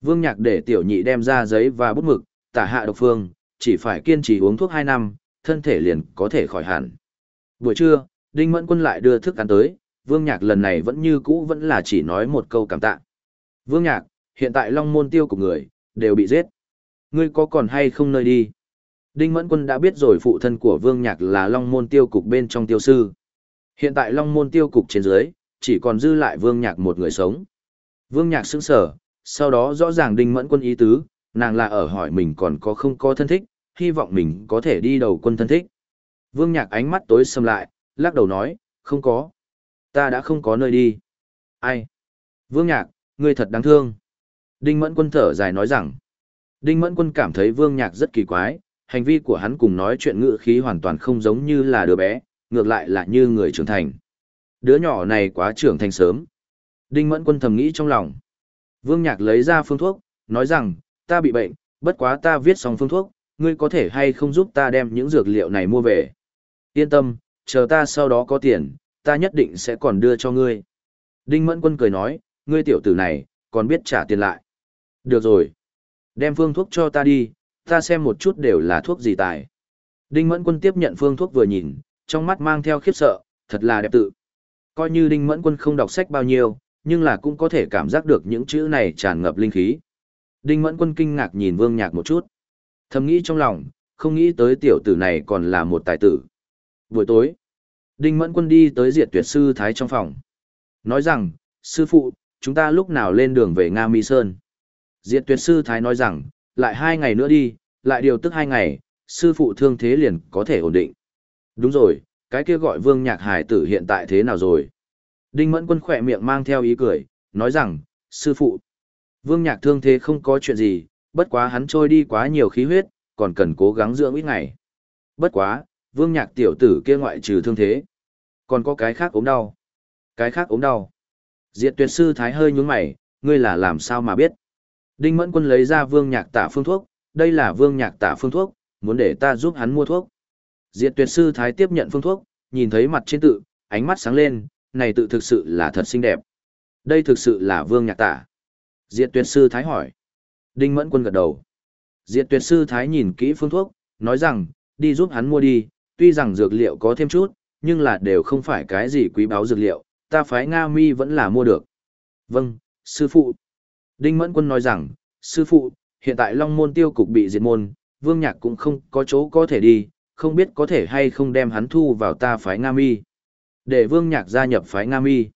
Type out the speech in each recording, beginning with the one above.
Vương Nhạc để tiểu nhị đem ra giấy và bút mực, tả hạ độc phương, chỉ phải kiên trì uống thuốc 2 năm, thân thể liền có thể khỏi hẳn. Buổi trưa, Đinh Mẫn Quân lại đưa thức ăn tới, Vương Nhạc lần này vẫn như cũ vẫn là chỉ nói một câu cảm tạ. Vương Nhạc, hiện tại Long Môn tiêu của người, đều bị giết. Ngươi có còn hay không nơi đi? Đinh Mẫn Quân đã biết rồi phụ thân của Vương Nhạc là Long Môn tiêu cục bên trong tiêu sư. Hiện tại Long Môn tiêu cục trên dưới, chỉ còn dư lại Vương Nhạc một người sống. Vương Nhạc sững sờ, sau đó rõ ràng Đinh Mẫn Quân ý tứ, nàng là ở hỏi mình còn có không có thân thích, hy vọng mình có thể đi đầu quân thân thích. Vương Nhạc ánh mắt tối sầm lại, lắc đầu nói, không có. Ta đã không có nơi đi. Ai? Vương Nhạc, ngươi thật đáng thương. Đinh Mẫn Quân thở dài nói rằng, Đinh Mẫn Quân cảm thấy Vương Nhạc rất kỳ quái, hành vi của hắn cùng nói chuyện ngữ khí hoàn toàn không giống như là đứa bé, ngược lại là như người trưởng thành. Đứa nhỏ này quá trưởng thành sớm. Đinh Mẫn Quân thầm nghĩ trong lòng. Vương Nhạc lấy ra phương thuốc, nói rằng, ta bị bệnh, bất quá ta viết xong phương thuốc, ngươi có thể hay không giúp ta đem những dược liệu này mua về. Yên tâm, chờ ta sau đó có tiền, ta nhất định sẽ còn đưa cho ngươi. Đinh Mẫn Quân cười nói, ngươi tiểu tử này, còn biết trả tiền lại. Được rồi. Đem phương thuốc cho ta đi, ta xem một chút đều là thuốc gì tài. Đinh Mẫn Quân tiếp nhận phương thuốc vừa nhìn, trong mắt mang theo khiếp sợ, thật là đẹp tự. Coi như Đinh Mẫn Quân không đọc sách bao nhiêu, nhưng là cũng có thể cảm giác được những chữ này tràn ngập linh khí. Đinh Mẫn Quân kinh ngạc nhìn Vương Nhạc một chút. Thầm nghĩ trong lòng, không nghĩ tới tiểu tử này còn là một tài tử. Buổi tối, Đinh Mẫn Quân đi tới diệt tuyệt sư Thái trong phòng. Nói rằng, sư phụ, chúng ta lúc nào lên đường về Nga Mi Sơn. Diệt tuyệt sư Thái nói rằng, lại hai ngày nữa đi, lại điều tức hai ngày, sư phụ thương thế liền có thể ổn định. Đúng rồi, cái kia gọi vương nhạc hải tử hiện tại thế nào rồi? Đinh Mẫn Quân khỏe miệng mang theo ý cười, nói rằng, sư phụ, vương nhạc thương thế không có chuyện gì, bất quá hắn trôi đi quá nhiều khí huyết, còn cần cố gắng dưỡng ít ngày. Bất quá, vương nhạc tiểu tử kia ngoại trừ thương thế. Còn có cái khác ốm đau. Cái khác ốm đau. Diệt tuyệt sư thái hơi nhúng mày, ngươi là làm sao mà biết. Đinh Mẫn Quân lấy ra vương nhạc tả phương thuốc, đây là vương nhạc tả phương thuốc, muốn để ta giúp hắn mua thuốc. Diệt tuyệt sư thái tiếp nhận phương thuốc, nhìn thấy mặt trên tự, ánh mắt sáng lên, này tự thực sự là thật xinh đẹp. Đây thực sự là vương nhạc tả. Diệt tuyệt sư thái hỏi. Đinh Mẫn Quân gật đầu. Diệt tuyệt sư thái nhìn kỹ phương thuốc, nói rằng, đi giúp hắn mua đi, tuy rằng dược liệu có thêm chút, nhưng là đều không phải cái gì quý báu dược liệu, ta phái Nga mi vẫn là mua được. Vâng, sư phụ. Đinh Mẫn Quân nói rằng, sư phụ, hiện tại Long Môn tiêu cục bị diệt môn, Vương Nhạc cũng không có chỗ có thể đi, không biết có thể hay không đem hắn thu vào ta phái Nga Mi. Để Vương Nhạc gia nhập phái Nga Mi.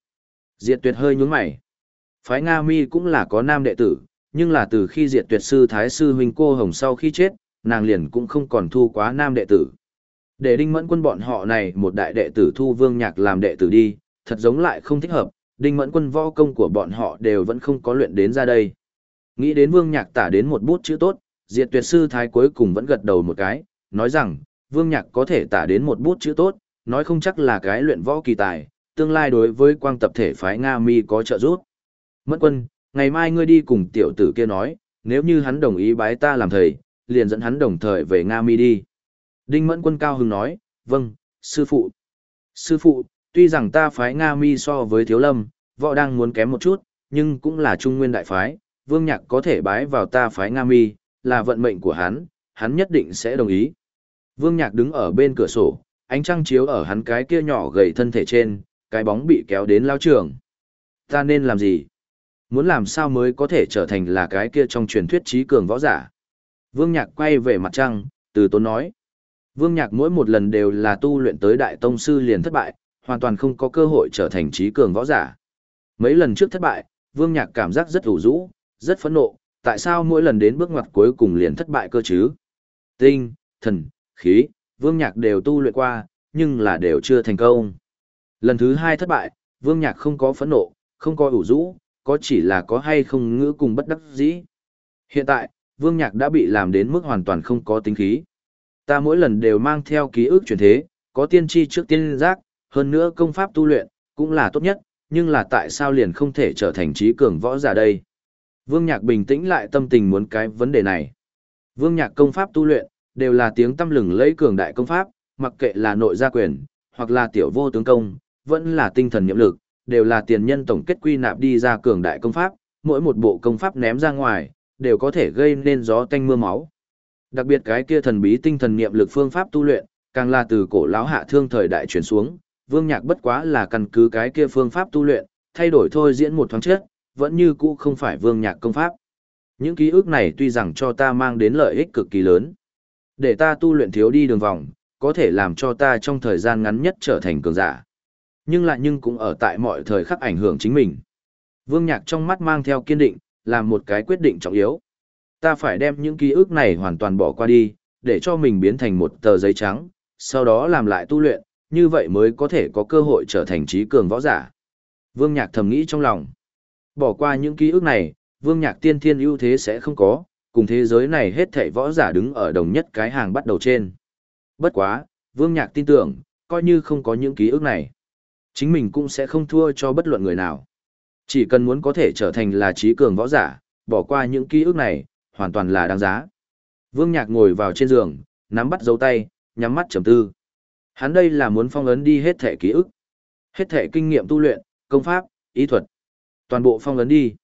Diệt tuyệt hơi nhún mày. Phái Nga Mi cũng là có nam đệ tử, nhưng là từ khi diệt tuyệt sư Thái sư huynh cô Hồng sau khi chết, nàng liền cũng không còn thu quá nam đệ tử. Để đinh mẫn quân bọn họ này một đại đệ tử thu Vương Nhạc làm đệ tử đi, thật giống lại không thích hợp, đinh mẫn quân võ công của bọn họ đều vẫn không có luyện đến ra đây. Nghĩ đến Vương Nhạc tả đến một bút chữ tốt, diệt tuyệt sư Thái cuối cùng vẫn gật đầu một cái, nói rằng, Vương Nhạc có thể tả đến một bút chữ tốt, nói không chắc là cái luyện võ kỳ tài, tương lai đối với quang tập thể phái Nga Mi có trợ giúp. Mẫn quân, ngày mai ngươi đi cùng tiểu tử kia nói, nếu như hắn đồng ý bái ta làm thầy, liền dẫn hắn đồng thời về Nga Mi đi. Đinh Mẫn quân cao hứng nói, vâng, sư phụ. Sư phụ, tuy rằng ta phái Nga Mi so với Thiếu Lâm, võ đang muốn kém một chút, nhưng cũng là trung nguyên đại phái, Vương Nhạc có thể bái vào ta phái Nga Mi, là vận mệnh của hắn, hắn nhất định sẽ đồng ý. Vương Nhạc đứng ở bên cửa sổ, ánh trăng chiếu ở hắn cái kia nhỏ gầy thân thể trên, cái bóng bị kéo đến lao trường. Ta nên làm gì? Muốn làm sao mới có thể trở thành là cái kia trong truyền thuyết trí cường võ giả? Vương Nhạc quay về mặt trăng, từ tốn nói. Vương Nhạc mỗi một lần đều là tu luyện tới đại tông sư liền thất bại, hoàn toàn không có cơ hội trở thành trí cường võ giả. Mấy lần trước thất bại, Vương Nhạc cảm giác rất ủ rũ, rất phẫn nộ, tại sao mỗi lần đến bước ngoặt cuối cùng liền thất bại cơ chứ? Tinh, thần, khí, Vương Nhạc đều tu luyện qua, nhưng là đều chưa thành công. Lần thứ hai thất bại, Vương Nhạc không có phẫn nộ, không có ủ rũ, có chỉ là có hay không ngữ cùng bất đắc dĩ. Hiện tại, Vương Nhạc đã bị làm đến mức hoàn toàn không có tính khí. Ta mỗi lần đều mang theo ký ức chuyển thế, có tiên tri trước tiên giác, hơn nữa công pháp tu luyện, cũng là tốt nhất, nhưng là tại sao liền không thể trở thành trí cường võ giả đây? Vương Nhạc bình tĩnh lại tâm tình muốn cái vấn đề này. Vương Nhạc công pháp tu luyện, đều là tiếng tâm lừng lấy cường đại công pháp, mặc kệ là nội gia quyền, hoặc là tiểu vô tướng công, vẫn là tinh thần nhiệm lực, đều là tiền nhân tổng kết quy nạp đi ra cường đại công pháp, mỗi một bộ công pháp ném ra ngoài, đều có thể gây nên gió tanh mưa máu. Đặc biệt cái kia thần bí tinh thần niệm lực phương pháp tu luyện, càng là từ cổ lão hạ thương thời đại truyền xuống, Vương Nhạc bất quá là căn cứ cái kia phương pháp tu luyện, thay đổi thôi diễn một thoáng trước, vẫn như cũ không phải Vương Nhạc công pháp. Những ký ức này tuy rằng cho ta mang đến lợi ích cực kỳ lớn, để ta tu luyện thiếu đi đường vòng, có thể làm cho ta trong thời gian ngắn nhất trở thành cường giả. Nhưng lại nhưng cũng ở tại mọi thời khắc ảnh hưởng chính mình. Vương Nhạc trong mắt mang theo kiên định, làm một cái quyết định trọng yếu. Ta phải đem những ký ức này hoàn toàn bỏ qua đi, để cho mình biến thành một tờ giấy trắng, sau đó làm lại tu luyện, như vậy mới có thể có cơ hội trở thành trí cường võ giả. Vương Nhạc thầm nghĩ trong lòng. Bỏ qua những ký ức này, Vương Nhạc tiên thiên ưu thế sẽ không có, cùng thế giới này hết thảy võ giả đứng ở đồng nhất cái hàng bắt đầu trên. Bất quá, Vương Nhạc tin tưởng, coi như không có những ký ức này. Chính mình cũng sẽ không thua cho bất luận người nào. Chỉ cần muốn có thể trở thành là trí cường võ giả, bỏ qua những ký ức này, hoàn toàn là đáng giá. Vương Nhạc ngồi vào trên giường, nắm bắt dấu tay, nhắm mắt trầm tư. Hắn đây là muốn phong ấn đi hết thể ký ức, hết thể kinh nghiệm tu luyện, công pháp, ý thuật. Toàn bộ phong ấn đi.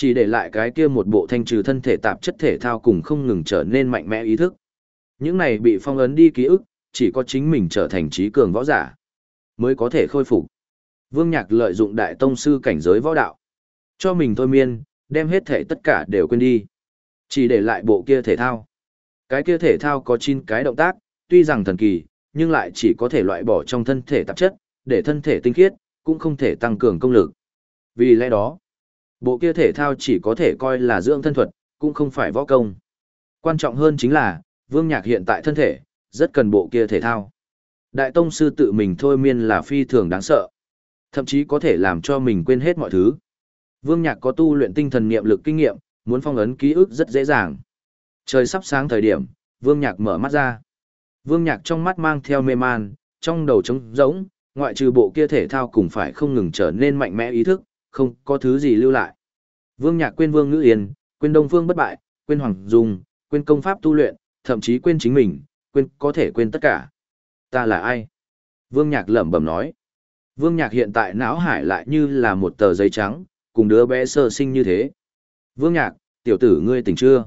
Chỉ để lại cái kia một bộ thanh trừ thân thể tạp chất thể thao cùng không ngừng trở nên mạnh mẽ ý thức. Những này bị phong ấn đi ký ức, chỉ có chính mình trở thành trí cường võ giả, mới có thể khôi phục. Vương Nhạc lợi dụng đại tông sư cảnh giới võ đạo, cho mình thôi miên, đem hết thể tất cả đều quên đi. Chỉ để lại bộ kia thể thao. Cái kia thể thao có 9 cái động tác, tuy rằng thần kỳ, nhưng lại chỉ có thể loại bỏ trong thân thể tạp chất, để thân thể tinh khiết, cũng không thể tăng cường công lực. Vì lẽ đó, bộ kia thể thao chỉ có thể coi là dưỡng thân thuật, cũng không phải võ công. Quan trọng hơn chính là, Vương Nhạc hiện tại thân thể, rất cần bộ kia thể thao. Đại Tông Sư tự mình thôi miên là phi thường đáng sợ. Thậm chí có thể làm cho mình quên hết mọi thứ. Vương Nhạc có tu luyện tinh thần niệm lực kinh nghiệm, muốn phong ấn ký ức rất dễ dàng. Trời sắp sáng thời điểm, Vương Nhạc mở mắt ra. Vương Nhạc trong mắt mang theo mê man, trong đầu trống rỗng, ngoại trừ bộ kia thể thao cùng phải không ngừng trở nên mạnh mẽ ý thức, không có thứ gì lưu lại. Vương Nhạc quên Vương Ngữ Yên, quên Đông Phương bất bại, quên Hoàng Dung, quên công pháp tu luyện, thậm chí quên chính mình, quên có thể quên tất cả. Ta là ai? Vương Nhạc lẩm bẩm nói. Vương Nhạc hiện tại não hải lại như là một tờ giấy trắng, cùng đứa bé sơ sinh như thế. Vương Nhạc, tiểu tử ngươi tỉnh chưa?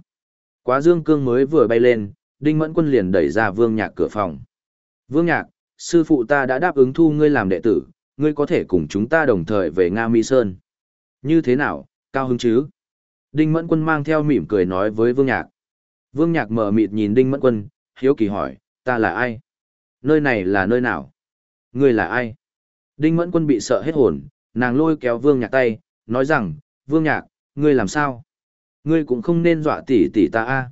Quá dương cương mới vừa bay lên, Đinh Mẫn Quân liền đẩy ra Vương Nhạc cửa phòng. Vương Nhạc, sư phụ ta đã đáp ứng thu ngươi làm đệ tử, ngươi có thể cùng chúng ta đồng thời về Nga Mi Sơn. Như thế nào, cao hứng chứ? Đinh Mẫn Quân mang theo mỉm cười nói với Vương Nhạc. Vương Nhạc mở mịt nhìn Đinh Mẫn Quân, hiếu kỳ hỏi, ta là ai? Nơi này là nơi nào? Ngươi là ai? Đinh Mẫn Quân bị sợ hết hồn, nàng lôi kéo Vương Nhạc tay, nói rằng, Vương Nhạc, ngươi làm sao? Ngươi cũng không nên dọa tỷ tỷ ta a.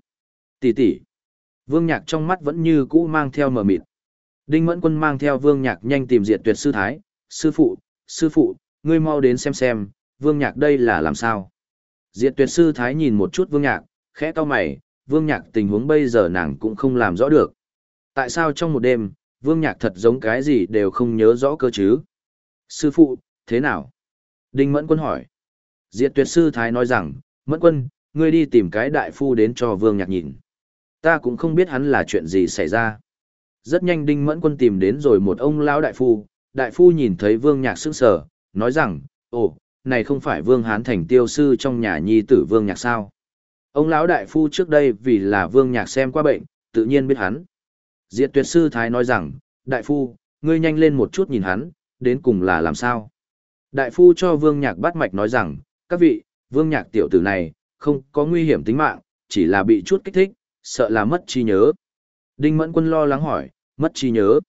Tỷ tỷ. Vương Nhạc trong mắt vẫn như cũ mang theo mờ mịt. Đinh Mẫn Quân mang theo Vương Nhạc nhanh tìm diệt tuyệt sư thái, sư phụ, sư phụ, ngươi mau đến xem xem, Vương Nhạc đây là làm sao? Diệt tuyệt sư thái nhìn một chút Vương Nhạc, khẽ to mày, Vương Nhạc tình huống bây giờ nàng cũng không làm rõ được. Tại sao trong một đêm, Vương Nhạc thật giống cái gì đều không nhớ rõ cơ chứ? Sư phụ, thế nào? Đinh Mẫn Quân hỏi. Diệt tuyệt sư thái nói rằng, Mẫn Quân, ngươi đi tìm cái đại phu đến cho Vương Nhạc nhìn. Ta cũng không biết hắn là chuyện gì xảy ra. Rất nhanh Đinh Mẫn Quân tìm đến rồi một ông lão đại phu, đại phu nhìn thấy Vương Nhạc sững sờ, nói rằng, ồ, này không phải Vương Hán thành tiêu sư trong nhà nhi tử Vương Nhạc sao? Ông lão đại phu trước đây vì là Vương Nhạc xem qua bệnh, tự nhiên biết hắn. Diệt tuyệt sư Thái nói rằng, đại phu, ngươi nhanh lên một chút nhìn hắn, đến cùng là làm sao? Đại phu cho Vương Nhạc bắt mạch nói rằng, các vị, Vương Nhạc tiểu tử này, không có nguy hiểm tính mạng, chỉ là bị chút kích thích, sợ là mất trí nhớ. Đinh Mẫn Quân lo lắng hỏi, mất trí nhớ?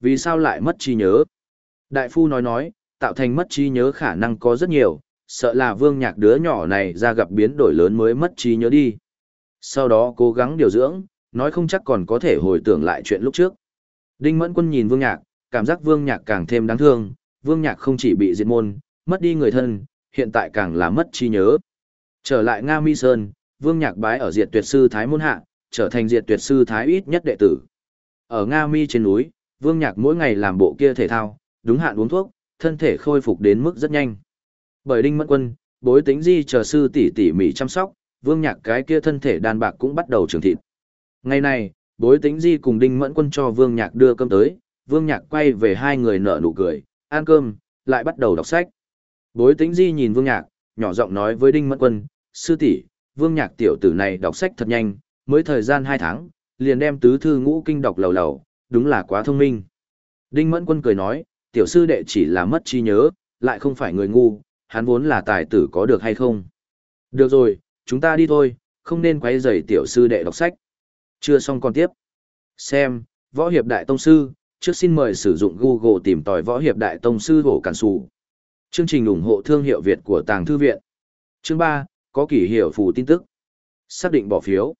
Vì sao lại mất trí nhớ? Đại phu nói nói, tạo thành mất trí nhớ khả năng có rất nhiều, sợ là vương nhạc đứa nhỏ này ra gặp biến đổi lớn mới mất trí nhớ đi. Sau đó cố gắng điều dưỡng, nói không chắc còn có thể hồi tưởng lại chuyện lúc trước. Đinh Mẫn Quân nhìn vương nhạc, cảm giác vương nhạc càng thêm đáng thương, vương nhạc không chỉ bị diệt môn, mất đi người thân, hiện tại càng là mất trí nhớ. Trở lại Nga Mi Sơn, Vương Nhạc bái ở Diệt Tuyệt sư Thái môn hạ, trở thành Diệt Tuyệt sư Thái ít nhất đệ tử. Ở Nga Mi trên núi, Vương Nhạc mỗi ngày làm bộ kia thể thao, đúng hạn uống thuốc, thân thể khôi phục đến mức rất nhanh. Bởi Đinh Mẫn Quân, Bối Tính Di chờ sư tỷ tỷ mỉ chăm sóc, Vương Nhạc cái kia thân thể đàn bạc cũng bắt đầu trưởng thịt. Ngày này, Bối Tính Di cùng Đinh Mẫn Quân cho Vương Nhạc đưa cơm tới, Vương Nhạc quay về hai người nở nụ cười, ăn cơm, lại bắt đầu đọc sách. Bối Tính Di nhìn Vương Nhạc, nhỏ giọng nói với Đinh Mẫn Quân, sư tỷ, Vương Nhạc tiểu tử này đọc sách thật nhanh, mới thời gian 2 tháng, liền đem tứ thư ngũ kinh đọc lầu lầu, đúng là quá thông minh. Đinh Mẫn Quân cười nói, tiểu sư đệ chỉ là mất trí nhớ, lại không phải người ngu, hắn vốn là tài tử có được hay không. Được rồi, chúng ta đi thôi, không nên quấy rầy tiểu sư đệ đọc sách. Chưa xong còn tiếp. Xem, Võ Hiệp Đại Tông Sư, trước xin mời sử dụng Google tìm tòi Võ Hiệp Đại Tông Sư Hổ Cản sụ. Chương trình ủng hộ thương hiệu Việt của Tàng Thư Viện. Chương 3, có kỷ hiệu phù tin tức. Xác định bỏ phiếu.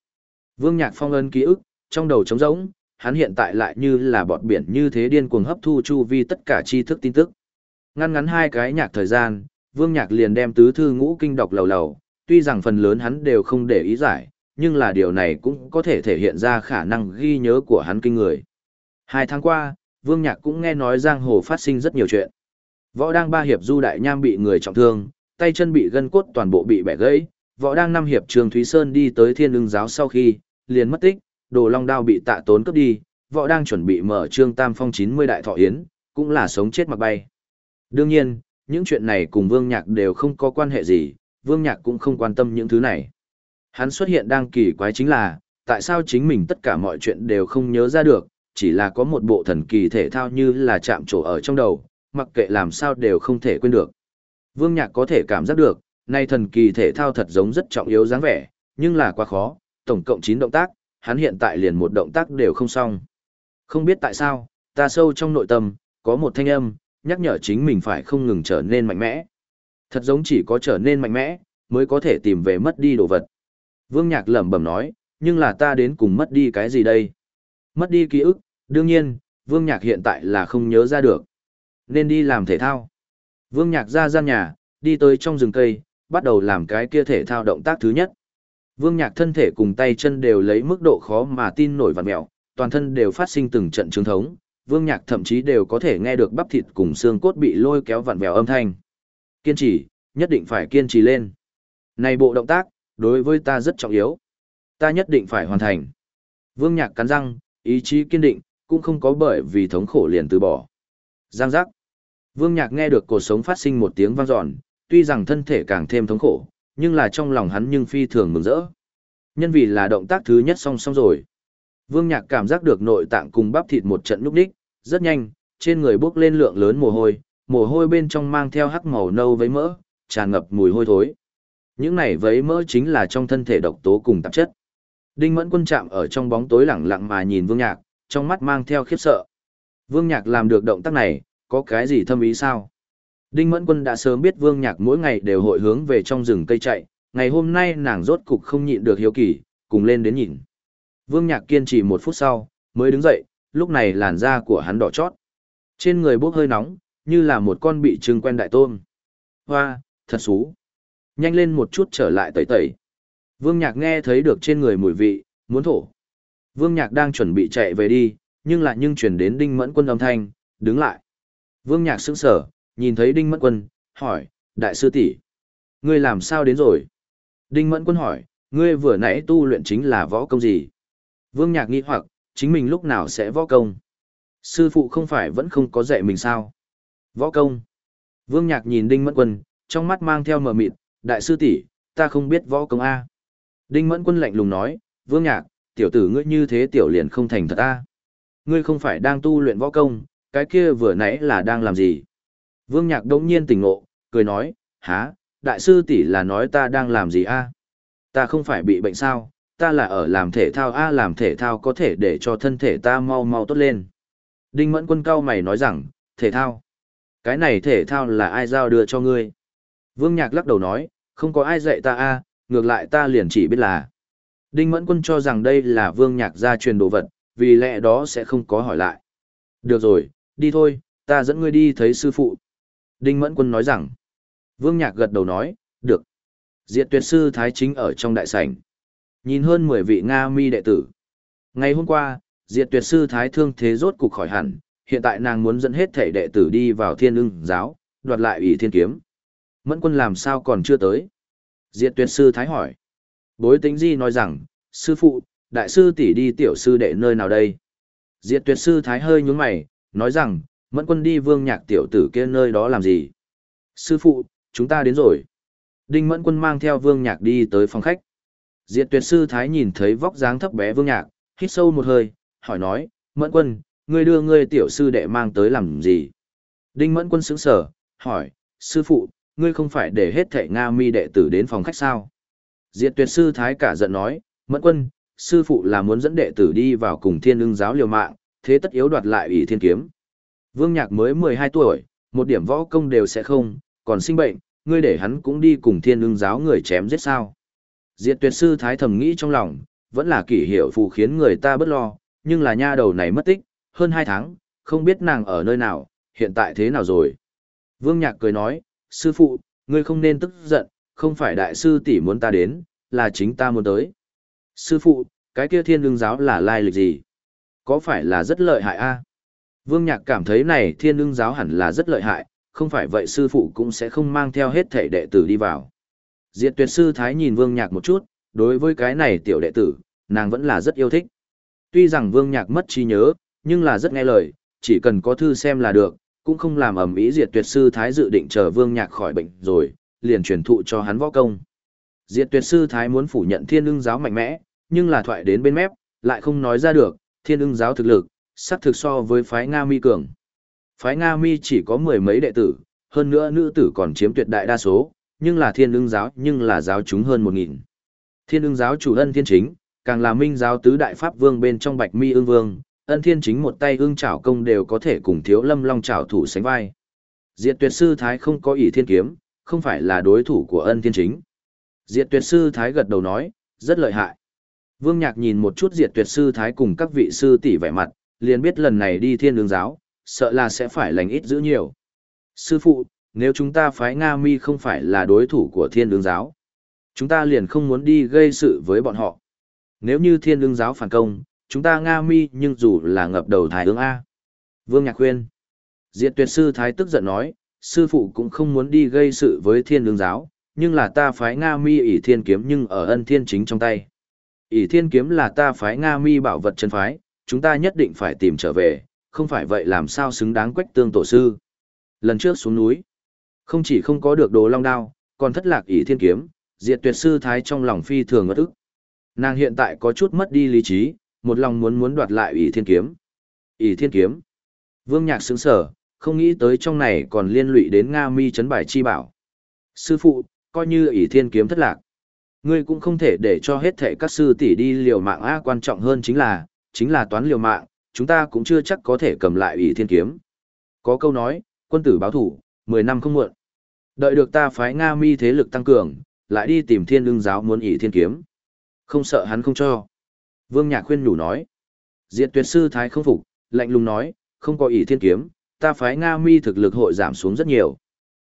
Vương Nhạc Phong ân ký ức, trong đầu trống rỗng, hắn hiện tại lại như là bọt biển như thế điên cuồng hấp thu chu vi tất cả tri thức tin tức. Ngăn ngắn hai cái nhạc thời gian, Vương Nhạc liền đem tứ thư ngũ kinh đọc lầu lầu, tuy rằng phần lớn hắn đều không để ý giải, nhưng là điều này cũng có thể thể hiện ra khả năng ghi nhớ của hắn kinh người. Hai tháng qua, Vương Nhạc cũng nghe nói giang hồ phát sinh rất nhiều chuyện. Võ đang ba hiệp du đại nham bị người trọng thương, tay chân bị gân cốt toàn bộ bị bẻ gãy, võ đang năm hiệp trường Thúy Sơn đi tới thiên ưng giáo sau khi, liền mất tích, đồ long đao bị tạ tốn cướp đi, võ đang chuẩn bị mở trương tam phong 90 đại thọ yến, cũng là sống chết mặc bay. Đương nhiên, những chuyện này cùng Vương Nhạc đều không có quan hệ gì, Vương Nhạc cũng không quan tâm những thứ này. Hắn xuất hiện đang kỳ quái chính là, tại sao chính mình tất cả mọi chuyện đều không nhớ ra được, chỉ là có một bộ thần kỳ thể thao như là chạm trổ ở trong đầu, mặc kệ làm sao đều không thể quên được. Vương Nhạc có thể cảm giác được, nay thần kỳ thể thao thật giống rất trọng yếu dáng vẻ, nhưng là quá khó, tổng cộng 9 động tác, hắn hiện tại liền một động tác đều không xong. Không biết tại sao, ta sâu trong nội tâm, có một thanh âm, nhắc nhở chính mình phải không ngừng trở nên mạnh mẽ. Thật giống chỉ có trở nên mạnh mẽ, mới có thể tìm về mất đi đồ vật. Vương Nhạc lẩm bẩm nói, nhưng là ta đến cùng mất đi cái gì đây? Mất đi ký ức, đương nhiên, Vương Nhạc hiện tại là không nhớ ra được. Nên đi làm thể thao. Vương Nhạc ra gian nhà, đi tới trong rừng cây, bắt đầu làm cái kia thể thao động tác thứ nhất. Vương Nhạc thân thể cùng tay chân đều lấy mức độ khó mà tin nổi vặn mèo, toàn thân đều phát sinh từng trận trướng thống, Vương Nhạc thậm chí đều có thể nghe được bắp thịt cùng xương cốt bị lôi kéo vặn vẹo âm thanh. Kiên trì, nhất định phải kiên trì lên. Này bộ động tác, đối với ta rất trọng yếu. Ta nhất định phải hoàn thành. Vương Nhạc cắn răng, ý chí kiên định, cũng không có bởi vì thống khổ liền từ bỏ. Giang giác. Vương Nhạc nghe được cuộc sống phát sinh một tiếng vang dọn, tuy rằng thân thể càng thêm thống khổ, nhưng là trong lòng hắn nhưng phi thường mừng rỡ. Nhân vì là động tác thứ nhất xong xong rồi. Vương Nhạc cảm giác được nội tạng cùng bắp thịt một trận núp đích, rất nhanh, trên người bốc lên lượng lớn mồ hôi, mồ hôi bên trong mang theo hắc màu nâu với mỡ, tràn ngập mùi hôi thối. Những này vấy mỡ chính là trong thân thể độc tố cùng tạp chất. Đinh Mẫn Quân chạm ở trong bóng tối lẳng lặng mà nhìn Vương Nhạc, trong mắt mang theo khiếp sợ. Vương Nhạc làm được động tác này, có cái gì thâm ý sao? Đinh Mẫn Quân đã sớm biết Vương Nhạc mỗi ngày đều hội hướng về trong rừng cây chạy, ngày hôm nay nàng rốt cục không nhịn được hiếu kỳ, cùng lên đến nhìn. Vương Nhạc kiên trì một phút sau, mới đứng dậy, lúc này làn da của hắn đỏ chót. Trên người bốc hơi nóng, như là một con bị trưng quen đại tôm. Hoa, thật xú. Nhanh lên một chút trở lại tẩy tẩy. Vương Nhạc nghe thấy được trên người mùi vị, muốn thổ. Vương Nhạc đang chuẩn bị chạy về đi, nhưng lại nhưng chuyển đến Đinh Mẫn Quân âm thanh, đứng lại. Vương Nhạc sững sờ nhìn thấy Đinh Mẫn Quân, hỏi, đại sư tỷ, ngươi làm sao đến rồi? Đinh Mẫn Quân hỏi, ngươi vừa nãy tu luyện chính là võ công gì? Vương Nhạc nghĩ hoặc, chính mình lúc nào sẽ võ công? Sư phụ không phải vẫn không có dạy mình sao? Võ công. Vương Nhạc nhìn Đinh Mẫn Quân, trong mắt mang theo mờ mịt, đại sư tỷ, ta không biết võ công A. Đinh Mẫn Quân lạnh lùng nói, Vương Nhạc, tiểu tử ngươi như thế tiểu liền không thành thật A. Ngươi không phải đang tu luyện võ công, cái kia vừa nãy là đang làm gì? Vương Nhạc đống nhiên tỉnh ngộ, cười nói, há, đại sư tỷ là nói ta đang làm gì A? Ta không phải bị bệnh sao, ta là ở làm thể thao A làm thể thao có thể để cho thân thể ta mau mau tốt lên. Đinh Mẫn Quân cao mày nói rằng, thể thao. Cái này thể thao là ai giao đưa cho ngươi? Vương Nhạc lắc đầu nói, không có ai dạy ta a, ngược lại ta liền chỉ biết là. Đinh Mẫn Quân cho rằng đây là Vương Nhạc gia truyền đồ vật, vì lẽ đó sẽ không có hỏi lại. Được rồi, đi thôi, ta dẫn ngươi đi thấy sư phụ. Đinh Mẫn Quân nói rằng. Vương Nhạc gật đầu nói, được. Diệt tuyệt sư Thái Chính ở trong đại sảnh. Nhìn hơn 10 vị Nga mi đệ tử. Ngày hôm qua, Diệt tuyệt sư Thái thương thế rốt cục khỏi hẳn, hiện tại nàng muốn dẫn hết thể đệ tử đi vào thiên ưng giáo, đoạt lại ủy thiên kiếm. Mẫn quân làm sao còn chưa tới? Diệt tuyệt sư Thái hỏi. Bối tính di nói rằng, sư phụ, đại sư tỷ đi tiểu sư đệ nơi nào đây? Diệt tuyệt sư Thái hơi nhúng mày, nói rằng, mẫn quân đi vương nhạc tiểu tử kia nơi đó làm gì? Sư phụ, chúng ta đến rồi. Đinh Mẫn Quân mang theo Vương Nhạc đi tới phòng khách. Diệt tuyệt sư Thái nhìn thấy vóc dáng thấp bé Vương Nhạc, hít sâu một hơi, hỏi nói, Mẫn Quân, ngươi đưa ngươi tiểu sư đệ mang tới làm gì? Đinh Mẫn Quân sững sở, hỏi, sư phụ, ngươi không phải để hết thệ Nga mi đệ tử đến phòng khách sao? Diệt tuyệt sư Thái cả giận nói, Mẫn Quân, sư phụ là muốn dẫn đệ tử đi vào cùng thiên ưng giáo liều mạng, thế tất yếu đoạt lại ủy thiên kiếm. Vương Nhạc mới 12 tuổi, một điểm võ công đều sẽ không, còn sinh bệnh, ngươi để hắn cũng đi cùng thiên ưng giáo người chém giết sao. Diệt tuyệt sư thái thầm nghĩ trong lòng, vẫn là kỷ hiệu phù khiến người ta bất lo, nhưng là nha đầu này mất tích, hơn 2 tháng, không biết nàng ở nơi nào, hiện tại thế nào rồi. Vương Nhạc cười nói, sư phụ, ngươi không nên tức giận, không phải đại sư tỷ muốn ta đến, là chính ta muốn tới. Sư phụ, cái kia thiên ưng giáo là lai lịch gì? Có phải là rất lợi hại a? Vương Nhạc cảm thấy này thiên ưng giáo hẳn là rất lợi hại, không phải vậy sư phụ cũng sẽ không mang theo hết thể đệ tử đi vào. Diệt tuyệt sư thái nhìn Vương Nhạc một chút, đối với cái này tiểu đệ tử, nàng vẫn là rất yêu thích. Tuy rằng Vương Nhạc mất trí nhớ, nhưng là rất nghe lời, chỉ cần có thư xem là được, cũng không làm ẩm ý diệt tuyệt sư thái dự định chờ Vương Nhạc khỏi bệnh rồi, liền truyền thụ cho hắn võ công. Diệt tuyệt sư thái muốn phủ nhận thiên ưng giáo mạnh mẽ, nhưng là thoại đến bên mép, lại không nói ra được, thiên ưng giáo thực lực, sắc thực so với phái Nga mi cường. Phái Nga mi chỉ có mười mấy đệ tử, hơn nữa nữ tử còn chiếm tuyệt đại đa số, nhưng là thiên ưng giáo nhưng là giáo chúng hơn một nghìn. Thiên ưng giáo chủ ân thiên chính, càng là minh giáo tứ đại pháp vương bên trong bạch mi ương vương, ân thiên chính một tay ương trảo công đều có thể cùng thiếu lâm long trảo thủ sánh vai. Diệt tuyệt sư thái không có ỷ thiên kiếm, không phải là đối thủ của ân thiên chính. Diệt tuyệt sư thái gật đầu nói, rất lợi hại. Vương Nhạc nhìn một chút diệt tuyệt sư thái cùng các vị sư tỷ vẻ mặt, liền biết lần này đi thiên đường giáo, sợ là sẽ phải lành ít giữ nhiều. Sư phụ, nếu chúng ta phái Nga mi không phải là đối thủ của thiên đường giáo, chúng ta liền không muốn đi gây sự với bọn họ. Nếu như thiên đường giáo phản công, chúng ta Nga mi nhưng dù là ngập đầu thái ương A. Vương Nhạc khuyên. Diệt tuyệt sư thái tức giận nói, sư phụ cũng không muốn đi gây sự với thiên đường giáo, nhưng là ta phái Nga mi ỷ thiên kiếm nhưng ở ân thiên chính trong tay ỷ thiên kiếm là ta phái Nga mi bảo vật chân phái, chúng ta nhất định phải tìm trở về, không phải vậy làm sao xứng đáng quách tương tổ sư. Lần trước xuống núi, không chỉ không có được đồ long đao, còn thất lạc ỷ thiên kiếm, diệt tuyệt sư thái trong lòng phi thường ngất ức. Nàng hiện tại có chút mất đi lý trí, một lòng muốn muốn đoạt lại ỷ thiên kiếm. ỷ thiên kiếm. Vương nhạc sững sở, không nghĩ tới trong này còn liên lụy đến Nga mi chấn bài chi bảo. Sư phụ, coi như ỷ thiên kiếm thất lạc. Ngươi cũng không thể để cho hết thệ các sư tỷ đi liều mạng a quan trọng hơn chính là, chính là toán liều mạng, chúng ta cũng chưa chắc có thể cầm lại ủy thiên kiếm. Có câu nói, quân tử báo thủ, 10 năm không muộn. Đợi được ta phái Nga mi thế lực tăng cường, lại đi tìm thiên lương giáo muốn ỷ thiên kiếm. Không sợ hắn không cho. Vương Nhạc khuyên nhủ nói. Diệt tuyệt sư thái không phục, lạnh lùng nói, không có ỷ thiên kiếm, ta phái Nga mi thực lực hội giảm xuống rất nhiều.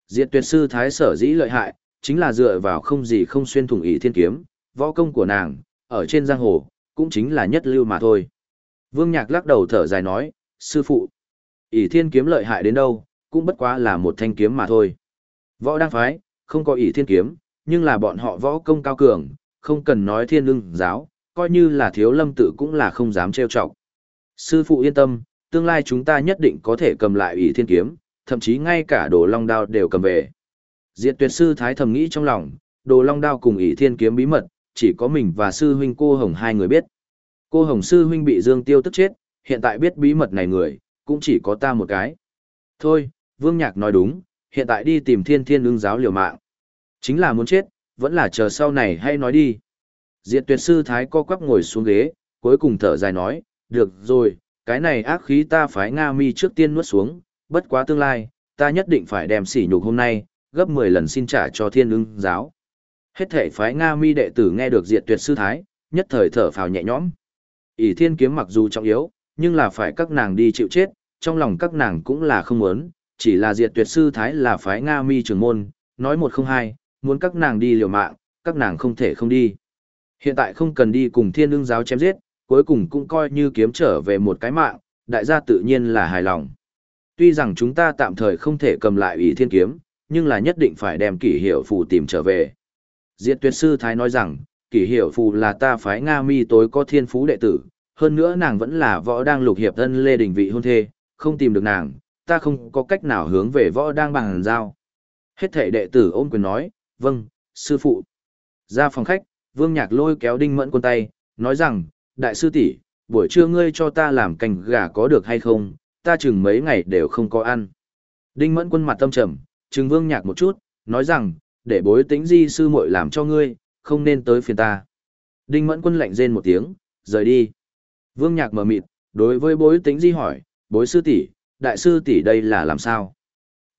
Diệt tuyệt sư thái sở dĩ lợi hại, chính là dựa vào không gì không xuyên thủng Ỷ thiên kiếm, võ công của nàng, ở trên giang hồ, cũng chính là nhất lưu mà thôi. Vương Nhạc lắc đầu thở dài nói, sư phụ, ỷ thiên kiếm lợi hại đến đâu, cũng bất quá là một thanh kiếm mà thôi. Võ đang phái, không có ỷ thiên kiếm, nhưng là bọn họ võ công cao cường, không cần nói thiên lưng giáo, coi như là thiếu lâm tự cũng là không dám trêu chọc. Sư phụ yên tâm, tương lai chúng ta nhất định có thể cầm lại ỷ thiên kiếm, thậm chí ngay cả đồ long đao đều cầm về. Diệt tuyệt sư thái thầm nghĩ trong lòng, đồ long đao cùng ỷ thiên kiếm bí mật, chỉ có mình và sư huynh cô Hồng hai người biết. Cô Hồng sư huynh bị Dương Tiêu tức chết, hiện tại biết bí mật này người, cũng chỉ có ta một cái. Thôi, Vương Nhạc nói đúng, hiện tại đi tìm thiên thiên ưng giáo liều mạng. Chính là muốn chết, vẫn là chờ sau này hay nói đi. Diệt tuyệt sư thái co quắp ngồi xuống ghế, cuối cùng thở dài nói, được rồi, cái này ác khí ta phái Nga mi trước tiên nuốt xuống, bất quá tương lai, ta nhất định phải đem sỉ nhục hôm nay, gấp 10 lần xin trả cho thiên ưng giáo. Hết thể phái Nga mi đệ tử nghe được diệt tuyệt sư thái, nhất thời thở phào nhẹ nhõm. ỷ thiên kiếm mặc dù trọng yếu, nhưng là phải các nàng đi chịu chết, trong lòng các nàng cũng là không muốn, chỉ là diệt tuyệt sư thái là phái Nga mi trưởng môn, nói một không hai, muốn các nàng đi liều mạng, các nàng không thể không đi. Hiện tại không cần đi cùng thiên ương giáo chém giết, cuối cùng cũng coi như kiếm trở về một cái mạng, đại gia tự nhiên là hài lòng. Tuy rằng chúng ta tạm thời không thể cầm lại ý thiên kiếm, nhưng là nhất định phải đem kỷ hiệu phù tìm trở về. Diệt tuyệt sư Thái nói rằng, kỷ hiệu phù là ta phái Nga mi tối có thiên phú đệ tử, hơn nữa nàng vẫn là võ đang lục hiệp thân lê đình vị hôn thê, không tìm được nàng, ta không có cách nào hướng về võ đang bằng giao. Hết thể đệ tử ôm quyền nói, vâng, sư phụ. Ra phòng khách, Vương Nhạc lôi kéo Đinh Mẫn Quân tay, nói rằng, đại sư tỷ, buổi trưa ngươi cho ta làm canh gà có được hay không, ta chừng mấy ngày đều không có ăn. Đinh Mẫn Quân mặt tâm trầm, trừng Vương Nhạc một chút, nói rằng, để bối tính di sư muội làm cho ngươi, không nên tới phiền ta. Đinh Mẫn Quân lạnh rên một tiếng, rời đi. Vương Nhạc mở mịt, đối với bối tính di hỏi, bối sư tỷ, đại sư tỷ đây là làm sao?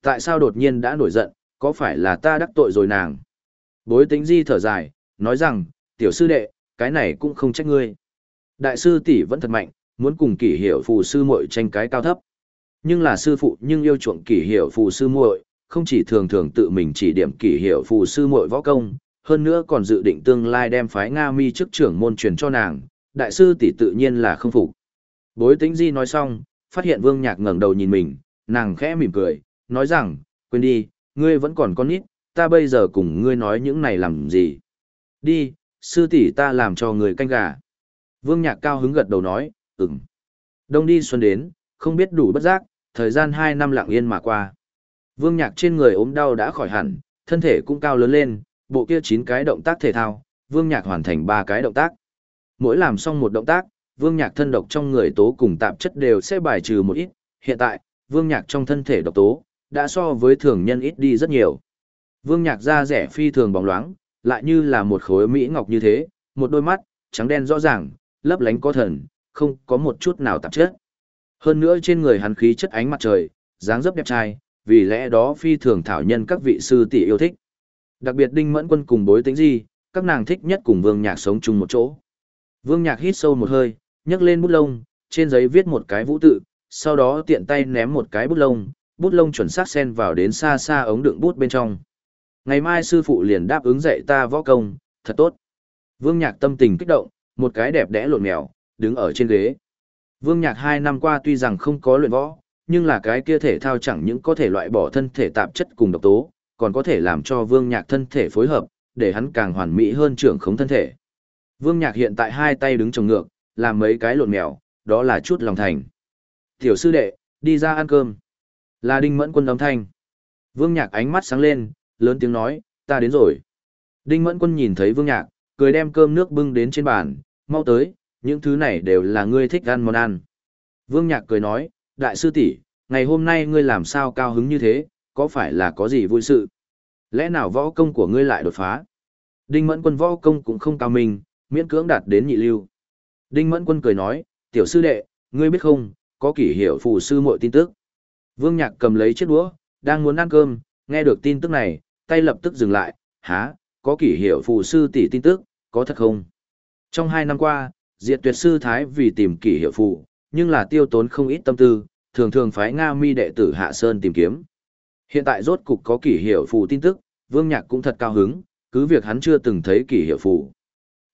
Tại sao đột nhiên đã nổi giận, có phải là ta đắc tội rồi nàng? Bối tính di thở dài, nói rằng, tiểu sư đệ, cái này cũng không trách ngươi. Đại sư tỷ vẫn thật mạnh, muốn cùng kỷ hiểu phù sư muội tranh cái cao thấp. Nhưng là sư phụ nhưng yêu chuộng kỷ hiểu phù sư muội, không chỉ thường thường tự mình chỉ điểm kỷ hiệu phù sư muội võ công, hơn nữa còn dự định tương lai đem phái Nga mi chức trưởng môn truyền cho nàng, đại sư tỷ tự nhiên là không phục. Bối tính di nói xong, phát hiện vương nhạc ngẩng đầu nhìn mình, nàng khẽ mỉm cười, nói rằng, quên đi, ngươi vẫn còn con nít, ta bây giờ cùng ngươi nói những này làm gì. Đi, sư tỷ ta làm cho người canh gà. Vương nhạc cao hứng gật đầu nói, ừm. Đông đi xuân đến, không biết đủ bất giác, thời gian hai năm lặng yên mà qua. Vương nhạc trên người ốm đau đã khỏi hẳn, thân thể cũng cao lớn lên, bộ kia chín cái động tác thể thao, vương nhạc hoàn thành ba cái động tác. Mỗi làm xong một động tác, vương nhạc thân độc trong người tố cùng tạp chất đều sẽ bài trừ một ít. Hiện tại, vương nhạc trong thân thể độc tố, đã so với thường nhân ít đi rất nhiều. Vương nhạc da rẻ phi thường bóng loáng, lại như là một khối mỹ ngọc như thế, một đôi mắt, trắng đen rõ ràng, lấp lánh có thần, không có một chút nào tạp chất. Hơn nữa trên người hắn khí chất ánh mặt trời, dáng dấp đẹp trai, vì lẽ đó phi thường thảo nhân các vị sư tỷ yêu thích. Đặc biệt Đinh Mẫn Quân cùng bối tính gì, các nàng thích nhất cùng Vương Nhạc sống chung một chỗ. Vương Nhạc hít sâu một hơi, nhấc lên bút lông, trên giấy viết một cái vũ tự, sau đó tiện tay ném một cái bút lông, bút lông chuẩn xác xen vào đến xa xa ống đựng bút bên trong. Ngày mai sư phụ liền đáp ứng dạy ta võ công, thật tốt. Vương Nhạc tâm tình kích động, một cái đẹp đẽ lộn mèo, đứng ở trên ghế. Vương Nhạc hai năm qua tuy rằng không có luyện võ, nhưng là cái kia thể thao chẳng những có thể loại bỏ thân thể tạp chất cùng độc tố, còn có thể làm cho Vương Nhạc thân thể phối hợp, để hắn càng hoàn mỹ hơn trưởng khống thân thể. Vương Nhạc hiện tại hai tay đứng trồng ngược, làm mấy cái lộn mèo, đó là chút lòng thành. Tiểu sư đệ, đi ra ăn cơm. Là Đinh Mẫn Quân âm thanh. Vương Nhạc ánh mắt sáng lên, lớn tiếng nói, ta đến rồi. Đinh Mẫn Quân nhìn thấy Vương Nhạc, cười đem cơm nước bưng đến trên bàn, mau tới, những thứ này đều là ngươi thích ăn món ăn. Vương Nhạc cười nói, đại sư tỷ, ngày hôm nay ngươi làm sao cao hứng như thế, có phải là có gì vui sự? Lẽ nào võ công của ngươi lại đột phá? Đinh Mẫn Quân võ công cũng không cao minh, miễn cưỡng đạt đến nhị lưu. Đinh Mẫn Quân cười nói, tiểu sư đệ, ngươi biết không, có kỷ hiệu phù sư muội tin tức. Vương Nhạc cầm lấy chiếc đũa, đang muốn ăn cơm, nghe được tin tức này, tay lập tức dừng lại, há, có kỷ hiệu phù sư tỷ tin tức, có thật không? Trong hai năm qua, Diệt Tuyệt Sư Thái vì tìm kỷ hiệu phù, nhưng là tiêu tốn không ít tâm tư, thường thường phái Nga mi đệ tử Hạ Sơn tìm kiếm. Hiện tại rốt cục có kỷ hiệu phù tin tức, Vương Nhạc cũng thật cao hứng, cứ việc hắn chưa từng thấy kỷ hiệu phù.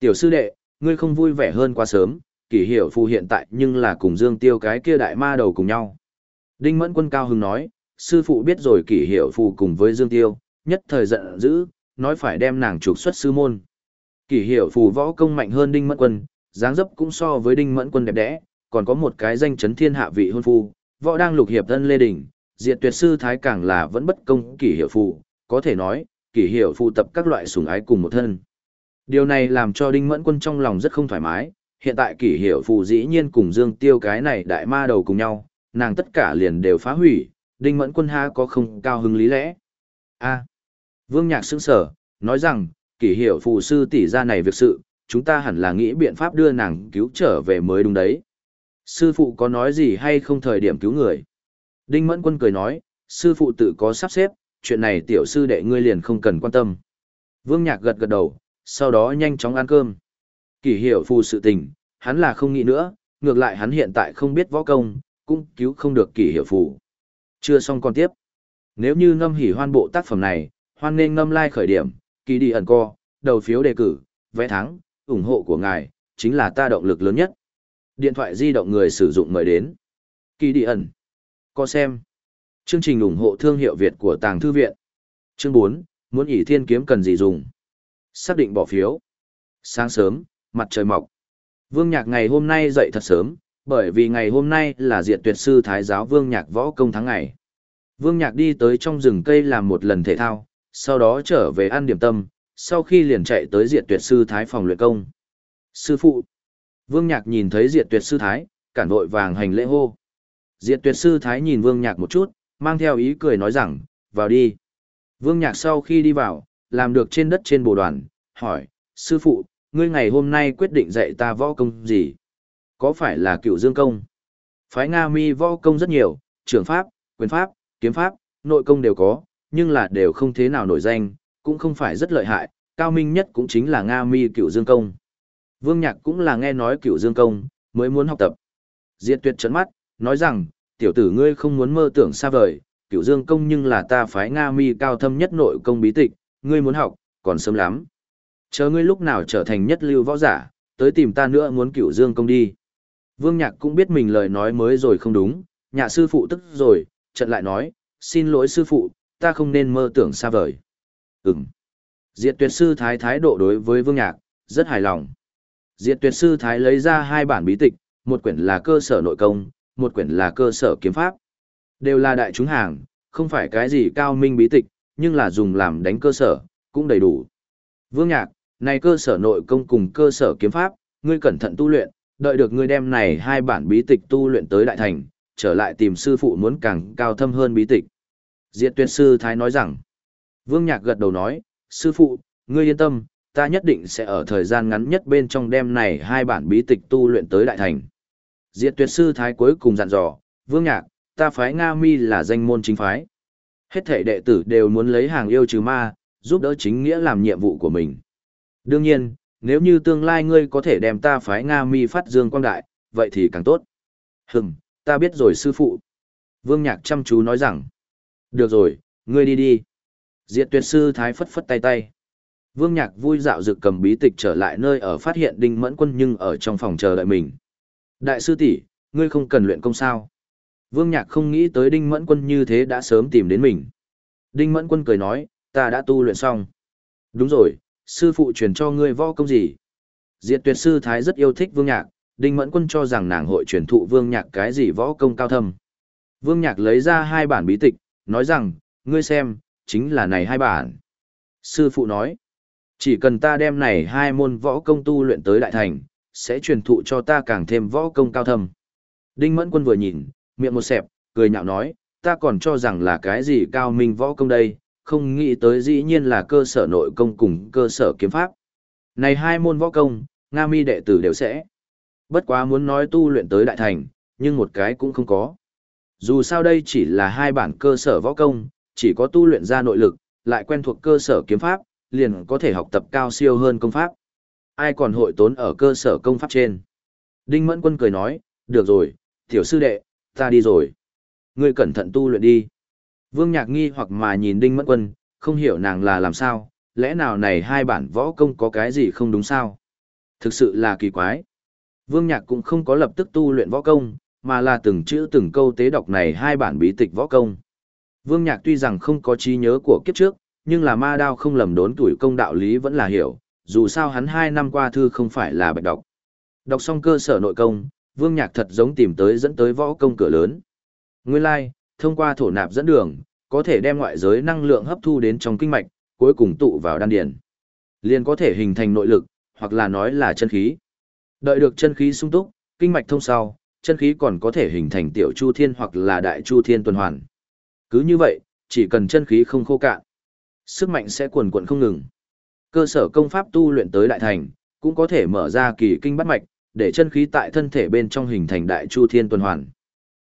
Tiểu sư đệ, ngươi không vui vẻ hơn quá sớm, kỷ hiệu phù hiện tại nhưng là cùng Dương Tiêu cái kia đại ma đầu cùng nhau. Đinh Mẫn Quân cao hứng nói, sư phụ biết rồi kỷ hiệu phù cùng với Dương Tiêu, nhất thời giận dữ, nói phải đem nàng trục xuất sư môn. Kỷ hiệu phù võ công mạnh hơn Đinh Mẫn Quân, dáng dấp cũng so với Đinh Mẫn Quân đẹp đẽ, còn có một cái danh chấn thiên hạ vị hôn phu, võ đang lục hiệp thân Lê Đình, diệt tuyệt sư thái càng là vẫn bất công kỷ hiệu phụ, có thể nói, kỷ hiệu phụ tập các loại sủng ái cùng một thân. Điều này làm cho Đinh Mẫn Quân trong lòng rất không thoải mái, hiện tại kỷ hiệu phụ dĩ nhiên cùng Dương Tiêu cái này đại ma đầu cùng nhau, nàng tất cả liền đều phá hủy, Đinh Mẫn Quân ha có không cao hứng lý lẽ. a Vương Nhạc sững sở, nói rằng, kỷ hiệu phụ sư tỷ ra này việc sự, chúng ta hẳn là nghĩ biện pháp đưa nàng cứu trở về mới đúng đấy. Sư phụ có nói gì hay không thời điểm cứu người? Đinh Mẫn Quân cười nói, sư phụ tự có sắp xếp, chuyện này tiểu sư đệ ngươi liền không cần quan tâm. Vương Nhạc gật gật đầu, sau đó nhanh chóng ăn cơm. Kỷ Hiểu phù sự tình, hắn là không nghĩ nữa, ngược lại hắn hiện tại không biết võ công, cũng cứu không được kỷ hiệu phù. Chưa xong còn tiếp. Nếu như ngâm hỉ hoan bộ tác phẩm này, hoan nên ngâm lai、like、khởi khởi điểm, kỳ đi ẩn co, đầu phiếu đề cử, vẽ thắng, ủng hộ của ngài, chính là ta động lực lớn nhất. Điện thoại di động người sử dụng mời đến. Kỳ đi ẩn. có xem. Chương trình ủng hộ thương hiệu Việt của Tàng Thư Viện. Chương 4, muốn ỷ thiên kiếm cần gì dùng. Xác định bỏ phiếu. Sáng sớm, mặt trời mọc. Vương Nhạc ngày hôm nay dậy thật sớm, bởi vì ngày hôm nay là diệt tuyệt sư Thái giáo Vương Nhạc võ công tháng ngày. Vương Nhạc đi tới trong rừng cây làm một lần thể thao, sau đó trở về ăn điểm tâm, sau khi liền chạy tới diệt tuyệt sư thái phòng luyện công. Sư phụ! Vương Nhạc nhìn thấy diệt tuyệt sư thái, cản vội vàng hành lễ hô. Diệt tuyệt sư thái nhìn Vương Nhạc một chút, mang theo ý cười nói rằng, vào đi. Vương Nhạc sau khi đi vào, làm được trên đất trên bồ đoàn, hỏi, sư phụ, ngươi ngày hôm nay quyết định dạy ta võ công gì? Có phải là cựu dương công? Phái Nga mi võ công rất nhiều, trưởng pháp, quyền pháp, kiếm pháp, nội công đều có, nhưng là đều không thế nào nổi danh, cũng không phải rất lợi hại, cao minh nhất cũng chính là Nga mi cựu dương công. Vương Nhạc cũng là nghe nói cựu dương công, mới muốn học tập. Diệt tuyệt trấn mắt, nói rằng, tiểu tử ngươi không muốn mơ tưởng xa vời, cựu dương công nhưng là ta phái Nga mi cao thâm nhất nội công bí tịch, ngươi muốn học, còn sớm lắm. Chờ ngươi lúc nào trở thành nhất lưu võ giả, tới tìm ta nữa muốn cựu dương công đi. Vương Nhạc cũng biết mình lời nói mới rồi không đúng, nhà sư phụ tức rồi, trận lại nói, xin lỗi sư phụ, ta không nên mơ tưởng xa vời. Ừm. Diệt tuyệt sư thái thái độ đối với Vương Nhạc, rất hài lòng. Diệt tuyệt sư thái lấy ra hai bản bí tịch, một quyển là cơ sở nội công, một quyển là cơ sở kiếm pháp. Đều là đại chúng hàng, không phải cái gì cao minh bí tịch, nhưng là dùng làm đánh cơ sở, cũng đầy đủ. Vương Nhạc, này cơ sở nội công cùng cơ sở kiếm pháp, ngươi cẩn thận tu luyện, đợi được ngươi đem này hai bản bí tịch tu luyện tới đại thành, trở lại tìm sư phụ muốn càng cao thâm hơn bí tịch. Diệt tuyệt sư Thái nói rằng, Vương Nhạc gật đầu nói, sư phụ, ngươi yên tâm, ta nhất định sẽ ở thời gian ngắn nhất bên trong đem này hai bản bí tịch tu luyện tới đại thành. Diệt tuyệt sư Thái cuối cùng dặn dò, Vương Nhạc, ta phái Nga Mi là danh môn chính phái. Hết thể đệ tử đều muốn lấy hàng yêu trừ ma, giúp đỡ chính nghĩa làm nhiệm vụ của mình. Đương nhiên, nếu như tương lai ngươi có thể đem ta phái Nga Mi phát dương quang đại, vậy thì càng tốt. Hừm, ta biết rồi sư phụ. Vương Nhạc chăm chú nói rằng, được rồi, ngươi đi đi. Diệt tuyệt sư thái phất phất tay tay. Vương Nhạc vui dạo dự cầm bí tịch trở lại nơi ở phát hiện Đinh Mẫn Quân nhưng ở trong phòng chờ đợi mình. Đại sư tỷ, ngươi không cần luyện công sao? Vương Nhạc không nghĩ tới Đinh Mẫn Quân như thế đã sớm tìm đến mình. Đinh Mẫn Quân cười nói, ta đã tu luyện xong. Đúng rồi, sư phụ truyền cho ngươi võ công gì? Diệt tuyệt sư Thái rất yêu thích Vương Nhạc, Đinh Mẫn Quân cho rằng nàng hội truyền thụ Vương Nhạc cái gì võ công cao thâm. Vương Nhạc lấy ra hai bản bí tịch, nói rằng, ngươi xem, chính là này hai bản. Sư phụ nói, chỉ cần ta đem này hai môn võ công tu luyện tới đại thành, sẽ truyền thụ cho ta càng thêm võ công cao thâm. Đinh Mẫn Quân vừa nhìn, miệng một xẹp, cười nhạo nói, ta còn cho rằng là cái gì cao minh võ công đây, không nghĩ tới dĩ nhiên là cơ sở nội công cùng cơ sở kiếm pháp. Này hai môn võ công, Nga mi đệ tử đều sẽ. Bất quá muốn nói tu luyện tới đại thành, nhưng một cái cũng không có. Dù sao đây chỉ là hai bản cơ sở võ công, chỉ có tu luyện ra nội lực, lại quen thuộc cơ sở kiếm pháp, liền có thể học tập cao siêu hơn công pháp. Ai còn hội tốn ở cơ sở công pháp trên. Đinh Mẫn Quân cười nói, được rồi, tiểu sư đệ, ta đi rồi. Ngươi cẩn thận tu luyện đi. Vương Nhạc nghi hoặc mà nhìn Đinh Mẫn Quân, không hiểu nàng là làm sao, lẽ nào này hai bản võ công có cái gì không đúng sao? Thực sự là kỳ quái. Vương Nhạc cũng không có lập tức tu luyện võ công, mà là từng chữ từng câu tế đọc này hai bản bí tịch võ công. Vương Nhạc tuy rằng không có trí nhớ của kiếp trước, nhưng là ma đao không lầm đốn tuổi công đạo lý vẫn là hiểu, dù sao hắn hai năm qua thư không phải là bạch đọc. Đọc xong cơ sở nội công, Vương Nhạc thật giống tìm tới dẫn tới võ công cửa lớn. Nguyên lai, like, thông qua thổ nạp dẫn đường, có thể đem ngoại giới năng lượng hấp thu đến trong kinh mạch, cuối cùng tụ vào đan điền. Liền có thể hình thành nội lực, hoặc là nói là chân khí. Đợi được chân khí sung túc, kinh mạch thông sau, chân khí còn có thể hình thành tiểu chu thiên hoặc là đại chu thiên tuần hoàn. Cứ như vậy, chỉ cần chân khí không khô cạn, sức mạnh sẽ cuồn cuộn không ngừng. Cơ sở công pháp tu luyện tới đại thành, cũng có thể mở ra kỳ kinh bát mạch, để chân khí tại thân thể bên trong hình thành đại chu thiên tuần hoàn.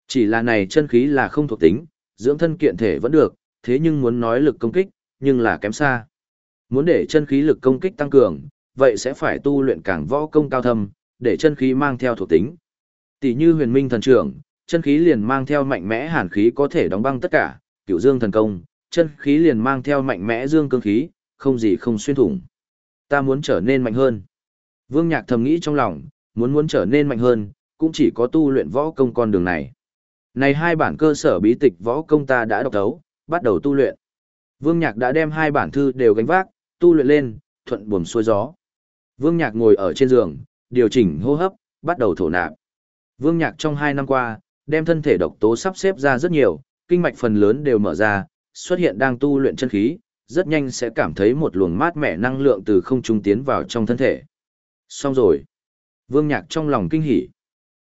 Chỉ là này chân khí là không thuộc tính, dưỡng thân kiện thể vẫn được, thế nhưng muốn nói lực công kích, nhưng là kém xa. Muốn để chân khí lực công kích tăng cường, vậy sẽ phải tu luyện càng võ công cao thâm, để chân khí mang theo thuộc tính. Tỷ như huyền minh thần trưởng, chân khí liền mang theo mạnh mẽ hàn khí có thể đóng băng tất cả, cửu dương thần công, chân khí liền mang theo mạnh mẽ dương cương khí, không gì không xuyên thủng. Ta muốn trở nên mạnh hơn. Vương Nhạc thầm nghĩ trong lòng, muốn muốn trở nên mạnh hơn, cũng chỉ có tu luyện võ công con đường này. Này hai bản cơ sở bí tịch võ công ta đã đọc thấu, bắt đầu tu luyện. Vương Nhạc đã đem hai bản thư đều gánh vác, tu luyện lên, thuận buồm xuôi gió. Vương Nhạc ngồi ở trên giường, điều chỉnh hô hấp, bắt đầu thổ nạp. Vương Nhạc trong hai năm qua, đem thân thể độc tố sắp xếp ra rất nhiều, kinh mạch phần lớn đều mở ra, xuất hiện đang tu luyện chân khí, rất nhanh sẽ cảm thấy một luồng mát mẻ năng lượng từ không trung tiến vào trong thân thể. Xong rồi. Vương Nhạc trong lòng kinh hỉ.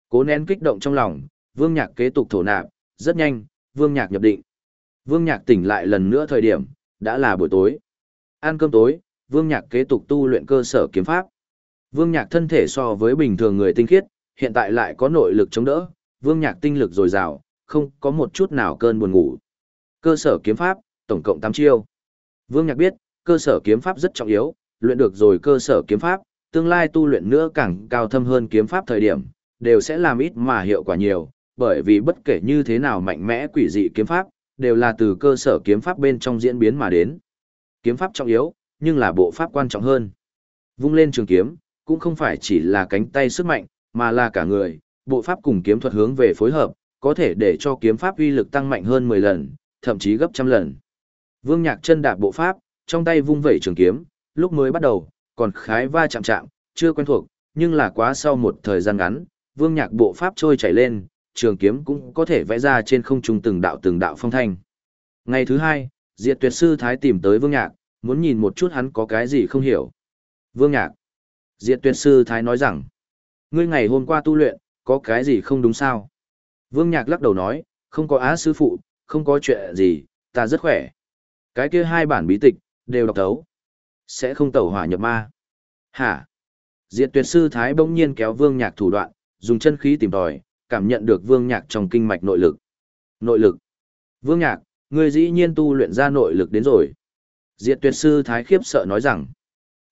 Cố nén kích động trong lòng, Vương Nhạc kế tục thổ nạp, rất nhanh, Vương Nhạc nhập định. Vương Nhạc tỉnh lại lần nữa thời điểm, đã là buổi tối. Ăn cơm tối, Vương Nhạc kế tục tu luyện cơ sở kiếm pháp. Vương Nhạc thân thể so với bình thường người tinh khiết, hiện tại lại có nội lực chống đỡ, Vương Nhạc tinh lực dồi dào, không có một chút nào cơn buồn ngủ. Cơ sở kiếm pháp, tổng cộng 8 chiêu. Vương Nhạc biết, cơ sở kiếm pháp rất trọng yếu, luyện được rồi cơ sở kiếm pháp, tương lai tu luyện nữa càng cao thâm hơn kiếm pháp thời điểm, đều sẽ làm ít mà hiệu quả nhiều, bởi vì bất kể như thế nào mạnh mẽ quỷ dị kiếm pháp, đều là từ cơ sở kiếm pháp bên trong diễn biến mà đến. Kiếm pháp trọng yếu, nhưng là bộ pháp quan trọng hơn. Vung lên trường kiếm, cũng không phải chỉ là cánh tay sức mạnh, mà là cả người, bộ pháp cùng kiếm thuật hướng về phối hợp, có thể để cho kiếm pháp uy lực tăng mạnh hơn 10 lần, thậm chí gấp trăm lần. Vương Nhạc chân đạp bộ pháp, trong tay vung vẩy trường kiếm, lúc mới bắt đầu, còn khái va chạm chạm, chưa quen thuộc, nhưng là quá sau một thời gian ngắn, Vương Nhạc bộ pháp trôi chảy lên, trường kiếm cũng có thể vẽ ra trên không trung từng đạo từng đạo phong thanh. Ngày thứ hai, Diệt Tuyệt sư thái tìm tới Vương Nhạc, muốn nhìn một chút hắn có cái gì không hiểu. Vương Nhạc. Diệt Tuyệt sư thái nói rằng, ngươi ngày hôm qua tu luyện, có cái gì không đúng sao? Vương Nhạc lắc đầu nói, không có á sư phụ, không có chuyện gì, ta rất khỏe. Cái kia hai bản bí tịch, đều đọc tấu, Sẽ không tẩu hỏa nhập ma. Hả? Diệt tuyệt sư Thái bỗng nhiên kéo vương nhạc thủ đoạn, dùng chân khí tìm tòi, cảm nhận được vương nhạc trong kinh mạch nội lực. Nội lực. Vương nhạc, người dĩ nhiên tu luyện ra nội lực đến rồi. Diệt tuyệt sư Thái khiếp sợ nói rằng.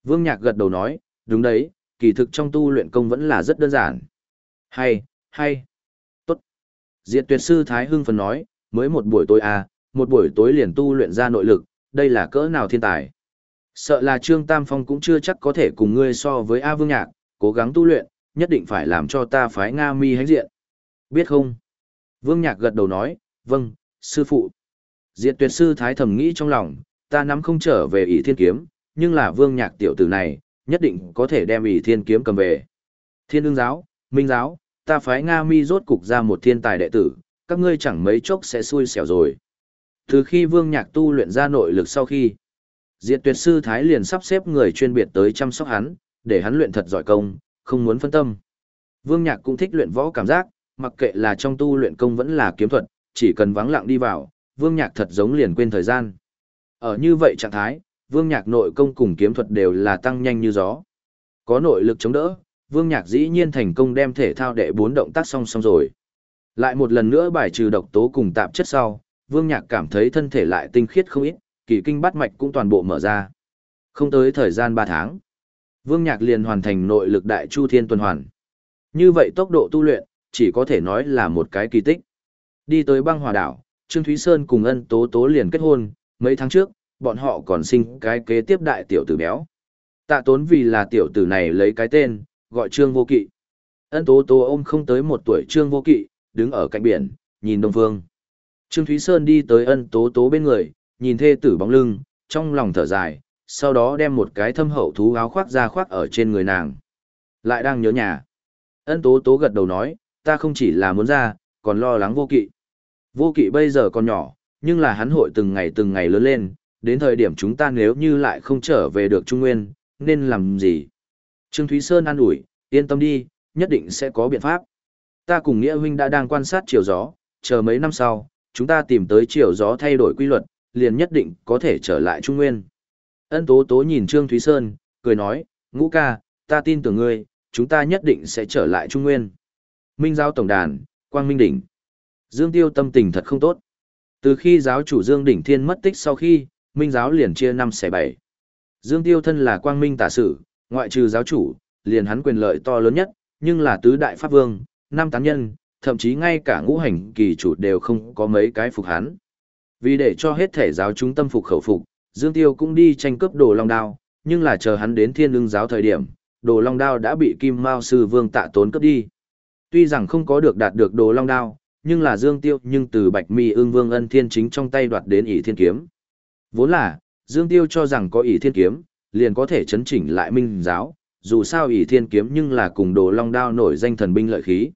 Vương nhạc gật đầu nói, đúng đấy, kỳ thực trong tu luyện công vẫn là rất đơn giản. Hay, hay. Tốt. Diệt tuyệt sư Thái hưng phấn nói, mới một buổi tối à, một buổi tối liền tu luyện ra nội lực, đây là cỡ nào thiên tài. Sợ là Trương Tam Phong cũng chưa chắc có thể cùng ngươi so với A Vương Nhạc, cố gắng tu luyện, nhất định phải làm cho ta phái Nga mi hãnh diện. Biết không? Vương Nhạc gật đầu nói, vâng, sư phụ. Diệt tuyệt sư thái thầm nghĩ trong lòng, ta nắm không trở về ỷ thiên kiếm, nhưng là Vương Nhạc tiểu tử này, nhất định có thể đem ỷ thiên kiếm cầm về. Thiên ương giáo, minh giáo, ta phái Nga mi rốt cục ra một thiên tài đệ tử, các ngươi chẳng mấy chốc sẽ xui xẻo rồi. Từ khi Vương Nhạc tu luyện ra nội lực sau khi, Diệt Tuyệt sư Thái liền sắp xếp người chuyên biệt tới chăm sóc hắn, để hắn luyện thật giỏi công, không muốn phân tâm. Vương Nhạc cũng thích luyện võ cảm giác, mặc kệ là trong tu luyện công vẫn là kiếm thuật, chỉ cần vắng lặng đi vào, Vương Nhạc thật giống liền quên thời gian. Ở như vậy trạng thái, Vương Nhạc nội công cùng kiếm thuật đều là tăng nhanh như gió. Có nội lực chống đỡ, Vương Nhạc dĩ nhiên thành công đem thể thao đệ bốn động tác song song rồi. Lại một lần nữa bài trừ độc tố cùng tạp chất sau, Vương Nhạc cảm thấy thân thể lại tinh khiết không ít, kỳ kinh bát mạch cũng toàn bộ mở ra. Không tới thời gian 3 tháng, Vương Nhạc liền hoàn thành nội lực đại chu thiên tuần hoàn. Như vậy tốc độ tu luyện, chỉ có thể nói là một cái kỳ tích. Đi tới băng hòa đảo, Trương Thúy Sơn cùng ân tố tố liền kết hôn, mấy tháng trước, bọn họ còn sinh cái kế tiếp đại tiểu tử béo. Tạ tốn vì là tiểu tử này lấy cái tên, gọi Trương Vô Kỵ. Ân tố tố ôm không tới một tuổi Trương Vô Kỵ, đứng ở cạnh biển, nhìn Đông Phương. Trương Thúy Sơn đi tới ân tố tố bên người, nhìn thê tử bóng lưng, trong lòng thở dài, sau đó đem một cái thâm hậu thú áo khoác ra khoác ở trên người nàng. Lại đang nhớ nhà. Ân tố tố gật đầu nói, ta không chỉ là muốn ra, còn lo lắng vô kỵ. Vô kỵ bây giờ còn nhỏ, nhưng là hắn hội từng ngày từng ngày lớn lên, đến thời điểm chúng ta nếu như lại không trở về được Trung Nguyên, nên làm gì? Trương Thúy Sơn an ủi, yên tâm đi, nhất định sẽ có biện pháp. Ta cùng Nghĩa huynh đã đang quan sát chiều gió, chờ mấy năm sau, chúng ta tìm tới chiều gió thay đổi quy luật, liền nhất định có thể trở lại Trung Nguyên. Ân Tố Tố nhìn Trương Thúy Sơn, cười nói, ngũ ca, ta tin tưởng ngươi, chúng ta nhất định sẽ trở lại Trung Nguyên. Minh giáo tổng đàn, Quang Minh Đỉnh. Dương Tiêu tâm tình thật không tốt. Từ khi giáo chủ Dương Đỉnh Thiên mất tích sau khi, Minh giáo liền chia năm xẻ bảy. Dương Tiêu thân là Quang Minh tả sử, ngoại trừ giáo chủ, liền hắn quyền lợi to lớn nhất, nhưng là tứ đại pháp vương, năm tán nhân, thậm chí ngay cả ngũ hành kỳ chủ đều không có mấy cái phục hắn. Vì để cho hết thể giáo chúng tâm phục khẩu phục, Dương Tiêu cũng đi tranh cướp đồ long đao, nhưng là chờ hắn đến thiên lương giáo thời điểm, đồ long đao đã bị kim mao sư vương tạ tốn cướp đi. Tuy rằng không có được đạt được đồ long đao, nhưng là Dương Tiêu nhưng từ bạch mi ương vương ân thiên chính trong tay đoạt đến ỷ thiên kiếm. Vốn là, Dương Tiêu cho rằng có ỷ thiên kiếm, liền có thể chấn chỉnh lại minh giáo, dù sao ỷ thiên kiếm nhưng là cùng đồ long đao nổi danh thần binh lợi khí.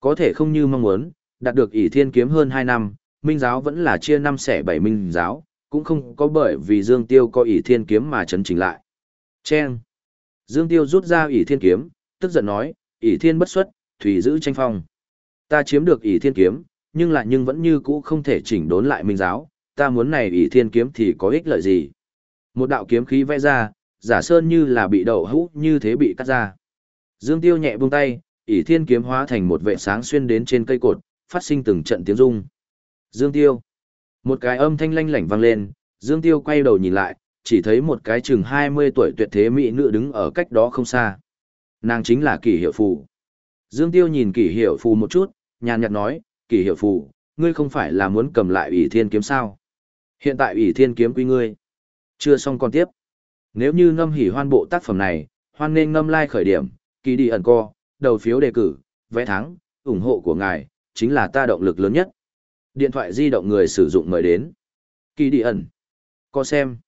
Có thể không như mong muốn, đạt được ỷ thiên kiếm hơn hai năm, minh giáo vẫn là chia năm xẻ bảy minh giáo, cũng không có bởi vì Dương Tiêu có ỷ thiên kiếm mà chấn chỉnh lại. Chen! Dương Tiêu rút ra ỷ thiên kiếm, tức giận nói, ỷ thiên bất xuất, thủy giữ tranh phong. Ta chiếm được ỷ thiên kiếm, nhưng lại nhưng vẫn như cũ không thể chỉnh đốn lại minh giáo, ta muốn này ỷ thiên kiếm thì có ích lợi gì. Một đạo kiếm khí vẽ ra, giả sơn như là bị đậu hũ như thế bị cắt ra. Dương Tiêu nhẹ buông tay, ỷ thiên kiếm hóa thành một vệ sáng xuyên đến trên cây cột, phát sinh từng trận tiếng rung. Dương Tiêu. Một cái âm thanh lanh lảnh vang lên, Dương Tiêu quay đầu nhìn lại, chỉ thấy một cái chừng 20 tuổi tuyệt thế mỹ nữ đứng ở cách đó không xa. Nàng chính là Kỷ Hiệu Phù. Dương Tiêu nhìn Kỷ Hiệu Phù một chút, nhàn nhạt nói, Kỷ Hiệu Phù, ngươi không phải là muốn cầm lại ủy thiên kiếm sao? Hiện tại ủy thiên kiếm quy ngươi. Chưa xong còn tiếp. Nếu như ngâm hỉ hoan bộ tác phẩm này, hoan nên ngâm lai like khởi điểm, kỳ đi ẩn co, đầu phiếu đề cử, vé thắng, ủng hộ của ngài, chính là ta động lực lớn nhất. Điện thoại di động người sử dụng mời đến. Kỳ đi ẩn. co xem.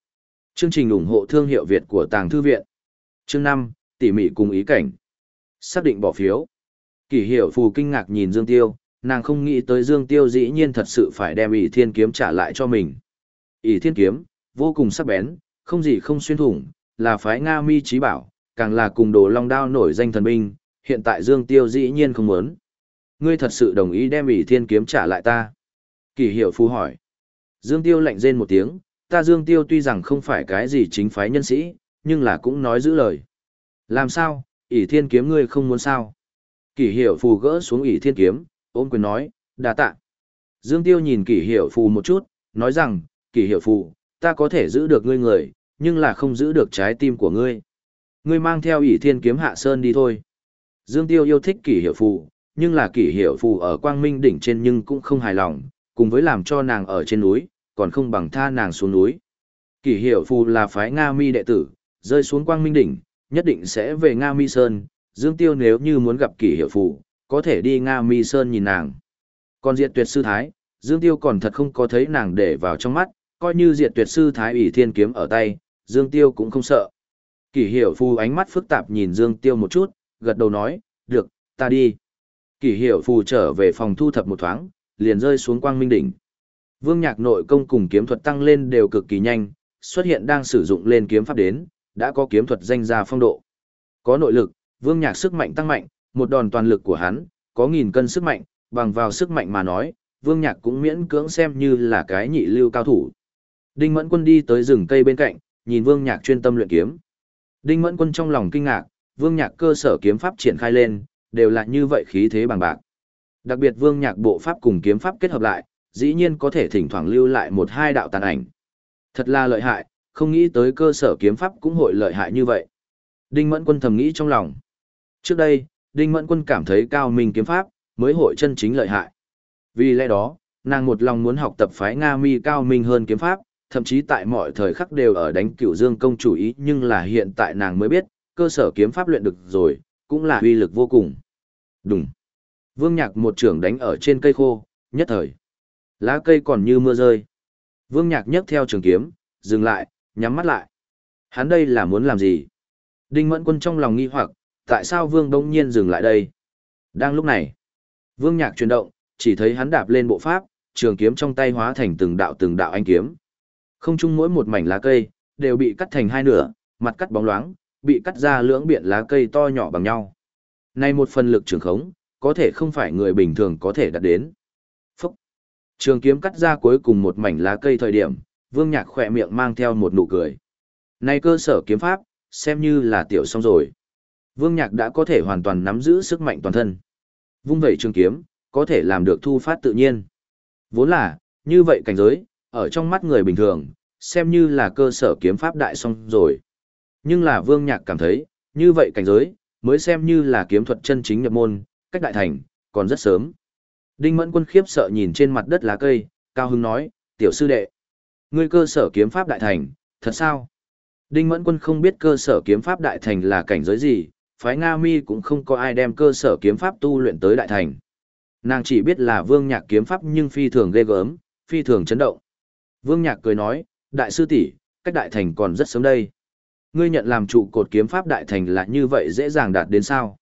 Chương trình ủng hộ thương hiệu Việt của Tàng Thư Viện. Chương 5, tỉ mỉ cùng ý cảnh. Xác định bỏ phiếu. Kỳ hiểu phù kinh ngạc nhìn Dương Tiêu, nàng không nghĩ tới Dương Tiêu dĩ nhiên thật sự phải đem ỷ thiên kiếm trả lại cho mình. ỷ thiên kiếm, vô cùng sắc bén, không gì không xuyên thủng, là phái Nga mi trí bảo, càng là cùng đồ long đao nổi danh thần binh, hiện tại Dương Tiêu dĩ nhiên không muốn. Ngươi thật sự đồng ý đem ỷ thiên kiếm trả lại ta. Kỳ hiểu phù hỏi. Dương Tiêu lạnh rên một tiếng, ta Dương Tiêu tuy rằng không phải cái gì chính phái nhân sĩ, nhưng là cũng nói giữ lời. Làm sao, ỷ thiên kiếm ngươi không muốn sao? Kỷ hiểu phù gỡ xuống ỷ thiên kiếm, ôm quyền nói, đà tạ. Dương Tiêu nhìn kỷ hiểu phù một chút, nói rằng, kỷ hiểu phù, ta có thể giữ được ngươi người, nhưng là không giữ được trái tim của ngươi. Ngươi mang theo ỷ thiên kiếm hạ sơn đi thôi. Dương Tiêu yêu thích kỷ hiểu phù, nhưng là kỷ hiểu phù ở quang minh đỉnh trên nhưng cũng không hài lòng, cùng với làm cho nàng ở trên núi, còn không bằng tha nàng xuống núi. Kỷ hiểu phù là phái Nga mi đệ tử, rơi xuống quang minh đỉnh, nhất định sẽ về Nga mi sơn, Dương Tiêu nếu như muốn gặp kỷ hiệu phù, có thể đi Nga Mi Sơn nhìn nàng. Còn diệt tuyệt sư thái, Dương Tiêu còn thật không có thấy nàng để vào trong mắt, coi như diệt tuyệt sư thái ủy thiên kiếm ở tay, Dương Tiêu cũng không sợ. Kỷ hiểu phù ánh mắt phức tạp nhìn Dương Tiêu một chút, gật đầu nói, được, ta đi. Kỷ hiểu phù trở về phòng thu thập một thoáng, liền rơi xuống quang minh đỉnh. Vương nhạc nội công cùng kiếm thuật tăng lên đều cực kỳ nhanh, xuất hiện đang sử dụng lên kiếm pháp đến, đã có kiếm thuật danh gia phong độ. Có nội lực, Vương Nhạc sức mạnh tăng mạnh, một đòn toàn lực của hắn, có nghìn cân sức mạnh, bằng vào sức mạnh mà nói, Vương Nhạc cũng miễn cưỡng xem như là cái nhị lưu cao thủ. Đinh Mẫn Quân đi tới rừng cây bên cạnh, nhìn Vương Nhạc chuyên tâm luyện kiếm. Đinh Mẫn Quân trong lòng kinh ngạc, Vương Nhạc cơ sở kiếm pháp triển khai lên, đều là như vậy khí thế bằng bạc. Đặc biệt Vương Nhạc bộ pháp cùng kiếm pháp kết hợp lại, dĩ nhiên có thể thỉnh thoảng lưu lại một hai đạo tàn ảnh. Thật là lợi hại, không nghĩ tới cơ sở kiếm pháp cũng hội lợi hại như vậy. Đinh Mẫn Quân thầm nghĩ trong lòng. Trước đây, Đinh Mẫn Quân cảm thấy cao minh kiếm pháp, mới hội chân chính lợi hại. Vì lẽ đó, nàng một lòng muốn học tập phái Nga mi cao minh hơn kiếm pháp, thậm chí tại mọi thời khắc đều ở đánh cửu dương công chủ ý nhưng là hiện tại nàng mới biết, cơ sở kiếm pháp luyện được rồi, cũng là uy lực vô cùng. Đúng. Vương Nhạc một trưởng đánh ở trên cây khô, nhất thời. Lá cây còn như mưa rơi. Vương Nhạc nhấc theo trường kiếm, dừng lại, nhắm mắt lại. Hắn đây là muốn làm gì? Đinh Mẫn Quân trong lòng nghi hoặc, tại sao Vương đông nhiên dừng lại đây? Đang lúc này, Vương Nhạc chuyển động, chỉ thấy hắn đạp lên bộ pháp, trường kiếm trong tay hóa thành từng đạo từng đạo anh kiếm. Không chung mỗi một mảnh lá cây, đều bị cắt thành hai nửa, mặt cắt bóng loáng, bị cắt ra lưỡng biện lá cây to nhỏ bằng nhau. Này một phần lực trường khống, có thể không phải người bình thường có thể đạt đến. Phúc! Trường kiếm cắt ra cuối cùng một mảnh lá cây thời điểm, Vương Nhạc khỏe miệng mang theo một nụ cười. Này cơ sở kiếm pháp, xem như là tiểu xong rồi. Vương Nhạc đã có thể hoàn toàn nắm giữ sức mạnh toàn thân. Vung vẩy trường kiếm, có thể làm được thu phát tự nhiên. Vốn là, như vậy cảnh giới, ở trong mắt người bình thường, xem như là cơ sở kiếm pháp đại song rồi. Nhưng là Vương Nhạc cảm thấy, như vậy cảnh giới, mới xem như là kiếm thuật chân chính nhập môn, cách đại thành, còn rất sớm. Đinh Mẫn Quân khiếp sợ nhìn trên mặt đất lá cây, cao hứng nói, tiểu sư đệ, ngươi cơ sở kiếm pháp đại thành, thật sao? Đinh Mẫn Quân không biết cơ sở kiếm pháp đại thành là cảnh giới gì, phái Nga Mi cũng không có ai đem cơ sở kiếm pháp tu luyện tới đại thành. Nàng chỉ biết là vương nhạc kiếm pháp nhưng phi thường ghê gớm, phi thường chấn động. Vương nhạc cười nói, đại sư tỷ, cách đại thành còn rất sớm đây. Ngươi nhận làm trụ cột kiếm pháp đại thành là như vậy dễ dàng đạt đến sao?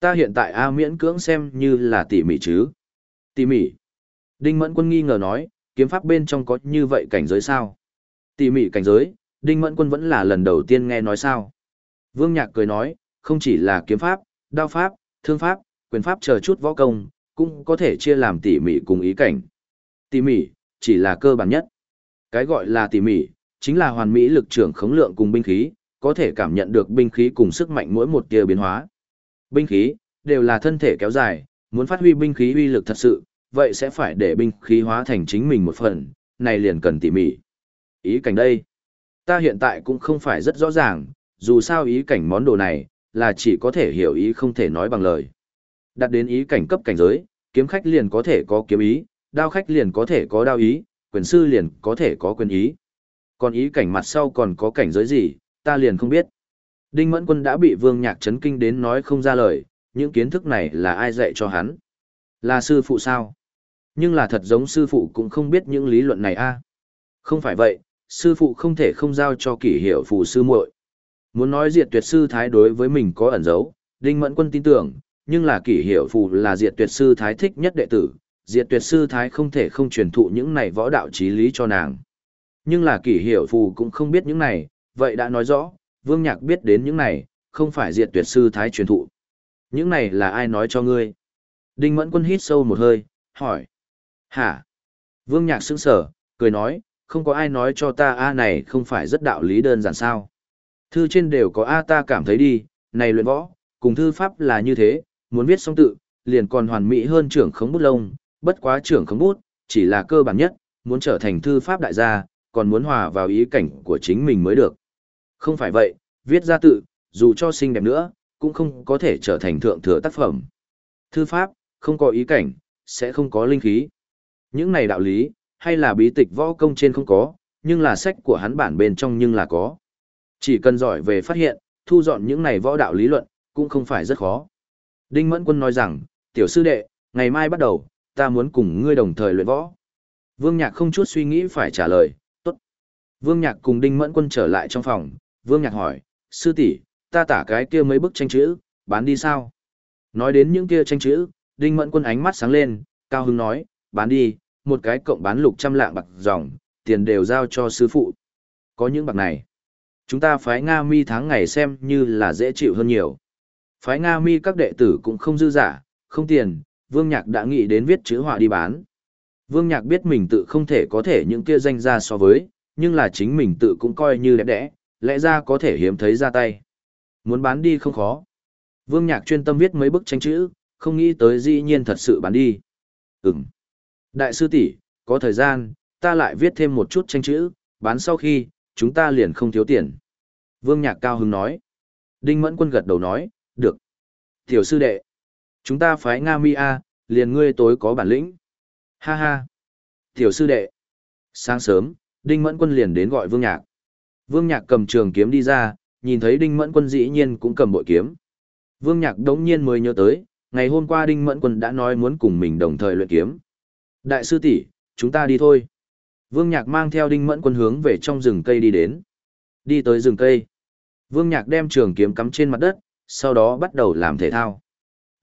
Ta hiện tại A miễn cưỡng xem như là tỉ mỉ chứ. Tỉ mỉ. Đinh Mẫn Quân nghi ngờ nói, kiếm pháp bên trong có như vậy cảnh giới sao? Tỉ mỉ cảnh giới, Đinh Mẫn Quân vẫn là lần đầu tiên nghe nói sao. Vương Nhạc cười nói, không chỉ là kiếm pháp, đao pháp, thương pháp, quyền pháp chờ chút võ công, cũng có thể chia làm tỉ mỉ cùng ý cảnh. Tỉ mỉ, chỉ là cơ bản nhất. Cái gọi là tỉ mỉ, chính là hoàn mỹ lực trưởng khống lượng cùng binh khí, có thể cảm nhận được binh khí cùng sức mạnh mỗi một tia biến hóa. Binh khí, đều là thân thể kéo dài, muốn phát huy binh khí uy lực thật sự, vậy sẽ phải để binh khí hóa thành chính mình một phần, này liền cần tỉ mỉ. Ý cảnh đây, ta hiện tại cũng không phải rất rõ ràng, dù sao ý cảnh món đồ này, là chỉ có thể hiểu ý không thể nói bằng lời. Đặt đến ý cảnh cấp cảnh giới, kiếm khách liền có thể có kiếm ý, đao khách liền có thể có đao ý, quyền sư liền có thể có quyền ý. Còn ý cảnh mặt sau còn có cảnh giới gì, ta liền không biết. Đinh Mẫn Quân đã bị Vương Nhạc chấn kinh đến nói không ra lời, những kiến thức này là ai dạy cho hắn? Là sư phụ sao? Nhưng là thật giống sư phụ cũng không biết những lý luận này a. Không phải vậy, sư phụ không thể không giao cho kỷ hiểu phụ sư muội. Muốn nói diệt tuyệt sư thái đối với mình có ẩn dấu, Đinh Mẫn Quân tin tưởng, nhưng là kỷ hiểu phụ là diệt tuyệt sư thái thích nhất đệ tử, diệt tuyệt sư thái không thể không truyền thụ những này võ đạo trí lý cho nàng. Nhưng là kỷ Hiểu phù cũng không biết những này, vậy đã nói rõ, Vương Nhạc biết đến những này, không phải diệt tuyệt sư thái truyền thụ. Những này là ai nói cho ngươi? Đinh Mẫn Quân hít sâu một hơi, hỏi. Hả? Vương Nhạc sững sở, cười nói, không có ai nói cho ta A này không phải rất đạo lý đơn giản sao. Thư trên đều có A ta cảm thấy đi, này luyện võ, cùng thư pháp là như thế, muốn viết xong tự, liền còn hoàn mỹ hơn trưởng khống bút lông, bất quá trưởng không bút, chỉ là cơ bản nhất, muốn trở thành thư pháp đại gia, còn muốn hòa vào ý cảnh của chính mình mới được. Không phải vậy, viết ra tự, dù cho xinh đẹp nữa, cũng không có thể trở thành thượng thừa tác phẩm. Thư pháp, không có ý cảnh, sẽ không có linh khí. Những này đạo lý, hay là bí tịch võ công trên không có, nhưng là sách của hắn bản bên trong nhưng là có. Chỉ cần giỏi về phát hiện, thu dọn những này võ đạo lý luận, cũng không phải rất khó. Đinh Mẫn Quân nói rằng, tiểu sư đệ, ngày mai bắt đầu, ta muốn cùng ngươi đồng thời luyện võ. Vương Nhạc không chút suy nghĩ phải trả lời, tốt. Vương Nhạc cùng Đinh Mẫn Quân trở lại trong phòng, Vương Nhạc hỏi, sư tỷ, ta tả cái kia mấy bức tranh chữ, bán đi sao? Nói đến những kia tranh chữ, Đinh Mẫn Quân ánh mắt sáng lên, cao hứng nói, bán đi, một cái cộng bán lục trăm lạng bạc dòng, tiền đều giao cho sư phụ. Có những bạc này, chúng ta phái Nga mi tháng ngày xem như là dễ chịu hơn nhiều. Phái Nga mi các đệ tử cũng không dư giả, không tiền, Vương Nhạc đã nghĩ đến viết chữ họa đi bán. Vương Nhạc biết mình tự không thể có thể những kia danh ra so với, nhưng là chính mình tự cũng coi như đẹp đẽ, lẽ ra có thể hiếm thấy ra tay. Muốn bán đi không khó. Vương Nhạc chuyên tâm viết mấy bức tranh chữ, không nghĩ tới dĩ nhiên thật sự bán đi. Ừm. Đại sư tỷ, có thời gian, ta lại viết thêm một chút tranh chữ, bán sau khi, chúng ta liền không thiếu tiền. Vương Nhạc cao hứng nói. Đinh Mẫn Quân gật đầu nói, được. Tiểu sư đệ, chúng ta phái Nga Mi A, liền ngươi tối có bản lĩnh. Ha ha. Tiểu sư đệ. Sáng sớm, Đinh Mẫn Quân liền đến gọi Vương Nhạc. Vương Nhạc cầm trường kiếm đi ra, nhìn thấy Đinh Mẫn Quân dĩ nhiên cũng cầm bội kiếm. Vương Nhạc đống nhiên mới nhớ tới, ngày hôm qua Đinh Mẫn Quân đã nói muốn cùng mình đồng thời luyện kiếm. Đại sư tỷ, chúng ta đi thôi. Vương Nhạc mang theo Đinh Mẫn Quân hướng về trong rừng cây đi đến. Đi tới rừng cây. Vương Nhạc đem trường kiếm cắm trên mặt đất, sau đó bắt đầu làm thể thao.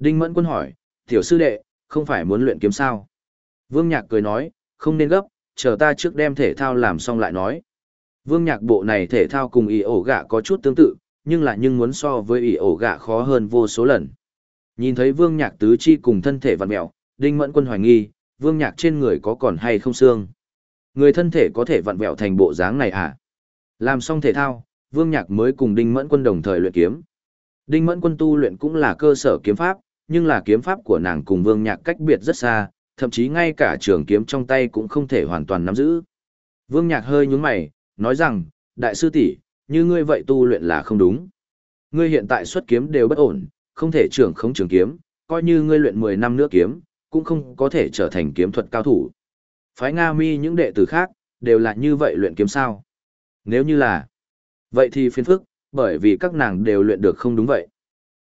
Đinh Mẫn Quân hỏi, tiểu sư đệ, không phải muốn luyện kiếm sao? Vương Nhạc cười nói, không nên gấp, chờ ta trước đem thể thao làm xong lại nói. Vương Nhạc bộ này thể thao cùng ý ổ gạ có chút tương tự, nhưng lại nhưng muốn so với ý ổ gạ khó hơn vô số lần. Nhìn thấy Vương Nhạc tứ chi cùng thân thể vặn mẹo, Đinh Mẫn Quân hoài nghi, Vương Nhạc trên người có còn hay không xương. Người thân thể có thể vặn vẹo thành bộ dáng này à? Làm xong thể thao, Vương Nhạc mới cùng Đinh Mẫn Quân đồng thời luyện kiếm. Đinh Mẫn Quân tu luyện cũng là cơ sở kiếm pháp, nhưng là kiếm pháp của nàng cùng Vương Nhạc cách biệt rất xa, thậm chí ngay cả trường kiếm trong tay cũng không thể hoàn toàn nắm giữ. Vương Nhạc hơi nhướng mày, nói rằng, đại sư tỷ, như ngươi vậy tu luyện là không đúng. Ngươi hiện tại xuất kiếm đều bất ổn, không thể trưởng không trường kiếm, coi như ngươi luyện 10 năm nữa kiếm, cũng không có thể trở thành kiếm thuật cao thủ. Phái Nga Mi những đệ tử khác, đều là như vậy luyện kiếm sao. Nếu như là, vậy thì phiền phức, bởi vì các nàng đều luyện được không đúng vậy.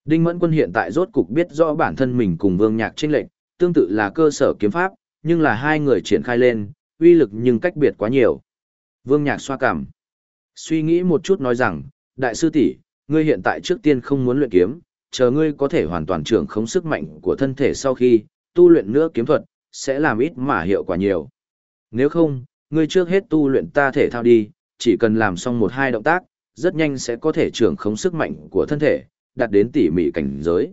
Đinh Mẫn Quân hiện tại rốt cục biết rõ bản thân mình cùng Vương Nhạc chênh lệnh, tương tự là cơ sở kiếm pháp, nhưng là hai người triển khai lên, uy lực nhưng cách biệt quá nhiều. Vương Nhạc xoa cằm, suy nghĩ một chút nói rằng, đại sư tỷ, ngươi hiện tại trước tiên không muốn luyện kiếm, chờ ngươi có thể hoàn toàn trưởng khống sức mạnh của thân thể sau khi tu luyện nữa kiếm thuật, sẽ làm ít mà hiệu quả nhiều. Nếu không, ngươi trước hết tu luyện ta thể thao đi, chỉ cần làm xong một hai động tác, rất nhanh sẽ có thể trưởng khống sức mạnh của thân thể, đạt đến tỉ mỉ cảnh giới.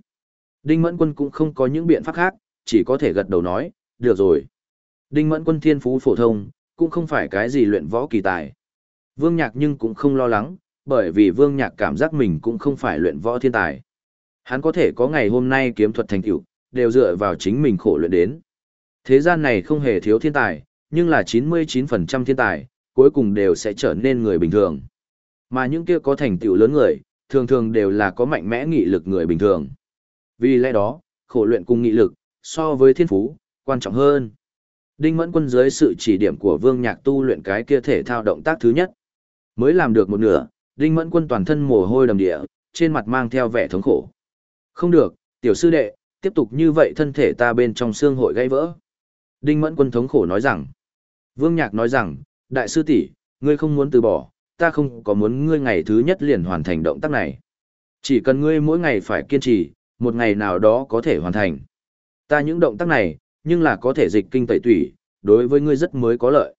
Đinh Mẫn Quân cũng không có những biện pháp khác, chỉ có thể gật đầu nói, được rồi. Đinh Mẫn Quân thiên phú phổ thông, cũng không phải cái gì luyện võ kỳ tài. Vương Nhạc nhưng cũng không lo lắng, bởi vì Vương Nhạc cảm giác mình cũng không phải luyện võ thiên tài. Hắn có thể có ngày hôm nay kiếm thuật thành tựu, đều dựa vào chính mình khổ luyện đến. Thế gian này không hề thiếu thiên tài, nhưng là 99% thiên tài, cuối cùng đều sẽ trở nên người bình thường. Mà những kia có thành tựu lớn người, thường thường đều là có mạnh mẽ nghị lực người bình thường. Vì lẽ đó, khổ luyện cùng nghị lực, so với thiên phú, quan trọng hơn. Đinh Mẫn Quân dưới sự chỉ điểm của Vương Nhạc tu luyện cái kia thể thao động tác thứ nhất. Mới làm được một nửa, Đinh Mẫn Quân toàn thân mồ hôi đầm địa, trên mặt mang theo vẻ thống khổ. Không được, tiểu sư đệ, tiếp tục như vậy thân thể ta bên trong xương hội gãy vỡ. Đinh Mẫn Quân thống khổ nói rằng. Vương Nhạc nói rằng, đại sư tỷ, ngươi không muốn từ bỏ, ta không có muốn ngươi ngày thứ nhất liền hoàn thành động tác này. Chỉ cần ngươi mỗi ngày phải kiên trì, một ngày nào đó có thể hoàn thành. Ta những động tác này, nhưng là có thể dịch kinh tẩy tủy, đối với ngươi rất mới có lợi.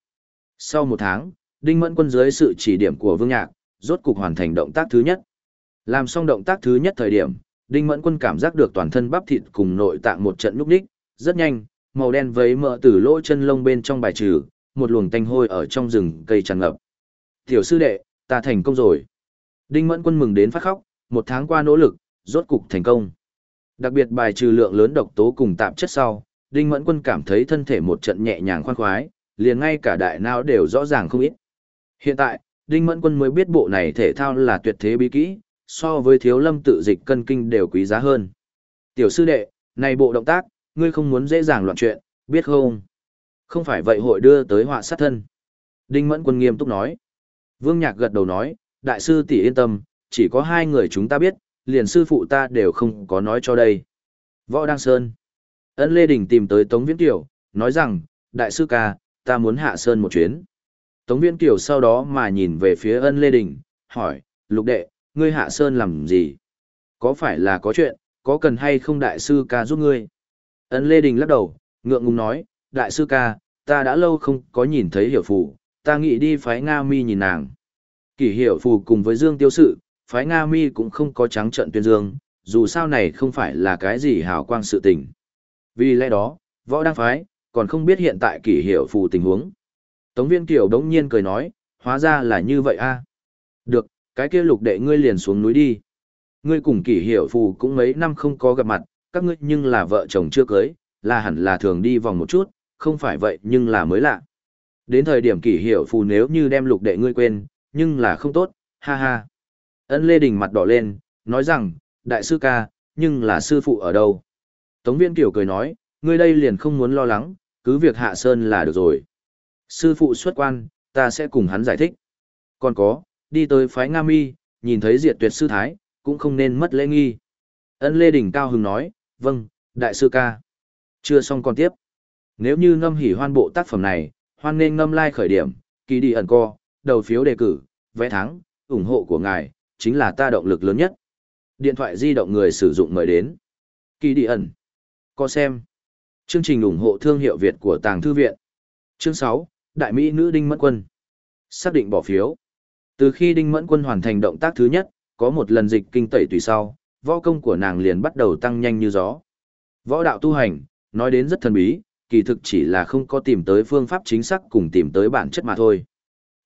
Sau một tháng, Đinh Mẫn Quân dưới sự chỉ điểm của Vương Nhạc, rốt cục hoàn thành động tác thứ nhất. Làm xong động tác thứ nhất thời điểm, Đinh Mẫn Quân cảm giác được toàn thân bắp thịt cùng nội tạng một trận núp đích, rất nhanh, màu đen vấy mỡ từ lỗ chân lông bên trong bài trừ, một luồng tanh hôi ở trong rừng cây tràn ngập. Tiểu sư đệ, ta thành công rồi. Đinh Mẫn Quân mừng đến phát khóc, một tháng qua nỗ lực, rốt cục thành công. Đặc biệt bài trừ lượng lớn độc tố cùng tạp chất sau, Đinh Mẫn Quân cảm thấy thân thể một trận nhẹ nhàng khoan khoái, liền ngay cả đại não đều rõ ràng không ít. Hiện tại, Đinh Mẫn Quân mới biết bộ này thể thao là tuyệt thế bí kỹ, so với thiếu lâm tự dịch cân kinh đều quý giá hơn. Tiểu sư đệ, này bộ động tác, ngươi không muốn dễ dàng loạn chuyện, biết không? Không phải vậy hội đưa tới họa sát thân. Đinh Mẫn Quân nghiêm túc nói. Vương Nhạc gật đầu nói, đại sư tỷ yên tâm, chỉ có hai người chúng ta biết, liền sư phụ ta đều không có nói cho đây. Võ Đăng Sơn. Ân Lê Đình tìm tới Tống Viễn Kiều, nói rằng, đại sư ca, ta muốn hạ Sơn một chuyến. Tống Viễn Kiều sau đó mà nhìn về phía ân Lê Đình, hỏi, lục đệ, ngươi hạ Sơn làm gì? Có phải là có chuyện, có cần hay không đại sư ca giúp ngươi? Ân Lê Đình lắc đầu, ngượng ngùng nói, đại sư ca, ta đã lâu không có nhìn thấy hiểu phụ, ta nghĩ đi phái Nga mi nhìn nàng. Kỷ hiểu phù cùng với Dương Tiêu Sự, phái Nga mi cũng không có trắng trận tuyên dương, dù sao này không phải là cái gì hào quang sự tình. Vì lẽ đó, võ đang phái, còn không biết hiện tại kỷ hiểu phù tình huống. Tống viên kiểu đống nhiên cười nói, hóa ra là như vậy a. Được, cái kia lục đệ ngươi liền xuống núi đi. Ngươi cùng kỷ hiểu phù cũng mấy năm không có gặp mặt, các ngươi nhưng là vợ chồng chưa cưới, là hẳn là thường đi vòng một chút, không phải vậy nhưng là mới lạ. Đến thời điểm kỷ hiểu phù nếu như đem lục đệ ngươi quên, nhưng là không tốt, ha ha. Ân Lê Đình mặt đỏ lên, nói rằng, đại sư ca, nhưng là sư phụ ở đâu? Tống viên kiểu cười nói, ngươi đây liền không muốn lo lắng, cứ việc hạ sơn là được rồi. Sư phụ xuất quan, ta sẽ cùng hắn giải thích. Còn có, đi tới phái Nga Mi, nhìn thấy diệt tuyệt sư thái, cũng không nên mất lễ nghi. Ân Lê Đình cao hứng nói, vâng, đại sư ca. Chưa xong còn tiếp. Nếu như ngâm hỉ hoan bộ tác phẩm này, hoan nên ngâm lai like khởi điểm, kỳ đi ẩn co, đầu phiếu đề cử, vẽ thắng, ủng hộ của ngài, chính là ta động lực lớn nhất. Điện thoại di động người sử dụng mời đến. Kỳ đi ẩn. co xem. Chương trình ủng hộ thương hiệu Việt của Tàng Thư Viện. Chương 6, Đại Mỹ Nữ Đinh Mẫn Quân. Xác định bỏ phiếu. Từ khi Đinh Mẫn Quân hoàn thành động tác thứ nhất, có một lần dịch kinh tẩy tùy sau, võ công của nàng liền bắt đầu tăng nhanh như gió. Võ đạo tu hành, nói đến rất thần bí, kỳ thực chỉ là không có tìm tới phương pháp chính xác cùng tìm tới bản chất mà thôi.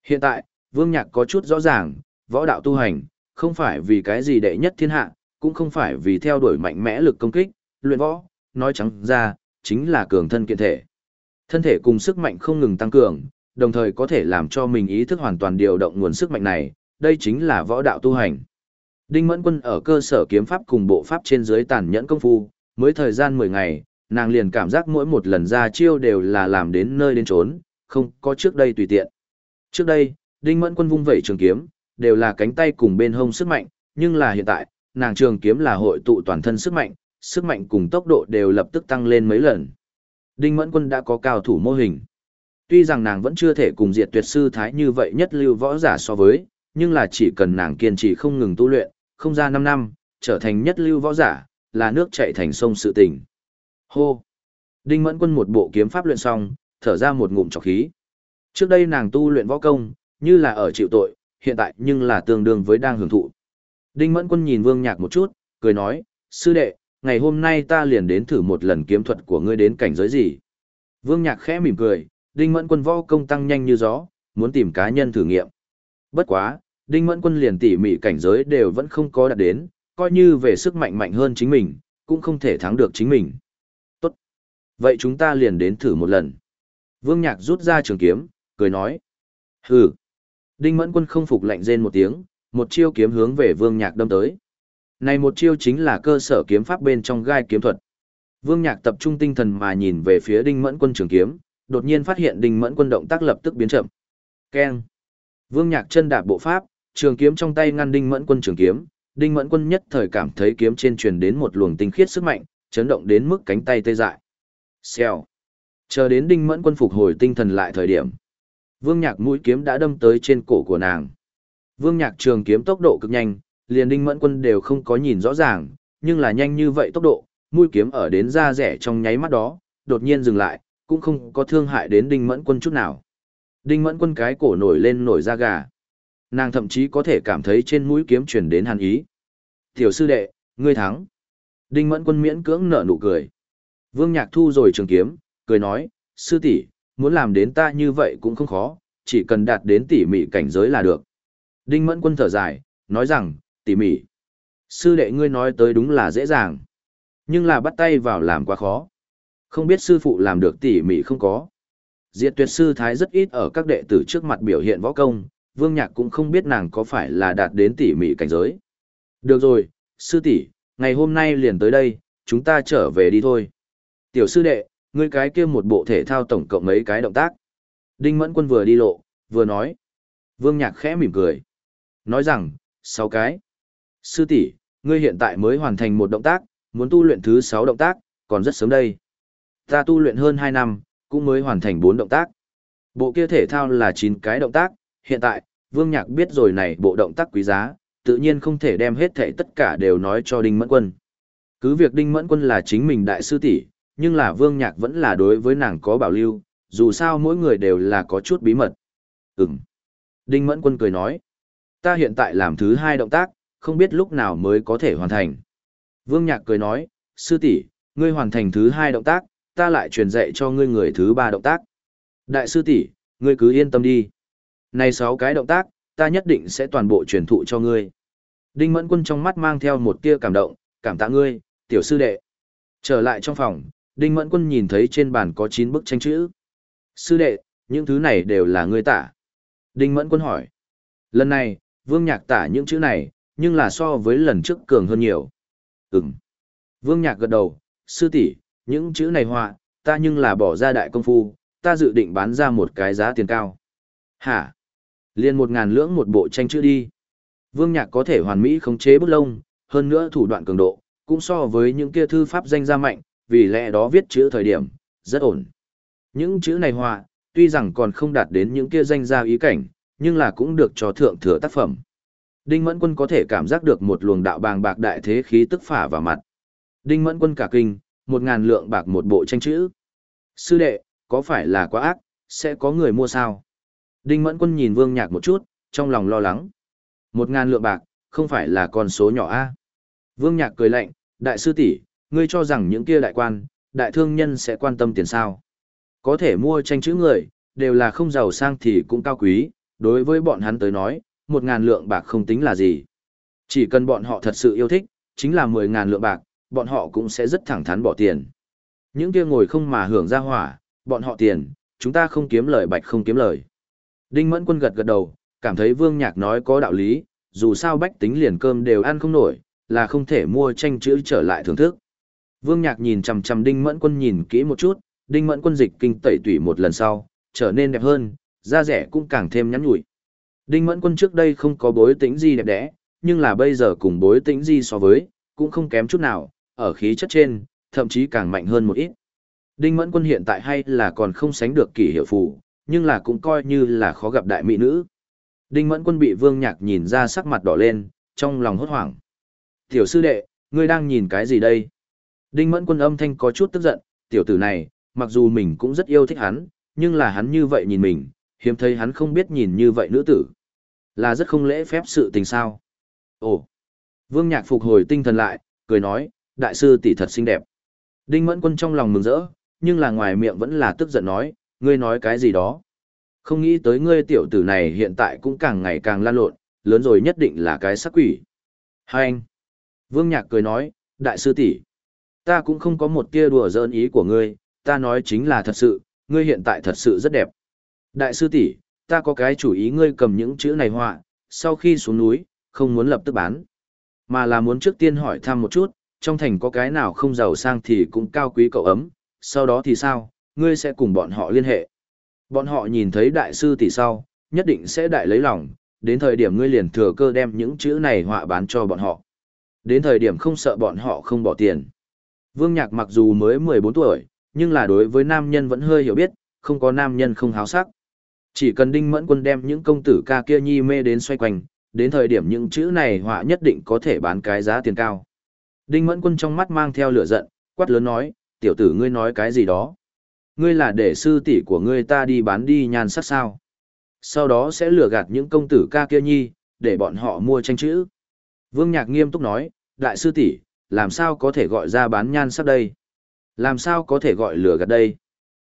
Hiện tại, Vương Nhạc có chút rõ ràng, võ đạo tu hành, không phải vì cái gì đệ nhất thiên hạ, cũng không phải vì theo đuổi mạnh mẽ lực công kích, luyện võ, nói trắng ra, chính là cường thân kiện thể. Thân thể cùng sức mạnh không ngừng tăng cường, đồng thời có thể làm cho mình ý thức hoàn toàn điều động nguồn sức mạnh này, đây chính là võ đạo tu hành. Đinh Mẫn Quân ở cơ sở kiếm pháp cùng bộ pháp trên dưới tàn nhẫn công phu, mới thời gian 10 ngày, nàng liền cảm giác mỗi một lần ra chiêu đều là làm đến nơi đến trốn, không có trước đây tùy tiện. Trước đây, Đinh Mẫn Quân vung vẩy trường kiếm, đều là cánh tay cùng bên hông sức mạnh, nhưng là hiện tại, nàng trường kiếm là hội tụ toàn thân sức mạnh, sức mạnh cùng tốc độ đều lập tức tăng lên mấy lần. Đinh Mẫn Quân đã có cao thủ mô hình. Tuy rằng nàng vẫn chưa thể cùng diệt tuyệt sư thái như vậy nhất lưu võ giả so với, nhưng là chỉ cần nàng kiên trì không ngừng tu luyện, không ra 5 năm, trở thành nhất lưu võ giả, là nước chảy thành sông sự tình. Hô! Đinh Mẫn Quân một bộ kiếm pháp luyện xong, thở ra một ngụm trọc khí. Trước đây nàng tu luyện võ công, như là ở chịu tội, hiện tại nhưng là tương đương với đang hưởng thụ. Đinh Mẫn Quân nhìn Vương Nhạc một chút, cười nói, sư đệ, ngày hôm nay ta liền đến thử một lần kiếm thuật của ngươi đến cảnh giới gì. Vương Nhạc khẽ mỉm cười, Đinh Mẫn Quân võ công tăng nhanh như gió, muốn tìm cá nhân thử nghiệm. Bất quá, Đinh Mẫn Quân liền tỉ mỉ cảnh giới đều vẫn không có đạt đến, coi như về sức mạnh mạnh hơn chính mình, cũng không thể thắng được chính mình. Vậy chúng ta liền đến thử một lần. Vương Nhạc rút ra trường kiếm, cười nói. Hừ. Đinh Mẫn Quân không phục lạnh rên một tiếng, một chiêu kiếm hướng về Vương Nhạc đâm tới. Này một chiêu chính là cơ sở kiếm pháp bên trong gai kiếm thuật. Vương Nhạc tập trung tinh thần mà nhìn về phía Đinh Mẫn Quân trường kiếm, đột nhiên phát hiện Đinh Mẫn Quân động tác lập tức biến chậm. Keng. Vương Nhạc chân đạp bộ pháp, trường kiếm trong tay ngăn Đinh Mẫn Quân trường kiếm, Đinh Mẫn Quân nhất thời cảm thấy kiếm trên truyền đến một luồng tinh khiết sức mạnh, chấn động đến mức cánh tay tê dại. Xèo. Chờ đến Đinh Mẫn Quân phục hồi tinh thần lại thời điểm, Vương Nhạc mũi kiếm đã đâm tới trên cổ của nàng. Vương Nhạc trường kiếm tốc độ cực nhanh, liền Đinh Mẫn Quân đều không có nhìn rõ ràng, nhưng là nhanh như vậy tốc độ, mũi kiếm ở đến da rẻ trong nháy mắt đó, đột nhiên dừng lại, cũng không có thương hại đến Đinh Mẫn Quân chút nào. Đinh Mẫn Quân cái cổ nổi lên nổi da gà. Nàng thậm chí có thể cảm thấy trên mũi kiếm truyền đến hàn ý. Tiểu sư đệ, ngươi thắng. Đinh Mẫn Quân miễn cưỡng nở nụ cười. Vương Nhạc thu rồi trường kiếm, cười nói, sư tỷ, muốn làm đến ta như vậy cũng không khó, chỉ cần đạt đến tỉ mỉ cảnh giới là được. Đinh Mẫn Quân thở dài, nói rằng, tỉ mỉ. Sư đệ ngươi nói tới đúng là dễ dàng, nhưng là bắt tay vào làm quá khó. Không biết sư phụ làm được tỉ mỉ không có. Diệt tuyệt sư thái rất ít ở các đệ tử trước mặt biểu hiện võ công, Vương Nhạc cũng không biết nàng có phải là đạt đến tỉ mỉ cảnh giới. Được rồi, sư tỷ, ngày hôm nay liền tới đây, chúng ta trở về đi thôi. Tiểu sư đệ, ngươi cái kia một bộ thể thao tổng cộng mấy cái động tác. Đinh Mẫn Quân vừa đi lộ, vừa nói. Vương Nhạc khẽ mỉm cười. Nói rằng, sáu cái. Sư tỷ, ngươi hiện tại mới hoàn thành một động tác, muốn tu luyện thứ sáu động tác, còn rất sớm đây. Ta tu luyện hơn hai năm, cũng mới hoàn thành bốn động tác. Bộ kia thể thao là chín cái động tác, hiện tại, Vương Nhạc biết rồi này bộ động tác quý giá, tự nhiên không thể đem hết thể tất cả đều nói cho Đinh Mẫn Quân. Cứ việc Đinh Mẫn Quân là chính mình đại sư tỷ, nhưng là Vương Nhạc vẫn là đối với nàng có bảo lưu, dù sao mỗi người đều là có chút bí mật. Ừm. Đinh Mẫn Quân cười nói, ta hiện tại làm thứ hai động tác, không biết lúc nào mới có thể hoàn thành. Vương Nhạc cười nói, sư tỷ, ngươi hoàn thành thứ hai động tác, ta lại truyền dạy cho ngươi người thứ ba động tác. Đại sư tỷ, ngươi cứ yên tâm đi. Này sáu cái động tác, ta nhất định sẽ toàn bộ truyền thụ cho ngươi. Đinh Mẫn Quân trong mắt mang theo một tia cảm động, cảm tạ ngươi, tiểu sư đệ. Trở lại trong phòng, Đinh Mẫn Quân nhìn thấy trên bàn có 9 bức tranh chữ. Sư đệ, những thứ này đều là ngươi tả. Đinh Mẫn Quân hỏi. Lần này, Vương Nhạc tả những chữ này, nhưng là so với lần trước cường hơn nhiều. Ừm. Vương Nhạc gật đầu, sư tỷ, những chữ này họa, ta nhưng là bỏ ra đại công phu, ta dự định bán ra một cái giá tiền cao. Hả? Liên một ngàn lưỡng một bộ tranh chữ đi. Vương Nhạc có thể hoàn mỹ khống chế bút lông, hơn nữa thủ đoạn cường độ, cũng so với những kia thư pháp danh gia mạnh, vì lẽ đó viết chữ thời điểm, rất ổn. Những chữ này họa, tuy rằng còn không đạt đến những kia danh gia ý cảnh, nhưng là cũng được cho thượng thừa tác phẩm. Đinh Mẫn Quân có thể cảm giác được một luồng đạo bàng bạc đại thế khí tức phả vào mặt. Đinh Mẫn Quân cả kinh, một ngàn lượng bạc một bộ tranh chữ. Sư đệ, có phải là quá ác, sẽ có người mua sao? Đinh Mẫn Quân nhìn Vương Nhạc một chút, trong lòng lo lắng. Một ngàn lượng bạc, không phải là con số nhỏ a? Vương Nhạc cười lạnh, đại sư tỷ, ngươi cho rằng những kia đại quan, đại thương nhân sẽ quan tâm tiền sao? Có thể mua tranh chữ người, đều là không giàu sang thì cũng cao quý, đối với bọn hắn tới nói, một ngàn lượng bạc không tính là gì. Chỉ cần bọn họ thật sự yêu thích, chính là mười ngàn lượng bạc, bọn họ cũng sẽ rất thẳng thắn bỏ tiền. Những kia ngồi không mà hưởng ra hỏa, bọn họ tiền, chúng ta không kiếm lời bạch không kiếm lời. Đinh Mẫn Quân gật gật đầu, cảm thấy Vương Nhạc nói có đạo lý, dù sao bách tính liền cơm đều ăn không nổi, là không thể mua tranh chữ trở lại thưởng thức. Vương Nhạc nhìn chằm chằm Đinh Mẫn Quân nhìn kỹ một chút, Đinh Mẫn Quân dịch kinh tẩy tủy một lần sau, trở nên đẹp hơn, da rẻ cũng càng thêm nhắn nhủi. Đinh Mẫn Quân trước đây không có bối tĩnh gì đẹp đẽ, nhưng là bây giờ cùng bối tĩnh gì so với, cũng không kém chút nào, ở khí chất trên, thậm chí càng mạnh hơn một ít. Đinh Mẫn Quân hiện tại hay là còn không sánh được kỷ hiệu phụ, nhưng là cũng coi như là khó gặp đại mỹ nữ. Đinh Mẫn Quân bị Vương Nhạc nhìn ra sắc mặt đỏ lên, trong lòng hốt hoảng. Tiểu sư đệ, ngươi đang nhìn cái gì đây? Đinh Mẫn Quân âm thanh có chút tức giận, tiểu tử này, mặc dù mình cũng rất yêu thích hắn, nhưng là hắn như vậy nhìn mình, hiếm thấy hắn không biết nhìn như vậy nữ tử. Là rất không lễ phép sự tình sao. Ồ! Vương Nhạc phục hồi tinh thần lại, cười nói, đại sư tỷ thật xinh đẹp. Đinh Mẫn Quân trong lòng mừng rỡ, nhưng là ngoài miệng vẫn là tức giận nói, ngươi nói cái gì đó. Không nghĩ tới ngươi tiểu tử này hiện tại cũng càng ngày càng lan lộn, lớn rồi nhất định là cái sắc quỷ. Hai anh. Vương Nhạc cười nói, đại sư tỷ, ta cũng không có một tia đùa giỡn ý của ngươi, ta nói chính là thật sự, ngươi hiện tại thật sự rất đẹp. Đại sư tỷ, ta có cái chủ ý ngươi cầm những chữ này họa, sau khi xuống núi, không muốn lập tức bán, mà là muốn trước tiên hỏi thăm một chút, trong thành có cái nào không giàu sang thì cũng cao quý cậu ấm, sau đó thì sao, ngươi sẽ cùng bọn họ liên hệ. Bọn họ nhìn thấy đại sư tỷ sau, nhất định sẽ đại lấy lòng, đến thời điểm ngươi liền thừa cơ đem những chữ này họa bán cho bọn họ. Đến thời điểm không sợ bọn họ không bỏ tiền. Vương Nhạc mặc dù mới 14 tuổi, nhưng là đối với nam nhân vẫn hơi hiểu biết, không có nam nhân không háo sắc. Chỉ cần đinh mẫn quân đem những công tử ca kia nhi mê đến xoay quanh, đến thời điểm những chữ này họa nhất định có thể bán cái giá tiền cao. Đinh mẫn quân trong mắt mang theo lửa giận, quát lớn nói, tiểu tử ngươi nói cái gì đó. Ngươi là để sư tỷ của ngươi ta đi bán đi nhan sắc sao. Sau đó sẽ lừa gạt những công tử ca kia nhi, để bọn họ mua tranh chữ. Vương Nhạc nghiêm túc nói, đại sư tỷ, làm sao có thể gọi ra bán nhan sắc đây? Làm sao có thể gọi lừa gạt đây?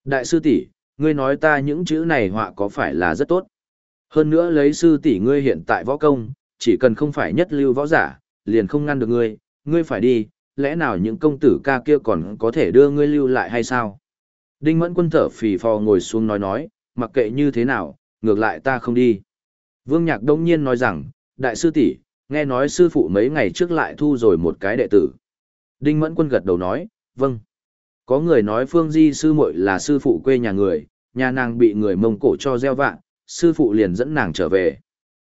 Đại sư tỷ, ngươi nói ta những chữ này họa có phải là rất tốt? Hơn nữa lấy sư tỷ ngươi hiện tại võ công, chỉ cần không phải nhất lưu võ giả, liền không ngăn được ngươi, ngươi phải đi, lẽ nào những công tử ca kia còn có thể đưa ngươi lưu lại hay sao? Đinh mẫn quân thở phì phò ngồi xuống nói nói, mặc kệ như thế nào, ngược lại ta không đi. Vương Nhạc đông nhiên nói rằng, đại sư tỷ, nghe nói sư phụ mấy ngày trước lại thu rồi một cái đệ tử. Đinh mẫn quân gật đầu nói, vâng. Có người nói Phương Di sư muội là sư phụ quê nhà người, nhà nàng bị người mông cổ cho gieo vạn, sư phụ liền dẫn nàng trở về.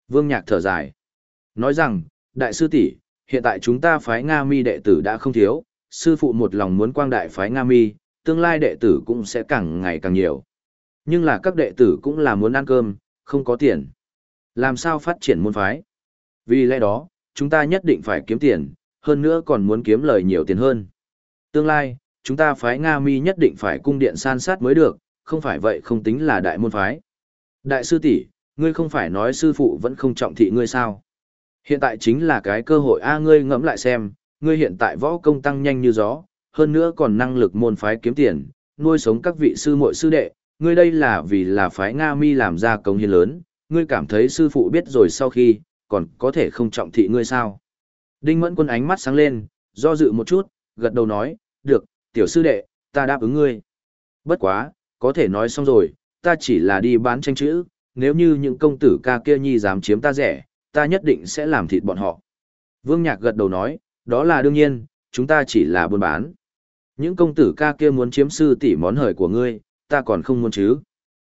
Vương Nhạc thở dài. Nói rằng, đại sư tỷ, hiện tại chúng ta phái Nga mi đệ tử đã không thiếu, sư phụ một lòng muốn quang đại phái Nga mi, tương lai đệ tử cũng sẽ càng ngày càng nhiều. Nhưng là các đệ tử cũng là muốn ăn cơm, không có tiền. Làm sao phát triển môn phái? Vì lẽ đó, chúng ta nhất định phải kiếm tiền, hơn nữa còn muốn kiếm lời nhiều tiền hơn. Tương lai, chúng ta phái Nga mi nhất định phải cung điện san sát mới được, không phải vậy không tính là đại môn phái. Đại sư tỷ, ngươi không phải nói sư phụ vẫn không trọng thị ngươi sao? Hiện tại chính là cái cơ hội a ngươi ngẫm lại xem, ngươi hiện tại võ công tăng nhanh như gió, hơn nữa còn năng lực môn phái kiếm tiền, nuôi sống các vị sư muội sư đệ, ngươi đây là vì là phái Nga Mi làm ra công hiến lớn, ngươi cảm thấy sư phụ biết rồi sau khi, còn có thể không trọng thị ngươi sao? Đinh Mẫn Quân ánh mắt sáng lên, do dự một chút, gật đầu nói, được, tiểu sư đệ, ta đáp ứng ngươi. Bất quá, có thể nói xong rồi, ta chỉ là đi bán tranh chữ, nếu như những công tử ca kia nhi dám chiếm ta rẻ, ta nhất định sẽ làm thịt bọn họ. Vương Nhạc gật đầu nói, đó là đương nhiên, chúng ta chỉ là buôn bán. Những công tử ca kia muốn chiếm sư tỷ món hời của ngươi, ta còn không muốn chứ.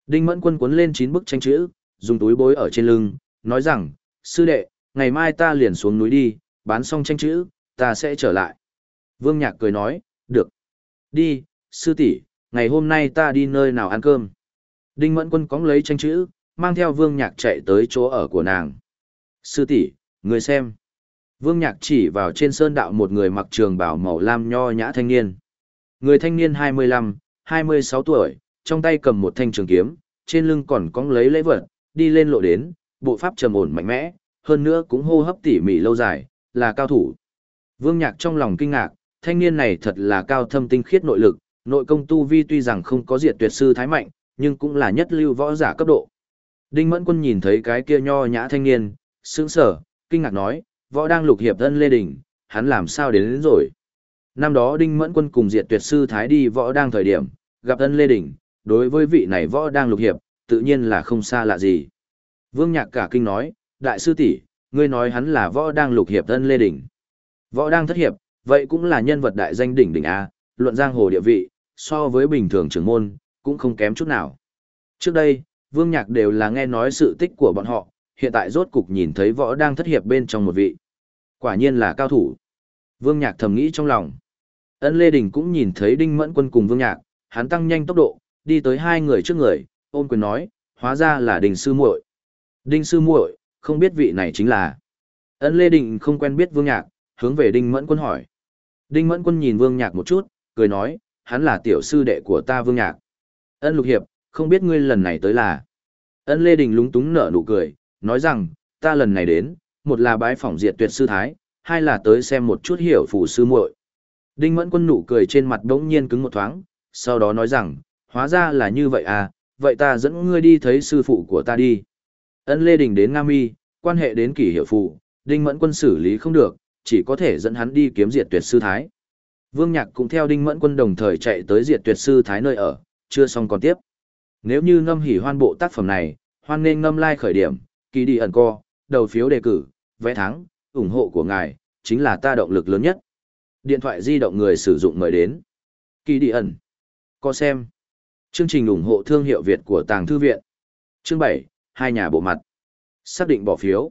Đinh Mẫn Quân cuốn lên chín bức tranh chữ, dùng túi bối ở trên lưng, nói rằng, sư đệ, ngày mai ta liền xuống núi đi, bán xong tranh chữ, ta sẽ trở lại. Vương Nhạc cười nói, được. Đi, sư tỷ, ngày hôm nay ta đi nơi nào ăn cơm. Đinh Mẫn Quân cóng lấy tranh chữ, mang theo Vương Nhạc chạy tới chỗ ở của nàng. Sư tỷ, người xem. Vương Nhạc chỉ vào trên sơn đạo một người mặc trường bảo màu lam nho nhã thanh niên. Người thanh niên 25, 26 tuổi, trong tay cầm một thanh trường kiếm, trên lưng còn cóng lấy lễ vật, đi lên lộ đến, bộ pháp trầm ổn mạnh mẽ, hơn nữa cũng hô hấp tỉ mỉ lâu dài, là cao thủ. Vương Nhạc trong lòng kinh ngạc, thanh niên này thật là cao thâm tinh khiết nội lực, nội công tu vi tuy rằng không có diệt tuyệt sư thái mạnh, nhưng cũng là nhất lưu võ giả cấp độ. Đinh Mẫn Quân nhìn thấy cái kia nho nhã thanh niên, sững sờ, kinh ngạc nói, võ đang lục hiệp thân Lê Đình, hắn làm sao đến, đến rồi. Năm đó Đinh Mẫn Quân cùng diệt tuyệt sư Thái đi võ đang thời điểm, gặp thân Lê Đình, đối với vị này võ đang lục hiệp, tự nhiên là không xa lạ gì. Vương Nhạc cả kinh nói, đại sư tỷ, ngươi nói hắn là võ đang lục hiệp thân Lê Đình. Võ đang thất hiệp, vậy cũng là nhân vật đại danh đỉnh đỉnh A, luận giang hồ địa vị, so với bình thường trưởng môn, cũng không kém chút nào. Trước đây, Vương Nhạc đều là nghe nói sự tích của bọn họ, hiện tại rốt cục nhìn thấy võ đang thất hiệp bên trong một vị. Quả nhiên là cao thủ. Vương Nhạc thầm nghĩ trong lòng. Ân Lê Đình cũng nhìn thấy Đinh Mẫn Quân cùng Vương Nhạc, hắn tăng nhanh tốc độ, đi tới hai người trước người, ôn quyền nói, hóa ra là đình Sư muội. Đinh Sư muội, không biết vị này chính là. Ân Lê Đình không quen biết Vương Nhạc, hướng về Đinh Mẫn Quân hỏi. Đinh Mẫn Quân nhìn Vương Nhạc một chút, cười nói, hắn là tiểu sư đệ của ta Vương Nhạc. Ân Lục Hiệp, không biết ngươi lần này tới là. Ân Lê Đình lúng túng nở nụ cười, nói rằng, ta lần này đến, một là bái phỏng diệt tuyệt sư thái, hai là tới xem một chút hiểu phủ sư muội. Đinh Mẫn Quân nụ cười trên mặt đống nhiên cứng một thoáng, sau đó nói rằng, hóa ra là như vậy à, vậy ta dẫn ngươi đi thấy sư phụ của ta đi. Ân Lê Đình đến Nga Mi, quan hệ đến kỷ hiệu phụ, Đinh Mẫn Quân xử lý không được, chỉ có thể dẫn hắn đi kiếm diệt tuyệt sư thái. Vương Nhạc cũng theo Đinh Mẫn Quân đồng thời chạy tới diệt tuyệt sư thái nơi ở, chưa xong còn tiếp. Nếu như ngâm hỉ hoan bộ tác phẩm này, hoan nên ngâm lai like khởi điểm, kỳ đi ẩn co, đầu phiếu đề cử, vẽ thắng, ủng hộ của ngài, chính là ta động lực lớn nhất. Điện thoại di động người sử dụng mời đến. Kỳ đi ẩn. co xem. Chương trình ủng hộ thương hiệu Việt của Tàng Thư Viện. Chương 7, hai nhà bộ mặt. Xác định bỏ phiếu.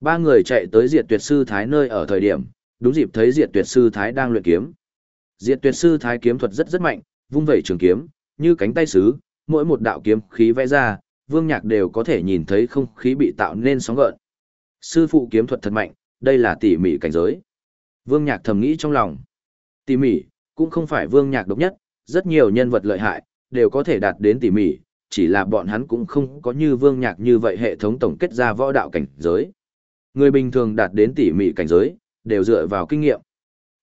Ba người chạy tới diệt tuyệt sư Thái nơi ở thời điểm, đúng dịp thấy diệt tuyệt sư Thái đang luyện kiếm. Diệt tuyệt sư Thái kiếm thuật rất rất mạnh, vung vẩy trường kiếm, như cánh tay sứ, mỗi một đạo kiếm khí vẽ ra, vương nhạc đều có thể nhìn thấy không khí bị tạo nên sóng gợn. Sư phụ kiếm thuật thật mạnh, đây là tỉ mỉ cảnh giới. Vương nhạc thầm nghĩ trong lòng. Tỉ mỉ, cũng không phải vương nhạc độc nhất, rất nhiều nhân vật lợi hại, đều có thể đạt đến tỉ mỉ, chỉ là bọn hắn cũng không có như vương nhạc như vậy hệ thống tổng kết ra võ đạo cảnh giới. Người bình thường đạt đến tỉ mỉ cảnh giới, đều dựa vào kinh nghiệm.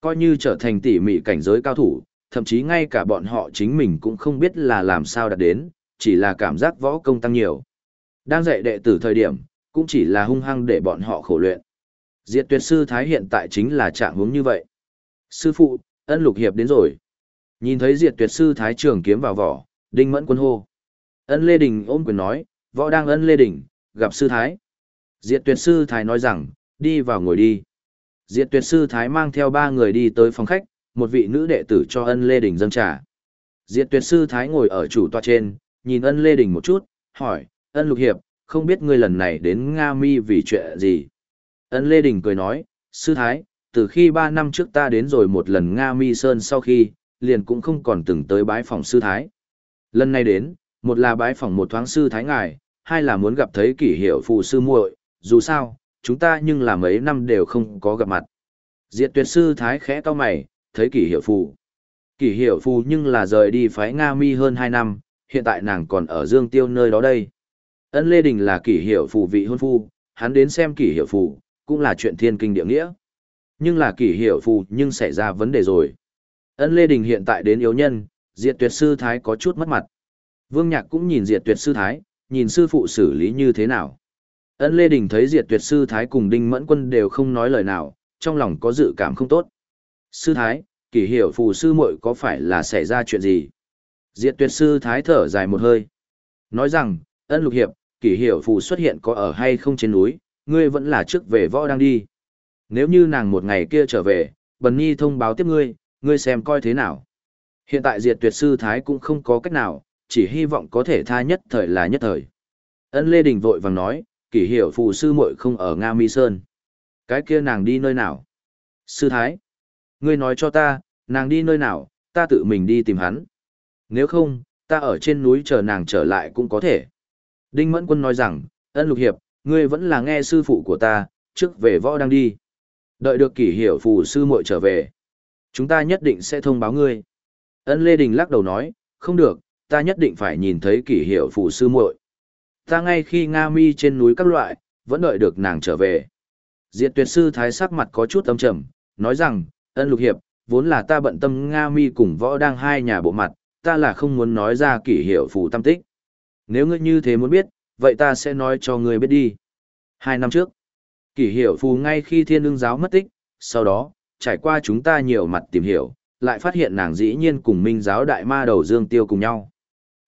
Coi như trở thành tỉ mỉ cảnh giới cao thủ, thậm chí ngay cả bọn họ chính mình cũng không biết là làm sao đạt đến, chỉ là cảm giác võ công tăng nhiều. Đang dạy đệ tử thời điểm, cũng chỉ là hung hăng để bọn họ khổ luyện. Diệt tuyệt sư Thái hiện tại chính là trạng hướng như vậy. Sư phụ, ân lục hiệp đến rồi. Nhìn thấy diệt tuyệt sư Thái trường kiếm vào vỏ, đinh mẫn quân hô. Ân Lê Đình ôm quyền nói, võ đang ân Lê Đình, gặp sư Thái. Diệt tuyệt sư Thái nói rằng, đi vào ngồi đi. Diệt tuyệt sư Thái mang theo ba người đi tới phòng khách, một vị nữ đệ tử cho ân Lê Đình dâng trà. Diệt tuyệt sư Thái ngồi ở chủ tòa trên, nhìn ân Lê Đình một chút, hỏi, ân lục hiệp, không biết ngươi lần này đến Nga Mi vì chuyện gì. Ân Lê Đình cười nói, sư Thái, từ khi ba năm trước ta đến rồi một lần Nga Mi Sơn sau khi, liền cũng không còn từng tới bái phòng sư Thái. Lần này đến, một là bái phỏng một thoáng sư Thái Ngài, hai là muốn gặp thấy kỷ hiệu phụ sư muội dù sao, chúng ta nhưng là mấy năm đều không có gặp mặt. Diệt tuyệt sư Thái khẽ to mày, thấy kỷ hiệu phụ. Kỷ hiệu phụ nhưng là rời đi phái Nga mi hơn hai năm, hiện tại nàng còn ở Dương Tiêu nơi đó đây. Ân Lê Đình là kỷ hiệu phụ vị hôn phu, hắn đến xem kỷ hiệu phụ cũng là chuyện thiên kinh địa nghĩa. Nhưng là kỷ hiệu phụ nhưng xảy ra vấn đề rồi. Ân Lê Đình hiện tại đến yếu nhân, diệt tuyệt sư thái có chút mất mặt. Vương Nhạc cũng nhìn diệt tuyệt sư thái, nhìn sư phụ xử lý như thế nào. Ân Lê Đình thấy diệt tuyệt sư thái cùng Đinh Mẫn Quân đều không nói lời nào, trong lòng có dự cảm không tốt. Sư thái, kỷ hiểu phù sư muội có phải là xảy ra chuyện gì? Diệt tuyệt sư thái thở dài một hơi. Nói rằng, ân lục hiệp, kỷ hiểu phù xuất hiện có ở hay không trên núi, ngươi vẫn là trước về võ đang đi. Nếu như nàng một ngày kia trở về, Bần Nhi thông báo tiếp ngươi, ngươi xem coi thế nào. Hiện tại diệt tuyệt sư thái cũng không có cách nào, chỉ hy vọng có thể tha nhất thời là nhất thời. Ân Lê Đình vội vàng nói, kỷ hiểu phù sư muội không ở Nga Mi Sơn. Cái kia nàng đi nơi nào? Sư thái. Ngươi nói cho ta, nàng đi nơi nào, ta tự mình đi tìm hắn. Nếu không, ta ở trên núi chờ nàng trở lại cũng có thể. Đinh Mẫn Quân nói rằng, ân lục hiệp, ngươi vẫn là nghe sư phụ của ta, trước về võ đang đi. Đợi được kỷ hiểu phù sư muội trở về. Chúng ta nhất định sẽ thông báo ngươi. Ân Lê Đình lắc đầu nói, không được, ta nhất định phải nhìn thấy kỷ hiệu phụ sư muội. Ta ngay khi Nga mi trên núi các loại, vẫn đợi được nàng trở về. Diệt tuyệt sư thái sắc mặt có chút âm trầm, nói rằng, ân lục hiệp, vốn là ta bận tâm Nga mi cùng võ đang hai nhà bộ mặt, ta là không muốn nói ra kỷ hiệu phụ tâm tích. Nếu ngươi như thế muốn biết, vậy ta sẽ nói cho ngươi biết đi. Hai năm trước, kỷ hiệu phù ngay khi thiên ương giáo mất tích, sau đó, trải qua chúng ta nhiều mặt tìm hiểu, lại phát hiện nàng dĩ nhiên cùng minh giáo đại ma đầu dương tiêu cùng nhau.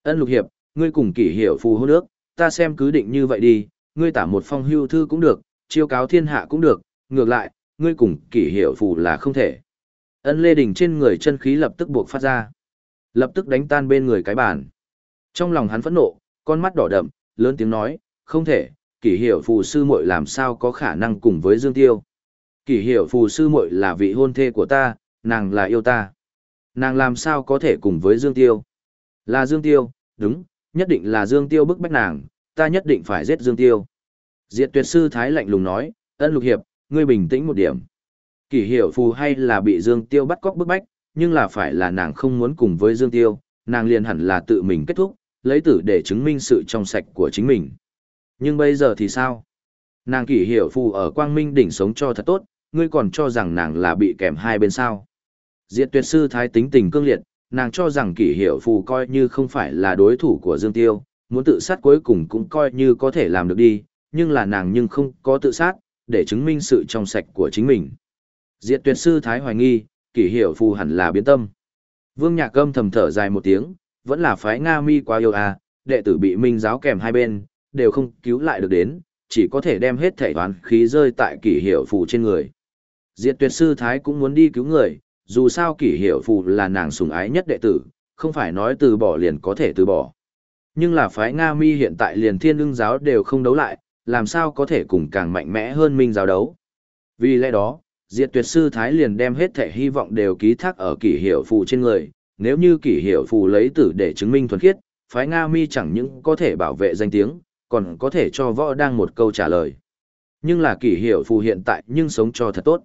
Ân lục hiệp, ngươi cùng kỷ hiệu phù hôn nước, ta xem cứ định như vậy đi, ngươi tả một phong hưu thư cũng được, chiêu cáo thiên hạ cũng được, ngược lại, ngươi cùng kỷ hiệu phù là không thể. Ân Lê Đình trên người chân khí lập tức buộc phát ra. Lập tức đánh tan bên người cái bàn. Trong lòng hắn phẫn nộ, con mắt đỏ đậm, lớn tiếng nói, không thể, kỷ hiệu phù sư muội làm sao có khả năng cùng với Dương Tiêu. Kỷ hiệu phù sư muội là vị hôn thê của ta, nàng là yêu ta. Nàng làm sao có thể cùng với Dương Tiêu. Là Dương Tiêu, đúng, nhất định là Dương Tiêu bức bách nàng, ta nhất định phải giết Dương Tiêu. Diệt tuyệt sư Thái lạnh lùng nói, ân lục hiệp, ngươi bình tĩnh một điểm. Kỷ hiểu phù hay là bị Dương Tiêu bắt cóc bức bách, nhưng là phải là nàng không muốn cùng với Dương Tiêu, nàng liền hẳn là tự mình kết thúc, lấy tử để chứng minh sự trong sạch của chính mình. Nhưng bây giờ thì sao? Nàng kỷ hiểu phù ở quang minh đỉnh sống cho thật tốt, ngươi còn cho rằng nàng là bị kèm hai bên sao. Diệt tuyệt sư thái tính tình cương liệt, nàng cho rằng kỷ hiểu phù coi như không phải là đối thủ của Dương Tiêu, muốn tự sát cuối cùng cũng coi như có thể làm được đi, nhưng là nàng nhưng không có tự sát, để chứng minh sự trong sạch của chính mình. Diệt tuyệt sư thái hoài nghi, kỷ hiểu phù hẳn là biến tâm. Vương Nhạc Âm thầm thở dài một tiếng, vẫn là phái Nga Mi quá yêu à, đệ tử bị minh giáo kèm hai bên, đều không cứu lại được đến, chỉ có thể đem hết thể toán khí rơi tại kỷ hiệu phù trên người. Diệt tuyệt sư Thái cũng muốn đi cứu người, dù sao kỷ hiệu phù là nàng sùng ái nhất đệ tử, không phải nói từ bỏ liền có thể từ bỏ. Nhưng là phái Nga Mi hiện tại liền thiên ưng giáo đều không đấu lại, làm sao có thể cùng càng mạnh mẽ hơn minh giáo đấu. Vì lẽ đó, diệt tuyệt sư Thái liền đem hết thể hy vọng đều ký thác ở kỷ hiệu phù trên người, nếu như kỷ hiệu phù lấy tử để chứng minh thuần khiết, phái Nga Mi chẳng những có thể bảo vệ danh tiếng, còn có thể cho võ đang một câu trả lời. Nhưng là kỷ hiệu phù hiện tại nhưng sống cho thật tốt.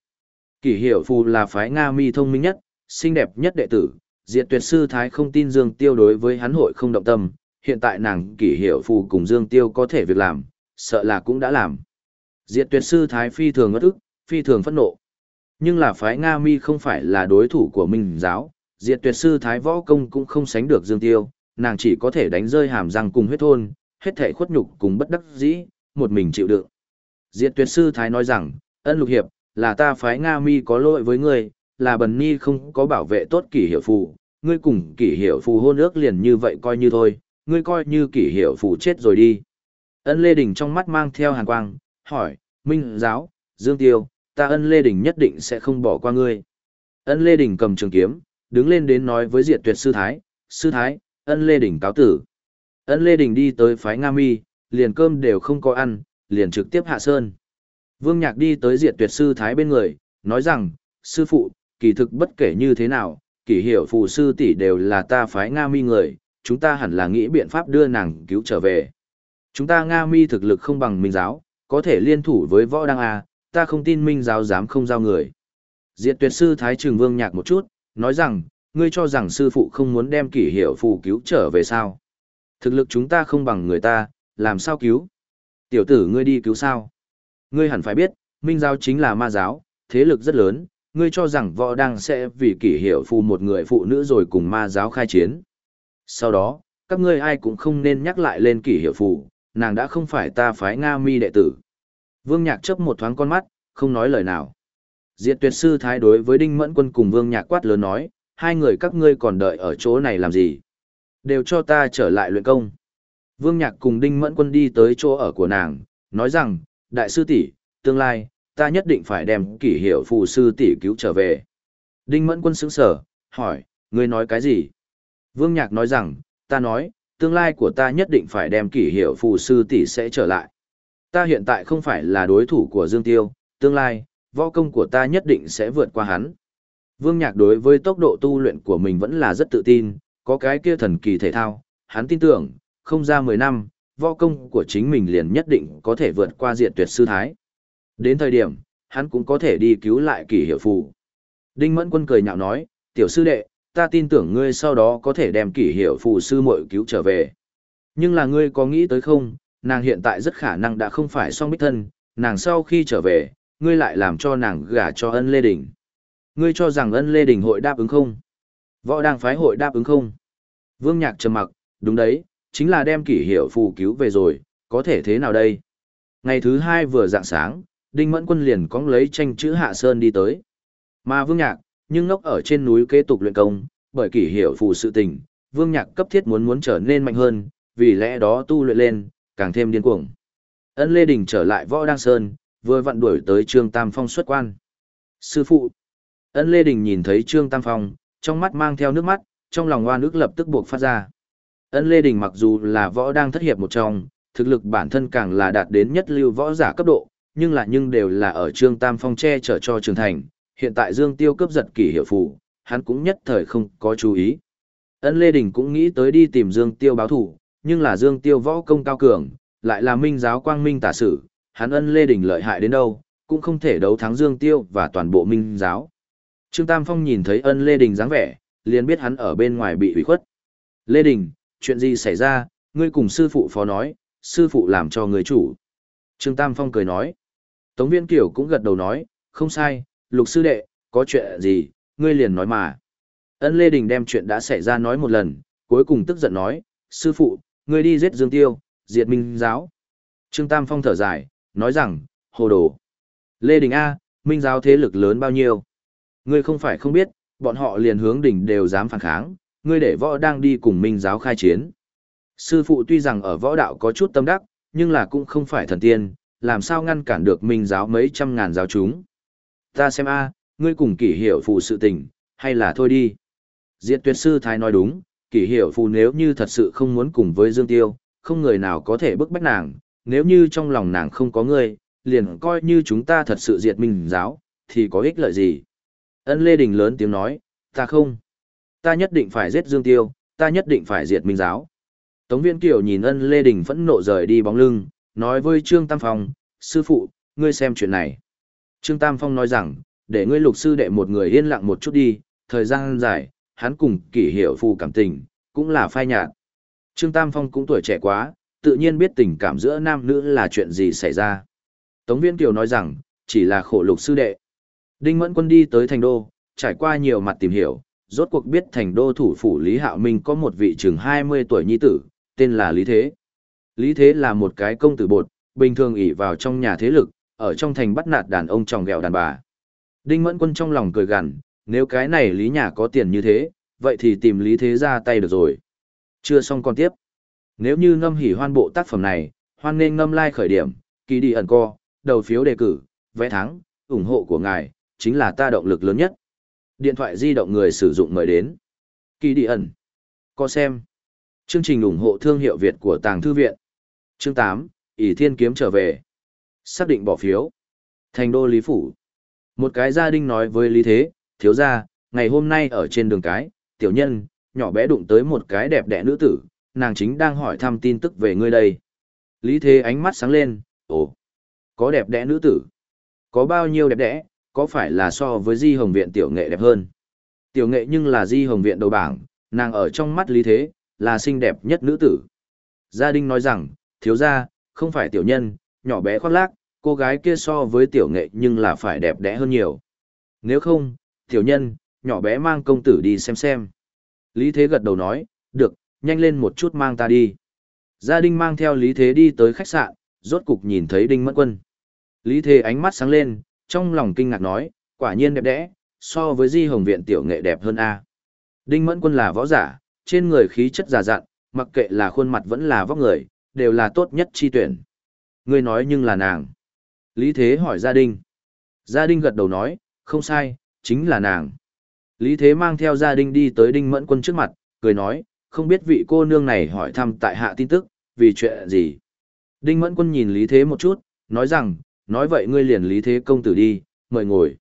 Kỷ hiệu phù là phái Nga Mi thông minh nhất, xinh đẹp nhất đệ tử, diệt tuyệt sư Thái không tin Dương Tiêu đối với hắn hội không động tâm, hiện tại nàng kỷ hiệu phù cùng Dương Tiêu có thể việc làm, sợ là cũng đã làm. Diệt tuyệt sư Thái phi thường ngất ức, phi thường phẫn nộ. Nhưng là phái Nga Mi không phải là đối thủ của Minh giáo, diệt tuyệt sư Thái võ công cũng không sánh được Dương Tiêu, nàng chỉ có thể đánh rơi hàm răng cùng huyết thôn, hết thể khuất nhục cùng bất đắc dĩ, một mình chịu đựng. Diệt tuyệt sư Thái nói rằng, ân lục hiệp, là ta phái Nga mi có lỗi với ngươi, là bần ni không có bảo vệ tốt kỷ hiệu phù, ngươi cùng kỷ hiệu phù hôn ước liền như vậy coi như thôi, ngươi coi như kỷ hiệu phù chết rồi đi. Ân Lê Đình trong mắt mang theo hàn quang, hỏi, Minh giáo, Dương Tiêu, ta ân Lê Đình nhất định sẽ không bỏ qua ngươi. Ân Lê Đình cầm trường kiếm, đứng lên đến nói với diệt tuyệt sư Thái, sư Thái, ân Lê Đình cáo tử. Ân Lê Đình đi tới phái Nga Mi, liền cơm đều không có ăn, liền trực tiếp hạ sơn. Vương Nhạc đi tới diệt tuyệt sư Thái bên người, nói rằng, sư phụ, kỳ thực bất kể như thế nào, kỳ hiểu phù sư tỷ đều là ta phái Nga Mi người, chúng ta hẳn là nghĩ biện pháp đưa nàng cứu trở về. Chúng ta Nga Mi thực lực không bằng Minh giáo, có thể liên thủ với võ đăng A, ta không tin Minh giáo dám không giao người. Diệt tuyệt sư Thái Trường Vương Nhạc một chút, nói rằng, ngươi cho rằng sư phụ không muốn đem kỷ hiểu phù cứu trở về sao. Thực lực chúng ta không bằng người ta, làm sao cứu? Tiểu tử ngươi đi cứu sao? Ngươi hẳn phải biết, minh giáo chính là ma giáo, thế lực rất lớn, ngươi cho rằng võ đăng sẽ vì kỷ hiệu phù một người phụ nữ rồi cùng ma giáo khai chiến. Sau đó, các ngươi ai cũng không nên nhắc lại lên kỷ hiệu phù, nàng đã không phải ta phái Nga mi đệ tử. Vương Nhạc chấp một thoáng con mắt, không nói lời nào. Diệt tuyệt sư thái đối với Đinh Mẫn Quân cùng Vương Nhạc quát lớn nói, hai người các ngươi còn đợi ở chỗ này làm gì? Đều cho ta trở lại luyện công. Vương Nhạc cùng Đinh Mẫn Quân đi tới chỗ ở của nàng, nói rằng, đại sư tỷ, tương lai, ta nhất định phải đem kỷ hiệu phù sư tỷ cứu trở về. Đinh Mẫn Quân sững sở, hỏi, ngươi nói cái gì? Vương Nhạc nói rằng, ta nói, tương lai của ta nhất định phải đem kỷ hiệu phù sư tỷ sẽ trở lại. Ta hiện tại không phải là đối thủ của Dương Tiêu, tương lai, võ công của ta nhất định sẽ vượt qua hắn. Vương Nhạc đối với tốc độ tu luyện của mình vẫn là rất tự tin, có cái kia thần kỳ thể thao, hắn tin tưởng, không ra 10 năm, võ công của chính mình liền nhất định có thể vượt qua diện tuyệt sư thái. Đến thời điểm, hắn cũng có thể đi cứu lại kỷ hiệu phù. Đinh Mẫn Quân cười nhạo nói, tiểu sư đệ, ta tin tưởng ngươi sau đó có thể đem kỷ hiệu phù sư muội cứu trở về. Nhưng là ngươi có nghĩ tới không, nàng hiện tại rất khả năng đã không phải song bích thân, nàng sau khi trở về, ngươi lại làm cho nàng gả cho ân Lê Đình. Ngươi cho rằng ân Lê Đình hội đáp ứng không? Võ đang phái hội đáp ứng không? Vương Nhạc trầm mặc, đúng đấy, chính là đem kỷ hiệu phù cứu về rồi, có thể thế nào đây? Ngày thứ hai vừa dạng sáng, Đinh Mẫn Quân liền cóng lấy tranh chữ Hạ Sơn đi tới. Mà Vương Nhạc, nhưng ngốc ở trên núi kế tục luyện công, bởi kỷ hiệu phù sự tình, Vương Nhạc cấp thiết muốn muốn trở nên mạnh hơn, vì lẽ đó tu luyện lên, càng thêm điên cuồng. Ân Lê Đình trở lại Võ Đăng Sơn, vừa vặn đuổi tới Trương Tam Phong xuất quan. Sư phụ. Ân Lê Đình nhìn thấy Trương Tam Phong, trong mắt mang theo nước mắt, trong lòng oan ức lập tức buộc phát ra. Ân Lê Đình mặc dù là võ đang thất hiệp một trong, thực lực bản thân càng là đạt đến nhất lưu võ giả cấp độ, nhưng là nhưng đều là ở Trương Tam Phong che chở cho trường thành, hiện tại Dương Tiêu cướp giật kỷ hiệu phủ hắn cũng nhất thời không có chú ý. Ân Lê Đình cũng nghĩ tới đi tìm Dương Tiêu báo thủ, nhưng là Dương Tiêu võ công cao cường, lại là minh giáo quang minh tả sử, hắn ân Lê Đình lợi hại đến đâu, cũng không thể đấu thắng Dương Tiêu và toàn bộ minh giáo. Trương Tam Phong nhìn thấy ân Lê Đình dáng vẻ, liền biết hắn ở bên ngoài bị hủy khuất. Lê Đình, chuyện gì xảy ra, ngươi cùng sư phụ phó nói, sư phụ làm cho người chủ. Trương Tam Phong cười nói. Tống Viên Kiều cũng gật đầu nói, không sai, lục sư đệ, có chuyện gì, ngươi liền nói mà. Ân Lê Đình đem chuyện đã xảy ra nói một lần, cuối cùng tức giận nói, sư phụ, ngươi đi giết Dương Tiêu, diệt Minh giáo. Trương Tam Phong thở dài, nói rằng, hồ đồ. Lê Đình A, Minh giáo thế lực lớn bao nhiêu? Ngươi không phải không biết, bọn họ liền hướng đỉnh đều dám phản kháng, ngươi để võ đang đi cùng Minh giáo khai chiến. Sư phụ tuy rằng ở võ đạo có chút tâm đắc, nhưng là cũng không phải thần tiên, làm sao ngăn cản được Minh giáo mấy trăm ngàn giáo chúng. Ta xem A, ngươi cùng kỷ hiểu phụ sự tình, hay là thôi đi. Diệt tuyệt sư thái nói đúng, kỷ hiểu phụ nếu như thật sự không muốn cùng với Dương Tiêu, không người nào có thể bức bách nàng, nếu như trong lòng nàng không có ngươi, liền coi như chúng ta thật sự diệt minh giáo, thì có ích lợi gì. Ân Lê Đình lớn tiếng nói, ta không. Ta nhất định phải giết Dương Tiêu, ta nhất định phải diệt minh giáo. Tống Viễn Kiều nhìn ân Lê Đình phẫn nộ rời đi bóng lưng, nói với Trương Tam Phong, sư phụ, ngươi xem chuyện này. Trương Tam Phong nói rằng, để ngươi lục sư đệ một người yên lặng một chút đi, thời gian dài, hắn cùng kỷ hiểu phù cảm tình, cũng là phai nhạt. Trương Tam Phong cũng tuổi trẻ quá, tự nhiên biết tình cảm giữa nam nữ là chuyện gì xảy ra. Tống Viễn Kiều nói rằng, chỉ là khổ lục sư đệ. Đinh Mẫn Quân đi tới thành đô, trải qua nhiều mặt tìm hiểu, rốt cuộc biết thành đô thủ phủ Lý Hạo Minh có một vị chừng 20 tuổi nhi tử, tên là Lý Thế. Lý Thế là một cái công tử bột, bình thường ỷ vào trong nhà thế lực, ở trong thành bắt nạt đàn ông tròng ghẹo đàn bà. Đinh Mẫn Quân trong lòng cười gằn, nếu cái này Lý nhà có tiền như thế, vậy thì tìm Lý Thế ra tay được rồi. Chưa xong còn tiếp. Nếu như ngâm hỉ hoan bộ tác phẩm này, hoan nên ngâm like khởi điểm, kỳ đi ẩn co, đầu phiếu đề cử, vẽ thắng, ủng hộ của ngài, chính là ta động lực lớn nhất. Điện thoại di động người sử dụng mời đến. Kỳ đi ẩn. có xem. Chương trình ủng hộ thương hiệu Việt của Tàng Thư Viện. Chương 8, ỷ Thiên Kiếm trở về. Xác định bỏ phiếu. Thành đô Lý Phủ. Một cái gia đình nói với Lý Thế, thiếu gia, ngày hôm nay ở trên đường cái, tiểu nhân, nhỏ bé đụng tới một cái đẹp đẽ nữ tử, nàng chính đang hỏi thăm tin tức về ngươi đây. Lý Thế ánh mắt sáng lên, ồ, có đẹp đẽ nữ tử. Có bao nhiêu đẹp đẽ, có phải là so với Di Hồng Viện tiểu nghệ đẹp hơn? Tiểu nghệ nhưng là Di Hồng Viện đầu bảng, nàng ở trong mắt Lý Thế, là xinh đẹp nhất nữ tử. Gia đình nói rằng, thiếu gia, không phải tiểu nhân, nhỏ bé khoác lác, cô gái kia so với tiểu nghệ nhưng là phải đẹp đẽ hơn nhiều. Nếu không, tiểu nhân, nhỏ bé mang công tử đi xem xem. Lý Thế gật đầu nói, được, nhanh lên một chút mang ta đi. Gia đình mang theo Lý Thế đi tới khách sạn, rốt cục nhìn thấy Đinh Mẫn Quân. Lý Thế ánh mắt sáng lên, trong lòng kinh ngạc nói, quả nhiên đẹp đẽ, so với Di Hồng Viện tiểu nghệ đẹp hơn a. Đinh Mẫn Quân là võ giả, trên người khí chất già dặn, mặc kệ là khuôn mặt vẫn là vóc người, đều là tốt nhất chi tuyển. Ngươi nói nhưng là nàng. Lý Thế hỏi gia đình. Gia đình gật đầu nói, không sai, chính là nàng. Lý Thế mang theo gia đình đi tới Đinh Mẫn Quân trước mặt, cười nói, không biết vị cô nương này hỏi thăm tại hạ tin tức, vì chuyện gì. Đinh Mẫn Quân nhìn Lý Thế một chút, nói rằng, nói vậy ngươi liền Lý Thế công tử đi, mời ngồi.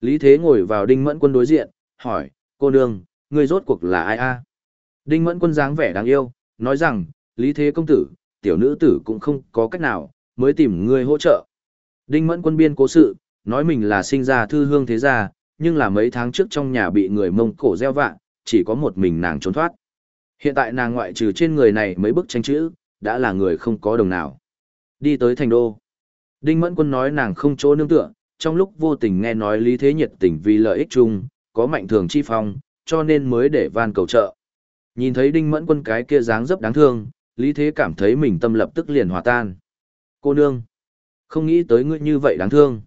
Lý Thế ngồi vào Đinh Mẫn Quân đối diện, hỏi, cô nương, ngươi rốt cuộc là ai a? Đinh Mẫn Quân dáng vẻ đáng yêu, nói rằng, Lý Thế công tử, tiểu nữ tử cũng không có cách nào, mới tìm ngươi hỗ trợ. Đinh Mẫn Quân biên cố sự, nói mình là sinh ra thư hương thế gia, nhưng là mấy tháng trước trong nhà bị người Mông Cổ gieo vạ, chỉ có một mình nàng trốn thoát. Hiện tại nàng ngoại trừ trên người này mấy bức tranh chữ, đã là người không có đồng nào. Đi tới thành đô. Đinh Mẫn Quân nói nàng không chỗ nương tựa, trong lúc vô tình nghe nói lý thế nhiệt tình vì lợi ích chung, có mạnh thường chi phong, cho nên mới để van cầu trợ. Nhìn thấy Đinh Mẫn Quân cái kia dáng dấp đáng thương, lý thế cảm thấy mình tâm lập tức liền hòa tan. Cô nương, không nghĩ tới ngươi như vậy đáng thương.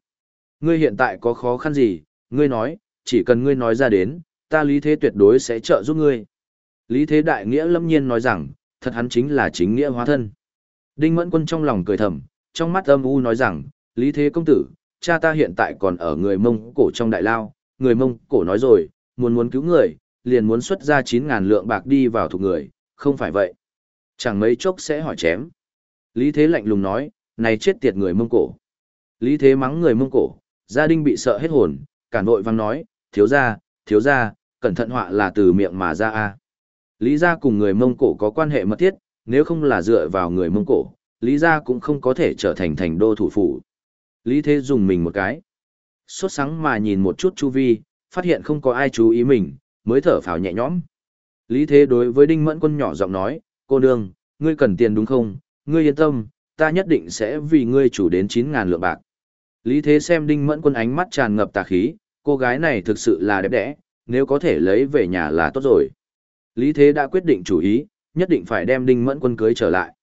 Ngươi hiện tại có khó khăn gì, ngươi nói, chỉ cần ngươi nói ra đến, ta lý thế tuyệt đối sẽ trợ giúp ngươi. Lý thế đại nghĩa lâm nhiên nói rằng, thật hắn chính là chính nghĩa hóa thân. Đinh Mẫn Quân trong lòng cười thầm, trong mắt âm u nói rằng, Lý Thế Công Tử, cha ta hiện tại còn ở người Mông Cổ trong đại lao, người Mông Cổ nói rồi, muốn muốn cứu người, liền muốn xuất ra 9.000 lượng bạc đi vào thuộc người, không phải vậy. Chẳng mấy chốc sẽ hỏi chém. Lý Thế lạnh lùng nói, này chết tiệt người Mông Cổ. Lý Thế mắng người Mông Cổ, gia đình bị sợ hết hồn, cản vội vang nói, thiếu gia, thiếu gia, cẩn thận họa là từ miệng mà ra a. Lý gia cùng người Mông Cổ có quan hệ mật thiết, nếu không là dựa vào người Mông Cổ, Lý gia cũng không có thể trở thành thành đô thủ phủ. Lý Thế dùng mình một cái. Sốt sáng mà nhìn một chút chu vi, phát hiện không có ai chú ý mình, mới thở phào nhẹ nhõm. Lý Thế đối với Đinh Mẫn Quân nhỏ giọng nói, cô nương, ngươi cần tiền đúng không? Ngươi yên tâm, ta nhất định sẽ vì ngươi chủ đến 9.000 lượng bạc. Lý Thế xem Đinh Mẫn Quân ánh mắt tràn ngập tà khí, cô gái này thực sự là đẹp đẽ, nếu có thể lấy về nhà là tốt rồi. Lý Thế đã quyết định chủ ý, nhất định phải đem Đinh Mẫn Quân cưới trở lại.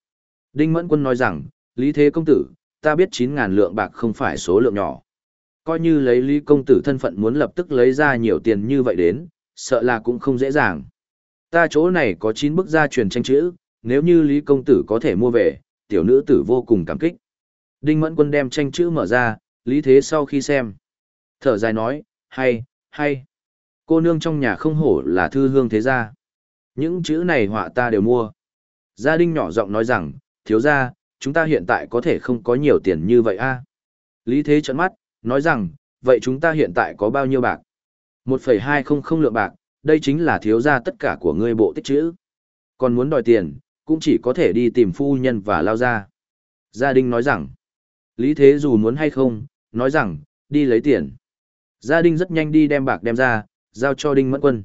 Đinh Mẫn Quân nói rằng, Lý Thế công tử, ta biết 9.000 lượng bạc không phải số lượng nhỏ. Coi như lấy Lý công tử thân phận muốn lập tức lấy ra nhiều tiền như vậy đến, sợ là cũng không dễ dàng. Ta chỗ này có 9 bức gia truyền tranh chữ, nếu như Lý công tử có thể mua về, tiểu nữ tử vô cùng cảm kích. Đinh Mẫn Quân đem tranh chữ mở ra, Lý Thế sau khi xem. Thở dài nói, hay, hay. Cô nương trong nhà không hổ là thư hương thế gia. Những chữ này họa ta đều mua. Gia đình nhỏ giọng nói rằng, thiếu gia, chúng ta hiện tại có thể không có nhiều tiền như vậy a. Lý Thế trợn mắt, nói rằng, vậy chúng ta hiện tại có bao nhiêu bạc? 1,200 lượng bạc, đây chính là thiếu gia tất cả của ngươi bộ tích chữ. Còn muốn đòi tiền, cũng chỉ có thể đi tìm phu nhân và lao ra. Gia đình nói rằng, Lý Thế dù muốn hay không, nói rằng, đi lấy tiền. Gia đình rất nhanh đi đem bạc đem ra, giao cho Đinh Mẫn Quân.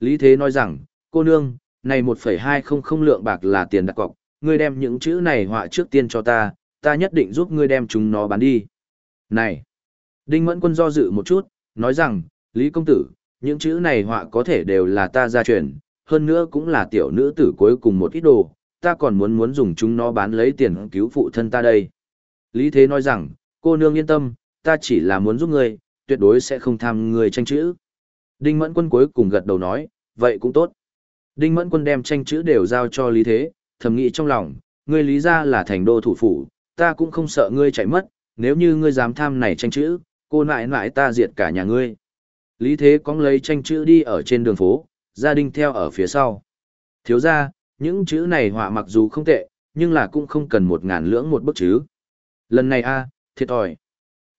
Lý Thế nói rằng, cô nương, này 1,200 lượng bạc là tiền đặt cọc, ngươi đem những chữ này họa trước tiên cho ta, ta nhất định giúp ngươi đem chúng nó bán đi. Này! Đinh Mẫn Quân do dự một chút, nói rằng, Lý Công Tử, những chữ này họa có thể đều là ta gia truyền, hơn nữa cũng là tiểu nữ tử cuối cùng một ít đồ, ta còn muốn muốn dùng chúng nó bán lấy tiền cứu phụ thân ta đây. Lý Thế nói rằng, cô nương yên tâm, ta chỉ là muốn giúp ngươi, tuyệt đối sẽ không tham người tranh chữ. Đinh Mẫn Quân cuối cùng gật đầu nói, vậy cũng tốt. Đinh Mẫn Quân đem tranh chữ đều giao cho Lý Thế, thầm nghĩ trong lòng, ngươi lý ra là thành đô thủ phủ, ta cũng không sợ ngươi chạy mất, nếu như ngươi dám tham này tranh chữ, cô nại nại ta diệt cả nhà ngươi. Lý Thế cóng lấy tranh chữ đi ở trên đường phố, gia đình theo ở phía sau. Thiếu ra, những chữ này họa mặc dù không tệ, nhưng là cũng không cần một ngàn lưỡng một bức chứ. Lần này a thiệt thòi.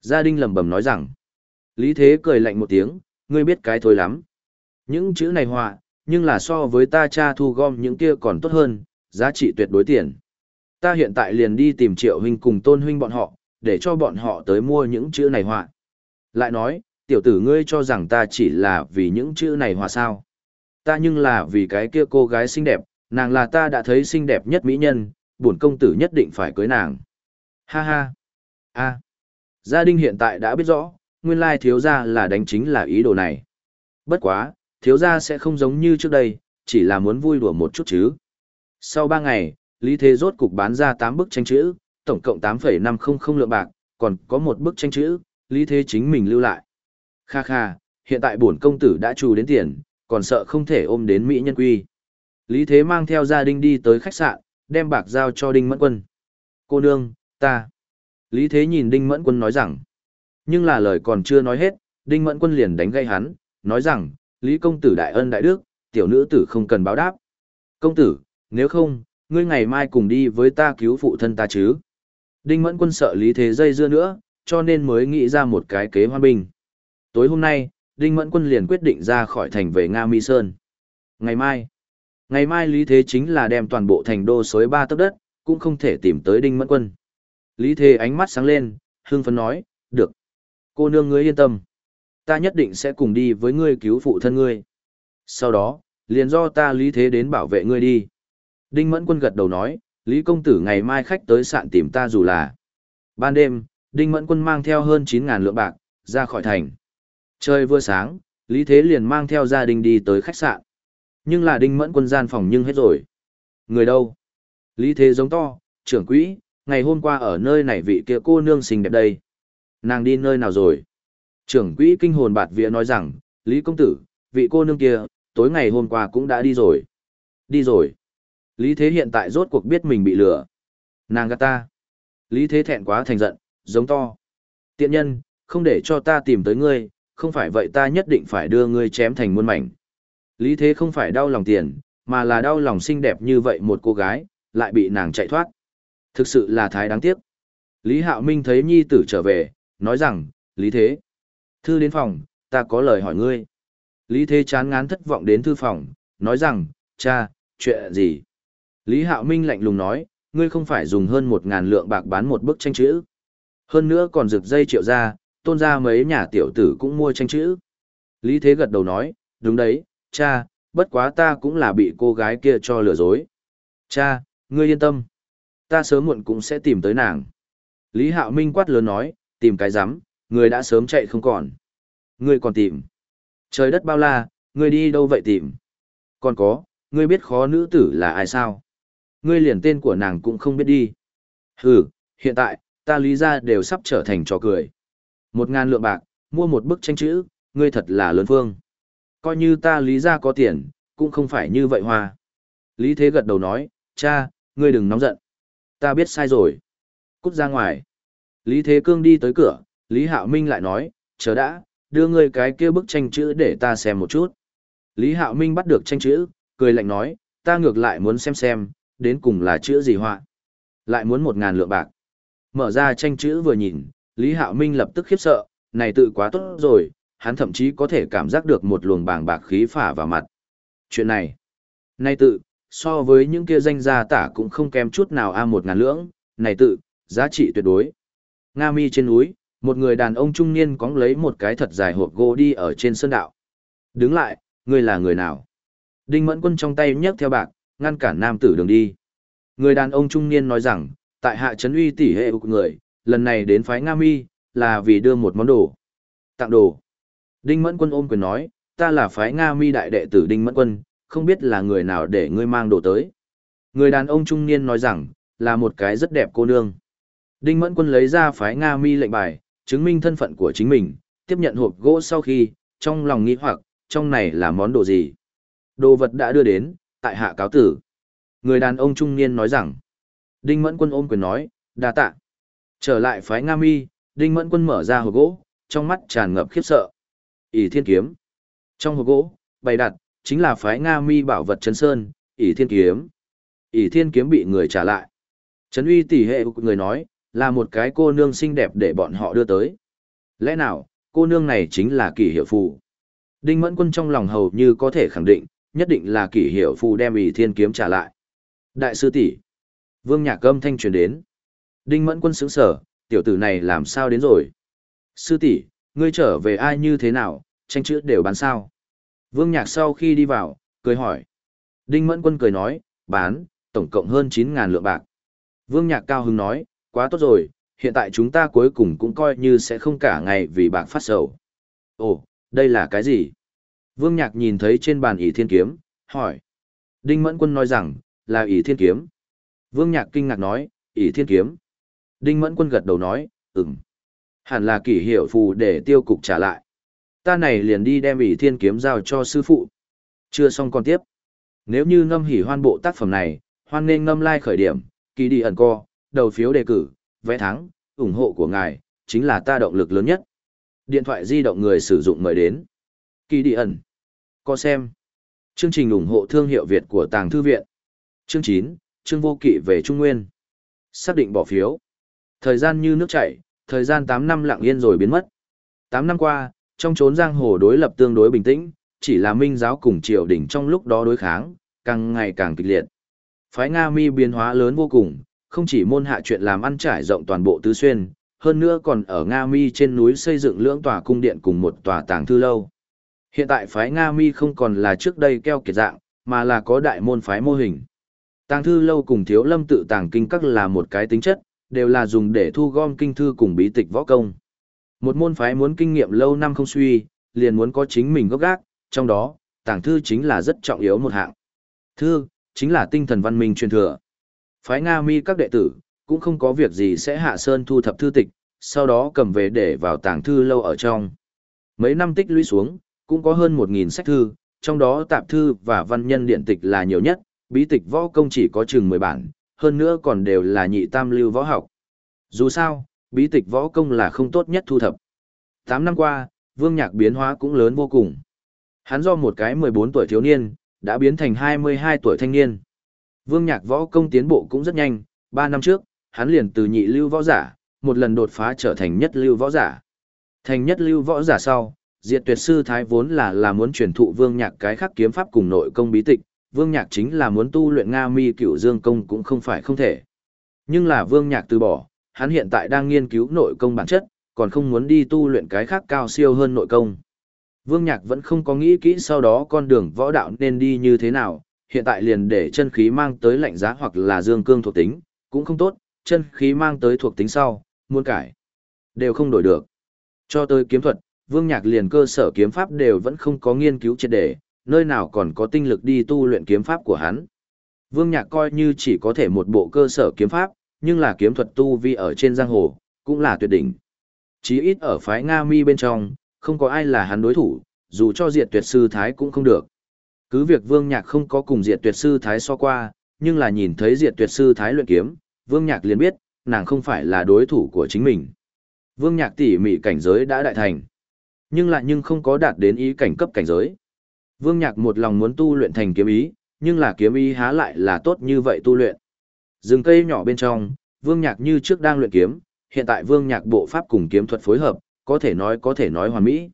Gia đình lẩm bẩm nói rằng. Lý Thế cười lạnh một tiếng, ngươi biết cái thôi lắm. Những chữ này họa, nhưng là so với ta cha thu gom những kia còn tốt hơn, giá trị tuyệt đối tiền. Ta hiện tại liền đi tìm triệu huynh cùng tôn huynh bọn họ, để cho bọn họ tới mua những chữ này họa. Lại nói, tiểu tử ngươi cho rằng ta chỉ là vì những chữ này họa sao. Ta nhưng là vì cái kia cô gái xinh đẹp, nàng là ta đã thấy xinh đẹp nhất mỹ nhân, bổn công tử nhất định phải cưới nàng. Ha ha. a Gia đình hiện tại đã biết rõ, nguyên lai thiếu gia là đánh chính là ý đồ này. Bất quá, thiếu gia sẽ không giống như trước đây, chỉ là muốn vui đùa một chút chứ. Sau 3 ngày, Lý Thế rốt cục bán ra 8 bức tranh chữ, tổng cộng 8,500 lượng bạc, còn có một bức tranh chữ, Lý Thế chính mình lưu lại. Kha kha, hiện tại bổn công tử đã trù đến tiền, còn sợ không thể ôm đến Mỹ nhân quy. Lý Thế mang theo gia đình đi tới khách sạn, đem bạc giao cho Đinh Mẫn Quân. Cô nương, ta. Lý Thế nhìn Đinh Mẫn Quân nói rằng. Nhưng là lời còn chưa nói hết, Đinh Mẫn Quân liền đánh gây hắn, nói rằng, Lý công tử đại ân đại đức, tiểu nữ tử không cần báo đáp. Công tử, nếu không, ngươi ngày mai cùng đi với ta cứu phụ thân ta chứ. Đinh Mẫn Quân sợ Lý Thế dây dưa nữa, cho nên mới nghĩ ra một cái kế hoan bình. Tối hôm nay, Đinh Mẫn Quân liền quyết định ra khỏi thành về Nga Mi Sơn. Ngày mai, ngày mai Lý Thế chính là đem toàn bộ thành đô xối ba tấc đất, cũng không thể tìm tới Đinh Mẫn Quân. Lý Thế ánh mắt sáng lên, hưng phấn nói, được. Cô nương ngươi yên tâm. Ta nhất định sẽ cùng đi với ngươi cứu phụ thân ngươi. Sau đó, liền do ta Lý Thế đến bảo vệ ngươi đi. Đinh Mẫn Quân gật đầu nói, Lý Công Tử ngày mai khách tới sạn tìm ta dù là. Ban đêm, Đinh Mẫn Quân mang theo hơn 9.000 lượng bạc, ra khỏi thành. Trời vừa sáng, Lý Thế liền mang theo gia đình đi tới khách sạn. Nhưng là Đinh Mẫn Quân gian phòng nhưng hết rồi. Người đâu? Lý Thế giống to, trưởng quỹ, ngày hôm qua ở nơi này vị kia cô nương xinh đẹp đây. Nàng đi nơi nào rồi? Trưởng quỹ kinh hồn bạt vía nói rằng, Lý Công Tử, vị cô nương kia, tối ngày hôm qua cũng đã đi rồi. Đi rồi. Lý Thế hiện tại rốt cuộc biết mình bị lừa. Nàng gạt ta. Lý Thế thẹn quá thành giận, giống to. Tiện nhân, không để cho ta tìm tới ngươi, không phải vậy ta nhất định phải đưa ngươi chém thành muôn mảnh. Lý Thế không phải đau lòng tiền, mà là đau lòng xinh đẹp như vậy một cô gái, lại bị nàng chạy thoát. Thực sự là thái đáng tiếc. Lý Hạo Minh thấy nhi tử trở về, nói rằng, Lý Thế. Thư đến phòng, ta có lời hỏi ngươi. Lý Thế chán ngán thất vọng đến thư phòng, nói rằng, cha, chuyện gì? Lý Hạo Minh lạnh lùng nói, ngươi không phải dùng hơn một ngàn lượng bạc bán một bức tranh chữ. Hơn nữa còn rực dây triệu ra, tôn ra mấy nhà tiểu tử cũng mua tranh chữ. Lý Thế gật đầu nói, đúng đấy, cha, bất quá ta cũng là bị cô gái kia cho lừa dối. Cha, ngươi yên tâm. Ta sớm muộn cũng sẽ tìm tới nàng. Lý Hạo Minh quát lớn nói, tìm cái rắm người đã sớm chạy không còn. Ngươi còn tìm. Trời đất bao la, ngươi đi đâu vậy tìm. Còn có, ngươi biết khó nữ tử là ai sao? Ngươi liền tên của nàng cũng không biết đi. Hừ, hiện tại, ta lý ra đều sắp trở thành trò cười. Một ngàn lượng bạc, mua một bức tranh chữ, ngươi thật là lớn phương. Coi như ta lý ra có tiền, cũng không phải như vậy hoa. Lý Thế gật đầu nói, cha, ngươi đừng nóng giận. Ta biết sai rồi. Cút ra ngoài. Lý Thế Cương đi tới cửa, Lý Hạo Minh lại nói, chờ đã, đưa ngươi cái kia bức tranh chữ để ta xem một chút. Lý Hạo Minh bắt được tranh chữ, cười lạnh nói, ta ngược lại muốn xem xem, đến cùng là chữ gì họa. Lại muốn một ngàn lượng bạc. Mở ra tranh chữ vừa nhìn, Lý Hạo Minh lập tức khiếp sợ, này tự quá tốt rồi, hắn thậm chí có thể cảm giác được một luồng bàng bạc khí phả vào mặt. Chuyện này, này tự, so với những kia danh gia tả cũng không kém chút nào a một ngàn lưỡng, này tự, giá trị tuyệt đối. Nga mi trên núi, một người đàn ông trung niên cóng lấy một cái thật dài hộp gỗ đi ở trên sơn đạo. Đứng lại, ngươi là người nào? Đinh Mẫn Quân trong tay nhấc theo bạc, ngăn cản nam tử đường đi. Người đàn ông trung niên nói rằng, tại hạ trấn uy tỷ hệ của người, lần này đến phái Nga Mi, là vì đưa một món đồ. Tặng đồ. Đinh Mẫn Quân ôm quyền nói, ta là phái Nga Mi đại đệ tử Đinh Mẫn Quân, không biết là người nào để ngươi mang đồ tới. Người đàn ông trung niên nói rằng, là một cái rất đẹp cô nương. Đinh Mẫn Quân lấy ra phái Nga Mi lệnh bài, chứng minh thân phận của chính mình, tiếp nhận hộp gỗ sau khi, trong lòng nghĩ hoặc, trong này là món đồ gì. Đồ vật đã đưa đến, tại hạ cáo tử. Người đàn ông trung niên nói rằng, Đinh Mẫn Quân ôm quyền nói, đa tạ. Trở lại phái Nga Mi, Đinh Mẫn Quân mở ra hộp gỗ, trong mắt tràn ngập khiếp sợ. ỷ thiên kiếm. Trong hộp gỗ, bày đặt, chính là phái Nga Mi bảo vật Trấn Sơn, ỷ thiên kiếm. ỷ thiên kiếm bị người trả lại. Trấn uy tỷ hệ của người nói, là một cái cô nương xinh đẹp để bọn họ đưa tới. Lẽ nào, cô nương này chính là kỷ hiệu phù? Đinh Mẫn Quân trong lòng hầu như có thể khẳng định, nhất định là kỷ hiệu phù đem ỷ thiên kiếm trả lại. Đại sư tỷ Vương Nhạc Âm thanh truyền đến. Đinh Mẫn Quân xứng sở, tiểu tử này làm sao đến rồi? Sư tỷ, ngươi trở về ai như thế nào, tranh chữ đều bán sao? Vương Nhạc sau khi đi vào, cười hỏi. Đinh Mẫn Quân cười nói, bán, tổng cộng hơn 9.000 lượng bạc. Vương Nhạc cao hứng nói, quá tốt rồi, hiện tại chúng ta cuối cùng cũng coi như sẽ không cả ngày vì bạc phát sầu. Ồ, đây là cái gì? Vương Nhạc nhìn thấy trên bàn ỷ thiên kiếm, hỏi. Đinh Mẫn Quân nói rằng, là ỷ thiên kiếm. Vương Nhạc kinh ngạc nói, ỷ thiên kiếm. Đinh Mẫn Quân gật đầu nói, ừm. Hẳn là kỷ hiệu phù để tiêu cục trả lại. Ta này liền đi đem ỷ thiên kiếm giao cho sư phụ. Chưa xong còn tiếp. Nếu như ngâm hỉ hoan bộ tác phẩm này, hoan nên ngâm lai like khởi điểm, kỳ đi ẩn co, đầu phiếu đề cử, vé thắng, ủng hộ của ngài, chính là ta động lực lớn nhất. Điện thoại di động người sử dụng mời đến. Kỳ đi ẩn. Có xem. Chương trình ủng hộ thương hiệu Việt của Tàng Thư Viện. Chương 9, chương vô kỵ về Trung Nguyên. Xác định bỏ phiếu. Thời gian như nước chảy, thời gian 8 năm lặng yên rồi biến mất. 8 năm qua, trong chốn giang hồ đối lập tương đối bình tĩnh, chỉ là minh giáo cùng triều đình trong lúc đó đối kháng, càng ngày càng kịch liệt. Phái Nga mi biến hóa lớn vô cùng, không chỉ môn hạ chuyện làm ăn trải rộng toàn bộ tứ xuyên, hơn nữa còn ở Nga Mi trên núi xây dựng lưỡng tòa cung điện cùng một tòa tàng thư lâu. Hiện tại phái Nga Mi không còn là trước đây keo kiệt dạng, mà là có đại môn phái mô hình. Tàng thư lâu cùng thiếu lâm tự tàng kinh các là một cái tính chất, đều là dùng để thu gom kinh thư cùng bí tịch võ công. Một môn phái muốn kinh nghiệm lâu năm không suy, liền muốn có chính mình gốc gác, trong đó, tàng thư chính là rất trọng yếu một hạng. Thư, chính là tinh thần văn minh truyền thừa. Phái Nga mi các đệ tử, cũng không có việc gì sẽ hạ sơn thu thập thư tịch, sau đó cầm về để vào tàng thư lâu ở trong. Mấy năm tích lũy xuống, cũng có hơn 1.000 sách thư, trong đó tạp thư và văn nhân điện tịch là nhiều nhất, bí tịch võ công chỉ có chừng 10 bản, hơn nữa còn đều là nhị tam lưu võ học. Dù sao, bí tịch võ công là không tốt nhất thu thập. 8 năm qua, vương nhạc biến hóa cũng lớn vô cùng. Hắn do một cái 14 tuổi thiếu niên, đã biến thành 22 tuổi thanh niên. Vương Nhạc võ công tiến bộ cũng rất nhanh, 3 năm trước, hắn liền từ nhị lưu võ giả, một lần đột phá trở thành nhất lưu võ giả. Thành nhất lưu võ giả sau, Diệt Tuyệt sư thái vốn là là muốn truyền thụ Vương Nhạc cái khắc kiếm pháp cùng nội công bí tịch, Vương Nhạc chính là muốn tu luyện Nga Mi Cựu Dương công cũng không phải không thể. Nhưng là Vương Nhạc từ bỏ, hắn hiện tại đang nghiên cứu nội công bản chất, còn không muốn đi tu luyện cái khác cao siêu hơn nội công. Vương Nhạc vẫn không có nghĩ kỹ sau đó con đường võ đạo nên đi như thế nào, hiện tại liền để chân khí mang tới lạnh giá hoặc là dương cương thuộc tính, cũng không tốt, chân khí mang tới thuộc tính sau, muốn cải, đều không đổi được. Cho tới kiếm thuật, Vương Nhạc liền cơ sở kiếm pháp đều vẫn không có nghiên cứu triệt đề, nơi nào còn có tinh lực đi tu luyện kiếm pháp của hắn. Vương Nhạc coi như chỉ có thể một bộ cơ sở kiếm pháp, nhưng là kiếm thuật tu vi ở trên giang hồ, cũng là tuyệt đỉnh. Chí ít ở phái Nga Mi bên trong, không có ai là hắn đối thủ, dù cho diệt tuyệt sư Thái cũng không được. Cứ việc Vương Nhạc không có cùng diệt tuyệt sư Thái so qua, nhưng là nhìn thấy diệt tuyệt sư Thái luyện kiếm, Vương Nhạc liền biết, nàng không phải là đối thủ của chính mình. Vương Nhạc tỉ mỉ cảnh giới đã đại thành, nhưng lại nhưng không có đạt đến ý cảnh cấp cảnh giới. Vương Nhạc một lòng muốn tu luyện thành kiếm ý, nhưng là kiếm ý há lại là tốt như vậy tu luyện. Rừng cây nhỏ bên trong, Vương Nhạc như trước đang luyện kiếm, hiện tại Vương Nhạc bộ pháp cùng kiếm thuật phối hợp, có thể nói có thể nói hoàn mỹ.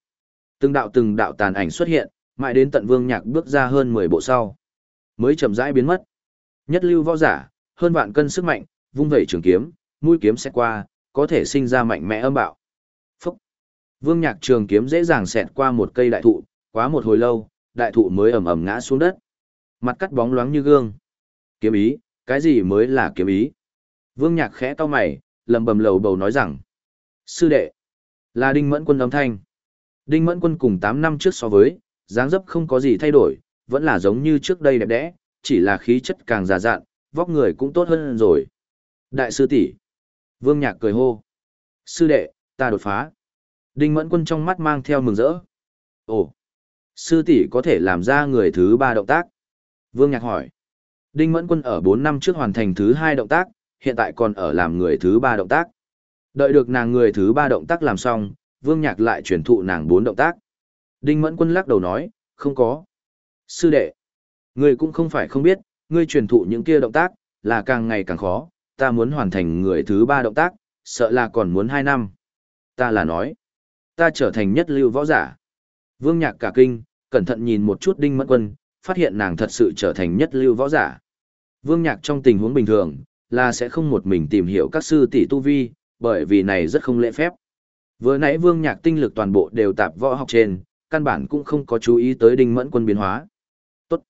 Từng đạo từng đạo tàn ảnh xuất hiện, mãi đến tận Vương Nhạc bước ra hơn 10 bộ sau, mới chậm rãi biến mất. Nhất lưu võ giả, hơn vạn cân sức mạnh, vung vẩy trường kiếm, mũi kiếm sẽ qua, có thể sinh ra mạnh mẽ âm bạo. Vương Nhạc trường kiếm dễ dàng xẹt qua một cây đại thụ, quá một hồi lâu, đại thụ mới ầm ầm ngã xuống đất. Mặt cắt bóng loáng như gương. Kiếm ý, cái gì mới là kiếm ý? Vương Nhạc khẽ cau mày, lầm bầm lầu bầu nói rằng: "Sư đệ, là Đinh Mẫn Quân âm thanh." Đinh Mẫn Quân cùng 8 năm trước so với, dáng dấp không có gì thay đổi, vẫn là giống như trước đây đẹp đẽ, chỉ là khí chất càng già dặn, vóc người cũng tốt hơn rồi. Đại sư tỷ Vương Nhạc cười hô. Sư đệ, ta đột phá. Đinh Mẫn Quân trong mắt mang theo mừng rỡ. Ồ, sư tỷ có thể làm ra người thứ ba động tác. Vương Nhạc hỏi. Đinh Mẫn Quân ở 4 năm trước hoàn thành thứ hai động tác, hiện tại còn ở làm người thứ ba động tác. Đợi được nàng người thứ ba động tác làm xong, Vương Nhạc lại truyền thụ nàng bốn động tác. Đinh Mẫn Quân lắc đầu nói, không có. Sư đệ, ngươi cũng không phải không biết, ngươi truyền thụ những kia động tác, là càng ngày càng khó, ta muốn hoàn thành người thứ ba động tác, sợ là còn muốn hai năm. Ta là nói, ta trở thành nhất lưu võ giả. Vương Nhạc cả kinh, cẩn thận nhìn một chút Đinh Mẫn Quân, phát hiện nàng thật sự trở thành nhất lưu võ giả. Vương Nhạc trong tình huống bình thường, là sẽ không một mình tìm hiểu các sư tỷ tu vi, bởi vì này rất không lễ phép. Vừa nãy Vương Nhạc tinh lực toàn bộ đều tạp võ học trên, căn bản cũng không có chú ý tới Đinh Mẫn Quân biến hóa. Tốt.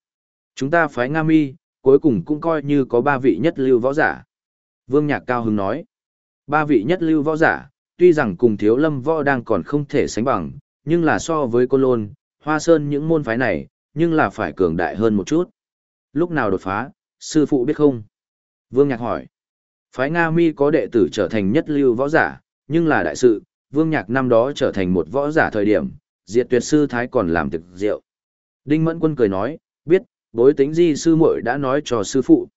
Chúng ta phái Nga Mi, cuối cùng cũng coi như có ba vị nhất lưu võ giả. Vương Nhạc cao hứng nói. Ba vị nhất lưu võ giả, tuy rằng cùng thiếu lâm võ đang còn không thể sánh bằng, nhưng là so với Côn Lôn, Hoa Sơn những môn phái này, nhưng là phải cường đại hơn một chút. Lúc nào đột phá, sư phụ biết không? Vương Nhạc hỏi. Phái Nga Mi có đệ tử trở thành nhất lưu võ giả, nhưng là đại sự, Vương Nhạc năm đó trở thành một võ giả thời điểm, diệt tuyệt sư thái còn làm thực rượu. Đinh Mẫn Quân cười nói, biết, bối tính di sư muội đã nói cho sư phụ.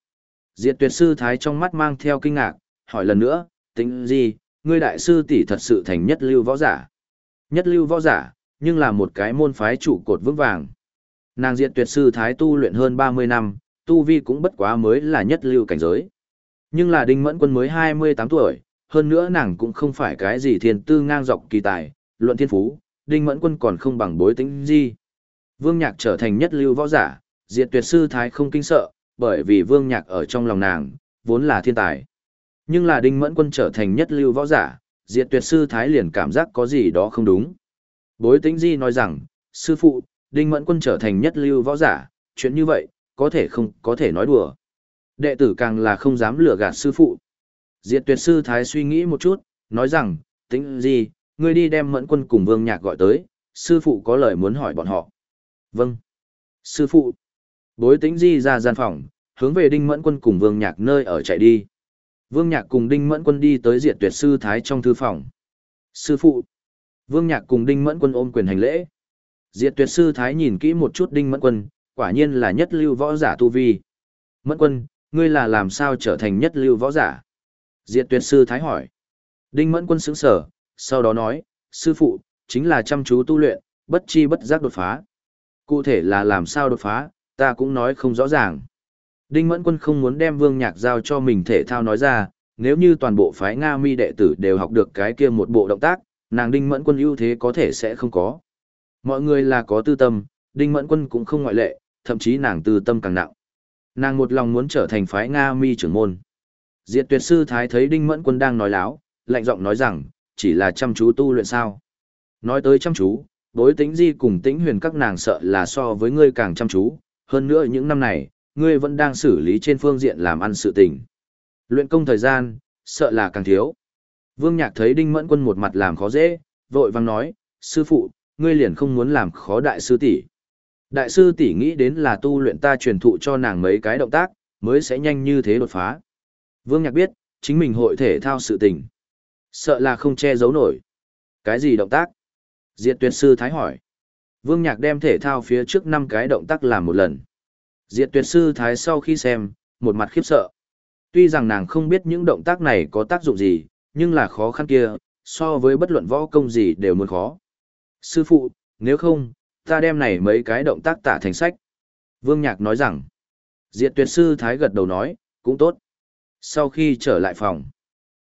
Diệt tuyệt sư thái trong mắt mang theo kinh ngạc, hỏi lần nữa, tính gì, ngươi đại sư tỷ thật sự thành nhất lưu võ giả. Nhất lưu võ giả, nhưng là một cái môn phái trụ cột vững vàng. Nàng diện tuyệt sư thái tu luyện hơn 30 năm, tu vi cũng bất quá mới là nhất lưu cảnh giới. Nhưng là đinh mẫn quân mới 28 tuổi, hơn nữa nàng cũng không phải cái gì thiên tư ngang dọc kỳ tài, luận thiên phú, đinh mẫn quân còn không bằng bối tính gì. Vương Nhạc trở thành nhất lưu võ giả, diệt tuyệt sư thái không kinh sợ, bởi vì Vương Nhạc ở trong lòng nàng, vốn là thiên tài. Nhưng là đinh mẫn quân trở thành nhất lưu võ giả, diệt tuyệt sư thái liền cảm giác có gì đó không đúng. Bối tính di nói rằng, sư phụ, đinh mẫn quân trở thành nhất lưu võ giả, chuyện như vậy, có thể không có thể nói đùa. Đệ tử càng là không dám lừa gạt sư phụ. Diệt tuyệt sư thái suy nghĩ một chút, nói rằng, tính Di ngươi đi đem mẫn quân cùng vương nhạc gọi tới, sư phụ có lời muốn hỏi bọn họ. Vâng. Sư phụ. Bối tính di ra gian phòng, hướng về đinh mẫn quân cùng vương nhạc nơi ở chạy đi. Vương nhạc cùng đinh mẫn quân đi tới diệt tuyệt sư thái trong thư phòng. Sư phụ. Vương nhạc cùng đinh mẫn quân ôm quyền hành lễ. Diệt tuyệt sư thái nhìn kỹ một chút đinh mẫn quân, quả nhiên là nhất lưu võ giả tu vi. Mẫn quân, ngươi là làm sao trở thành nhất lưu võ giả? Diệt tuyệt sư thái hỏi. Đinh mẫn quân sững sờ, sau đó nói, sư phụ, chính là chăm chú tu luyện, bất chi bất giác đột phá. Cụ thể là làm sao đột phá, ta cũng nói không rõ ràng. Đinh mẫn quân không muốn đem vương nhạc giao cho mình thể thao nói ra, nếu như toàn bộ phái Nga mi đệ tử đều học được cái kia một bộ động tác, nàng đinh mẫn quân ưu thế có thể sẽ không có. Mọi người là có tư tâm, đinh mẫn quân cũng không ngoại lệ, thậm chí nàng tư tâm càng nặng. Nàng một lòng muốn trở thành phái Nga mi trưởng môn. Diệt tuyệt sư thái thấy đinh mẫn quân đang nói láo, lạnh giọng nói rằng, chỉ là chăm chú tu luyện sao. Nói tới chăm chú, đối tính di cùng tĩnh huyền các nàng sợ là so với ngươi càng chăm chú, hơn nữa những năm này, ngươi vẫn đang xử lý trên phương diện làm ăn sự tình. Luyện công thời gian, sợ là càng thiếu. Vương Nhạc thấy Đinh Mẫn Quân một mặt làm khó dễ, vội vang nói, sư phụ, ngươi liền không muốn làm khó đại sư tỷ. Đại sư tỷ nghĩ đến là tu luyện ta truyền thụ cho nàng mấy cái động tác, mới sẽ nhanh như thế đột phá. Vương Nhạc biết, chính mình hội thể thao sự tình. Sợ là không che giấu nổi. Cái gì động tác? Diệt tuyệt sư thái hỏi. Vương Nhạc đem thể thao phía trước năm cái động tác làm một lần. Diệt tuyệt sư thái sau khi xem, một mặt khiếp sợ. Tuy rằng nàng không biết những động tác này có tác dụng gì, nhưng là khó khăn kia, so với bất luận võ công gì đều muốn khó. Sư phụ, nếu không, ta đem này mấy cái động tác tả thành sách. Vương Nhạc nói rằng, Diệt tuyệt sư thái gật đầu nói, cũng tốt. Sau khi trở lại phòng,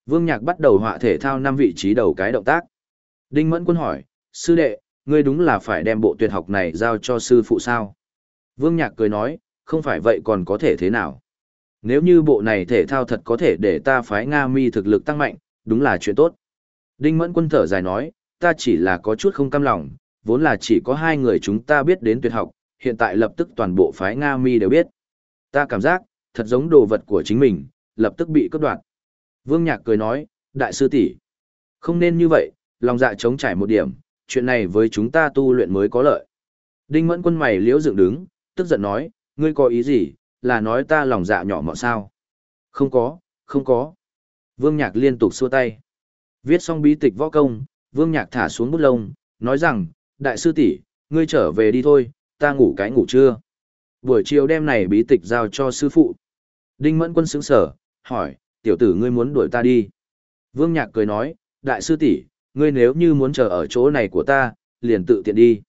Vương Nhạc bắt đầu họa thể thao năm vị trí đầu cái động tác. Đinh Mẫn Quân hỏi, sư đệ, ngươi đúng là phải đem bộ tuyệt học này giao cho sư phụ sao? Vương Nhạc cười nói, không phải vậy còn có thể thế nào? Nếu như bộ này thể thao thật có thể để ta phái Nga mi thực lực tăng mạnh, đúng là chuyện tốt. Đinh Mẫn Quân thở dài nói, ta chỉ là có chút không cam lòng, vốn là chỉ có hai người chúng ta biết đến tuyệt học, hiện tại lập tức toàn bộ phái Nga mi đều biết. Ta cảm giác, thật giống đồ vật của chính mình, lập tức bị cướp đoạt. Vương Nhạc cười nói, đại sư tỷ, không nên như vậy, lòng dạ chống trải một điểm, chuyện này với chúng ta tu luyện mới có lợi. Đinh Mẫn Quân mày liễu dựng đứng, tức giận nói, ngươi có ý gì, là nói ta lòng dạ nhỏ mọn sao? Không có, không có. Vương Nhạc liên tục xua tay. Viết xong bí tịch võ công, Vương Nhạc thả xuống bút lông, nói rằng, đại sư tỷ, ngươi trở về đi thôi, ta ngủ cái ngủ trưa. Buổi chiều đêm này bí tịch giao cho sư phụ. Đinh Mẫn Quân sững sở, hỏi, tiểu tử ngươi muốn đuổi ta đi. Vương Nhạc cười nói, đại sư tỷ, ngươi nếu như muốn chờ ở chỗ này của ta, liền tự tiện đi.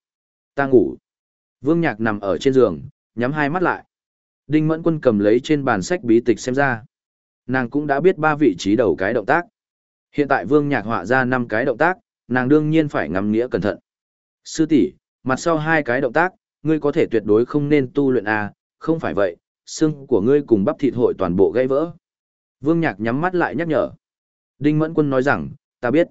Ta ngủ. Vương Nhạc nằm ở trên giường, nhắm hai mắt lại. Đinh Mẫn Quân cầm lấy trên bàn sách bí tịch xem ra. Nàng cũng đã biết ba vị trí đầu cái động tác. Hiện tại Vương Nhạc họa ra năm cái động tác, nàng đương nhiên phải ngắm nghĩa cẩn thận. Sư tỷ, mặt sau hai cái động tác, ngươi có thể tuyệt đối không nên tu luyện a, không phải vậy, xương của ngươi cùng bắp thịt hội toàn bộ gãy vỡ. Vương Nhạc nhắm mắt lại nhắc nhở. Đinh Mẫn Quân nói rằng, ta biết.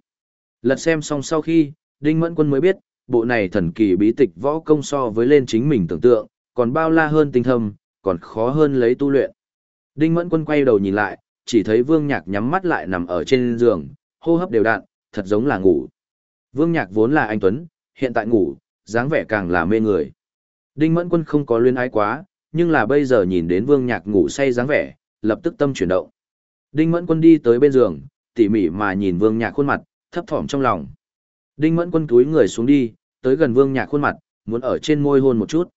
Lật xem xong sau khi, Đinh Mẫn Quân mới biết, bộ này thần kỳ bí tịch võ công so với lên chính mình tưởng tượng, còn bao la hơn tinh thâm, còn khó hơn lấy tu luyện. Đinh Mẫn Quân quay đầu nhìn lại, chỉ thấy Vương Nhạc nhắm mắt lại nằm ở trên giường, hô hấp đều đặn, thật giống là ngủ. Vương Nhạc vốn là anh Tuấn, hiện tại ngủ, dáng vẻ càng là mê người. Đinh Mẫn Quân không có luyến ái quá, nhưng là bây giờ nhìn đến Vương Nhạc ngủ say dáng vẻ, lập tức tâm chuyển động. Đinh Mẫn Quân đi tới bên giường, tỉ mỉ mà nhìn Vương Nhạc khuôn mặt, thấp thỏm trong lòng. Đinh Mẫn Quân túi người xuống đi, tới gần Vương Nhạc khuôn mặt, muốn ở trên môi hôn một chút.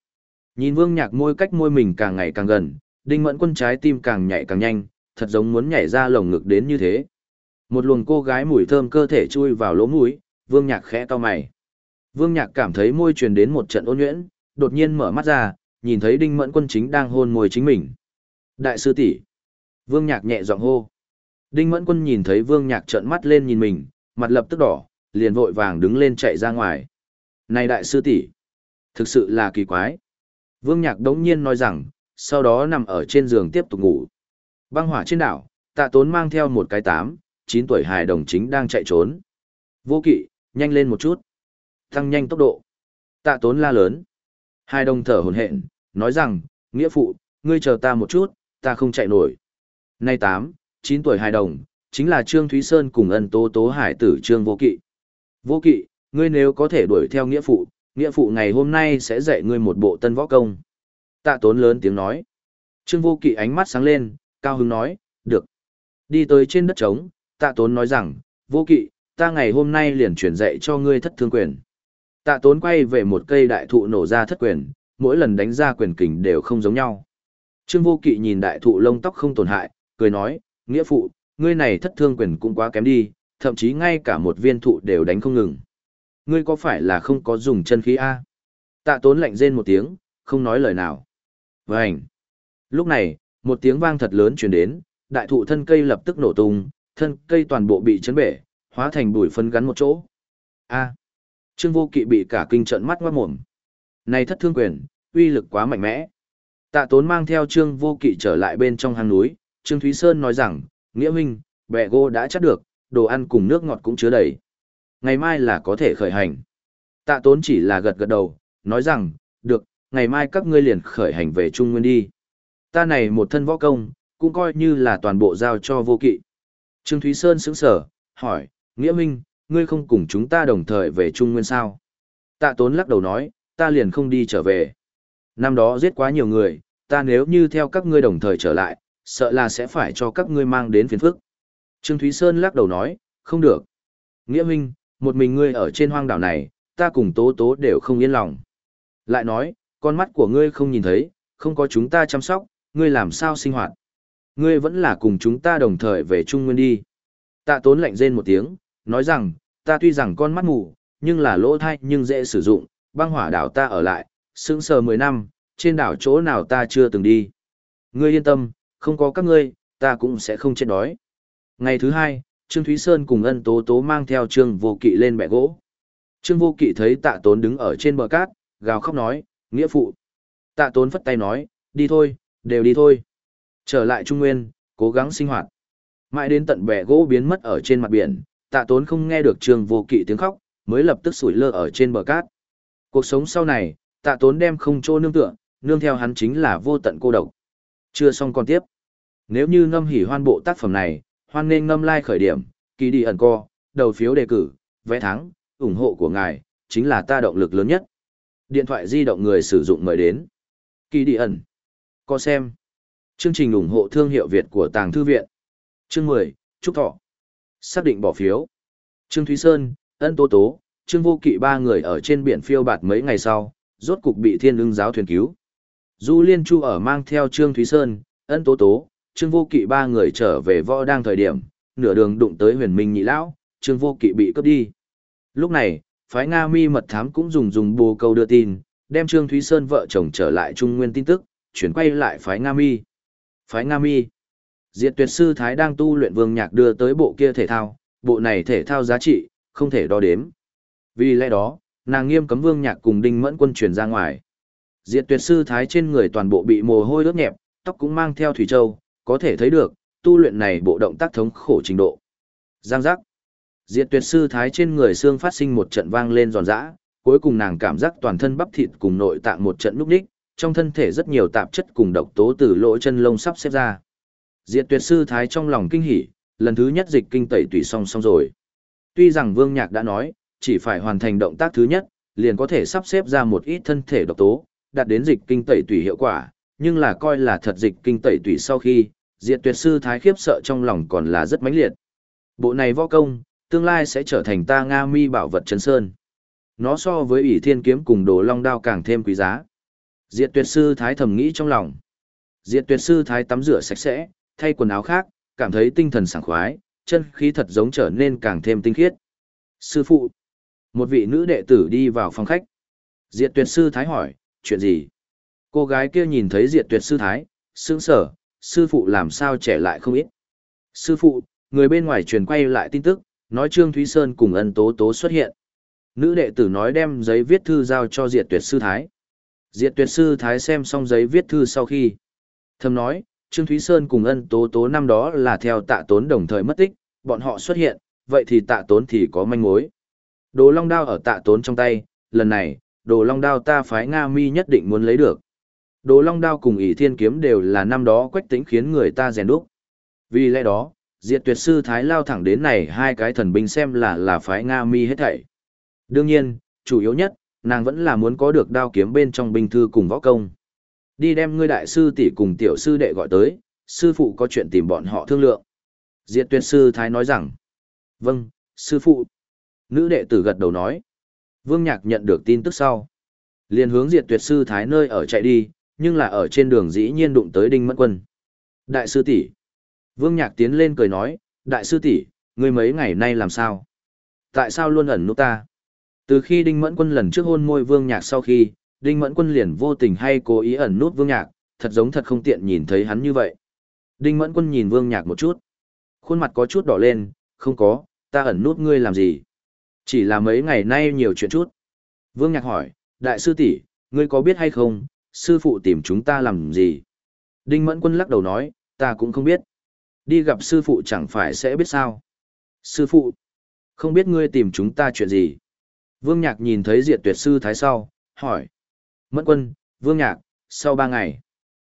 Nhìn Vương Nhạc môi cách môi mình càng ngày càng gần, Đinh Mẫn Quân trái tim càng nhảy càng nhanh, thật giống muốn nhảy ra lồng ngực đến như thế. Một luồng cô gái mùi thơm cơ thể chui vào lỗ mũi, Vương Nhạc khẽ to mày. Vương Nhạc cảm thấy môi truyền đến một trận ôn nhuyễn, đột nhiên mở mắt ra, nhìn thấy Đinh Mẫn Quân chính đang hôn môi chính mình. Đại sư tỷ. Vương Nhạc nhẹ giọng hô. Đinh Mẫn Quân nhìn thấy Vương Nhạc trợn mắt lên nhìn mình, mặt lập tức đỏ, liền vội vàng đứng lên chạy ra ngoài. Này đại sư tỷ, thực sự là kỳ quái. Vương Nhạc đống nhiên nói rằng, sau đó nằm ở trên giường tiếp tục ngủ. Băng hỏa trên đảo, tạ tốn mang theo một cái tám, chín tuổi hài đồng chính đang chạy trốn. Vô kỵ, nhanh lên một chút. Tăng nhanh tốc độ. Tạ tốn la lớn. Hai đồng thở hồn hện, nói rằng, nghĩa phụ, ngươi chờ ta một chút, ta không chạy nổi. Nay tám, chín tuổi hài đồng, chính là Trương Thúy Sơn cùng ân tố tố hải tử Trương Vô Kỵ. Vô Kỵ, ngươi nếu có thể đuổi theo nghĩa phụ, nghĩa phụ ngày hôm nay sẽ dạy ngươi một bộ tân võ công. Tạ tốn lớn tiếng nói. Trương Vô Kỵ ánh mắt sáng lên, cao hứng nói, được. Đi tới trên đất trống, tạ tốn nói rằng, Vô Kỵ, ta ngày hôm nay liền chuyển dạy cho ngươi thất thương quyền. Tạ tốn quay về một cây đại thụ nổ ra thất quyền, mỗi lần đánh ra quyền kình đều không giống nhau. Trương Vô Kỵ nhìn đại thụ lông tóc không tổn hại, cười nói, nghĩa phụ, ngươi này thất thương quyền cũng quá kém đi, thậm chí ngay cả một viên thụ đều đánh không ngừng. Ngươi có phải là không có dùng chân khí A? Tạ tốn lạnh rên một tiếng, không nói lời nào. Vânh! Lúc này, một tiếng vang thật lớn truyền đến, đại thụ thân cây lập tức nổ tung, thân cây toàn bộ bị chấn bể, hóa thành bụi phân gắn một chỗ. A! Trương vô kỵ bị cả kinh trận mắt ngoát mồm. Này thất thương quyền, uy lực quá mạnh mẽ. Tạ tốn mang theo trương vô kỵ trở lại bên trong hang núi, trương Thúy Sơn nói rằng, nghĩa huynh, bẹ gô đã chắc được, đồ ăn cùng nước ngọt cũng chứa đầy. Ngày mai là có thể khởi hành. Tạ tốn chỉ là gật gật đầu, nói rằng, được, ngày mai các ngươi liền khởi hành về Trung Nguyên đi. Ta này một thân võ công, cũng coi như là toàn bộ giao cho vô kỵ. Trương Thúy Sơn sững sở, hỏi, Nghĩa Minh, ngươi không cùng chúng ta đồng thời về Trung Nguyên sao? Tạ Tốn lắc đầu nói, ta liền không đi trở về. Năm đó giết quá nhiều người, ta nếu như theo các ngươi đồng thời trở lại, sợ là sẽ phải cho các ngươi mang đến phiền phức. Trương Thúy Sơn lắc đầu nói, không được. Nghĩa Minh, một mình ngươi ở trên hoang đảo này, ta cùng tố tố đều không yên lòng. Lại nói, con mắt của ngươi không nhìn thấy, không có chúng ta chăm sóc, ngươi làm sao sinh hoạt. Ngươi vẫn là cùng chúng ta đồng thời về Trung Nguyên đi. Tạ tốn lạnh rên một tiếng, nói rằng, ta tuy rằng con mắt mù, nhưng là lỗ thai nhưng dễ sử dụng, băng hỏa đảo ta ở lại, sững sờ 10 năm, trên đảo chỗ nào ta chưa từng đi. Ngươi yên tâm, không có các ngươi, ta cũng sẽ không chết đói. Ngày thứ hai, Trương Thúy Sơn cùng ân tố tố mang theo Trương Vô Kỵ lên bẻ gỗ. Trương Vô Kỵ thấy tạ tốn đứng ở trên bờ cát, gào khóc nói, nghĩa phụ. Tạ tốn phất tay nói, đi thôi, đều đi thôi. Trở lại Trung Nguyên, cố gắng sinh hoạt. Mãi đến tận bẻ gỗ biến mất ở trên mặt biển, tạ tốn không nghe được Trương Vô Kỵ tiếng khóc, mới lập tức sủi lơ ở trên bờ cát. Cuộc sống sau này, tạ tốn đem không trô nương tựa, nương theo hắn chính là vô tận cô độc. Chưa xong còn tiếp. Nếu như ngâm hỉ hoan bộ tác phẩm này, hoan nên ngâm lai like khởi điểm, kỳ đi ẩn co, đầu phiếu đề cử, vẽ thắng, ủng hộ của ngài, chính là ta động lực lớn nhất. Điện thoại di động người sử dụng mời đến. Kỳ đi ẩn. Co xem. Chương trình ủng hộ thương hiệu Việt của Tàng Thư Viện. Chương 10, Trúc Thọ. Xác định bỏ phiếu. Trương Thúy Sơn, Ân Tố Tố, Trương Vô Kỵ ba người ở trên biển phiêu bạt mấy ngày sau, rốt cục bị thiên ưng giáo thuyền cứu. Du Liên Chu ở mang theo Trương Thúy Sơn, Ân Tố Tố, Trương Vô Kỵ ba người trở về võ đang thời điểm, nửa đường đụng tới huyền minh nhị lão, Trương Vô Kỵ bị cướp đi. Lúc này, phái Nga mi mật thám cũng dùng dùng bồ câu đưa tin, đem Trương Thúy Sơn vợ chồng trở lại Trung Nguyên tin tức, chuyển quay lại phái Nga mi. Phái Nga mi. Diệt tuyệt sư Thái đang tu luyện vương nhạc đưa tới bộ kia thể thao, bộ này thể thao giá trị, không thể đo đếm. Vì lẽ đó, nàng nghiêm cấm vương nhạc cùng đinh mẫn quân chuyển ra ngoài. Diệt tuyệt sư Thái trên người toàn bộ bị mồ hôi ướt nhẹp, tóc cũng mang theo thủy châu, có thể thấy được, tu luyện này bộ động tác thống khổ trình độ. Giang giác. Diệt tuyệt sư thái trên người xương phát sinh một trận vang lên giòn giã, cuối cùng nàng cảm giác toàn thân bắp thịt cùng nội tạng một trận núp đích, trong thân thể rất nhiều tạp chất cùng độc tố từ lỗ chân lông sắp xếp ra. Diệt tuyệt sư thái trong lòng kinh hỉ, lần thứ nhất dịch kinh tẩy tùy xong xong rồi. Tuy rằng Vương Nhạc đã nói, chỉ phải hoàn thành động tác thứ nhất, liền có thể sắp xếp ra một ít thân thể độc tố, đạt đến dịch kinh tẩy tùy hiệu quả, nhưng là coi là thật dịch kinh tẩy tùy sau khi, diệt tuyệt sư thái khiếp sợ trong lòng còn là rất mãnh liệt. Bộ này võ công, tương lai sẽ trở thành ta Nga mi bảo vật chân sơn. Nó so với ủy thiên kiếm cùng đồ long đao càng thêm quý giá. Diệt tuyệt sư thái thầm nghĩ trong lòng. Diệt tuyệt sư thái tắm rửa sạch sẽ, thay quần áo khác, cảm thấy tinh thần sảng khoái, chân khí thật giống trở nên càng thêm tinh khiết. Sư phụ. Một vị nữ đệ tử đi vào phòng khách. Diệt tuyệt sư thái hỏi, chuyện gì? Cô gái kia nhìn thấy diệt tuyệt sư thái, sững sở, sư phụ làm sao trẻ lại không ít. Sư phụ, người bên ngoài truyền quay lại tin tức, nói Trương Thúy Sơn cùng ân tố tố xuất hiện. Nữ đệ tử nói đem giấy viết thư giao cho diệt tuyệt sư thái. Diệt tuyệt sư thái xem xong giấy viết thư sau khi. Thầm nói, Trương Thúy Sơn cùng ân tố tố năm đó là theo tạ tốn đồng thời mất tích, bọn họ xuất hiện, vậy thì tạ tốn thì có manh mối. Đồ long đao ở tạ tốn trong tay, lần này, đồ long đao ta phái Nga mi nhất định muốn lấy được. Đồ long đao cùng ỷ thiên kiếm đều là năm đó quách tĩnh khiến người ta rèn đúc. Vì lẽ đó, diệt tuyệt sư Thái lao thẳng đến này hai cái thần binh xem là là phái Nga mi hết thảy. Đương nhiên, chủ yếu nhất, nàng vẫn là muốn có được đao kiếm bên trong binh thư cùng võ công. Đi đem ngươi đại sư tỷ cùng tiểu sư đệ gọi tới, sư phụ có chuyện tìm bọn họ thương lượng. Diệt tuyệt sư Thái nói rằng, vâng, sư phụ. Nữ đệ tử gật đầu nói. Vương Nhạc nhận được tin tức sau. liền hướng diệt tuyệt sư Thái nơi ở chạy đi, nhưng là ở trên đường dĩ nhiên đụng tới Đinh Mẫn Quân. Đại sư tỷ Vương Nhạc tiến lên cười nói, đại sư tỷ ngươi mấy ngày nay làm sao? Tại sao luôn ẩn nút ta? Từ khi Đinh Mẫn Quân lần trước hôn môi Vương Nhạc sau khi, Đinh Mẫn Quân liền vô tình hay cố ý ẩn nút Vương Nhạc, thật giống thật không tiện nhìn thấy hắn như vậy. Đinh Mẫn Quân nhìn Vương Nhạc một chút. Khuôn mặt có chút đỏ lên, không có, ta ẩn nút ngươi làm gì? Chỉ là mấy ngày nay nhiều chuyện chút. Vương Nhạc hỏi, đại sư tỷ ngươi có biết hay không, sư phụ tìm chúng ta làm gì? Đinh Mẫn Quân lắc đầu nói, ta cũng không biết. Đi gặp sư phụ chẳng phải sẽ biết sao. Sư phụ, không biết ngươi tìm chúng ta chuyện gì? Vương Nhạc nhìn thấy diệt tuyệt sư thái sau, hỏi. Mẫn Quân, Vương Nhạc, sau ba ngày.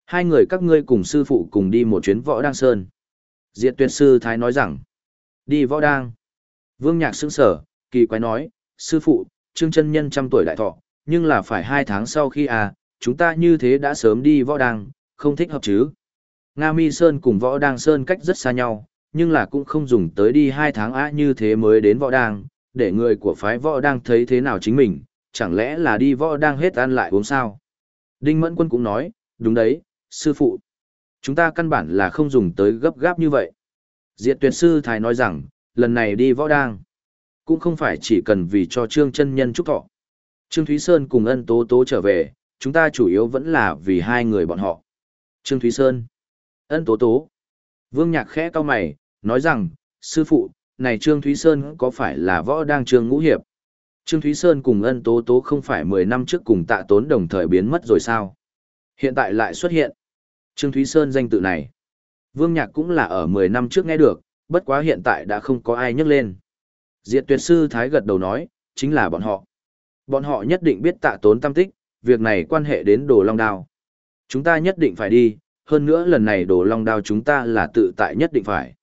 Hai người các ngươi cùng sư phụ cùng đi một chuyến võ đăng sơn. Diệt tuyệt sư Thái nói rằng, đi võ đăng. Vương Nhạc sững sở, kỳ quái nói, sư phụ, trương chân nhân trăm tuổi đại thọ, nhưng là phải hai tháng sau khi à, chúng ta như thế đã sớm đi võ đăng, không thích hợp chứ. Nga Mi Sơn cùng võ đăng Sơn cách rất xa nhau, nhưng là cũng không dùng tới đi hai tháng á như thế mới đến võ đăng, để người của phái võ đăng thấy thế nào chính mình, chẳng lẽ là đi võ đăng hết ăn lại uống sao. Đinh Mẫn Quân cũng nói, đúng đấy, sư phụ. Chúng ta căn bản là không dùng tới gấp gáp như vậy. Diệt tuyệt sư Thái nói rằng, lần này đi võ đăng, cũng không phải chỉ cần vì cho Trương chân nhân chúc thọ. Trương Thúy Sơn cùng ân tố tố trở về, chúng ta chủ yếu vẫn là vì hai người bọn họ. Trương Thúy Sơn, ân tố tố. Vương Nhạc khẽ cau mày, nói rằng, sư phụ, này Trương Thúy Sơn có phải là võ đang trương ngũ hiệp? Trương Thúy Sơn cùng ân tố tố không phải 10 năm trước cùng tạ tốn đồng thời biến mất rồi sao? Hiện tại lại xuất hiện. Trương Thúy Sơn danh tự này. Vương Nhạc cũng là ở 10 năm trước nghe được, bất quá hiện tại đã không có ai nhắc lên. Diệt tuyệt sư Thái gật đầu nói, chính là bọn họ. Bọn họ nhất định biết tạ tốn tâm tích, việc này quan hệ đến đồ long đao. Chúng ta nhất định phải đi, hơn nữa lần này đồ long đao chúng ta là tự tại nhất định phải.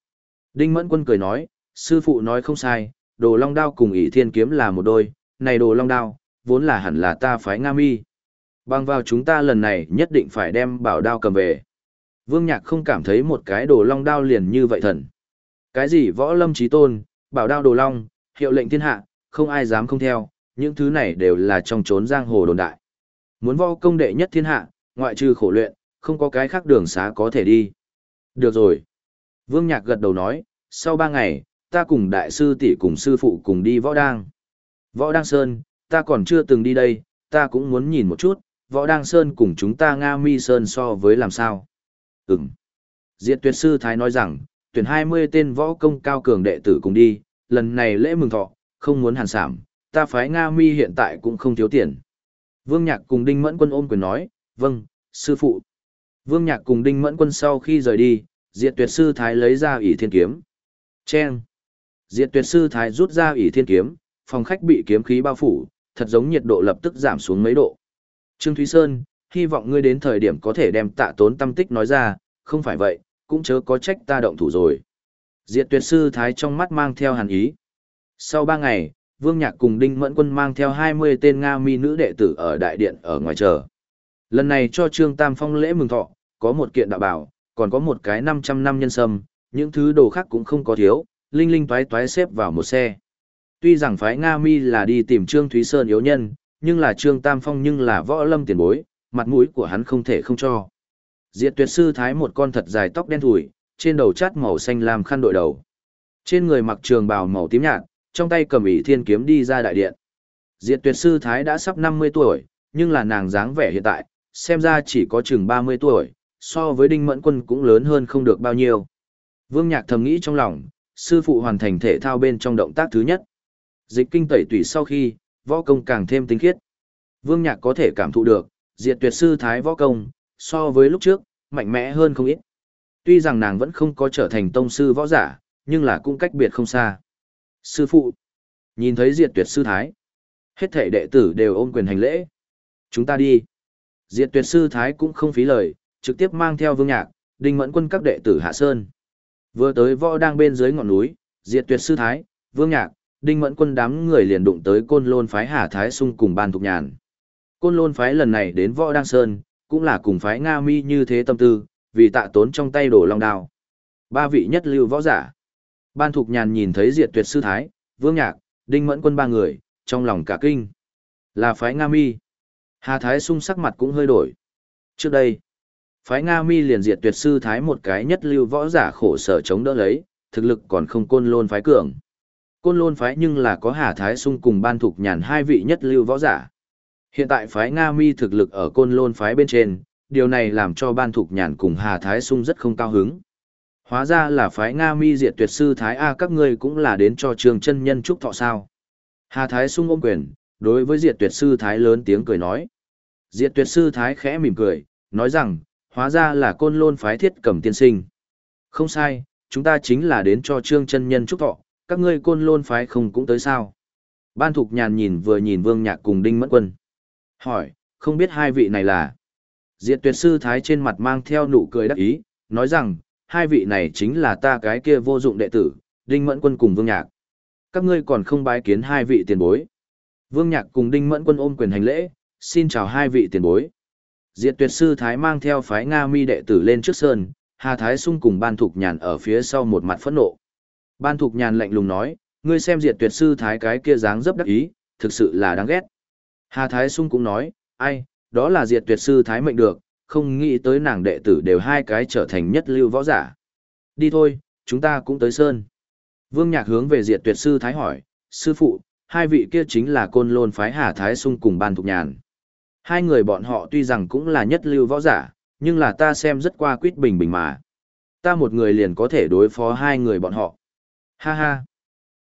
Đinh Mẫn Quân cười nói, sư phụ nói không sai, đồ long đao cùng ỷ thiên kiếm là một đôi, này đồ long đao, vốn là hẳn là ta phái Nga mi. Bằng vào chúng ta lần này nhất định phải đem bảo đao cầm về. Vương Nhạc không cảm thấy một cái đồ long đao liền như vậy thần. Cái gì võ lâm trí tôn, bảo đao đồ long, hiệu lệnh thiên hạ, không ai dám không theo, những thứ này đều là trong trốn giang hồ đồn đại. Muốn võ công đệ nhất thiên hạ, ngoại trừ khổ luyện, không có cái khác đường xá có thể đi. Được rồi. Vương Nhạc gật đầu nói, sau ba ngày, ta cùng đại sư tỷ cùng sư phụ cùng đi võ đang. Võ đang Sơn, ta còn chưa từng đi đây, ta cũng muốn nhìn một chút, võ đang Sơn cùng chúng ta Nga Mi Sơn so với làm sao. Ừm. Diệt tuyệt sư Thái nói rằng, tuyển 20 tên võ công cao cường đệ tử cùng đi, lần này lễ mừng thọ, không muốn hàn sảm, ta phái Nga Mi hiện tại cũng không thiếu tiền. Vương Nhạc cùng Đinh Mẫn Quân ôm quyền nói, vâng, sư phụ. Vương Nhạc cùng Đinh Mẫn Quân sau khi rời đi, Diệt Tuyệt Sư Thái lấy ra ỷ thiên kiếm. Chen. Diệt Tuyệt Sư Thái rút ra ỷ thiên kiếm, phòng khách bị kiếm khí bao phủ, thật giống nhiệt độ lập tức giảm xuống mấy độ. Trương Thúy Sơn, hy vọng ngươi đến thời điểm có thể đem tạ tốn tâm tích nói ra, không phải vậy, cũng chớ có trách ta động thủ rồi. Diệt Tuyệt Sư Thái trong mắt mang theo hàn ý. Sau ba ngày, Vương Nhạc cùng Đinh Mẫn Quân mang theo 20 tên Nga mi nữ đệ tử ở đại điện ở ngoài chờ. Lần này cho Trương Tam Phong lễ mừng thọ, có một kiện đạo bảo, còn có một cái 500 năm nhân sâm, những thứ đồ khác cũng không có thiếu, linh linh toái toái xếp vào một xe. Tuy rằng phái Nga Mi là đi tìm Trương Thúy Sơn yếu nhân, nhưng là Trương Tam Phong nhưng là võ lâm tiền bối, mặt mũi của hắn không thể không cho. Diệt tuyệt sư thái một con thật dài tóc đen thủi, trên đầu chát màu xanh làm khăn đội đầu. Trên người mặc trường bào màu tím nhạt, trong tay cầm ỷ thiên kiếm đi ra đại điện. Diệt tuyệt sư thái đã sắp 50 tuổi, nhưng là nàng dáng vẻ hiện tại, xem ra chỉ có chừng 30 tuổi, so với Đinh Mẫn Quân cũng lớn hơn không được bao nhiêu. Vương Nhạc thầm nghĩ trong lòng, sư phụ hoàn thành thể thao bên trong động tác thứ nhất. Dịch kinh tẩy tủy sau khi, võ công càng thêm tinh khiết. Vương Nhạc có thể cảm thụ được, diệt tuyệt sư thái võ công, so với lúc trước, mạnh mẽ hơn không ít. Tuy rằng nàng vẫn không có trở thành tông sư võ giả, nhưng là cũng cách biệt không xa. Sư phụ, nhìn thấy diệt tuyệt sư thái. Hết thể đệ tử đều ôm quyền hành lễ. Chúng ta đi. Diệt tuyệt sư thái cũng không phí lời, trực tiếp mang theo vương nhạc, đinh mẫn quân các đệ tử hạ sơn. Vừa tới võ đang bên dưới ngọn núi, diệt tuyệt sư thái, vương nhạc, đinh mẫn quân đám người liền đụng tới côn lôn phái hà thái sung cùng ban thục nhàn. Côn lôn phái lần này đến võ đang sơn, cũng là cùng phái Nga mi như thế tâm tư, vì tạ tốn trong tay đổ long đao. Ba vị nhất lưu võ giả. Ban thục nhàn nhìn thấy diệt tuyệt sư thái, vương nhạc, đinh mẫn quân ba người, trong lòng cả kinh. Là phái Nga mi. Hà Thái sung sắc mặt cũng hơi đổi. Trước đây, phái Nga mi liền diệt tuyệt sư Thái một cái nhất lưu võ giả khổ sở chống đỡ lấy, thực lực còn không côn lôn phái cường. Côn lôn phái nhưng là có Hà Thái sung cùng ban thục nhàn hai vị nhất lưu võ giả. Hiện tại phái Nga mi thực lực ở côn lôn phái bên trên, điều này làm cho ban thục nhàn cùng Hà Thái sung rất không cao hứng. Hóa ra là phái Nga mi diệt tuyệt sư Thái A các ngươi cũng là đến cho trường chân nhân chúc thọ sao. Hà Thái sung ôm quyền, đối với diệt tuyệt sư Thái lớn tiếng cười nói. Diệt tuyệt sư Thái khẽ mỉm cười, nói rằng, hóa ra là côn lôn phái thiết cầm tiên sinh. Không sai, chúng ta chính là đến cho trương chân nhân chúc thọ, các ngươi côn lôn phái không cũng tới sao. Ban thục nhàn nhìn vừa nhìn vương nhạc cùng đinh mẫn quân. Hỏi, không biết hai vị này là. Diệt tuyệt sư thái trên mặt mang theo nụ cười đắc ý, nói rằng, hai vị này chính là ta cái kia vô dụng đệ tử, Đinh Mẫn Quân cùng Vương Nhạc. Các ngươi còn không bái kiến hai vị tiền bối. Vương Nhạc cùng Đinh Mẫn Quân ôm quyền hành lễ, xin chào hai vị tiền bối. Diệt tuyệt sư Thái mang theo phái Nga mi đệ tử lên trước sơn, Hà Thái Sung cùng Ban Thục Nhàn ở phía sau một mặt phẫn nộ. Ban Thục Nhàn lạnh lùng nói, ngươi xem diệt tuyệt sư Thái cái kia dáng dấp đắc ý, thực sự là đáng ghét. Hà Thái Sung cũng nói, ai, đó là diệt tuyệt sư Thái mệnh được, không nghĩ tới nàng đệ tử đều hai cái trở thành nhất lưu võ giả. Đi thôi, chúng ta cũng tới sơn. Vương Nhạc hướng về diệt tuyệt sư Thái hỏi, sư phụ, hai vị kia chính là côn lôn phái Hà Thái Sung cùng Ban Thục Nhàn. Hai người bọn họ tuy rằng cũng là nhất lưu võ giả, nhưng là ta xem rất qua quýt bình bình mà. Ta một người liền có thể đối phó hai người bọn họ. Ha ha.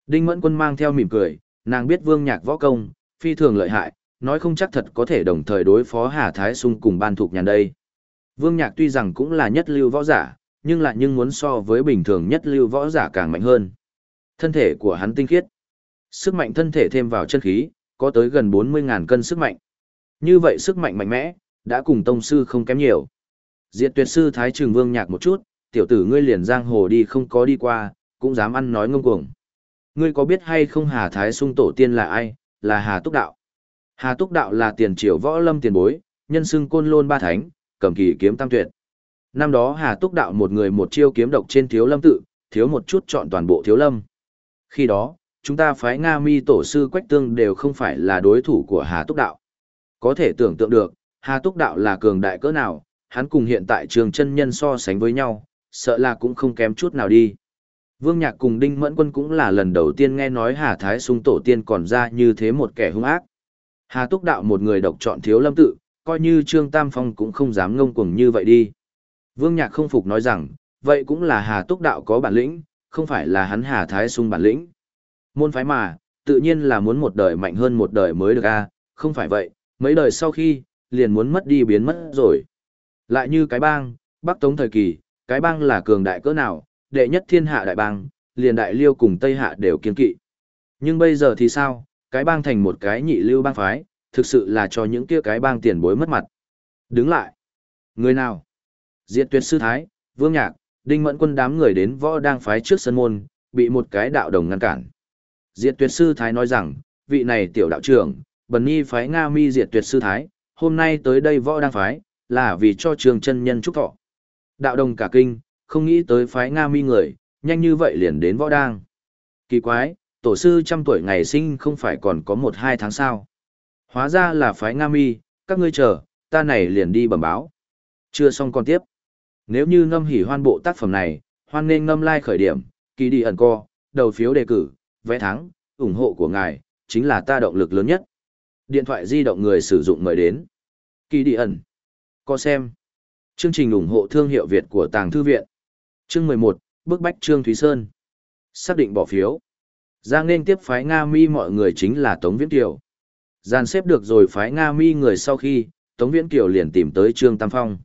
Đinh Mẫn Quân mang theo mỉm cười, nàng biết Vương Nhạc võ công, phi thường lợi hại, nói không chắc thật có thể đồng thời đối phó Hà Thái Sung cùng ban thuộc nhàn đây. Vương Nhạc tuy rằng cũng là nhất lưu võ giả, nhưng lại nhưng muốn so với bình thường nhất lưu võ giả càng mạnh hơn. Thân thể của hắn tinh khiết. Sức mạnh thân thể thêm vào chân khí, có tới gần 40.000 cân sức mạnh. Như vậy sức mạnh mạnh mẽ, đã cùng tông sư không kém nhiều. Diệt tuyệt sư Thái Trường Vương nhạc một chút, tiểu tử ngươi liền giang hồ đi không có đi qua, cũng dám ăn nói ngông cuồng. Ngươi có biết hay không Hà Thái sung tổ tiên là ai, là Hà Túc Đạo. Hà Túc Đạo là tiền triều võ lâm tiền bối, nhân xưng côn lôn ba thánh, cầm kỳ kiếm tam tuyệt. Năm đó Hà Túc Đạo một người một chiêu kiếm độc trên thiếu lâm tự, thiếu một chút chọn toàn bộ thiếu lâm. Khi đó, chúng ta phái Nga mi tổ sư Quách Tương đều không phải là đối thủ của Hà Túc Đạo. Có thể tưởng tượng được, Hà Túc Đạo là cường đại cỡ nào, hắn cùng hiện tại trường chân nhân so sánh với nhau, sợ là cũng không kém chút nào đi. Vương Nhạc cùng Đinh Mẫn Quân cũng là lần đầu tiên nghe nói Hà Thái Sung tổ tiên còn ra như thế một kẻ hung ác. Hà Túc Đạo một người độc chọn thiếu lâm tự, coi như Trương Tam Phong cũng không dám ngông cuồng như vậy đi. Vương Nhạc không phục nói rằng, vậy cũng là Hà Túc Đạo có bản lĩnh, không phải là hắn Hà Thái Sung bản lĩnh. Môn phái mà, tự nhiên là muốn một đời mạnh hơn một đời mới được a, không phải vậy, mấy đời sau khi, liền muốn mất đi biến mất rồi. Lại như cái bang, Bắc Tống thời kỳ, cái bang là cường đại cỡ nào, đệ nhất thiên hạ đại bang, liền đại liêu cùng Tây Hạ đều kiên kỵ. Nhưng bây giờ thì sao, cái bang thành một cái nhị lưu bang phái, thực sự là cho những kia cái bang tiền bối mất mặt. Đứng lại. Người nào? Diệt tuyệt sư thái, vương nhạc, đinh mẫn quân đám người đến võ đang phái trước sân môn, bị một cái đạo đồng ngăn cản. Diệt tuyệt sư thái nói rằng, vị này tiểu đạo trưởng, bần nhi phái Nga mi diệt tuyệt sư thái, hôm nay tới đây võ đang phái, là vì cho trường chân nhân chúc thọ. Đạo đồng cả kinh, không nghĩ tới phái Nga mi người, nhanh như vậy liền đến võ đang. Kỳ quái, tổ sư trăm tuổi ngày sinh không phải còn có một hai tháng sao. Hóa ra là phái Nga mi, các ngươi chờ, ta này liền đi bẩm báo. Chưa xong còn tiếp. Nếu như ngâm hỉ hoan bộ tác phẩm này, hoan nên ngâm lai like khởi điểm, kỳ đi ẩn co, đầu phiếu đề cử, vẽ thắng, ủng hộ của ngài, chính là ta động lực lớn nhất. Điện thoại di động người sử dụng mời đến. Kỳ đi ẩn. Có xem. Chương trình ủng hộ thương hiệu Việt của Tàng Thư Viện. Chương 11, Bước bách Trương Thúy Sơn. Xác định bỏ phiếu. Giang nên tiếp phái Nga Mi mọi người chính là Tống Viễn Kiều. Gian xếp được rồi phái Nga Mi người sau khi, Tống Viễn Kiều liền tìm tới Trương Tam Phong.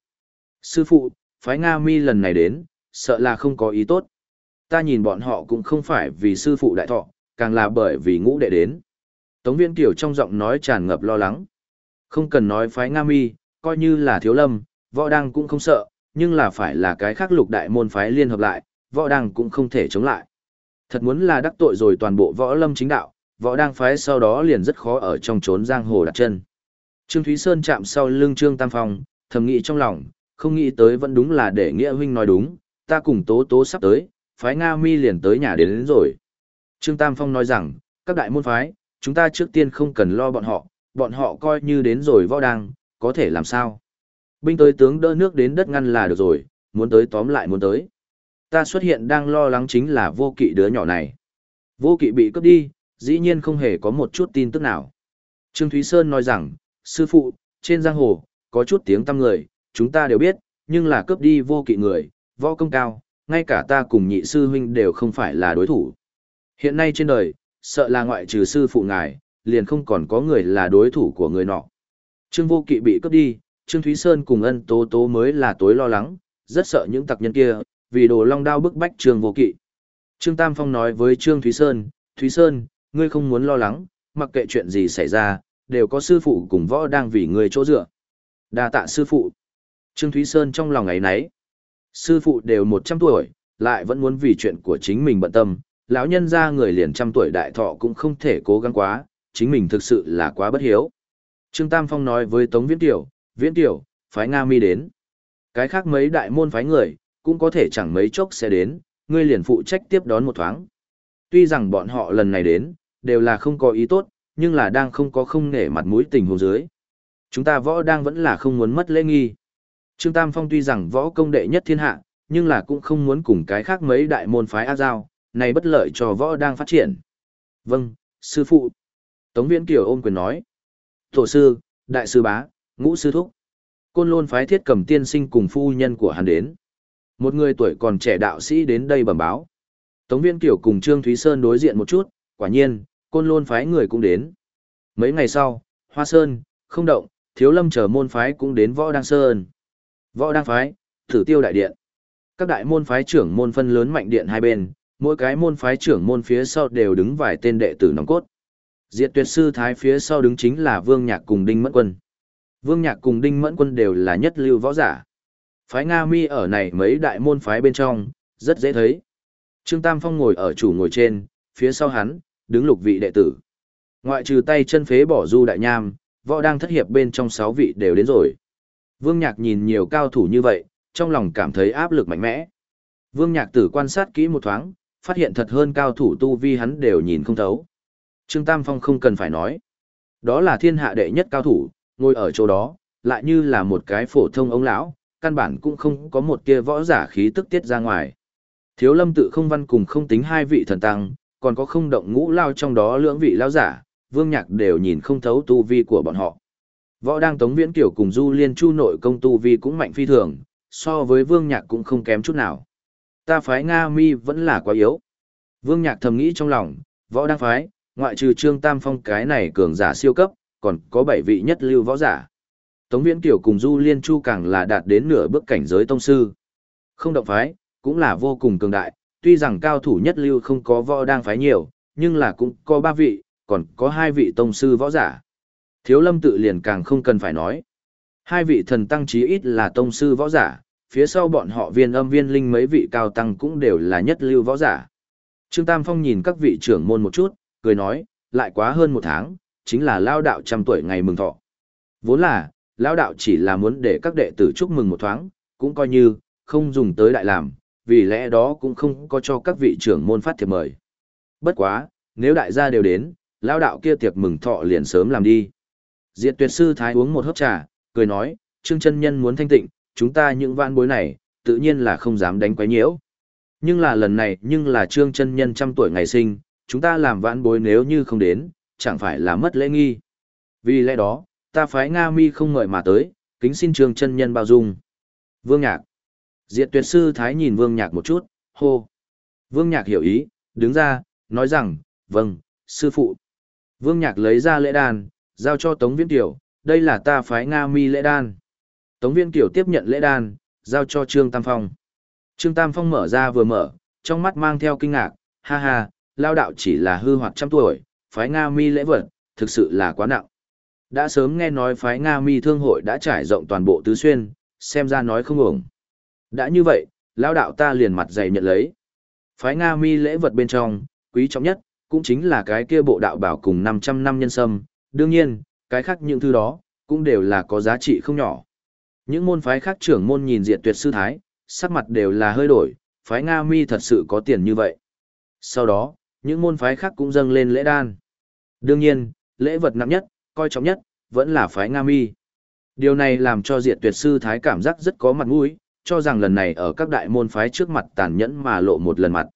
Sư phụ, phái Nga Mi lần này đến, sợ là không có ý tốt. Ta nhìn bọn họ cũng không phải vì sư phụ đại thọ, càng là bởi vì ngũ đệ đến. Tống Viễn Kiều trong giọng nói tràn ngập lo lắng. Không cần nói phái Nga Mi, coi như là thiếu lâm, võ đăng cũng không sợ, nhưng là phải là cái khác lục đại môn phái liên hợp lại, võ đăng cũng không thể chống lại. Thật muốn là đắc tội rồi toàn bộ võ lâm chính đạo, võ đang phái sau đó liền rất khó ở trong trốn giang hồ đặt chân. Trương Thúy Sơn chạm sau lưng Trương Tam Phong, thầm nghĩ trong lòng, không nghĩ tới vẫn đúng là để nghĩa huynh nói đúng, ta cùng tố tố sắp tới, phái Nga mi liền tới nhà đến, đến rồi. Trương Tam Phong nói rằng, các đại môn phái, chúng ta trước tiên không cần lo bọn họ, bọn họ coi như đến rồi võ đang, có thể làm sao. Binh tới tướng đỡ nước đến đất ngăn là được rồi, muốn tới tóm lại muốn tới. Ta xuất hiện đang lo lắng chính là vô kỵ đứa nhỏ này. Vô kỵ bị cướp đi, dĩ nhiên không hề có một chút tin tức nào. Trương Thúy Sơn nói rằng, sư phụ, trên giang hồ, có chút tiếng tăm người, chúng ta đều biết, nhưng là cướp đi vô kỵ người, võ công cao, ngay cả ta cùng nhị sư huynh đều không phải là đối thủ. Hiện nay trên đời, sợ là ngoại trừ sư phụ ngài, liền không còn có người là đối thủ của người nọ. Trương vô kỵ bị cướp đi, Trương Thúy Sơn cùng ân tố tố mới là tối lo lắng, rất sợ những tặc nhân kia, vì đồ long đao bức bách Trương vô kỵ. Trương Tam Phong nói với Trương Thúy Sơn, Thúy Sơn, ngươi không muốn lo lắng, mặc kệ chuyện gì xảy ra, đều có sư phụ cùng võ đang vì ngươi chỗ dựa. đa tạ sư phụ. Trương Thúy Sơn trong lòng ấy nấy. Sư phụ đều 100 tuổi, lại vẫn muốn vì chuyện của chính mình bận tâm, lão nhân ra người liền trăm tuổi đại thọ cũng không thể cố gắng quá, chính mình thực sự là quá bất hiếu. Trương Tam Phong nói với Tống Viễn Tiểu, Viễn Tiểu, phái Nga mi đến. Cái khác mấy đại môn phái người, cũng có thể chẳng mấy chốc sẽ đến, ngươi liền phụ trách tiếp đón một thoáng. Tuy rằng bọn họ lần này đến, đều là không có ý tốt, nhưng là đang không có không nể mặt mũi tình hồ dưới. Chúng ta võ đang vẫn là không muốn mất lễ nghi. Trương Tam Phong tuy rằng võ công đệ nhất thiên hạ, nhưng là cũng không muốn cùng cái khác mấy đại môn phái ác giao, này bất lợi cho võ đang phát triển. Vâng, sư phụ. Tống Viễn Kiều ôm quyền nói. Tổ sư, đại sư bá, ngũ sư thúc. Côn lôn phái thiết cầm tiên sinh cùng phu nhân của hắn đến. Một người tuổi còn trẻ đạo sĩ đến đây bẩm báo. Tống Viễn Kiều cùng Trương Thúy Sơn đối diện một chút, quả nhiên, côn lôn phái người cũng đến. Mấy ngày sau, Hoa Sơn, không động, thiếu lâm chờ môn phái cũng đến võ đăng sơn. Võ đăng phái, thử tiêu đại điện. Các đại môn phái trưởng môn phân lớn mạnh điện hai bên, mỗi cái môn phái trưởng môn phía sau đều đứng vài tên đệ tử nòng cốt. Diệt tuyệt sư thái phía sau đứng chính là Vương Nhạc cùng Đinh Mẫn Quân. Vương Nhạc cùng Đinh Mẫn Quân đều là nhất lưu võ giả. Phái Nga Mi ở này mấy đại môn phái bên trong, rất dễ thấy. Trương Tam Phong ngồi ở chủ ngồi trên, phía sau hắn, đứng lục vị đệ tử. Ngoại trừ tay chân phế bỏ du đại nham, võ đang thất hiệp bên trong sáu vị đều đến rồi. Vương Nhạc nhìn nhiều cao thủ như vậy, trong lòng cảm thấy áp lực mạnh mẽ. Vương Nhạc Tử quan sát kỹ một thoáng, phát hiện thật hơn cao thủ tu vi hắn đều nhìn không thấu. Trương Tam Phong không cần phải nói. Đó là thiên hạ đệ nhất cao thủ, ngồi ở chỗ đó, lại như là một cái phổ thông ông lão, căn bản cũng không có một kia võ giả khí tức tiết ra ngoài. Thiếu lâm tự không văn cùng không tính hai vị thần tăng, còn có không động ngũ lao trong đó lưỡng vị lao giả, vương nhạc đều nhìn không thấu tu vi của bọn họ. Võ đang tống viễn kiểu cùng du liên chu nội công tu vi cũng mạnh phi thường, so với vương nhạc cũng không kém chút nào. Ta phái Nga mi vẫn là quá yếu. Vương nhạc thầm nghĩ trong lòng, võ đang phái, ngoại trừ trương tam phong cái này cường giả siêu cấp, còn có bảy vị nhất lưu võ giả. Tống viễn kiểu cùng du liên chu càng là đạt đến nửa bước cảnh giới tông sư. Không động phái, cũng là vô cùng cường đại, tuy rằng cao thủ nhất lưu không có võ đang phái nhiều, nhưng là cũng có ba vị, còn có hai vị tông sư võ giả. Thiếu lâm tự liền càng không cần phải nói. Hai vị thần tăng chí ít là tông sư võ giả, phía sau bọn họ viên âm viên linh mấy vị cao tăng cũng đều là nhất lưu võ giả. Trương Tam Phong nhìn các vị trưởng môn một chút, cười nói, lại quá hơn một tháng, chính là lao đạo trăm tuổi ngày mừng thọ. Vốn là, lao đạo chỉ là muốn để các đệ tử chúc mừng một thoáng, cũng coi như, không dùng tới đại làm, vì lẽ đó cũng không có cho các vị trưởng môn phát thiệp mời. Bất quá, nếu đại gia đều đến, lao đạo kia tiệc mừng thọ liền sớm làm đi. Diệt tuyệt sư thái uống một hớp trà, cười nói, Trương chân nhân muốn thanh tịnh, chúng ta những vạn bối này, tự nhiên là không dám đánh quấy nhiễu. Nhưng là lần này nhưng là Trương chân nhân trăm tuổi ngày sinh, chúng ta làm vạn bối nếu như không đến, chẳng phải là mất lễ nghi. Vì lẽ đó, ta phái Nga mi không ngợi mà tới, kính xin Trương chân nhân bao dung. Vương Nhạc. Diệt tuyệt sư thái nhìn Vương Nhạc một chút, hô. Vương Nhạc hiểu ý, đứng ra, nói rằng, vâng, sư phụ. Vương Nhạc lấy ra lễ đan, giao cho Tống Viễn Tiểu, đây là ta phái Nga mi lễ đan. Tống Viễn Tiểu tiếp nhận lễ đan, giao cho Trương Tam Phong. Trương Tam Phong mở ra vừa mở, trong mắt mang theo kinh ngạc, ha ha, lao đạo chỉ là hư hoạt trăm tuổi, phái Nga mi lễ vật, thực sự là quá nặng. Đã sớm nghe nói phái Nga mi thương hội đã trải rộng toàn bộ tứ xuyên, xem ra nói không ổng. Đã như vậy, lao đạo ta liền mặt dày nhận lấy. Phái Nga mi lễ vật bên trong, quý trọng nhất, cũng chính là cái kia bộ đạo bảo cùng 500 năm nhân sâm, đương nhiên, cái khác những thứ đó, cũng đều là có giá trị không nhỏ. Những môn phái khác trưởng môn nhìn diện tuyệt sư thái, sắc mặt đều là hơi đổi, phái Nga mi thật sự có tiền như vậy. Sau đó, những môn phái khác cũng dâng lên lễ đan. Đương nhiên, lễ vật nặng nhất, coi trọng nhất, vẫn là phái Nga mi. Điều này làm cho diện tuyệt sư thái cảm giác rất có mặt mũi, cho rằng lần này ở các đại môn phái trước mặt tàn nhẫn mà lộ một lần mặt.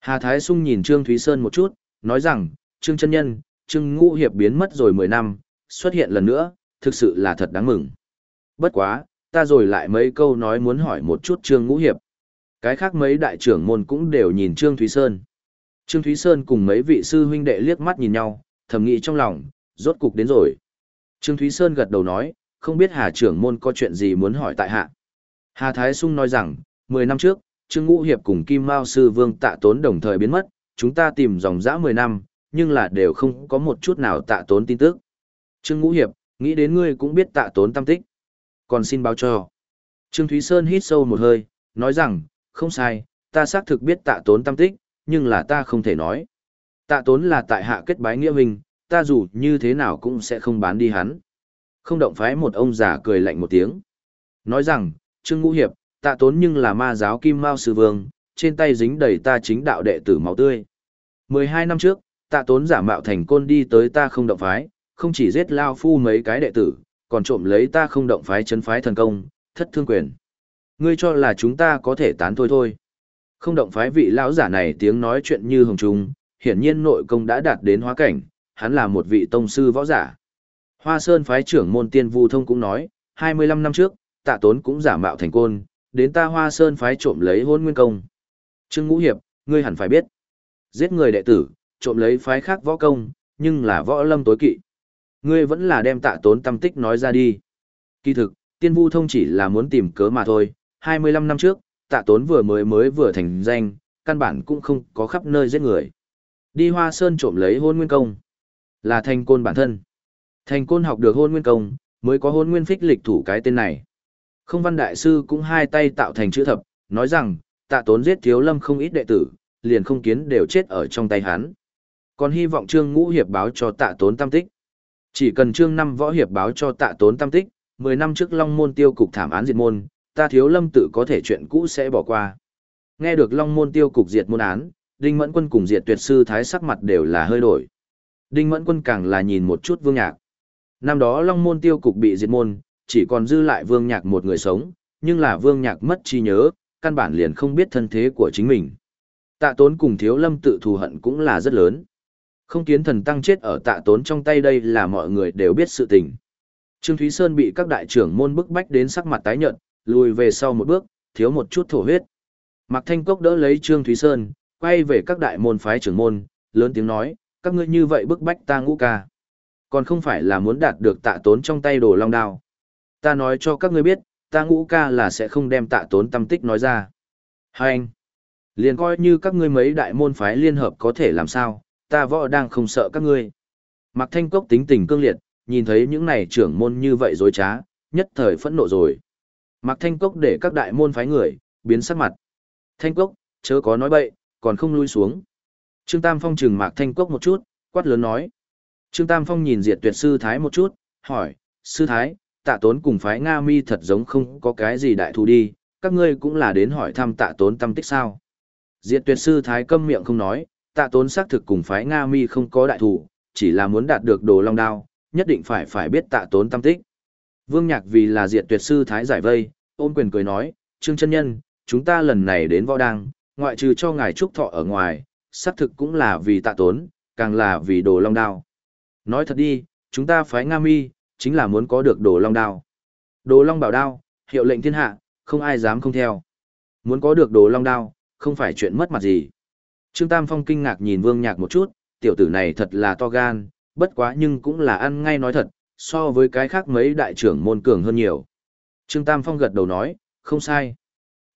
Hà Thái Sung nhìn Trương Thúy Sơn một chút, nói rằng, Trương chân nhân, Trương Ngũ Hiệp biến mất rồi 10 năm, xuất hiện lần nữa, thực sự là thật đáng mừng. Bất quá, ta rồi lại mấy câu nói muốn hỏi một chút Trương Ngũ Hiệp. Cái khác mấy đại trưởng môn cũng đều nhìn Trương Thúy Sơn. Trương Thúy Sơn cùng mấy vị sư huynh đệ liếc mắt nhìn nhau, thầm nghĩ trong lòng, rốt cục đến rồi. Trương Thúy Sơn gật đầu nói, không biết Hà trưởng môn có chuyện gì muốn hỏi tại hạ. Hà Thái Sung nói rằng, 10 năm trước, Trương Ngũ Hiệp cùng Kim Mao Sư Vương tạ tốn đồng thời biến mất, chúng ta tìm dòng dã 10 năm, nhưng là đều không có một chút nào tạ tốn tin tức. Trương Ngũ Hiệp, nghĩ đến ngươi cũng biết tạ tốn tâm tích. Còn xin báo cho. Trương Thúy Sơn hít sâu một hơi, nói rằng, không sai, ta xác thực biết tạ tốn tâm tích, nhưng là ta không thể nói. Tạ tốn là tại hạ kết bái nghĩa minh, ta dù như thế nào cũng sẽ không bán đi hắn. Không động phái một ông già cười lạnh một tiếng. Nói rằng, Trương Ngũ Hiệp, tạ tốn nhưng là ma giáo kim mao sư vương, trên tay dính đầy ta chính đạo đệ tử máu tươi. 12 năm trước, tạ tốn giả mạo thành côn đi tới ta không động phái, không chỉ giết lao phu mấy cái đệ tử, còn trộm lấy ta không động phái chấn phái thần công, thất thương quyền. Ngươi cho là chúng ta có thể tán thôi thôi. Không động phái vị lão giả này tiếng nói chuyện như hồng trung, hiển nhiên nội công đã đạt đến hóa cảnh, hắn là một vị tông sư võ giả. Hoa Sơn phái trưởng môn tiên vu thông cũng nói, 25 năm trước, tạ tốn cũng giả mạo thành côn, đến ta Hoa Sơn phái trộm lấy hôn nguyên công. Trương Ngũ Hiệp, ngươi hẳn phải biết. Giết người đệ tử, trộm lấy phái khác võ công, nhưng là võ lâm tối kỵ. Ngươi vẫn là đem tạ tốn tâm tích nói ra đi. Kỳ thực, tiên vu thông chỉ là muốn tìm cớ mà thôi. 25 năm trước, tạ tốn vừa mới mới vừa thành danh, căn bản cũng không có khắp nơi giết người. Đi hoa sơn trộm lấy hôn nguyên công. Là thành côn bản thân. Thành côn học được hôn nguyên công, mới có hôn nguyên phích lịch thủ cái tên này. Không văn đại sư cũng hai tay tạo thành chữ thập, nói rằng, tạ tốn giết thiếu lâm không ít đệ tử, liền không kiến đều chết ở trong tay hắn. Còn hy vọng trương ngũ hiệp báo cho tạ tốn tam tích. Chỉ cần trương năm võ hiệp báo cho tạ tốn tam tích, 10 năm trước long môn tiêu cục thảm án diệt môn, ta thiếu lâm tự có thể chuyện cũ sẽ bỏ qua. Nghe được long môn tiêu cục diệt môn án, Đinh Mẫn Quân cùng diệt tuyệt sư thái sắc mặt đều là hơi đổi. Đinh Mẫn Quân càng là nhìn một chút vương nhạc. Năm đó long môn tiêu cục bị diệt môn, chỉ còn dư lại vương nhạc một người sống, nhưng là vương nhạc mất trí nhớ, căn bản liền không biết thân thế của chính mình. Tạ tốn cùng thiếu lâm tự thù hận cũng là rất lớn. Không kiến thần tăng chết ở tạ tốn trong tay đây là mọi người đều biết sự tình. Trương Thúy Sơn bị các đại trưởng môn bức bách đến sắc mặt tái nhợt, lùi về sau một bước, thiếu một chút thổ huyết. Mạc Thanh Cốc đỡ lấy Trương Thúy Sơn, quay về các đại môn phái trưởng môn, lớn tiếng nói, các ngươi như vậy bức bách ta ngũ ca. Còn không phải là muốn đạt được tạ tốn trong tay đồ long đao. Ta nói cho các ngươi biết, ta ngũ ca là sẽ không đem tạ tốn tâm tích nói ra. Hành, liền coi như các ngươi mấy đại môn phái liên hợp có thể làm sao, ta võ đang không sợ các ngươi. Mạc Thanh Cốc tính tình cương liệt, nhìn thấy những này trưởng môn như vậy dối trá, nhất thời phẫn nộ rồi. Mạc Thanh Cốc để các đại môn phái người, biến sắc mặt. Thanh Cốc, chớ có nói bậy, còn không lui xuống. Trương Tam Phong trừng Mạc Thanh Cốc một chút, quát lớn nói. Trương Tam Phong nhìn diệt tuyệt sư Thái một chút, hỏi, sư Thái, tạ tốn cùng phái Nga mi thật giống không có cái gì đại thù đi, các ngươi cũng là đến hỏi thăm tạ tốn tâm tích sao. Diệt tuyệt sư Thái câm miệng không nói, tạ tốn xác thực cùng phái Nga mi không có đại thù, chỉ là muốn đạt được đồ long đao, nhất định phải phải biết tạ tốn tâm tích. Vương Nhạc vì là diệt tuyệt sư Thái giải vây, ôn quyền cười nói, Trương chân Nhân, chúng ta lần này đến võ đăng, ngoại trừ cho ngài trúc thọ ở ngoài, xác thực cũng là vì tạ tốn, càng là vì đồ long đao. Nói thật đi, chúng ta phái Nga mi, chính là muốn có được đồ long đao. Đồ long bảo đao, hiệu lệnh thiên hạ, không ai dám không theo. Muốn có được đồ long đao, không phải chuyện mất mặt gì. Trương Tam Phong kinh ngạc nhìn Vương Nhạc một chút, tiểu tử này thật là to gan, bất quá nhưng cũng là ăn ngay nói thật, so với cái khác mấy đại trưởng môn cường hơn nhiều. Trương Tam Phong gật đầu nói, không sai.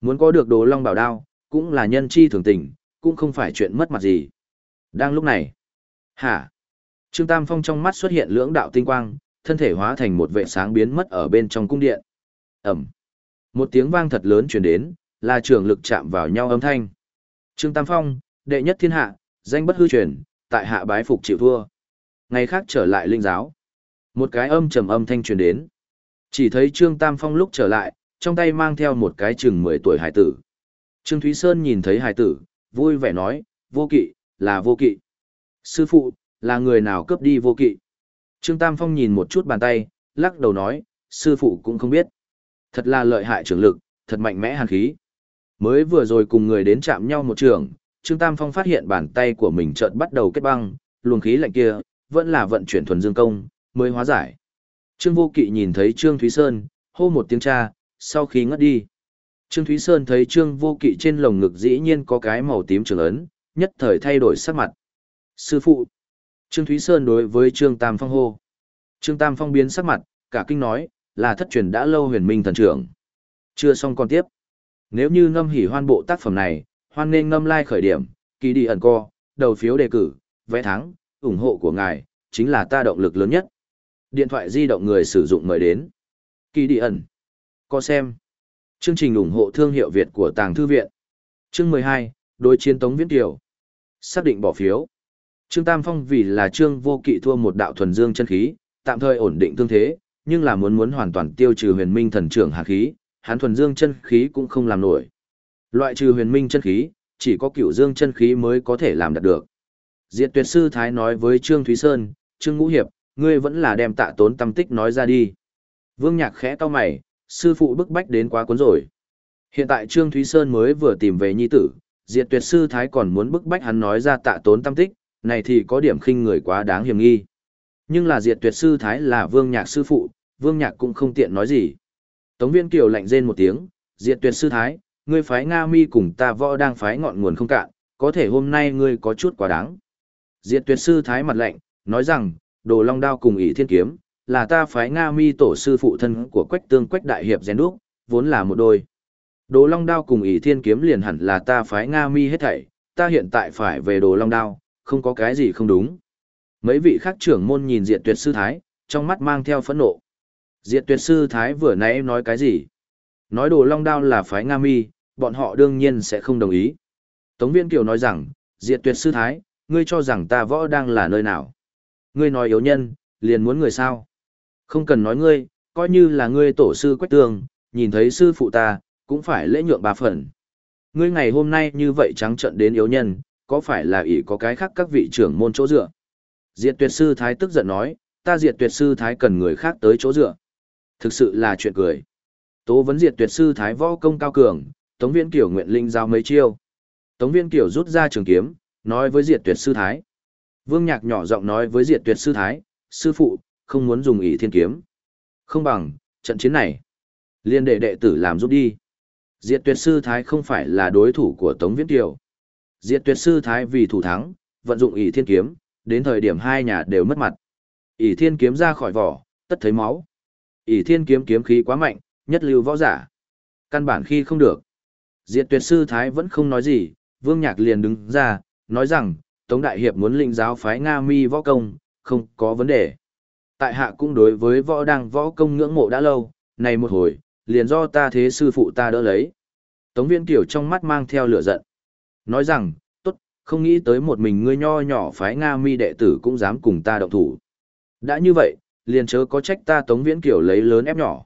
Muốn có được đồ long bảo đao, cũng là nhân chi thường tình, cũng không phải chuyện mất mặt gì. Đang lúc này, hả? Trương Tam Phong trong mắt xuất hiện lưỡng đạo tinh quang, thân thể hóa thành một vệ sáng biến mất ở bên trong cung điện. Ẩm. Một tiếng vang thật lớn truyền đến, là trường lực chạm vào nhau âm thanh. Trương Tam Phong, đệ nhất thiên hạ, danh bất hư truyền, tại hạ bái phục chịu thua. Ngày khác trở lại linh giáo. Một cái âm trầm âm thanh truyền đến. Chỉ thấy Trương Tam Phong lúc trở lại, trong tay mang theo một cái chừng 10 tuổi hải tử. Trương Thúy Sơn nhìn thấy hải tử, vui vẻ nói, vô kỵ, là vô kỵ. Sư phụ, là người nào cướp đi vô kỵ? Trương Tam Phong nhìn một chút bàn tay, lắc đầu nói, sư phụ cũng không biết. Thật là lợi hại trưởng lực, thật mạnh mẽ hàn khí. Mới vừa rồi cùng người đến chạm nhau một trường, Trương Tam Phong phát hiện bàn tay của mình chợt bắt đầu kết băng, luồng khí lạnh kia, vẫn là vận chuyển thuần dương công, mới hóa giải. Trương Vô Kỵ nhìn thấy Trương Thúy Sơn, hô một tiếng cha, sau khi ngất đi. Trương Thúy Sơn thấy Trương Vô Kỵ trên lồng ngực dĩ nhiên có cái màu tím trường ấn, nhất thời thay đổi sắc mặt. Sư phụ! Trương Thúy Sơn đối với Trương Tam Phong hô. Trương Tam Phong biến sắc mặt, cả kinh nói, là thất truyền đã lâu huyền minh thần trưởng. Chưa xong còn tiếp. Nếu như ngâm hỉ hoan bộ tác phẩm này, hoan nên ngâm lai like khởi điểm, kỳ đi ẩn co, đầu phiếu đề cử, vẽ thắng, ủng hộ của ngài, chính là ta động lực lớn nhất. Điện thoại di động người sử dụng mời đến. Kỳ đi ẩn. Co xem. Chương trình ủng hộ thương hiệu Việt của Tàng Thư Viện. Chương 12, đối chiến Tống Viễn Kiều. Xác định bỏ phiếu. Trương Tam Phong vì là Trương Vô Kỵ thua một đạo thuần dương chân khí, tạm thời ổn định tương thế, nhưng là muốn muốn hoàn toàn tiêu trừ huyền minh thần trưởng hà khí, hắn thuần dương chân khí cũng không làm nổi. Loại trừ huyền minh chân khí, chỉ có cửu dương chân khí mới có thể làm đạt được. Diệt tuyệt sư Thái nói với Trương Thúy Sơn, Trương Ngũ Hiệp, ngươi vẫn là đem tạ tốn tâm tích nói ra đi. Vương Nhạc khẽ cau mày, sư phụ bức bách đến quá cuốn rồi. Hiện tại Trương Thúy Sơn mới vừa tìm về nhi tử, diệt tuyệt sư Thái còn muốn bức bách hắn nói ra tạ tốn tâm tích, này thì có điểm khinh người quá đáng hiểm nghi. Nhưng là diệt tuyệt sư Thái là Vương Nhạc sư phụ, Vương Nhạc cũng không tiện nói gì. Tống viên kiều lạnh rên một tiếng, diệt tuyệt sư Thái, ngươi phái Nga mi cùng ta võ đang phái ngọn nguồn không cạn, có thể hôm nay ngươi có chút quá đáng. Diệt tuyệt sư Thái mặt lạnh, nói rằng, đồ long đao cùng Ý thiên kiếm, là ta phái Nga mi tổ sư phụ thân của quách tương quách đại hiệp rèn đúc, vốn là một đôi. Đồ long đao cùng Ý thiên kiếm liền hẳn là ta phái Nga mi hết thảy, ta hiện tại phải về đồ long đao, không có cái gì không đúng. Mấy vị khác trưởng môn nhìn diệt tuyệt sư Thái, trong mắt mang theo phẫn nộ. Diệt tuyệt sư Thái vừa nãy nói cái gì? Nói đồ long đao là phái Nga mi, bọn họ đương nhiên sẽ không đồng ý. Tống viên kiều nói rằng, diệt tuyệt sư Thái, ngươi cho rằng ta võ đang là nơi nào? Ngươi nói yếu nhân, liền muốn người sao? Không cần nói ngươi, coi như là ngươi tổ sư quách tường, nhìn thấy sư phụ ta, cũng phải lễ nhượng ba phần. Ngươi ngày hôm nay như vậy trắng trận đến yếu nhân, có phải là ỷ có cái khác các vị trưởng môn chỗ dựa? Diệt tuyệt sư thái tức giận nói, ta diệt tuyệt sư thái cần người khác tới chỗ dựa. Thực sự là chuyện cười. Tố vấn diệt tuyệt sư thái võ công cao cường, Tống Viên Kiểu nguyện linh giao mấy chiêu. Tống Viên Kiểu rút ra trường kiếm, nói với diệt tuyệt sư thái. Vương Nhạc nhỏ giọng nói với diệt tuyệt sư thái, sư phụ, không muốn dùng ỷ thiên kiếm. Không bằng, trận chiến này. Liên đệ đệ tử làm giúp đi. Diệt tuyệt sư thái không phải là đối thủ của Tống Viễn Kiều. Diệt tuyệt sư thái vì thủ thắng, vận dụng ỷ thiên kiếm, đến thời điểm hai nhà đều mất mặt. ỷ thiên kiếm ra khỏi vỏ, tất thấy máu. ỷ thiên kiếm kiếm khí quá mạnh, nhất lưu võ giả. Căn bản khi không được. Diệt tuyệt sư thái vẫn không nói gì, vương nhạc liền đứng ra, nói rằng, Tống Đại Hiệp muốn lĩnh giáo phái Nga mi võ công, không có vấn đề. Tại hạ cũng đối với võ đang võ công ngưỡng mộ đã lâu, này một hồi, liền do ta thế sư phụ ta đỡ lấy. Tống Viễn Kiều trong mắt mang theo lửa giận. Nói rằng, tốt, không nghĩ tới một mình ngươi nho nhỏ phái Nga mi đệ tử cũng dám cùng ta động thủ. Đã như vậy, liền chớ có trách ta Tống Viễn Kiều lấy lớn ép nhỏ.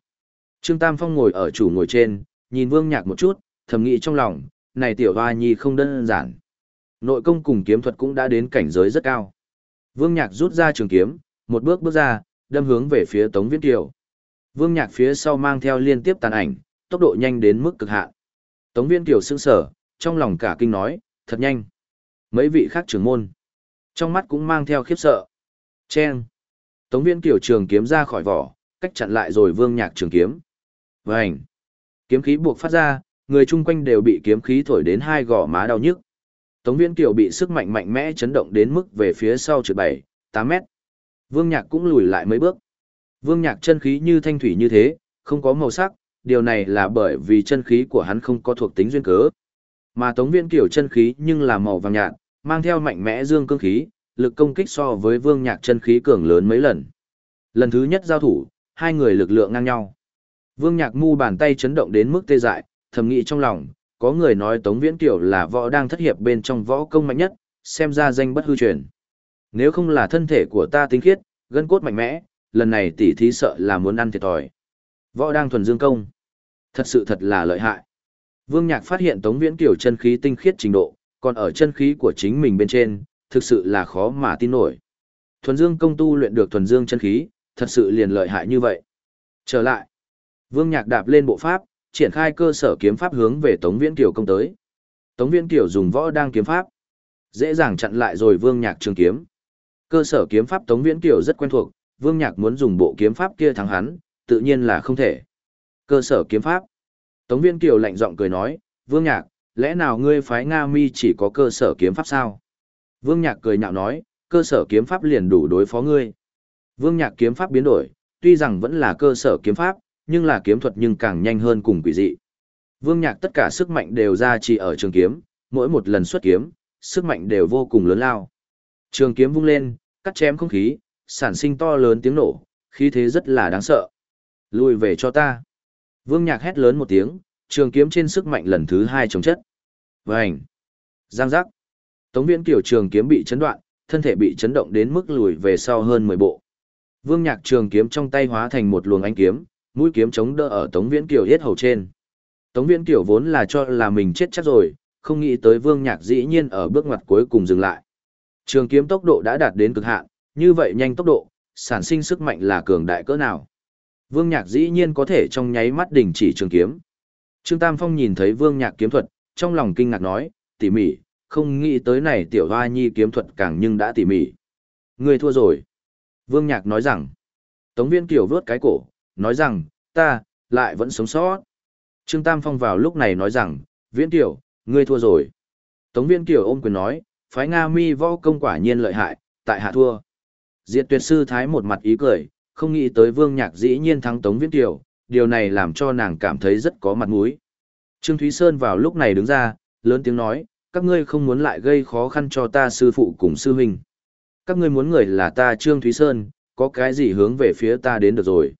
Trương Tam Phong ngồi ở chủ ngồi trên, nhìn Vương Nhạc một chút, thầm nghĩ trong lòng, này tiểu hoa nhi không đơn giản. Nội công cùng kiếm thuật cũng đã đến cảnh giới rất cao. Vương Nhạc rút ra trường kiếm, một bước bước ra, đâm hướng về phía Tống Viễn Kiều. Vương Nhạc phía sau mang theo liên tiếp tàn ảnh, tốc độ nhanh đến mức cực hạn. Tống Viễn Kiều sững sờ, trong lòng cả kinh nói, thật nhanh. Mấy vị khác trưởng môn, trong mắt cũng mang theo khiếp sợ. Chen. Tống Viễn Kiều trường kiếm ra khỏi vỏ, cách chặn lại rồi Vương Nhạc trường kiếm. Vành. Kiếm khí buộc phát ra, người chung quanh đều bị kiếm khí thổi đến hai gò má đau nhức. Tống Viễn Kiều bị sức mạnh mạnh mẽ chấn động đến mức về phía sau trượt 7, 8 mét. Vương Nhạc cũng lùi lại mấy bước. Vương Nhạc chân khí như thanh thủy như thế, không có màu sắc, điều này là bởi vì chân khí của hắn không có thuộc tính duyên cớ. Mà Tống Viễn Kiểu chân khí nhưng là màu vàng nhạt, mang theo mạnh mẽ dương cương khí, lực công kích so với Vương Nhạc chân khí cường lớn mấy lần. Lần thứ nhất giao thủ, hai người lực lượng ngang nhau. Vương Nhạc mu bàn tay chấn động đến mức tê dại, thầm nghĩ trong lòng, có người nói Tống Viễn Kiểu là võ đang thất hiệp bên trong võ công mạnh nhất, xem ra danh bất hư truyền. Nếu không là thân thể của ta tinh khiết, gân cốt mạnh mẽ, lần này tỷ thí sợ là muốn ăn thiệt thòi. Võ đang thuần dương công. Thật sự thật là lợi hại. Vương Nhạc phát hiện Tống Viễn Kiều chân khí tinh khiết trình độ, còn ở chân khí của chính mình bên trên, thực sự là khó mà tin nổi. Thuần dương công tu luyện được thuần dương chân khí, thật sự liền lợi hại như vậy. Trở lại. Vương Nhạc đạp lên bộ pháp, triển khai cơ sở kiếm pháp hướng về Tống Viễn Kiều công tới. Tống Viễn Kiều dùng võ đang kiếm pháp, dễ dàng chặn lại rồi Vương Nhạc trường kiếm. Cơ sở kiếm pháp Tống Viễn Kiều rất quen thuộc, Vương Nhạc muốn dùng bộ kiếm pháp kia thắng hắn, tự nhiên là không thể. Cơ sở kiếm pháp. Tống Viên Kiều lạnh giọng cười nói, Vương Nhạc, lẽ nào ngươi phái Nga Mi chỉ có cơ sở kiếm pháp sao? Vương Nhạc cười nhạo nói, cơ sở kiếm pháp liền đủ đối phó ngươi. Vương Nhạc kiếm pháp biến đổi, tuy rằng vẫn là cơ sở kiếm pháp, nhưng là kiếm thuật nhưng càng nhanh hơn cùng quỷ dị. Vương Nhạc tất cả sức mạnh đều ra chỉ ở trường kiếm, mỗi một lần xuất kiếm, sức mạnh đều vô cùng lớn lao. Trường kiếm vung lên, cắt chém không khí, sản sinh to lớn tiếng nổ, khí thế rất là đáng sợ. Lùi về cho ta. Vương Nhạc hét lớn một tiếng, trường kiếm trên sức mạnh lần thứ hai chống chất. Vành! Giang giác! Tống viễn kiểu trường kiếm bị chấn đoạn, thân thể bị chấn động đến mức lùi về sau hơn 10 bộ. Vương Nhạc trường kiếm trong tay hóa thành một luồng ánh kiếm, mũi kiếm chống đỡ ở Tống Viễn Kiều yết hầu trên. Tống Viễn Kiều vốn là cho là mình chết chắc rồi, không nghĩ tới Vương Nhạc dĩ nhiên ở bước ngoặt cuối cùng dừng lại. Trường kiếm tốc độ đã đạt đến cực hạn, như vậy nhanh tốc độ, sản sinh sức mạnh là cường đại cỡ nào. Vương Nhạc dĩ nhiên có thể trong nháy mắt đình chỉ trường kiếm. Trương Tam Phong nhìn thấy Vương Nhạc kiếm thuật, trong lòng kinh ngạc nói, tỉ mỉ, không nghĩ tới này tiểu hoa nhi kiếm thuật càng nhưng đã tỉ mỉ. Người thua rồi. Vương Nhạc nói rằng, Tống Viên Kiều vướt cái cổ, nói rằng, ta, lại vẫn sống sót. Trương Tam Phong vào lúc này nói rằng, Viễn Kiều, ngươi thua rồi. Tống Viên Kiều ôm quyền nói, phái Nga mi võ công quả nhiên lợi hại, tại hạ thua. Diệt tuyệt sư thái một mặt ý cười, không nghĩ tới Vương Nhạc dĩ nhiên thắng Tống Viễn Kiều, điều này làm cho nàng cảm thấy rất có mặt mũi. Trương Thúy Sơn vào lúc này đứng ra, lớn tiếng nói, các ngươi không muốn lại gây khó khăn cho ta sư phụ cùng sư huynh. Các ngươi muốn người là ta Trương Thúy Sơn, có cái gì hướng về phía ta đến được rồi.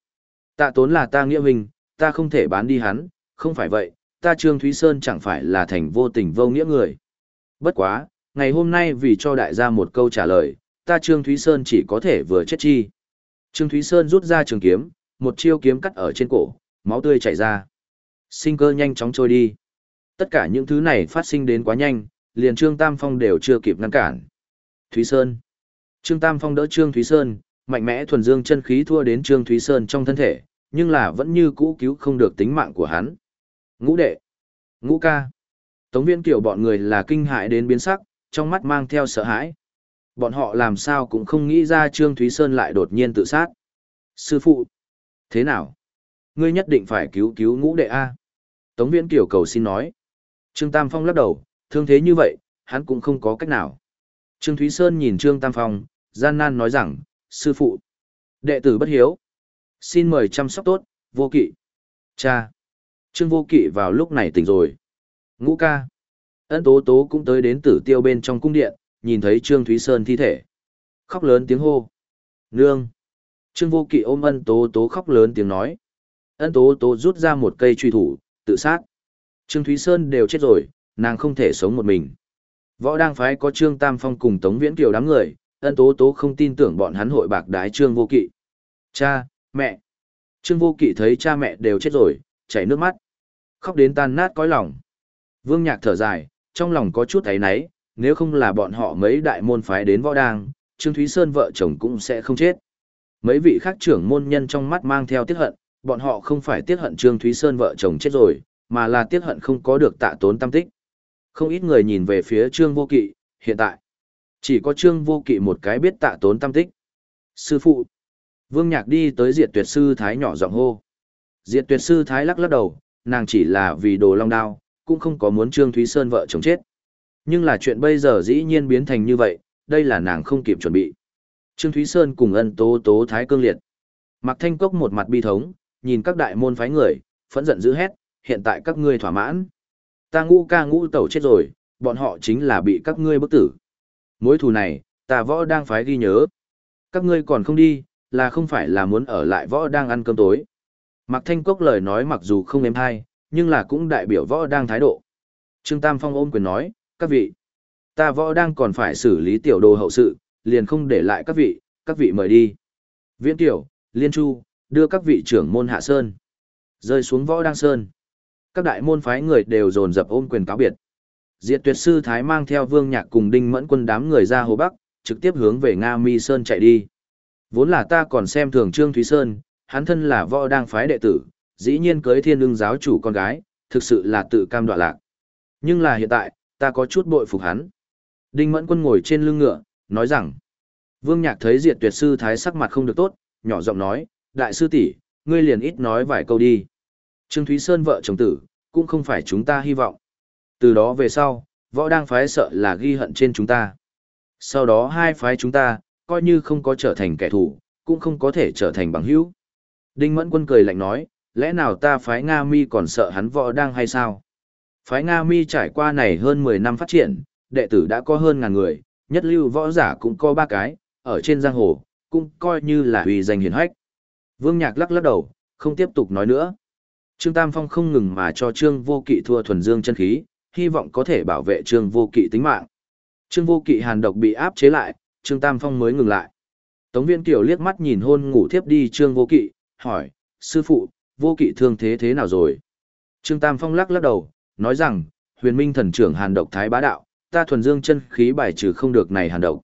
Tạ tốn là ta nghĩa huynh, ta không thể bán đi hắn, không phải vậy, ta Trương Thúy Sơn chẳng phải là thành vô tình vô nghĩa người. Bất quá, ngày hôm nay vì cho đại gia một câu trả lời, ta Trương Thúy Sơn chỉ có thể vừa chết chi. Trương Thúy Sơn rút ra trường kiếm, một chiêu kiếm cắt ở trên cổ, máu tươi chảy ra. Sinh cơ nhanh chóng trôi đi. Tất cả những thứ này phát sinh đến quá nhanh, liền Trương Tam Phong đều chưa kịp ngăn cản. Thúy Sơn. Trương Tam Phong đỡ Trương Thúy Sơn, mạnh mẽ thuần dương chân khí thua đến Trương Thúy Sơn trong thân thể, nhưng là vẫn như cũ cứu không được tính mạng của hắn. Ngũ đệ. Ngũ ca. Tống viên kiểu bọn người là kinh hại đến biến sắc, trong mắt mang theo sợ hãi. Bọn họ làm sao cũng không nghĩ ra Trương Thúy Sơn lại đột nhiên tự sát. Sư phụ. Thế nào? Ngươi nhất định phải cứu cứu ngũ đệ A. Tống viễn kiểu cầu xin nói. Trương Tam Phong lắc đầu, thương thế như vậy, hắn cũng không có cách nào. Trương Thúy Sơn nhìn Trương Tam Phong, gian nan nói rằng, sư phụ, đệ tử bất hiếu. Xin mời chăm sóc tốt, vô kỵ. Cha. Trương vô kỵ vào lúc này tỉnh rồi. Ngũ ca. Ân tố tố cũng tới đến tử tiêu bên trong cung điện, nhìn thấy Trương Thúy Sơn thi thể. Khóc lớn tiếng hô. Nương. Trương vô kỵ ôm ân tố tố khóc lớn tiếng nói. Ân tố tố rút ra một cây truy thủ, tự sát. Trương Thúy Sơn đều chết rồi, nàng không thể sống một mình. Võ đang phái có Trương Tam Phong cùng Tống Viễn Kiều đám người, ân tố tố không tin tưởng bọn hắn hội bạc đái Trương Vô Kỵ. Cha, mẹ. Trương Vô Kỵ thấy cha mẹ đều chết rồi, chảy nước mắt. Khóc đến tan nát cõi lòng. Vương Nhạc thở dài, trong lòng có chút thấy náy, nếu không là bọn họ mấy đại môn phái đến võ đang, Trương Thúy Sơn vợ chồng cũng sẽ không chết. Mấy vị khác trưởng môn nhân trong mắt mang theo tiết hận, bọn họ không phải tiết hận Trương Thúy Sơn vợ chồng chết rồi, mà là tiết hận không có được tạ tốn tâm tích. Không ít người nhìn về phía Trương Vô Kỵ, hiện tại, chỉ có Trương Vô Kỵ một cái biết tạ tốn tâm tích. Sư phụ, Vương Nhạc đi tới Diệt Tuyệt Sư Thái nhỏ giọng hô. Diệt Tuyệt Sư Thái lắc lắc đầu, nàng chỉ là vì đồ long đao, cũng không có muốn Trương Thúy Sơn vợ chồng chết. Nhưng là chuyện bây giờ dĩ nhiên biến thành như vậy, đây là nàng không kịp chuẩn bị. Trương Thúy Sơn cùng ân tố tố thái cương liệt. Mặc thanh cốc một mặt bi thống, nhìn các đại môn phái người, phẫn giận dữ hét, hiện tại các ngươi thỏa mãn. Ta ngũ ca ngũ tẩu chết rồi, bọn họ chính là bị các ngươi bức tử. Mối thù này, ta võ đang phái ghi nhớ. Các ngươi còn không đi, là không phải là muốn ở lại võ đang ăn cơm tối. Mặc thanh cốc lời nói mặc dù không êm hay, nhưng là cũng đại biểu võ đang thái độ. Trương Tam Phong ôm quyền nói, các vị, ta võ đang còn phải xử lý tiểu đồ hậu sự, liền không để lại các vị, các vị mời đi. Viễn tiểu, liên chu, đưa các vị trưởng môn hạ sơn. Rơi xuống võ đang sơn. Các đại môn phái người đều dồn dập ôm quyền cáo biệt. Diệt tuyệt sư Thái mang theo vương nhạc cùng đinh mẫn quân đám người ra Hồ Bắc, trực tiếp hướng về Nga Mi Sơn chạy đi. Vốn là ta còn xem thường Trương Thúy Sơn, hắn thân là võ đang phái đệ tử, dĩ nhiên cưới thiên lương giáo chủ con gái, thực sự là tự cam đoạ lạc. Nhưng là hiện tại, ta có chút bội phục hắn. Đinh mẫn quân ngồi trên lưng ngựa, nói rằng, vương nhạc thấy diệt tuyệt sư Thái sắc mặt không được tốt, nhỏ giọng nói, đại sư tỷ ngươi liền ít nói vài câu đi. Trương Thúy Sơn vợ chồng tử, cũng không phải chúng ta hy vọng. Từ đó về sau, võ đang phái sợ là ghi hận trên chúng ta. Sau đó hai phái chúng ta, coi như không có trở thành kẻ thù, cũng không có thể trở thành bằng hữu. Đinh Mẫn Quân cười lạnh nói, lẽ nào ta phái Nga Mi còn sợ hắn võ đang hay sao? Phái Nga Mi trải qua này hơn 10 năm phát triển, đệ tử đã có hơn ngàn người, nhất lưu võ giả cũng có ba cái, ở trên giang hồ, cũng coi như là uy danh hiển hách. Vương Nhạc lắc lắc đầu, không tiếp tục nói nữa. Trương Tam Phong không ngừng mà cho Trương Vô Kỵ thua thuần dương chân khí, hy vọng có thể bảo vệ Trương Vô Kỵ tính mạng. Trương Vô Kỵ hàn độc bị áp chế lại, Trương Tam Phong mới ngừng lại. Tống Viên Kiều liếc mắt nhìn hôn ngủ thiếp đi Trương Vô Kỵ, hỏi, sư phụ, Vô Kỵ thương thế thế nào rồi? Trương Tam Phong lắc lắc đầu, nói rằng, huyền minh thần trưởng hàn độc thái bá đạo, ta thuần dương chân khí bài trừ không được này hàn độc.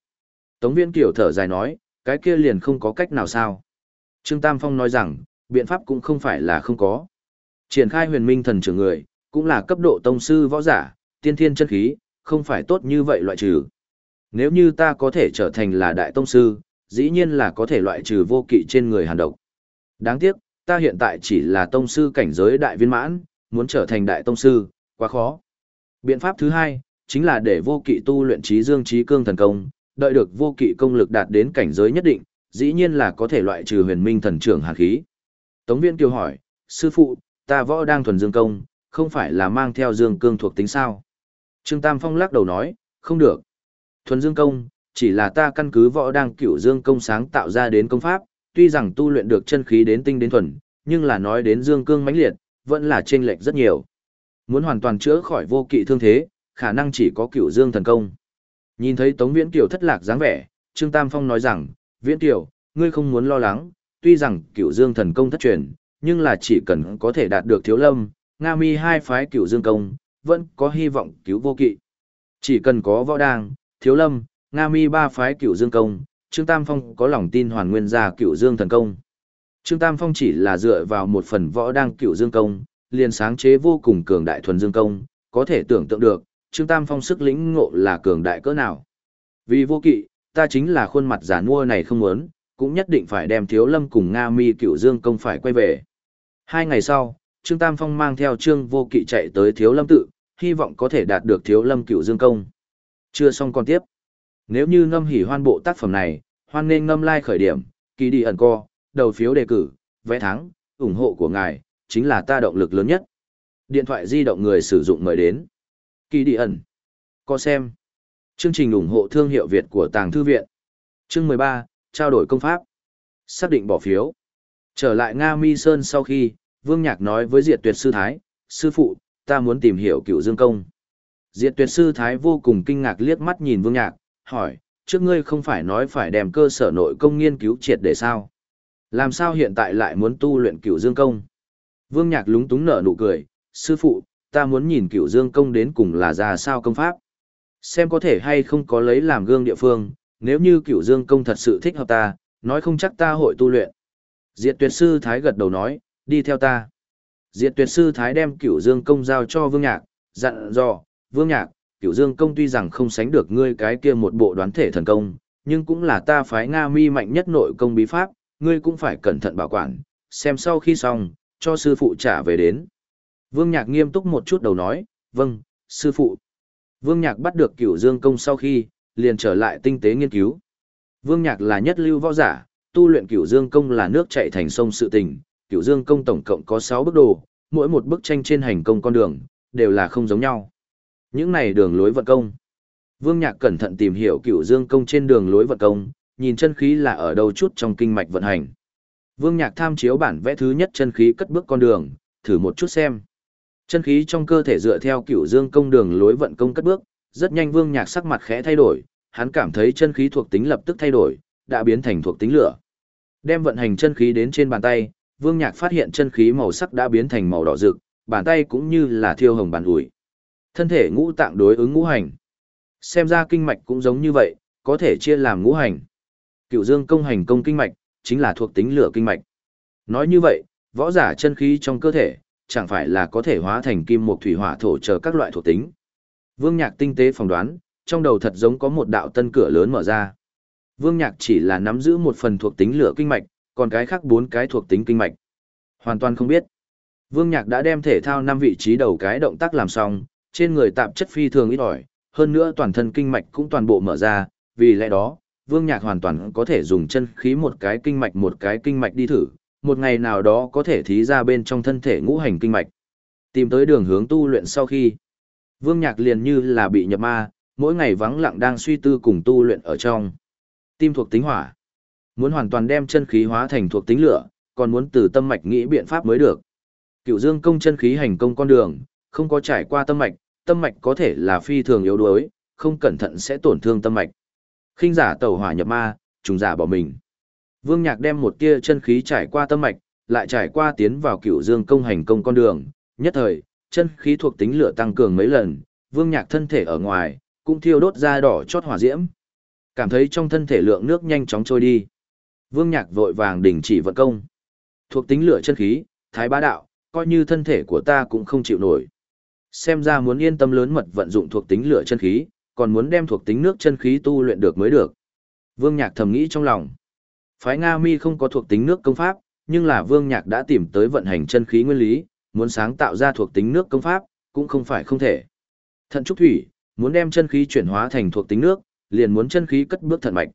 Tống Viên Kiều thở dài nói, cái kia liền không có cách nào sao. Trương Tam Phong nói rằng, biện pháp cũng không phải là không có. Triển khai huyền minh thần trưởng người, cũng là cấp độ tông sư võ giả, tiên thiên chân khí, không phải tốt như vậy loại trừ. Nếu như ta có thể trở thành là đại tông sư, dĩ nhiên là có thể loại trừ vô kỵ trên người hàn độc. Đáng tiếc, ta hiện tại chỉ là tông sư cảnh giới đại viên mãn, muốn trở thành đại tông sư, quá khó. Biện pháp thứ hai, chính là để vô kỵ tu luyện trí dương trí cương thần công, đợi được vô kỵ công lực đạt đến cảnh giới nhất định, dĩ nhiên là có thể loại trừ huyền minh thần trưởng hàn khí. Tống viên kiều hỏi, sư phụ, ta võ đang thuần dương công, không phải là mang theo dương cương thuộc tính sao? Trương Tam Phong lắc đầu nói, không được. Thuần dương công, chỉ là ta căn cứ võ đang cửu dương công sáng tạo ra đến công pháp, tuy rằng tu luyện được chân khí đến tinh đến thuần, nhưng là nói đến dương cương mãnh liệt, vẫn là chênh lệch rất nhiều. Muốn hoàn toàn chữa khỏi vô kỵ thương thế, khả năng chỉ có cửu dương thần công. Nhìn thấy Tống Viễn Kiều thất lạc dáng vẻ, Trương Tam Phong nói rằng, Viễn Kiều, ngươi không muốn lo lắng, tuy rằng cửu dương thần công thất truyền, nhưng là chỉ cần có thể đạt được thiếu lâm, Nga mi hai phái cửu dương công, vẫn có hy vọng cứu vô kỵ. Chỉ cần có võ đàng, thiếu lâm, Nga mi ba phái cửu dương công, Trương Tam Phong có lòng tin hoàn nguyên ra cửu dương thần công. Trương Tam Phong chỉ là dựa vào một phần võ đăng cửu dương công, liền sáng chế vô cùng cường đại thuần dương công, có thể tưởng tượng được, Trương Tam Phong sức lĩnh ngộ là cường đại cỡ nào. Vì vô kỵ, ta chính là khuôn mặt giả mua này không muốn, cũng nhất định phải đem Thiếu Lâm cùng Nga Mi Cửu Dương công phải quay về. Hai ngày sau, Trương Tam Phong mang theo Trương Vô Kỵ chạy tới Thiếu Lâm tự, hy vọng có thể đạt được Thiếu Lâm Cửu Dương công. Chưa xong còn tiếp. Nếu như ngâm hỉ hoan bộ tác phẩm này, hoan nên ngâm lai like khởi điểm, kỳ đi ẩn co, đầu phiếu đề cử, vẽ thắng, ủng hộ của ngài, chính là ta động lực lớn nhất. Điện thoại di động người sử dụng mời đến. Kỳ đi ẩn. Có xem. Chương trình ủng hộ thương hiệu Việt của Tàng Thư Viện. Chương 13, trao đổi công pháp. Xác định bỏ phiếu. Trở lại Nga Mi Sơn sau khi, Vương Nhạc nói với Diệt Tuyệt Sư Thái, Sư phụ, ta muốn tìm hiểu cựu dương công. Diệt Tuyệt Sư Thái vô cùng kinh ngạc liếc mắt nhìn Vương Nhạc, hỏi, trước ngươi không phải nói phải đem cơ sở nội công nghiên cứu triệt để sao? Làm sao hiện tại lại muốn tu luyện cựu dương công? Vương Nhạc lúng túng nở nụ cười, sư phụ, ta muốn nhìn cửu dương công đến cùng là ra sao công pháp. Xem có thể hay không có lấy làm gương địa phương, nếu như cửu dương công thật sự thích hợp ta, nói không chắc ta hội tu luyện. Diệt tuyệt sư Thái gật đầu nói, đi theo ta. Diệt tuyệt sư Thái đem cửu dương công giao cho Vương Nhạc, dặn dò, Vương Nhạc, cửu dương công tuy rằng không sánh được ngươi cái kia một bộ đoán thể thần công, nhưng cũng là ta phái Nga mi mạnh nhất nội công bí pháp, ngươi cũng phải cẩn thận bảo quản, xem sau khi xong, cho sư phụ trả về đến. Vương Nhạc nghiêm túc một chút đầu nói, vâng, sư phụ. Vương Nhạc bắt được cửu dương công sau khi, liền trở lại tinh tế nghiên cứu. Vương Nhạc là nhất lưu võ giả, tu luyện cửu dương công là nước chảy thành sông sự tình, cửu dương công tổng cộng có 6 bức đồ, mỗi một bức tranh trên hành công con đường, đều là không giống nhau. Những này đường lối vận công. Vương Nhạc cẩn thận tìm hiểu cửu dương công trên đường lối vận công, nhìn chân khí là ở đâu chút trong kinh mạch vận hành. Vương Nhạc tham chiếu bản vẽ thứ nhất chân khí cất bước con đường, thử một chút xem. Chân khí trong cơ thể dựa theo cửu dương công đường lối vận công cất bước, rất nhanh Vương Nhạc sắc mặt khẽ thay đổi, hắn cảm thấy chân khí thuộc tính lập tức thay đổi, đã biến thành thuộc tính lửa. Đem vận hành chân khí đến trên bàn tay, Vương Nhạc phát hiện chân khí màu sắc đã biến thành màu đỏ rực, bàn tay cũng như là thiêu hồng bàn ủi. Thân thể ngũ tạng đối ứng ngũ hành. Xem ra kinh mạch cũng giống như vậy, có thể chia làm ngũ hành. Cựu dương công hành công kinh mạch, chính là thuộc tính lửa kinh mạch. Nói như vậy, võ giả chân khí trong cơ thể, chẳng phải là có thể hóa thành kim một thủy hỏa thổ chờ các loại thuộc tính. Vương Nhạc tinh tế phỏng đoán, trong đầu thật giống có một đạo tân cửa lớn mở ra. Vương Nhạc chỉ là nắm giữ một phần thuộc tính lửa kinh mạch, còn cái khác bốn cái thuộc tính kinh mạch. Hoàn toàn không biết. Vương Nhạc đã đem thể thao năm vị trí đầu cái động tác làm xong, trên người tạp chất phi thường ít ỏi, hơn nữa toàn thân kinh mạch cũng toàn bộ mở ra, vì lẽ đó, Vương Nhạc hoàn toàn có thể dùng chân khí một cái kinh mạch một cái kinh mạch đi thử, một ngày nào đó có thể thí ra bên trong thân thể ngũ hành kinh mạch. Tìm tới đường hướng tu luyện sau khi, Vương Nhạc liền như là bị nhập ma, mỗi ngày vắng lặng đang suy tư cùng tu luyện ở trong. Tim thuộc tính hỏa. Muốn hoàn toàn đem chân khí hóa thành thuộc tính lửa, còn muốn từ tâm mạch nghĩ biện pháp mới được. Cựu dương công chân khí hành công con đường, không có trải qua tâm mạch, tâm mạch có thể là phi thường yếu đuối, không cẩn thận sẽ tổn thương tâm mạch. Khinh giả tẩu hỏa nhập ma, trùng giả bỏ mình. Vương Nhạc đem một tia chân khí trải qua tâm mạch, lại trải qua tiến vào cửu dương công hành công con đường, nhất thời, chân khí thuộc tính lửa tăng cường mấy lần, Vương Nhạc thân thể ở ngoài, cũng thiêu đốt ra đỏ chót hỏa diễm. Cảm thấy trong thân thể lượng nước nhanh chóng trôi đi. Vương Nhạc vội vàng đình chỉ vận công. Thuộc tính lửa chân khí, thái bá đạo, coi như thân thể của ta cũng không chịu nổi. Xem ra muốn yên tâm lớn mật vận dụng thuộc tính lửa chân khí, còn muốn đem thuộc tính nước chân khí tu luyện được mới được. Vương Nhạc thầm nghĩ trong lòng. Phái Nga Mi không có thuộc tính nước công pháp, nhưng là Vương Nhạc đã tìm tới vận hành chân khí nguyên lý, muốn sáng tạo ra thuộc tính nước công pháp, cũng không phải không thể. Thận trúc thủy, muốn đem chân khí chuyển hóa thành thuộc tính nước, liền muốn chân khí cất bước thận mạch.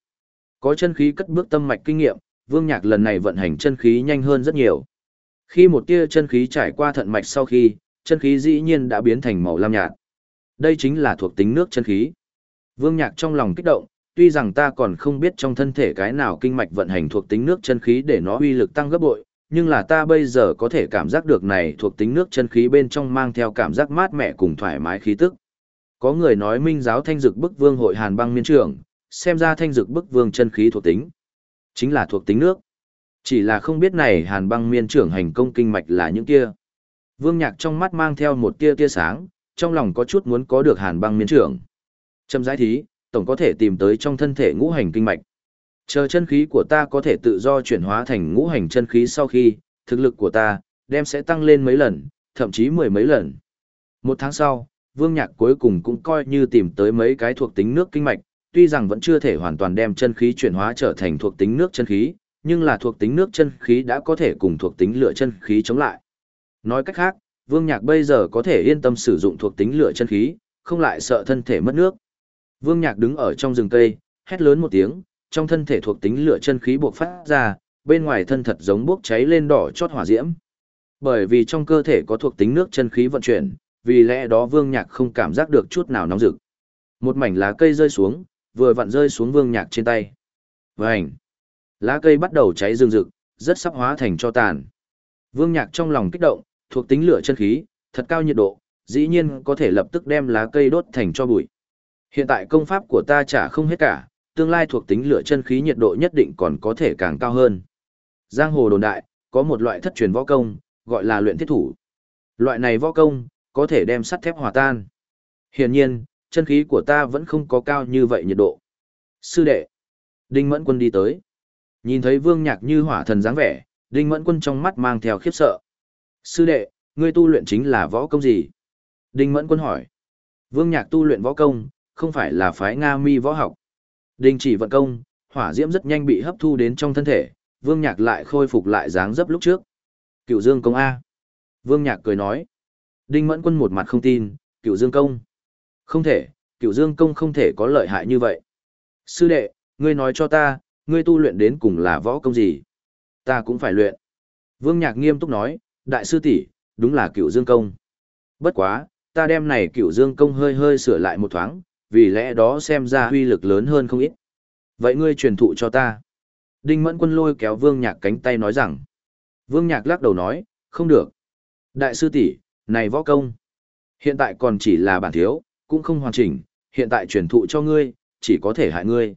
Có chân khí cất bước tâm mạch kinh nghiệm, Vương Nhạc lần này vận hành chân khí nhanh hơn rất nhiều. Khi một tia chân khí trải qua thận mạch sau khi, chân khí dĩ nhiên đã biến thành màu lam nhạt. Đây chính là thuộc tính nước chân khí. Vương Nhạc trong lòng kích động, tuy rằng ta còn không biết trong thân thể cái nào kinh mạch vận hành thuộc tính nước chân khí để nó uy lực tăng gấp bội, nhưng là ta bây giờ có thể cảm giác được này thuộc tính nước chân khí bên trong mang theo cảm giác mát mẻ cùng thoải mái khí tức. Có người nói minh giáo thanh dực bức vương hội hàn băng miên trưởng, xem ra thanh dực bức vương chân khí thuộc tính. Chính là thuộc tính nước. Chỉ là không biết này hàn băng miên trưởng hành công kinh mạch là những kia. Vương nhạc trong mắt mang theo một tia tia sáng, trong lòng có chút muốn có được hàn băng miến trưởng. Châm giải thí, tổng có thể tìm tới trong thân thể ngũ hành kinh mạch. Chờ chân khí của ta có thể tự do chuyển hóa thành ngũ hành chân khí sau khi, thực lực của ta, đem sẽ tăng lên mấy lần, thậm chí mười mấy lần. Một tháng sau, Vương Nhạc cuối cùng cũng coi như tìm tới mấy cái thuộc tính nước kinh mạch, tuy rằng vẫn chưa thể hoàn toàn đem chân khí chuyển hóa trở thành thuộc tính nước chân khí, nhưng là thuộc tính nước chân khí đã có thể cùng thuộc tính lửa chân khí chống lại. Nói cách khác, Vương Nhạc bây giờ có thể yên tâm sử dụng thuộc tính lửa chân khí, không lại sợ thân thể mất nước. Vương Nhạc đứng ở trong rừng cây, hét lớn một tiếng, trong thân thể thuộc tính lửa chân khí bộc phát ra, bên ngoài thân thật giống bốc cháy lên đỏ chót hỏa diễm. Bởi vì trong cơ thể có thuộc tính nước chân khí vận chuyển, vì lẽ đó Vương Nhạc không cảm giác được chút nào nóng rực. Một mảnh lá cây rơi xuống, vừa vặn rơi xuống Vương Nhạc trên tay. Vành! Lá cây bắt đầu cháy rừng rực, rất sắp hóa thành cho tàn. Vương Nhạc trong lòng kích động, thuộc tính lửa chân khí, thật cao nhiệt độ, dĩ nhiên có thể lập tức đem lá cây đốt thành cho bụi. Hiện tại công pháp của ta chả không hết cả, tương lai thuộc tính lửa chân khí nhiệt độ nhất định còn có thể càng cao hơn. Giang hồ đồn đại, có một loại thất truyền võ công, gọi là luyện thiết thủ. Loại này võ công, có thể đem sắt thép hòa tan. Hiển nhiên, chân khí của ta vẫn không có cao như vậy nhiệt độ. Sư đệ, Đinh Mẫn Quân đi tới. Nhìn thấy Vương Nhạc như hỏa thần dáng vẻ, Đinh Mẫn Quân trong mắt mang theo khiếp sợ. Sư đệ, ngươi tu luyện chính là võ công gì? Đinh Mẫn Quân hỏi. Vương Nhạc tu luyện võ công, không phải là phái Nga mi võ học. Đình chỉ vận công, hỏa diễm rất nhanh bị hấp thu đến trong thân thể, Vương Nhạc lại khôi phục lại dáng dấp lúc trước. Cựu Dương công A. Vương Nhạc cười nói. Đinh Mẫn Quân một mặt không tin, Cựu Dương công. Không thể, Cựu Dương công không thể có lợi hại như vậy. Sư đệ, ngươi nói cho ta, ngươi tu luyện đến cùng là võ công gì? Ta cũng phải luyện. Vương Nhạc nghiêm túc nói, đại sư tỷ, đúng là Cựu Dương công. Bất quá, ta đem này Cựu Dương công hơi hơi sửa lại một thoáng, vì lẽ đó xem ra uy lực lớn hơn không ít. Vậy ngươi truyền thụ cho ta. Đinh Mẫn Quân lôi kéo Vương Nhạc cánh tay nói rằng. Vương Nhạc lắc đầu nói, không được. Đại sư tỷ, này võ công. Hiện tại còn chỉ là bản thiếu, cũng không hoàn chỉnh, hiện tại truyền thụ cho ngươi, chỉ có thể hại ngươi.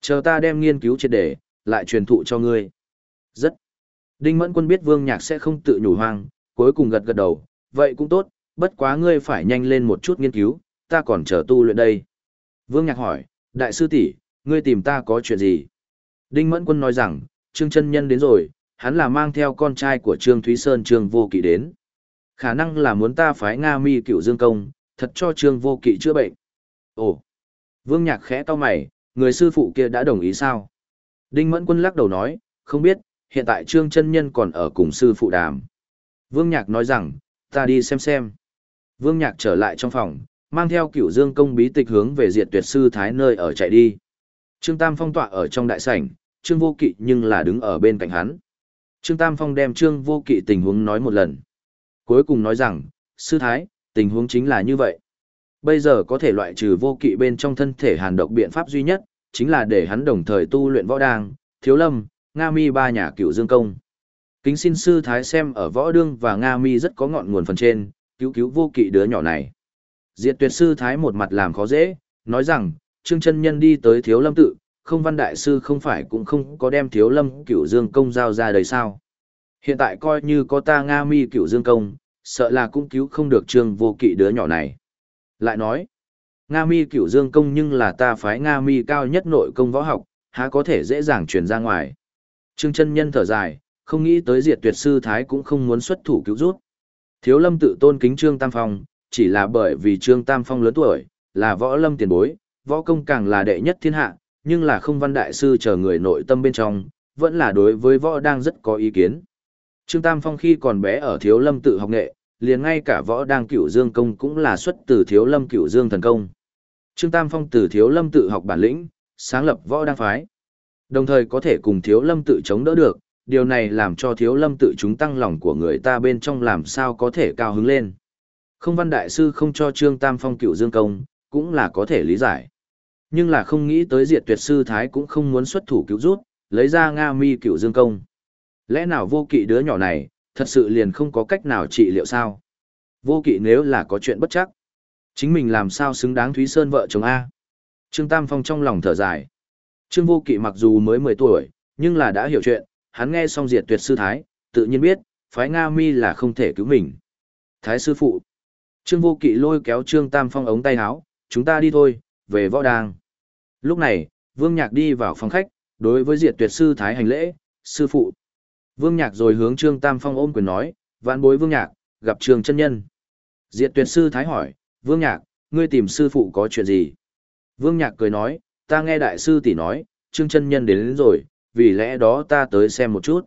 Chờ ta đem nghiên cứu triệt đề, lại truyền thụ cho ngươi. Rất. Đinh Mẫn Quân biết Vương Nhạc sẽ không tự nhủ hoang, cuối cùng gật gật đầu, vậy cũng tốt, bất quá ngươi phải nhanh lên một chút nghiên cứu, ta còn chờ tu luyện đây. Vương Nhạc hỏi, đại sư tỷ, ngươi tìm ta có chuyện gì? Đinh Mẫn Quân nói rằng, Trương chân Nhân đến rồi, hắn là mang theo con trai của Trương Thúy Sơn Trương Vô Kỵ đến. Khả năng là muốn ta phái Nga mi cựu dương công, thật cho Trương Vô Kỵ chữa bệnh. Ồ! Vương Nhạc khẽ to mày, người sư phụ kia đã đồng ý sao? Đinh Mẫn Quân lắc đầu nói, không biết, hiện tại Trương chân Nhân còn ở cùng sư phụ đàm. Vương Nhạc nói rằng, ta đi xem xem. Vương Nhạc trở lại trong phòng, mang theo cựu dương công bí tịch hướng về diệt tuyệt sư thái nơi ở chạy đi. Trương Tam Phong tọa ở trong đại sảnh, Trương Vô Kỵ nhưng là đứng ở bên cạnh hắn. Trương Tam Phong đem Trương Vô Kỵ tình huống nói một lần. Cuối cùng nói rằng, sư thái, tình huống chính là như vậy. Bây giờ có thể loại trừ Vô Kỵ bên trong thân thể hàn độc biện pháp duy nhất, chính là để hắn đồng thời tu luyện võ đàng, thiếu lâm, Nga mi ba nhà cựu dương công. Kính xin sư thái xem ở võ đương và Nga mi rất có ngọn nguồn phần trên, cứu cứu vô kỵ đứa nhỏ này. Diệt tuyệt sư thái một mặt làm khó dễ, nói rằng, Trương chân Nhân đi tới thiếu lâm tự, không văn đại sư không phải cũng không có đem thiếu lâm cửu dương công giao ra đời sao. Hiện tại coi như có ta Nga mi cửu dương công, sợ là cũng cứu không được trương vô kỵ đứa nhỏ này. Lại nói, Nga mi cửu dương công nhưng là ta phái Nga mi cao nhất nội công võ học, há có thể dễ dàng truyền ra ngoài. Trương chân nhân thở dài, không nghĩ tới diệt tuyệt sư thái cũng không muốn xuất thủ cứu rút. Thiếu lâm tự tôn kính Trương Tam Phong, chỉ là bởi vì Trương Tam Phong lớn tuổi, là võ lâm tiền bối, võ công càng là đệ nhất thiên hạ, nhưng là không văn đại sư chờ người nội tâm bên trong, vẫn là đối với võ đang rất có ý kiến. Trương Tam Phong khi còn bé ở Thiếu Lâm tự học nghệ, liền ngay cả võ đang cửu dương công cũng là xuất từ Thiếu Lâm cửu dương thần công. Trương Tam Phong từ Thiếu Lâm tự học bản lĩnh, sáng lập võ đang phái. Đồng thời có thể cùng Thiếu Lâm tự chống đỡ được, điều này làm cho Thiếu Lâm tự chúng tăng lòng của người ta bên trong làm sao có thể cao hứng lên. Không văn đại sư không cho Trương Tam Phong cựu dương công, cũng là có thể lý giải. Nhưng là không nghĩ tới diệt tuyệt sư Thái cũng không muốn xuất thủ cứu rút, lấy ra Nga mi cựu dương công. Lẽ nào vô kỵ đứa nhỏ này, thật sự liền không có cách nào trị liệu sao? Vô kỵ nếu là có chuyện bất chắc, chính mình làm sao xứng đáng Thúy Sơn vợ chồng A? Trương Tam Phong trong lòng thở dài. Trương vô kỵ mặc dù mới 10 tuổi, nhưng là đã hiểu chuyện, hắn nghe xong diệt tuyệt sư Thái, tự nhiên biết, phái Nga mi là không thể cứu mình. Thái sư phụ. Trương vô kỵ lôi kéo Trương Tam Phong ống tay áo, chúng ta đi thôi, về võ đàng. Lúc này, Vương Nhạc đi vào phòng khách, đối với diệt tuyệt sư Thái hành lễ, sư phụ. Vương Nhạc rồi hướng Trương Tam Phong ôm quyền nói, vạn bối Vương Nhạc, gặp Trương chân nhân. Diệt tuyệt sư Thái hỏi, Vương Nhạc, ngươi tìm sư phụ có chuyện gì? Vương Nhạc cười nói, ta nghe đại sư tỷ nói, Trương chân nhân đến, đến rồi, vì lẽ đó ta tới xem một chút.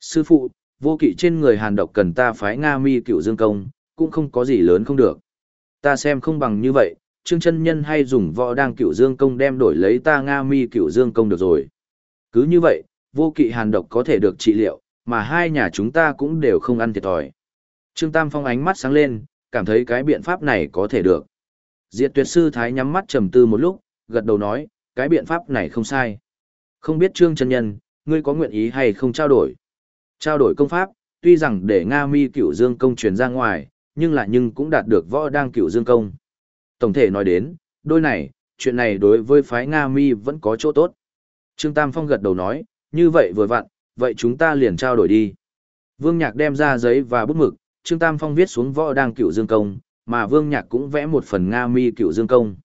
Sư phụ, vô kỵ trên người hàn độc cần ta phái Nga mi cựu dương công, cũng không có gì lớn không được. Ta xem không bằng như vậy, Trương chân nhân hay dùng võ đang cựu dương công đem đổi lấy ta Nga mi cựu dương công được rồi. Cứ như vậy, vô kỵ hàn độc có thể được trị liệu, mà hai nhà chúng ta cũng đều không ăn thiệt thòi. Trương Tam Phong ánh mắt sáng lên, cảm thấy cái biện pháp này có thể được. Diệt tuyệt sư Thái nhắm mắt trầm tư một lúc, gật đầu nói, cái biện pháp này không sai. Không biết Trương chân Nhân, ngươi có nguyện ý hay không trao đổi? Trao đổi công pháp, tuy rằng để Nga mi cửu dương công truyền ra ngoài, nhưng là nhưng cũng đạt được võ đang cửu dương công. Tổng thể nói đến, đôi này, chuyện này đối với phái Nga mi vẫn có chỗ tốt. Trương Tam Phong gật đầu nói, như vậy vừa vặn, vậy chúng ta liền trao đổi đi. Vương Nhạc đem ra giấy và bút mực, Trương Tam Phong viết xuống võ đang cửu dương công, mà Vương Nhạc cũng vẽ một phần Nga mi cửu dương công.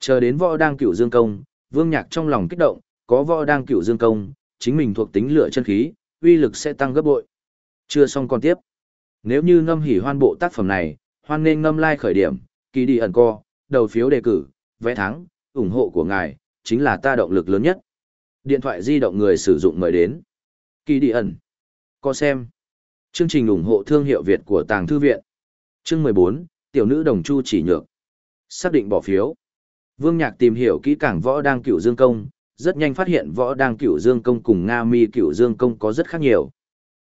Chờ đến võ đang cựu dương công, Vương Nhạc trong lòng kích động, có võ đang cựu dương công, chính mình thuộc tính lửa chân khí, uy lực sẽ tăng gấp bội. Chưa xong còn tiếp. Nếu như ngâm hỉ hoan bộ tác phẩm này, hoan nên ngâm lai like khởi điểm, kỳ đi ẩn co, đầu phiếu đề cử, vẽ thắng, ủng hộ của ngài, chính là ta động lực lớn nhất. Điện thoại di động người sử dụng mời đến. Kỳ đi ẩn. Co xem. Chương trình ủng hộ thương hiệu Việt của Tàng Thư Viện. Chương 14, Tiểu nữ đồng chu chỉ nhược. Xác định bỏ phiếu. Vương Nhạc tìm hiểu kỹ càng võ đang cửu dương công, rất nhanh phát hiện võ đang cửu dương công cùng Nga mi cửu dương công có rất khác nhiều.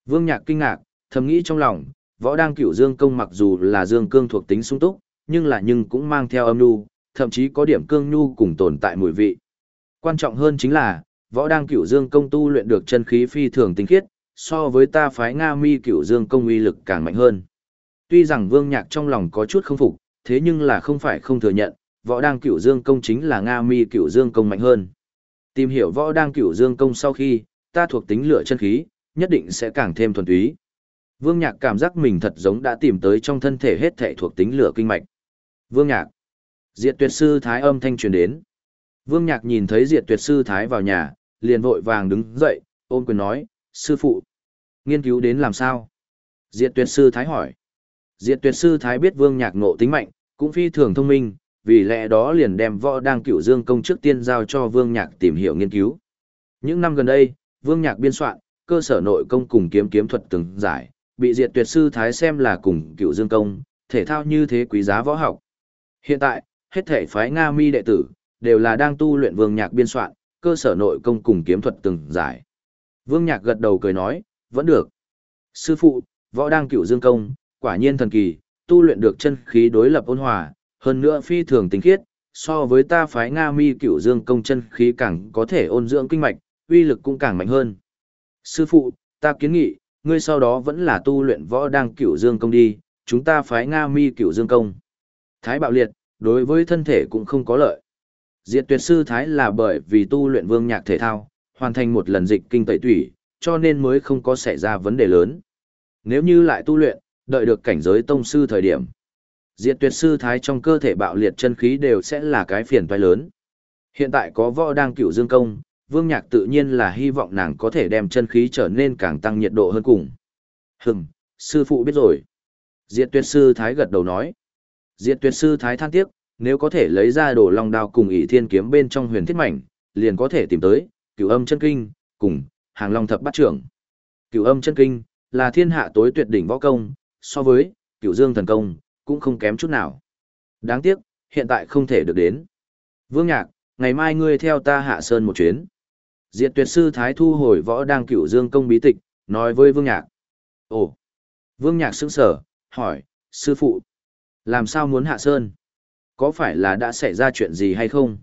Vương Nhạc kinh ngạc, thầm nghĩ trong lòng, võ đang cửu dương công mặc dù là dương cương thuộc tính sung túc, nhưng là nhưng cũng mang theo âm nhu, thậm chí có điểm cương nhu cùng tồn tại mùi vị. Quan trọng hơn chính là, võ đang cửu dương công tu luyện được chân khí phi thường tinh khiết, so với ta phái Nga mi cửu dương công uy lực càng mạnh hơn. Tuy rằng vương nhạc trong lòng có chút không phục, thế nhưng là không phải không thừa nhận, võ đang cửu dương công chính là Nga mi cửu dương công mạnh hơn. Tìm hiểu võ đang cửu dương công sau khi, ta thuộc tính lửa chân khí, nhất định sẽ càng thêm thuần túy. Vương Nhạc cảm giác mình thật giống đã tìm tới trong thân thể hết thể thuộc tính lửa kinh mạch. Vương Nhạc. Diệt tuyệt sư thái âm thanh truyền đến. Vương Nhạc nhìn thấy Diệt tuyệt sư thái vào nhà, liền vội vàng đứng dậy, ôm quyền nói, sư phụ, nghiên cứu đến làm sao? Diệt tuyệt sư thái hỏi. Diệt tuyệt sư thái biết vương nhạc ngộ tính mạnh, cũng phi thường thông minh, vì lẽ đó liền đem võ đang cửu dương công trước tiên giao cho vương nhạc tìm hiểu nghiên cứu. Những năm gần đây, vương nhạc biên soạn, cơ sở nội công cùng kiếm kiếm thuật từng giải, bị diệt tuyệt sư thái xem là cùng cửu dương công, thể thao như thế quý giá võ học. Hiện tại, hết thể phái Nga mi đệ tử, đều là đang tu luyện vương nhạc biên soạn, cơ sở nội công cùng kiếm thuật từng giải. Vương Nhạc gật đầu cười nói, vẫn được. Sư phụ, võ đang cửu dương công, quả nhiên thần kỳ, tu luyện được chân khí đối lập ôn hòa, hơn nữa phi thường tinh khiết, so với ta phái Nga mi cửu dương công chân khí càng có thể ôn dưỡng kinh mạch, uy lực cũng càng mạnh hơn. Sư phụ, ta kiến nghị, ngươi sau đó vẫn là tu luyện võ đang cửu dương công đi, chúng ta phái Nga mi cửu dương công. Thái bạo liệt, đối với thân thể cũng không có lợi. Diệt tuyệt sư Thái là bởi vì tu luyện vương nhạc thể thao, hoàn thành một lần dịch kinh tẩy tủy, cho nên mới không có xảy ra vấn đề lớn. Nếu như lại tu luyện, đợi được cảnh giới tông sư thời điểm. Diệt tuyệt sư Thái trong cơ thể bạo liệt chân khí đều sẽ là cái phiền toái lớn. Hiện tại có võ đang cửu dương công, vương nhạc tự nhiên là hy vọng nàng có thể đem chân khí trở nên càng tăng nhiệt độ hơn cùng. Hừm, sư phụ biết rồi. Diệt tuyệt sư Thái gật đầu nói. Diệt tuyệt sư Thái than tiếc, nếu có thể lấy ra đồ long đao cùng ỷ thiên kiếm bên trong huyền thiết mảnh, liền có thể tìm tới, cửu âm chân kinh, cùng, hàng long thập bát trưởng. Cửu âm chân kinh, là thiên hạ tối tuyệt đỉnh võ công, so với, cửu dương thần công, cũng không kém chút nào. Đáng tiếc, hiện tại không thể được đến. Vương Nhạc, ngày mai ngươi theo ta hạ sơn một chuyến. Diệt tuyệt sư Thái thu hồi võ đang cửu dương công bí tịch, nói với Vương Nhạc. Ồ! Vương Nhạc sững sở, hỏi, sư phụ, làm sao muốn hạ sơn? Có phải là đã xảy ra chuyện gì hay không?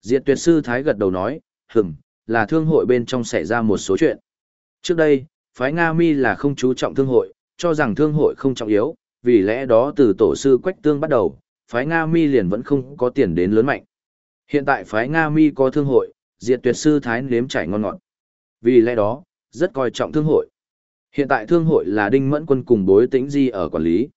Diệt tuyệt sư Thái gật đầu nói, hừng, là thương hội bên trong xảy ra một số chuyện. Trước đây, phái Nga Mi là không chú trọng thương hội, cho rằng thương hội không trọng yếu, vì lẽ đó từ tổ sư Quách Tương bắt đầu, phái Nga Mi liền vẫn không có tiền đến lớn mạnh. Hiện tại phái Nga Mi có thương hội, diệt tuyệt sư Thái nếm chảy ngon ngọt. Vì lẽ đó, rất coi trọng thương hội. Hiện tại thương hội là Đinh Mẫn Quân cùng bối tĩnh di ở quản lý.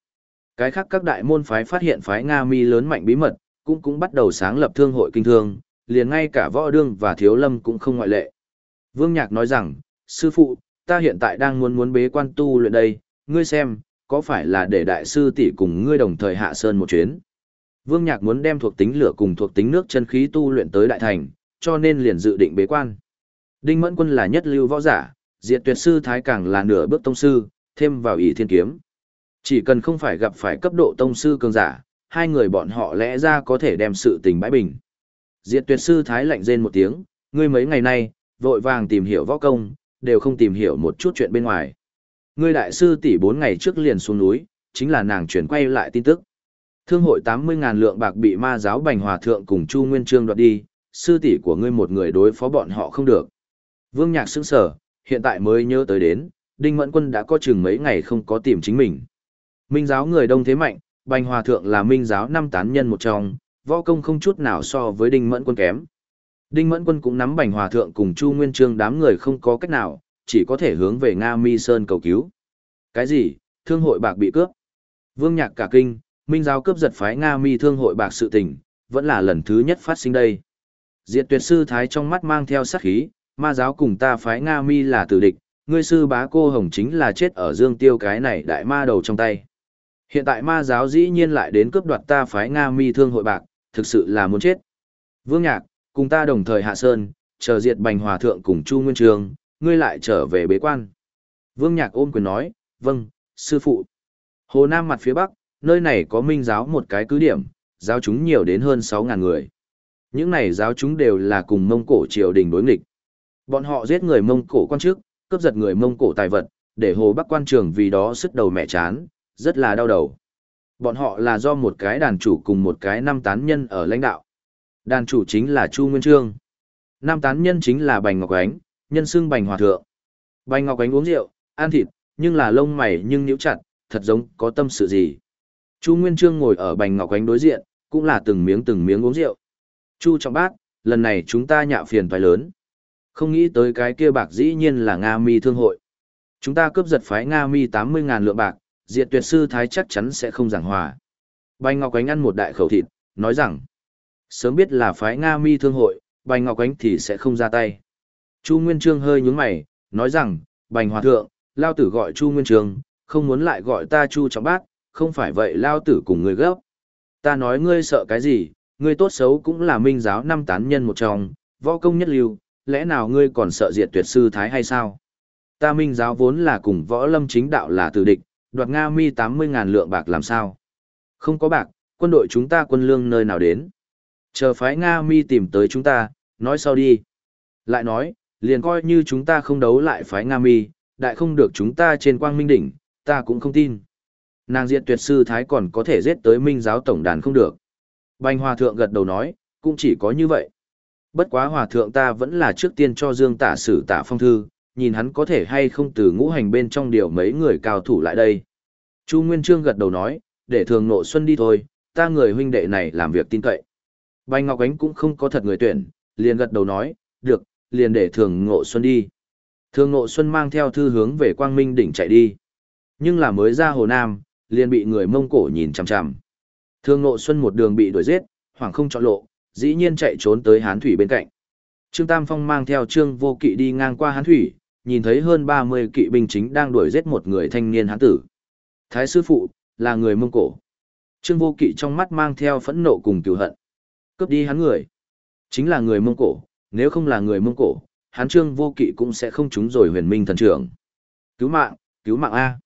Cái khác các đại môn phái phát hiện phái Nga Mi lớn mạnh bí mật, cũng cũng bắt đầu sáng lập thương hội kinh thương, liền ngay cả võ đương và thiếu lâm cũng không ngoại lệ. Vương Nhạc nói rằng, sư phụ, ta hiện tại đang muốn muốn bế quan tu luyện đây, ngươi xem, có phải là để đại sư tỷ cùng ngươi đồng thời hạ sơn một chuyến. Vương Nhạc muốn đem thuộc tính lửa cùng thuộc tính nước chân khí tu luyện tới đại thành, cho nên liền dự định bế quan. Đinh Mẫn Quân là nhất lưu võ giả, Diệt Tuyệt sư Thái càng là nửa bước tông sư, thêm vào ý thiên kiếm. Chỉ cần không phải gặp phải cấp độ tông sư cường giả, hai người bọn họ lẽ ra có thể đem sự tình bãi bình. Diệt tuyệt sư thái lạnh rên một tiếng, ngươi mấy ngày nay, vội vàng tìm hiểu võ công, đều không tìm hiểu một chút chuyện bên ngoài. Ngươi đại sư tỷ bốn ngày trước liền xuống núi, chính là nàng chuyển quay lại tin tức. Thương hội 80.000 lượng bạc bị ma giáo bành hòa thượng cùng Chu Nguyên Trương đoạt đi, sư tỷ của ngươi một người đối phó bọn họ không được. Vương Nhạc sững sở, hiện tại mới nhớ tới đến, Đinh Mẫn Quân đã có chừng mấy ngày không có tìm chính mình. Minh giáo người đông thế mạnh, Bành Hòa Thượng là minh giáo năm tán nhân một trong, võ công không chút nào so với Đinh Mẫn Quân kém. Đinh Mẫn Quân cũng nắm Bành Hòa Thượng cùng Chu Nguyên Trương đám người không có cách nào, chỉ có thể hướng về Nga Mi Sơn cầu cứu. Cái gì? Thương hội bạc bị cướp. Vương Nhạc cả kinh, minh giáo cướp giật phái Nga Mi thương hội bạc sự tình, vẫn là lần thứ nhất phát sinh đây. Diệt tuyệt sư Thái trong mắt mang theo sát khí, ma giáo cùng ta phái Nga Mi là tử địch, ngươi sư bá cô hồng chính là chết ở dương tiêu cái này đại ma đầu trong tay. Hiện tại ma giáo dĩ nhiên lại đến cướp đoạt ta phái Nga mi thương hội bạc, thực sự là muốn chết. Vương Nhạc, cùng ta đồng thời hạ sơn, chờ diệt bành hòa thượng cùng Chu Nguyên Trường, ngươi lại trở về bế quan. Vương Nhạc ôm quyền nói, vâng, sư phụ. Hồ Nam mặt phía bắc, nơi này có minh giáo một cái cứ điểm, giáo chúng nhiều đến hơn 6.000 người. Những này giáo chúng đều là cùng mông cổ triều đình đối nghịch. Bọn họ giết người mông cổ quan chức, cướp giật người mông cổ tài vật, để hồ bắc quan trường vì đó sức đầu mẹ chán, rất là đau đầu. Bọn họ là do một cái đàn chủ cùng một cái năm tán nhân ở lãnh đạo. Đàn chủ chính là Chu Nguyên Trương. Năm tán nhân chính là Bành Ngọc Ánh, nhân xưng Bành Hòa Thượng. Bành Ngọc Ánh uống rượu, ăn thịt, nhưng là lông mày nhưng nhíu chặt, thật giống có tâm sự gì. Chu Nguyên Trương ngồi ở Bành Ngọc Ánh đối diện, cũng là từng miếng từng miếng uống rượu. Chu trọng bát, lần này chúng ta nhạ phiền toái lớn. Không nghĩ tới cái kia bạc dĩ nhiên là Nga Mi thương hội. Chúng ta cướp giật phái Nga Mi 80.000 lượng bạc, diệt tuyệt sư thái chắc chắn sẽ không giảng hòa. Bành Ngọc Ánh ăn một đại khẩu thịt, nói rằng, sớm biết là phái Nga mi thương hội, Bành Ngọc Ánh thì sẽ không ra tay. Chu Nguyên Trương hơi nhướng mày, nói rằng, Bành Hòa Thượng, Lao Tử gọi Chu Nguyên Trương, không muốn lại gọi ta Chu Trọng Bát, không phải vậy Lao Tử cùng người gấp. Ta nói ngươi sợ cái gì, ngươi tốt xấu cũng là minh giáo năm tán nhân một trong, võ công nhất lưu, lẽ nào ngươi còn sợ diệt tuyệt sư thái hay sao? Ta minh giáo vốn là cùng võ lâm chính đạo là tử địch, đoạt Nga mi 80.000 lượng bạc làm sao? Không có bạc, quân đội chúng ta quân lương nơi nào đến? Chờ phái Nga mi tìm tới chúng ta, nói sau đi. Lại nói, liền coi như chúng ta không đấu lại phái Nga mi, đại không được chúng ta trên quang minh đỉnh, ta cũng không tin. Nàng diệt tuyệt sư thái còn có thể giết tới minh giáo tổng đàn không được. Bành hòa thượng gật đầu nói, cũng chỉ có như vậy. Bất quá hòa thượng ta vẫn là trước tiên cho Dương tả sử tả phong thư, nhìn hắn có thể hay không từ ngũ hành bên trong điều mấy người cao thủ lại đây. Chu Nguyên Trương gật đầu nói, để thường nộ xuân đi thôi, ta người huynh đệ này làm việc tin cậy. Bành Ngọc Ánh cũng không có thật người tuyển, liền gật đầu nói, được, liền để thường ngộ xuân đi. Thường ngộ xuân mang theo thư hướng về quang minh đỉnh chạy đi. Nhưng là mới ra Hồ Nam, liền bị người Mông Cổ nhìn chằm chằm. Thường ngộ xuân một đường bị đuổi giết, hoảng không chọn lộ, dĩ nhiên chạy trốn tới Hán Thủy bên cạnh. Trương Tam Phong mang theo Trương Vô Kỵ đi ngang qua Hán Thủy, nhìn thấy hơn 30 kỵ binh chính đang đuổi giết một người thanh niên hán tử. Thái sư phụ, là người Mông Cổ. Trương Vô Kỵ trong mắt mang theo phẫn nộ cùng cừu hận. Cướp đi hắn người. Chính là người Mông Cổ, nếu không là người Mông Cổ, hắn Trương Vô Kỵ cũng sẽ không trúng rồi huyền minh thần trưởng. Cứu mạng, cứu mạng A.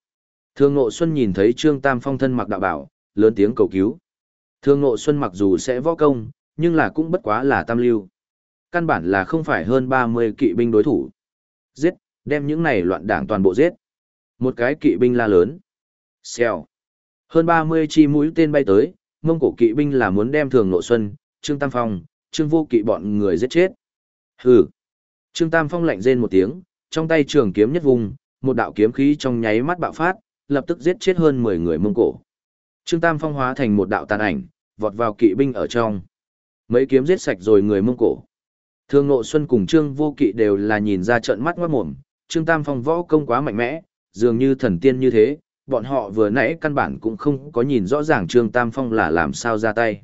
Thương Ngộ Xuân nhìn thấy Trương Tam Phong thân mặc đạo bảo, lớn tiếng cầu cứu. Thương Ngộ Xuân mặc dù sẽ võ công, nhưng là cũng bất quá là tam lưu. Căn bản là không phải hơn 30 kỵ binh đối thủ. Giết, đem những này loạn đảng toàn bộ giết. Một cái kỵ binh la lớn. Xèo. Hơn 30 chi mũi tên bay tới, mông cổ kỵ binh là muốn đem thường nội xuân, Trương Tam Phong, Trương Vô Kỵ bọn người giết chết. Hừ. Trương Tam Phong lạnh rên một tiếng, trong tay trường kiếm nhất vùng, một đạo kiếm khí trong nháy mắt bạo phát, lập tức giết chết hơn 10 người mông cổ. Trương Tam Phong hóa thành một đạo tàn ảnh, vọt vào kỵ binh ở trong. Mấy kiếm giết sạch rồi người mông cổ. Thương Ngộ Xuân cùng Trương Vô Kỵ đều là nhìn ra trận mắt ngoát mồm, Trương Tam Phong võ công quá mạnh mẽ, dường như thần tiên như thế, bọn họ vừa nãy căn bản cũng không có nhìn rõ ràng Trương Tam Phong là làm sao ra tay.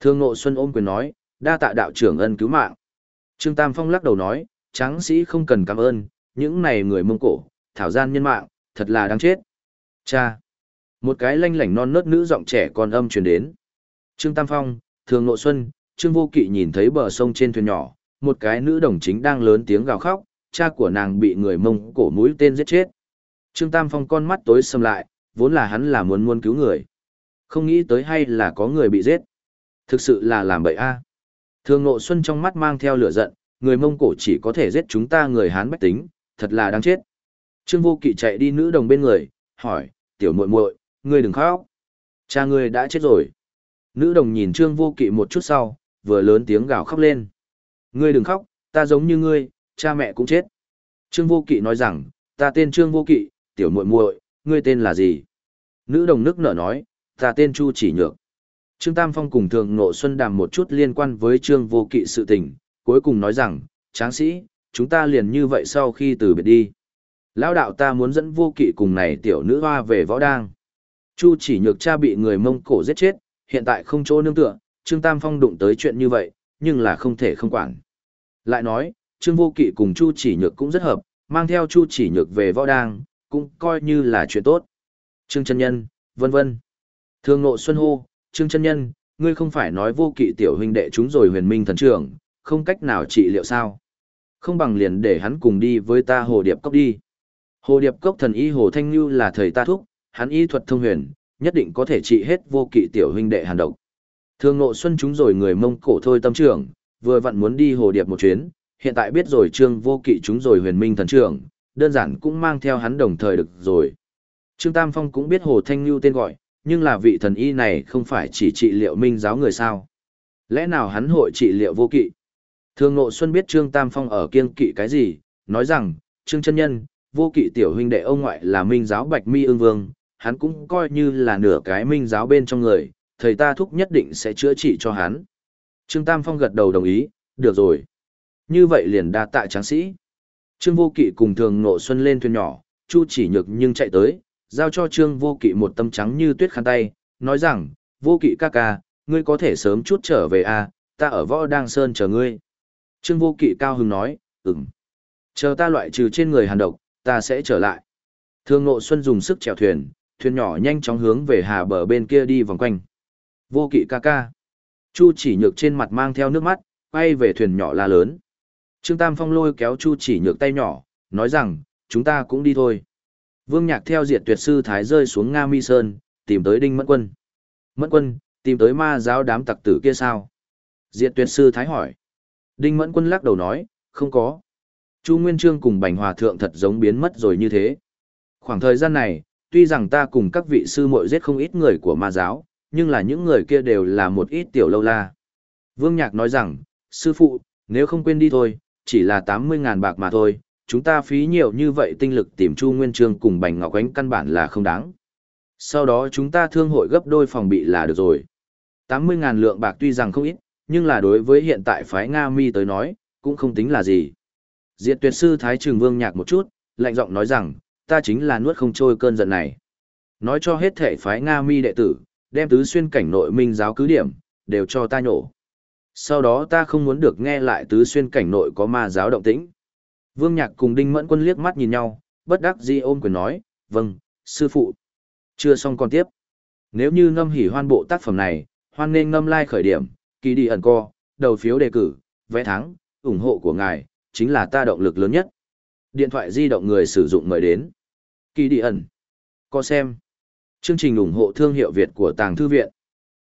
Thương Ngộ Xuân ôm quyền nói, đa tạ đạo trưởng ân cứu mạng. Trương Tam Phong lắc đầu nói, tráng sĩ không cần cảm ơn, những này người mông cổ, thảo gian nhân mạng, thật là đáng chết. Cha! Một cái lanh lảnh non nớt nữ giọng trẻ con âm truyền đến. Trương Tam Phong, Thường Ngộ Xuân, Trương Vô Kỵ nhìn thấy bờ sông trên thuyền nhỏ, một cái nữ đồng chính đang lớn tiếng gào khóc, cha của nàng bị người mông cổ mũi tên giết chết. Trương Tam Phong con mắt tối sầm lại, vốn là hắn là muốn muốn cứu người. Không nghĩ tới hay là có người bị giết. Thực sự là làm bậy a. Thường Ngộ Xuân trong mắt mang theo lửa giận, người Mông Cổ chỉ có thể giết chúng ta người Hán bách tính, thật là đáng chết. Trương Vô Kỵ chạy đi nữ đồng bên người, hỏi, tiểu muội muội, ngươi đừng khóc. Cha ngươi đã chết rồi. Nữ đồng nhìn Trương Vô Kỵ một chút sau, vừa lớn tiếng gào khóc lên. Ngươi đừng khóc, ta giống như ngươi, cha mẹ cũng chết. Trương Vô Kỵ nói rằng, ta tên Trương Vô Kỵ, tiểu muội muội, ngươi tên là gì? Nữ đồng nước nở nói, ta tên Chu Chỉ Nhược. Trương Tam Phong cùng Thường Nộ Xuân đàm một chút liên quan với Trương Vô Kỵ sự tình, cuối cùng nói rằng, tráng sĩ, chúng ta liền như vậy sau khi từ biệt đi. Lão đạo ta muốn dẫn Vô Kỵ cùng này tiểu nữ hoa về võ đang. Chu Chỉ Nhược cha bị người Mông Cổ giết chết, hiện tại không chỗ nương tựa, Trương Tam Phong đụng tới chuyện như vậy, nhưng là không thể không quản. Lại nói, Trương Vô Kỵ cùng Chu Chỉ Nhược cũng rất hợp, mang theo Chu Chỉ Nhược về võ đang, cũng coi như là chuyện tốt. Trương chân nhân, vân vân. Thương Nộ Xuân hô, Trương chân nhân, ngươi không phải nói vô kỵ tiểu huynh đệ chúng rồi huyền minh thần trưởng, không cách nào trị liệu sao? Không bằng liền để hắn cùng đi với ta Hồ Điệp Cốc đi. Hồ Điệp Cốc thần y Hồ Thanh lưu là thầy ta thúc, hắn y thuật thông huyền, nhất định có thể trị hết vô kỵ tiểu huynh đệ hàn độc. Thương Ngộ Xuân chúng rồi người mông cổ thôi tâm trưởng, vừa vặn muốn đi Hồ Điệp một chuyến, hiện tại biết rồi Trương vô kỵ chúng rồi huyền minh thần trưởng, đơn giản cũng mang theo hắn đồng thời được rồi. Trương Tam Phong cũng biết Hồ Thanh lưu tên gọi, nhưng là vị thần y này không phải chỉ trị liệu minh giáo người sao. Lẽ nào hắn hội trị liệu vô kỵ? Thường Ngộ Xuân biết Trương Tam Phong ở kiên kỵ cái gì, nói rằng, Trương chân Nhân, vô kỵ tiểu huynh đệ ông ngoại là minh giáo bạch mi ương vương, hắn cũng coi như là nửa cái minh giáo bên trong người, thầy ta thúc nhất định sẽ chữa trị cho hắn. Trương Tam Phong gật đầu đồng ý, được rồi. Như vậy liền đa tạ tráng sĩ. Trương Vô Kỵ cùng Thường Ngộ Xuân lên thuyền nhỏ, Chu chỉ nhược nhưng chạy tới, giao cho Trương Vô Kỵ một tấm trắng như tuyết khăn tay, nói rằng, Vô Kỵ ca ca, ngươi có thể sớm chút trở về à, ta ở võ đang sơn chờ ngươi. Trương Vô Kỵ cao hứng nói, ừm. Chờ ta loại trừ trên người hàn độc, ta sẽ trở lại. thương Ngộ Xuân dùng sức chèo thuyền, thuyền nhỏ nhanh chóng hướng về hà bờ bên kia đi vòng quanh. Vô Kỵ ca ca. Chu chỉ nhược trên mặt mang theo nước mắt, quay về thuyền nhỏ la lớn. Trương Tam Phong lôi kéo Chu chỉ nhược tay nhỏ, nói rằng, chúng ta cũng đi thôi. Vương Nhạc theo diệt tuyệt sư Thái rơi xuống Nga Mi Sơn, tìm tới Đinh Mẫn Quân. Mẫn Quân, tìm tới ma giáo đám tặc tử kia sao? Diệt tuyệt sư Thái hỏi. Đinh Mẫn Quân lắc đầu nói, không có. Chu Nguyên Trương cùng Bành Hòa Thượng thật giống biến mất rồi như thế. Khoảng thời gian này, tuy rằng ta cùng các vị sư muội giết không ít người của ma giáo, nhưng là những người kia đều là một ít tiểu lâu la. Vương Nhạc nói rằng, sư phụ, nếu không quên đi thôi, chỉ là 80.000 bạc mà thôi, chúng ta phí nhiều như vậy tinh lực tìm Chu Nguyên Trương cùng Bành Ngọc Ánh căn bản là không đáng. Sau đó chúng ta thương hội gấp đôi phòng bị là được rồi. 80.000 lượng bạc tuy rằng không ít, nhưng là đối với hiện tại phái Nga Mi tới nói, cũng không tính là gì. Diệt tuyệt sư Thái Trường Vương nhạc một chút, lạnh giọng nói rằng, ta chính là nuốt không trôi cơn giận này. Nói cho hết thể phái Nga Mi đệ tử, đem tứ xuyên cảnh nội minh giáo cứ điểm, đều cho ta nhổ. Sau đó ta không muốn được nghe lại tứ xuyên cảnh nội có ma giáo động tĩnh. Vương Nhạc cùng Đinh Mẫn Quân liếc mắt nhìn nhau, bất đắc dĩ ôm quyền nói, vâng, sư phụ. Chưa xong còn tiếp. Nếu như ngâm hỉ hoan bộ tác phẩm này, hoan nên ngâm lai like khởi điểm, kỳ đi ẩn co, đầu phiếu đề cử, vé thắng, ủng hộ của ngài, chính là ta động lực lớn nhất. Điện thoại di động người sử dụng mời đến. Kỳ đi ẩn. Co xem. Chương trình ủng hộ thương hiệu Việt của Tàng Thư Viện.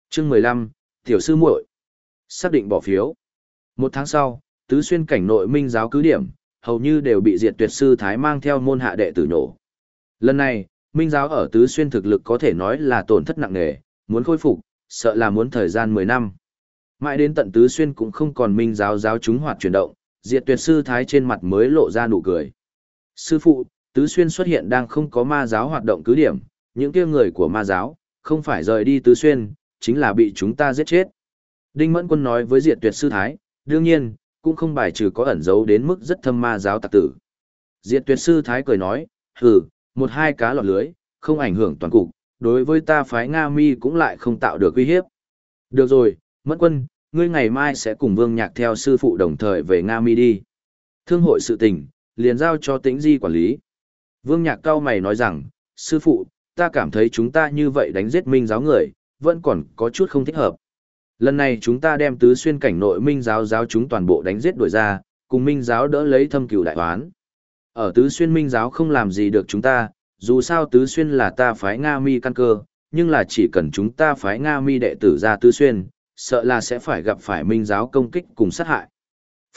Chương 15, Tiểu Sư muội Xác định bỏ phiếu. Một tháng sau, tứ xuyên cảnh nội minh giáo cứ điểm, hầu như đều bị diệt tuyệt sư Thái mang theo môn hạ đệ tử nổ. Lần này, minh giáo ở tứ xuyên thực lực có thể nói là tổn thất nặng nề, muốn khôi phục, sợ là muốn thời gian 10 năm. Mãi đến tận tứ xuyên cũng không còn minh giáo giáo chúng hoạt chuyển động, diệt tuyệt sư Thái trên mặt mới lộ ra nụ cười. Sư phụ, tứ xuyên xuất hiện đang không có ma giáo hoạt động cứ điểm, những kia người của ma giáo, không phải rời đi tứ xuyên, chính là bị chúng ta giết chết. Đinh Mẫn Quân nói với diệt tuyệt sư Thái, đương nhiên, cũng không bài trừ có ẩn giấu đến mức rất thâm ma giáo tặc tử. Diệt tuyệt sư Thái cười nói, hừ, một hai cá lọt lưới, không ảnh hưởng toàn cục, đối với ta phái Nga mi cũng lại không tạo được uy hiếp. Được rồi, Mẫn Quân, ngươi ngày mai sẽ cùng Vương Nhạc theo sư phụ đồng thời về Nga mi đi. Thương hội sự tình, liền giao cho tĩnh di quản lý. Vương Nhạc cao mày nói rằng, sư phụ, ta cảm thấy chúng ta như vậy đánh giết minh giáo người, vẫn còn có chút không thích hợp. Lần này chúng ta đem tứ xuyên cảnh nội minh giáo giáo chúng toàn bộ đánh giết đuổi ra, cùng minh giáo đỡ lấy thâm cửu đại toán Ở tứ xuyên minh giáo không làm gì được chúng ta, dù sao tứ xuyên là ta phái Nga mi căn cơ, nhưng là chỉ cần chúng ta phái Nga mi đệ tử ra tứ xuyên, sợ là sẽ phải gặp phải minh giáo công kích cùng sát hại.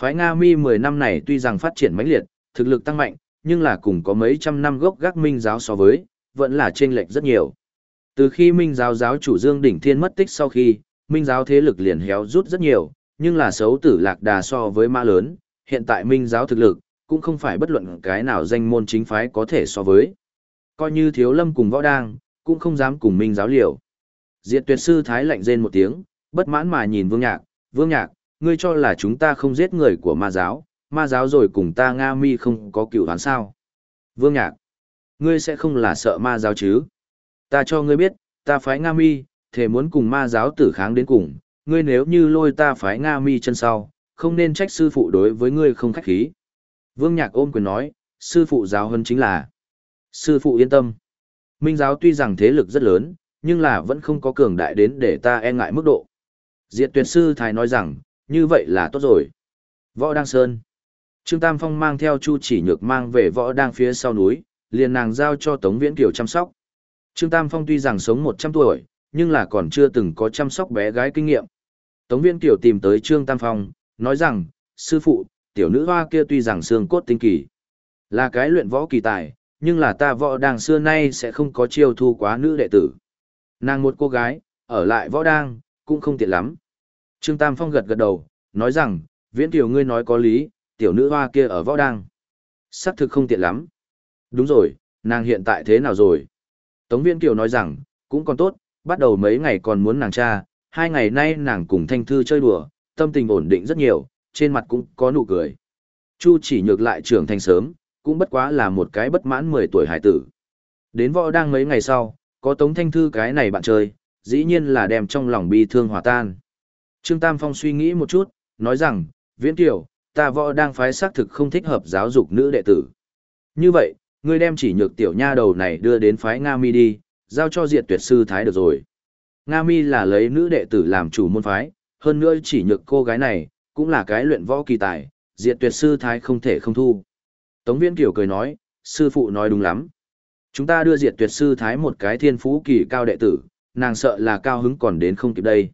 Phái Nga mi 10 năm này tuy rằng phát triển mãnh liệt, thực lực tăng mạnh, nhưng là cùng có mấy trăm năm gốc gác minh giáo so với, vẫn là chênh lệch rất nhiều. Từ khi minh giáo giáo chủ Dương Đỉnh Thiên mất tích sau khi, minh giáo thế lực liền héo rút rất nhiều, nhưng là xấu tử lạc đà so với ma lớn, hiện tại minh giáo thực lực, cũng không phải bất luận cái nào danh môn chính phái có thể so với. Coi như thiếu lâm cùng võ đang, cũng không dám cùng minh giáo liều. Diệt tuyệt sư thái lạnh rên một tiếng, bất mãn mà nhìn vương nhạc, vương nhạc, ngươi cho là chúng ta không giết người của ma giáo, ma giáo rồi cùng ta Nga mi không có cựu đoán sao. Vương nhạc, ngươi sẽ không là sợ ma giáo chứ. Ta cho ngươi biết, ta phái Nga mi, thể muốn cùng ma giáo tử kháng đến cùng, ngươi nếu như lôi ta phái Nga mi chân sau, không nên trách sư phụ đối với ngươi không khách khí. Vương Nhạc ôm quyền nói, sư phụ giáo hơn chính là. Sư phụ yên tâm. Minh giáo tuy rằng thế lực rất lớn, nhưng là vẫn không có cường đại đến để ta e ngại mức độ. Diệt tuyệt sư thái nói rằng, như vậy là tốt rồi. Võ Đăng Sơn. Trương Tam Phong mang theo Chu chỉ nhược mang về võ đang phía sau núi, liền nàng giao cho Tống Viễn Kiều chăm sóc. Trương Tam Phong tuy rằng sống 100 tuổi, nhưng là còn chưa từng có chăm sóc bé gái kinh nghiệm. Tống viên tiểu tìm tới Trương Tam Phong, nói rằng, sư phụ, tiểu nữ hoa kia tuy rằng xương cốt tinh kỳ, là cái luyện võ kỳ tài, nhưng là ta võ đàng xưa nay sẽ không có chiêu thu quá nữ đệ tử. Nàng một cô gái, ở lại võ đang, cũng không tiện lắm. Trương Tam Phong gật gật đầu, nói rằng, viễn tiểu ngươi nói có lý, tiểu nữ hoa kia ở võ đang. Sắc thực không tiện lắm. Đúng rồi, nàng hiện tại thế nào rồi? Tống viên kiều nói rằng, cũng còn tốt, bắt đầu mấy ngày còn muốn nàng cha, hai ngày nay nàng cùng thanh thư chơi đùa, tâm tình ổn định rất nhiều, trên mặt cũng có nụ cười. Chu chỉ nhược lại trưởng thành sớm, cũng bất quá là một cái bất mãn 10 tuổi hải tử. Đến võ đang mấy ngày sau, có tống thanh thư cái này bạn chơi, dĩ nhiên là đem trong lòng bi thương hòa tan. Trương Tam Phong suy nghĩ một chút, nói rằng, viễn tiểu, ta võ đang phái xác thực không thích hợp giáo dục nữ đệ tử. Như vậy, ngươi đem chỉ nhược tiểu nha đầu này đưa đến phái Nga Mi đi, giao cho diệt tuyệt sư thái được rồi. Nga Mi là lấy nữ đệ tử làm chủ môn phái, hơn nữa chỉ nhược cô gái này, cũng là cái luyện võ kỳ tài, diệt tuyệt sư thái không thể không thu. Tống Viễn Kiều cười nói, sư phụ nói đúng lắm. Chúng ta đưa diệt tuyệt sư thái một cái thiên phú kỳ cao đệ tử, nàng sợ là cao hứng còn đến không kịp đây.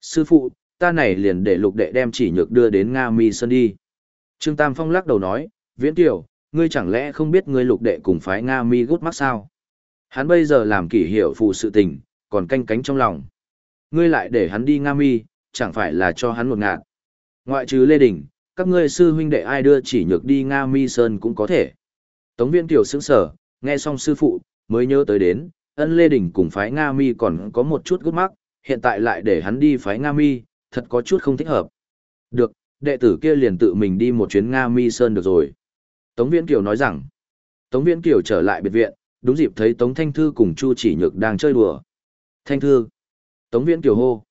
Sư phụ, ta này liền để lục đệ đem chỉ nhược đưa đến Nga Mi Sơn đi. Trương Tam Phong lắc đầu nói, Viễn Kiều, ngươi chẳng lẽ không biết ngươi lục đệ cùng phái Nga Mi gút mắt sao? Hắn bây giờ làm kỷ hiệu phụ sự tình, còn canh cánh trong lòng. Ngươi lại để hắn đi Nga Mi, chẳng phải là cho hắn một ngạt. Ngoại trừ Lê Đình, các ngươi sư huynh đệ ai đưa chỉ nhược đi Nga Mi Sơn cũng có thể. Tống viên tiểu sững sở, nghe xong sư phụ, mới nhớ tới đến, ân Lê Đình cùng phái Nga Mi còn có một chút gút mắc, hiện tại lại để hắn đi phái Nga Mi, thật có chút không thích hợp. Được, đệ tử kia liền tự mình đi một chuyến Nga Mi Sơn được rồi. Tống Viễn Kiều nói rằng, Tống Viễn Kiều trở lại biệt viện, đúng dịp thấy Tống Thanh Thư cùng Chu Chỉ Nhược đang chơi đùa. Thanh Thư. Tống Viễn Kiều hô.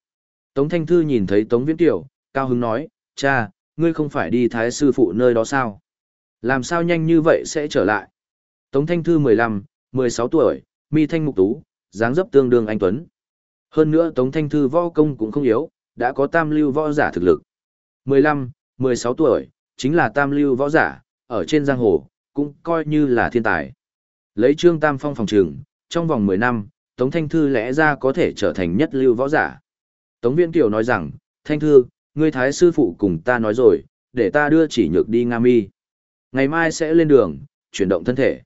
Tống Thanh Thư nhìn thấy Tống Viễn Kiều, cao hứng nói, cha, ngươi không phải đi thái sư phụ nơi đó sao? Làm sao nhanh như vậy sẽ trở lại? Tống Thanh Thư 15, 16 tuổi, mi thanh mục tú, dáng dấp tương đương anh Tuấn. Hơn nữa Tống Thanh Thư võ công cũng không yếu, đã có tam lưu võ giả thực lực. 15, 16 tuổi, chính là tam lưu võ giả, ở trên giang hồ, cũng coi như là thiên tài. Lấy Trương Tam Phong phòng trường, trong vòng 10 năm, Tống Thanh Thư lẽ ra có thể trở thành nhất lưu võ giả. Tống Viễn Kiều nói rằng, Thanh Thư, ngươi thái sư phụ cùng ta nói rồi, để ta đưa chỉ nhược đi Nga Mi. Ngày mai sẽ lên đường, chuyển động thân thể.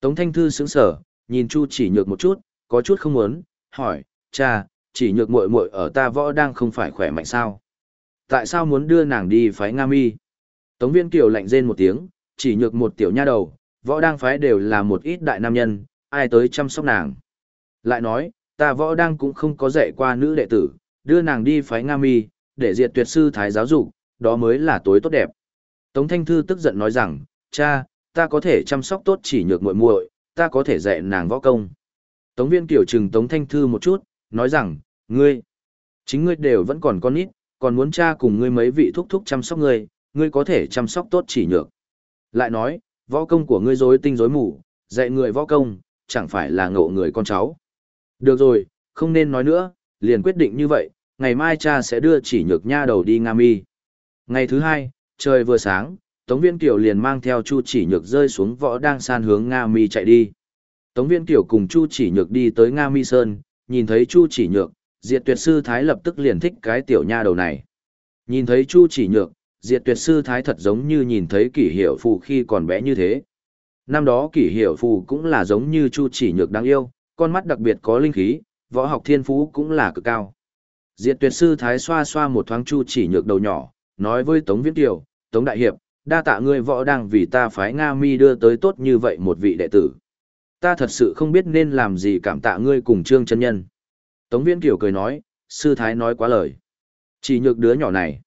Tống Thanh Thư sững sở, nhìn Chu chỉ nhược một chút, có chút không muốn, hỏi, cha, chỉ nhược muội muội ở ta võ đang không phải khỏe mạnh sao? Tại sao muốn đưa nàng đi phái Nga Mi? Tống Viễn Kiều lạnh rên một tiếng, chỉ nhược một tiểu nha đầu, võ đang phái đều là một ít đại nam nhân, ai tới chăm sóc nàng. Lại nói, ta võ đang cũng không có dạy qua nữ đệ tử, đưa nàng đi phái Nga Mi, để diệt tuyệt sư thái giáo dục, đó mới là tối tốt đẹp. Tống Thanh Thư tức giận nói rằng, cha, ta có thể chăm sóc tốt chỉ nhược muội muội, ta có thể dạy nàng võ công. Tống Viên Kiều trừng Tống Thanh Thư một chút, nói rằng, ngươi, chính ngươi đều vẫn còn con nít, còn muốn cha cùng ngươi mấy vị thúc thúc chăm sóc ngươi, ngươi có thể chăm sóc tốt chỉ nhược. Lại nói, võ công của ngươi rối tinh rối mù, dạy người võ công, chẳng phải là ngộ người con cháu. Được rồi, không nên nói nữa, liền quyết định như vậy, ngày mai cha sẽ đưa chỉ nhược nha đầu đi Nga Mi. Ngày thứ hai, trời vừa sáng, Tống Viên Kiều liền mang theo Chu chỉ nhược rơi xuống võ đang san hướng Nga Mi chạy đi. Tống Viên Kiều cùng Chu chỉ nhược đi tới Nga Mi Sơn, nhìn thấy Chu chỉ nhược, diệt tuyệt sư Thái lập tức liền thích cái tiểu nha đầu này. Nhìn thấy Chu chỉ nhược, diệt tuyệt sư Thái thật giống như nhìn thấy kỷ hiệu phù khi còn bé như thế. Năm đó kỷ hiệu phù cũng là giống như Chu chỉ nhược đáng yêu, con mắt đặc biệt có linh khí, võ học thiên phú cũng là cực cao. Diệt tuyệt sư Thái xoa xoa một thoáng Chu chỉ nhược đầu nhỏ, nói với Tống Viễn Kiều, Tống Đại Hiệp, đa tạ ngươi võ đang vì ta phái Nga mi đưa tới tốt như vậy một vị đệ tử. Ta thật sự không biết nên làm gì cảm tạ ngươi cùng Trương chân Nhân. Tống Viễn Kiều cười nói, sư thái nói quá lời. Chỉ nhược đứa nhỏ này,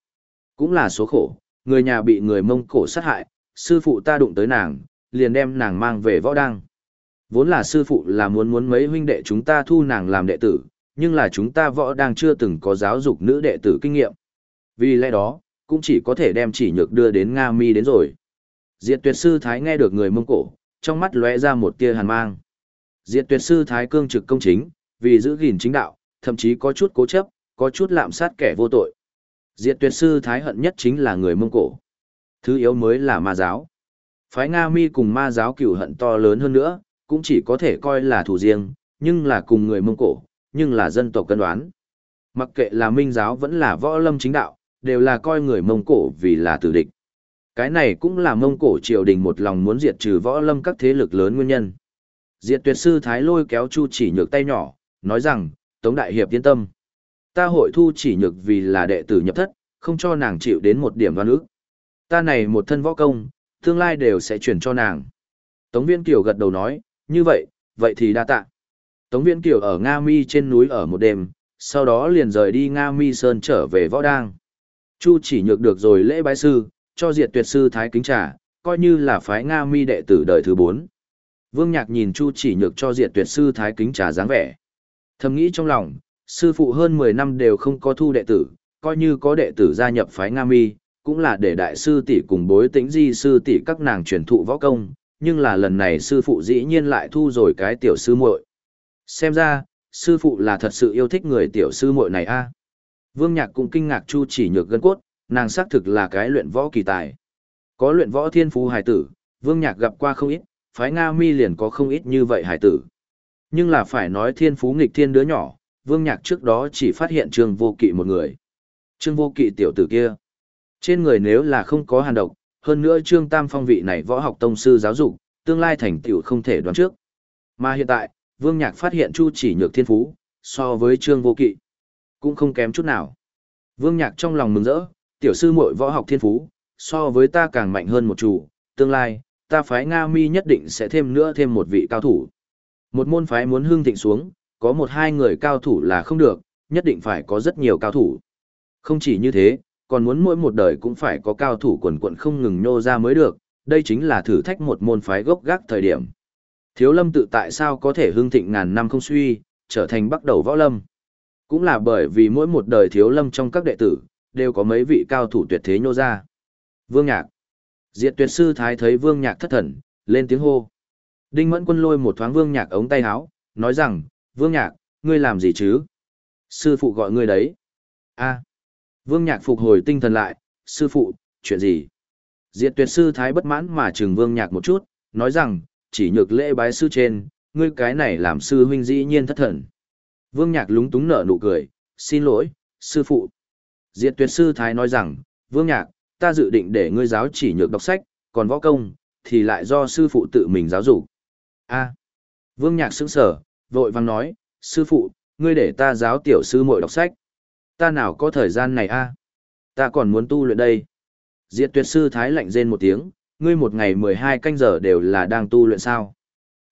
cũng là số khổ, người nhà bị người Mông Cổ sát hại, sư phụ ta đụng tới nàng, liền đem nàng mang về võ đăng. Vốn là sư phụ là muốn muốn mấy huynh đệ chúng ta thu nàng làm đệ tử, nhưng là chúng ta võ đang chưa từng có giáo dục nữ đệ tử kinh nghiệm. Vì lẽ đó, cũng chỉ có thể đem chỉ nhược đưa đến Nga Mi đến rồi. Diệt tuyệt sư Thái nghe được người Mông Cổ, trong mắt lóe ra một tia hàn mang. Diệt tuyệt sư Thái cương trực công chính, vì giữ gìn chính đạo, thậm chí có chút cố chấp, có chút lạm sát kẻ vô tội. Diệt tuyệt sư Thái hận nhất chính là người Mông Cổ. Thứ yếu mới là ma giáo. Phái Nga Mi cùng ma giáo cửu hận to lớn hơn nữa, cũng chỉ có thể coi là thủ riêng, nhưng là cùng người Mông Cổ, nhưng là dân tộc cân đoán. Mặc kệ là minh giáo vẫn là võ lâm chính đạo, đều là coi người Mông Cổ vì là tử địch. Cái này cũng là Mông Cổ triều đình một lòng muốn diệt trừ võ lâm các thế lực lớn nguyên nhân. Diệt tuyệt sư Thái lôi kéo Chu chỉ nhược tay nhỏ, nói rằng, Tống Đại Hiệp yên tâm. Ta hội thu chỉ nhược vì là đệ tử nhập thất, không cho nàng chịu đến một điểm văn ức. Ta này một thân võ công, tương lai đều sẽ chuyển cho nàng. Tống Viên Kiều gật đầu nói, như vậy, vậy thì đa tạ. Tống Viên Kiều ở Nga Mi trên núi ở một đêm, sau đó liền rời đi Nga Mi Sơn trở về võ đang. Chu chỉ nhược được rồi lễ bái sư, cho diệt tuyệt sư Thái kính trà, coi như là phái Nga Mi đệ tử đời thứ bốn. Vương Nhạc nhìn Chu chỉ nhược cho diệt tuyệt sư Thái kính trà dáng vẻ. Thầm nghĩ trong lòng, sư phụ hơn 10 năm đều không có thu đệ tử, coi như có đệ tử gia nhập phái Nga Mi, cũng là để đại sư tỷ cùng bối tĩnh di sư tỷ các nàng truyền thụ võ công, nhưng là lần này sư phụ dĩ nhiên lại thu rồi cái tiểu sư muội. Xem ra, sư phụ là thật sự yêu thích người tiểu sư muội này a. Vương Nhạc cũng kinh ngạc Chu chỉ nhược gân cốt, nàng xác thực là cái luyện võ kỳ tài. Có luyện võ thiên phú hài tử, Vương Nhạc gặp qua không ít, phái Nga Mi liền có không ít như vậy hài tử. Nhưng là phải nói thiên phú nghịch thiên đứa nhỏ, Vương Nhạc trước đó chỉ phát hiện Trương Vô Kỵ một người. Trương Vô Kỵ tiểu tử kia. Trên người nếu là không có hàn độc, hơn nữa Trương Tam Phong vị này võ học tông sư giáo dục, tương lai thành tựu không thể đoán trước. Mà hiện tại, Vương Nhạc phát hiện Chu chỉ nhược thiên phú, so với Trương Vô Kỵ, cũng không kém chút nào. Vương Nhạc trong lòng mừng rỡ, tiểu sư muội võ học thiên phú, so với ta càng mạnh hơn một chủ, tương lai, ta phái Nga mi nhất định sẽ thêm nữa thêm một vị cao thủ. Một môn phái muốn hưng thịnh xuống, có một hai người cao thủ là không được, nhất định phải có rất nhiều cao thủ. Không chỉ như thế, còn muốn mỗi một đời cũng phải có cao thủ quần quận không ngừng nhô ra mới được, đây chính là thử thách một môn phái gốc gác thời điểm. Thiếu lâm tự tại sao có thể hương thịnh ngàn năm không suy, trở thành bắt đầu võ lâm. Cũng là bởi vì mỗi một đời thiếu lâm trong các đệ tử, đều có mấy vị cao thủ tuyệt thế nhô ra. Vương Nhạc. Diệt tuyệt sư thái thấy Vương Nhạc thất thần, lên tiếng hô. Đinh Mẫn Quân lôi một thoáng Vương Nhạc ống tay áo, nói rằng, Vương Nhạc, ngươi làm gì chứ? Sư phụ gọi ngươi đấy. a Vương Nhạc phục hồi tinh thần lại, sư phụ, chuyện gì? Diệt tuyệt sư thái bất mãn mà trừng Vương Nhạc một chút, nói rằng, chỉ nhược lễ bái sư trên, ngươi cái này làm sư huynh dĩ nhiên thất thần. Vương Nhạc lúng túng nở nụ cười, xin lỗi, sư phụ. Diệt tuyệt sư thái nói rằng, Vương Nhạc, ta dự định để ngươi giáo chỉ nhược đọc sách, còn võ công, thì lại do sư phụ tự mình giáo dục. A. Vương Nhạc sững sở, vội vang nói, sư phụ, ngươi để ta giáo tiểu sư muội đọc sách. Ta nào có thời gian này a? Ta còn muốn tu luyện đây. Diệt tuyệt sư thái lạnh rên một tiếng, ngươi một ngày 12 canh giờ đều là đang tu luyện sao.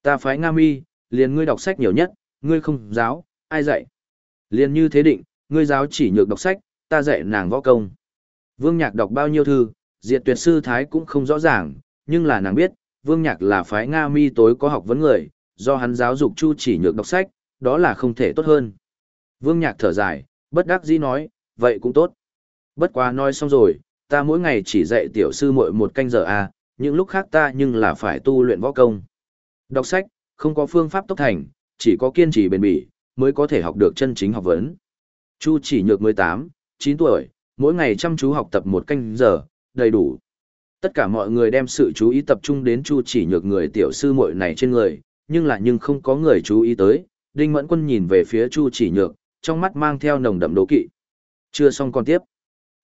Ta phái Nga mi, liền ngươi đọc sách nhiều nhất, ngươi không giáo, ai dạy. Liền như thế định, ngươi giáo chỉ nhược đọc sách, ta dạy nàng võ công. Vương Nhạc đọc bao nhiêu thư, diệt tuyệt sư thái cũng không rõ ràng, nhưng là nàng biết, Vương Nhạc là phái Nga mi tối có học vấn người, do hắn giáo dục chu chỉ nhược đọc sách, đó là không thể tốt hơn. Vương Nhạc thở dài, bất đắc dĩ nói, vậy cũng tốt. Bất quá nói xong rồi, ta mỗi ngày chỉ dạy tiểu sư muội một canh giờ à, những lúc khác ta nhưng là phải tu luyện võ công. Đọc sách, không có phương pháp tốc thành, chỉ có kiên trì bền bỉ, mới có thể học được chân chính học vấn. Chu chỉ nhược 18, 9 tuổi, mỗi ngày chăm chú học tập một canh giờ, đầy đủ. Tất cả mọi người đem sự chú ý tập trung đến Chu chỉ nhược người tiểu sư muội này trên người, nhưng là nhưng không có người chú ý tới. Đinh Mẫn Quân nhìn về phía Chu chỉ nhược, trong mắt mang theo nồng đậm đố kỵ. Chưa xong còn tiếp.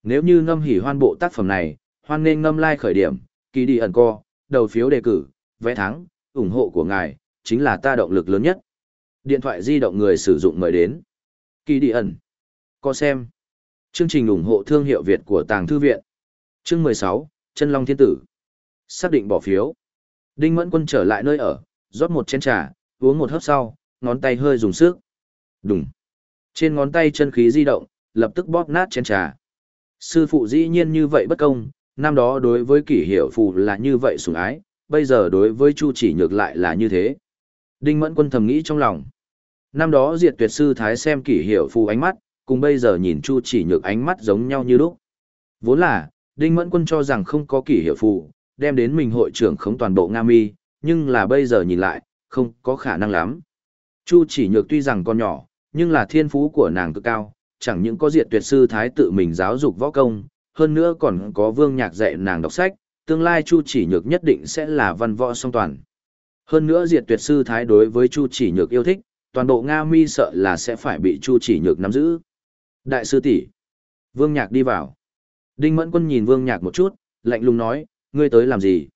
Nếu như ngâm hỉ hoan bộ tác phẩm này, hoan nên ngâm lai like khởi điểm, kỳ đi ẩn co, đầu phiếu đề cử, vé thắng, ủng hộ của ngài, chính là ta động lực lớn nhất. Điện thoại di động người sử dụng mời đến. Kỳ đi ẩn. Co xem. Chương trình ủng hộ thương hiệu Việt của Tàng Thư Viện. Chương 16, Chân Long Thiên Tử. Xác định bỏ phiếu. Đinh Mẫn Quân trở lại nơi ở, rót một chén trà, uống một hớp sau, ngón tay hơi dùng sức. Đùng. Trên ngón tay chân khí di động, lập tức bóp nát chén trà. Sư phụ dĩ nhiên như vậy bất công, năm đó đối với kỷ hiệu phù là như vậy sủng ái, bây giờ đối với Chu chỉ nhược lại là như thế. Đinh Mẫn Quân thầm nghĩ trong lòng. Năm đó diệt tuyệt sư Thái xem kỷ hiệu phù ánh mắt, cùng bây giờ nhìn Chu chỉ nhược ánh mắt giống nhau như lúc. Vốn là, Đinh Mẫn Quân cho rằng không có kỷ hiệu phù, đem đến mình hội trưởng khống toàn bộ Nga Mi, nhưng là bây giờ nhìn lại, không có khả năng lắm. Chu chỉ nhược tuy rằng còn nhỏ, nhưng là thiên phú của nàng cực cao, chẳng những có diệt tuyệt sư Thái tự mình giáo dục võ công, hơn nữa còn có vương nhạc dạy nàng đọc sách, tương lai Chu chỉ nhược nhất định sẽ là văn võ song toàn. Hơn nữa diệt tuyệt sư Thái đối với Chu chỉ nhược yêu thích, toàn bộ Nga mi sợ là sẽ phải bị Chu chỉ nhược nắm giữ. Đại sư tỷ Vương Nhạc đi vào. Đinh Mẫn Quân nhìn Vương Nhạc một chút, lạnh lùng nói, ngươi tới làm gì?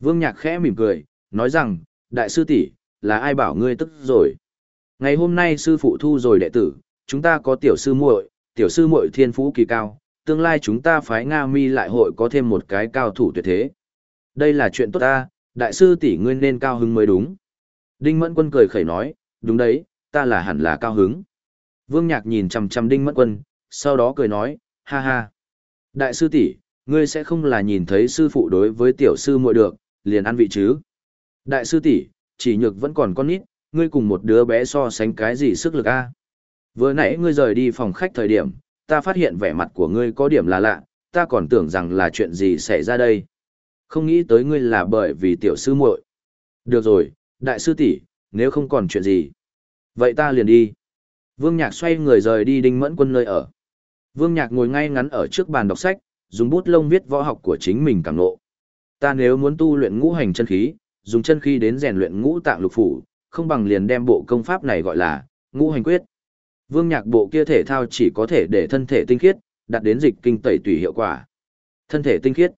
Vương Nhạc khẽ mỉm cười, nói rằng, đại sư tỷ là ai bảo ngươi tức rồi? Ngày hôm nay sư phụ thu rồi đệ tử, chúng ta có tiểu sư muội, tiểu sư muội thiên phú kỳ cao, tương lai chúng ta phái Nga Mi lại hội có thêm một cái cao thủ tuyệt thế. Đây là chuyện tốt ta, đại sư tỷ ngươi nên cao hứng mới đúng. Đinh Mẫn Quân cười khẩy nói, đúng đấy, ta là hẳn là cao hứng. Vương Nhạc nhìn chằm chằm Đinh Mẫn Quân, sau đó cười nói, ha ha. Đại sư tỷ, ngươi sẽ không là nhìn thấy sư phụ đối với tiểu sư muội được, liền ăn vị chứ. Đại sư tỷ, chỉ nhược vẫn còn con nít, ngươi cùng một đứa bé so sánh cái gì sức lực a? Vừa nãy ngươi rời đi phòng khách thời điểm, ta phát hiện vẻ mặt của ngươi có điểm là lạ, ta còn tưởng rằng là chuyện gì xảy ra đây. Không nghĩ tới ngươi là bởi vì tiểu sư muội. Được rồi, đại sư tỷ, nếu không còn chuyện gì, vậy ta liền đi. Vương Nhạc xoay người rời đi Đinh Mẫn Quân nơi ở. Vương Nhạc ngồi ngay ngắn ở trước bàn đọc sách, dùng bút lông viết võ học của chính mình cảm ngộ. Ta nếu muốn tu luyện ngũ hành chân khí, dùng chân khi đến rèn luyện ngũ tạng lục phủ, không bằng liền đem bộ công pháp này gọi là ngũ hành quyết. Vương Nhạc bộ kia thể thao chỉ có thể để thân thể tinh khiết, đạt đến dịch kinh tẩy tùy hiệu quả. Thân thể tinh khiết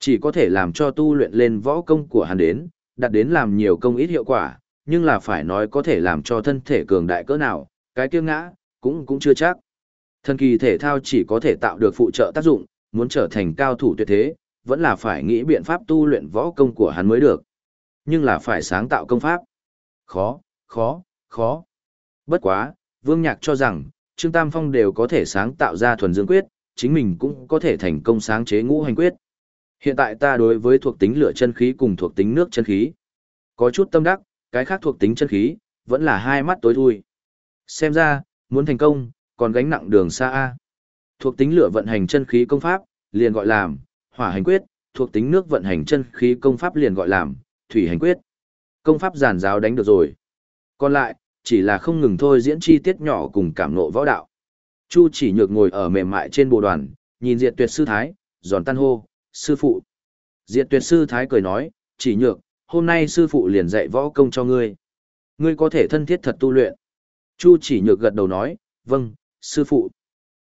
chỉ có thể làm cho tu luyện lên võ công của hắn đến, đạt đến làm nhiều công ít hiệu quả, nhưng là phải nói có thể làm cho thân thể cường đại cỡ nào, cái kia ngã, cũng cũng chưa chắc. Thần kỳ thể thao chỉ có thể tạo được phụ trợ tác dụng, muốn trở thành cao thủ tuyệt thế, vẫn là phải nghĩ biện pháp tu luyện võ công của hắn mới được. Nhưng là phải sáng tạo công pháp. Khó, khó, khó. Bất quá, Vương Nhạc cho rằng, Trương Tam Phong đều có thể sáng tạo ra thuần dương quyết, chính mình cũng có thể thành công sáng chế ngũ hành quyết. Hiện tại ta đối với thuộc tính lửa chân khí cùng thuộc tính nước chân khí. Có chút tâm đắc, cái khác thuộc tính chân khí, vẫn là hai mắt tối thui. Xem ra, muốn thành công, còn gánh nặng đường xa A. Thuộc tính lửa vận hành chân khí công pháp, liền gọi làm, hỏa hành quyết, thuộc tính nước vận hành chân khí công pháp liền gọi làm, thủy hành quyết. Công pháp giản giáo đánh được rồi. Còn lại, chỉ là không ngừng thôi diễn chi tiết nhỏ cùng cảm nộ võ đạo. Chu chỉ nhược ngồi ở mềm mại trên bộ đoàn, nhìn diệt tuyệt sư thái, giòn tan hô, sư phụ. Diệt tuyệt sư thái cười nói, chỉ nhược, hôm nay sư phụ liền dạy võ công cho ngươi. Ngươi có thể thân thiết thật tu luyện. Chu chỉ nhược gật đầu nói, vâng, sư phụ.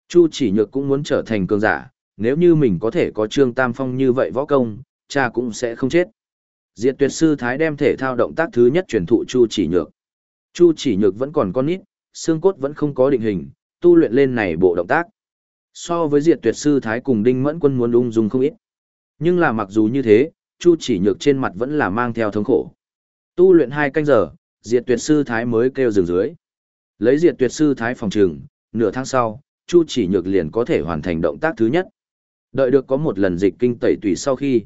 Chu chỉ nhược cũng muốn trở thành cường giả, nếu như mình có thể có trương tam phong như vậy võ công, cha cũng sẽ không chết. Diệt tuyệt sư thái đem thể thao động tác thứ nhất truyền thụ Chu chỉ nhược. Chu chỉ nhược vẫn còn con nít, xương cốt vẫn không có định hình, tu luyện lên này bộ động tác. So với diệt tuyệt sư thái cùng đinh mẫn quân muốn ung dung không ít. Nhưng là mặc dù như thế, Chu chỉ nhược trên mặt vẫn là mang theo thống khổ. Tu luyện hai canh giờ, diệt tuyệt sư thái mới kêu dừng dưới. Lấy diệt tuyệt sư thái phòng trường, nửa tháng sau, Chu chỉ nhược liền có thể hoàn thành động tác thứ nhất. Đợi được có một lần dịch kinh tẩy tủy sau khi,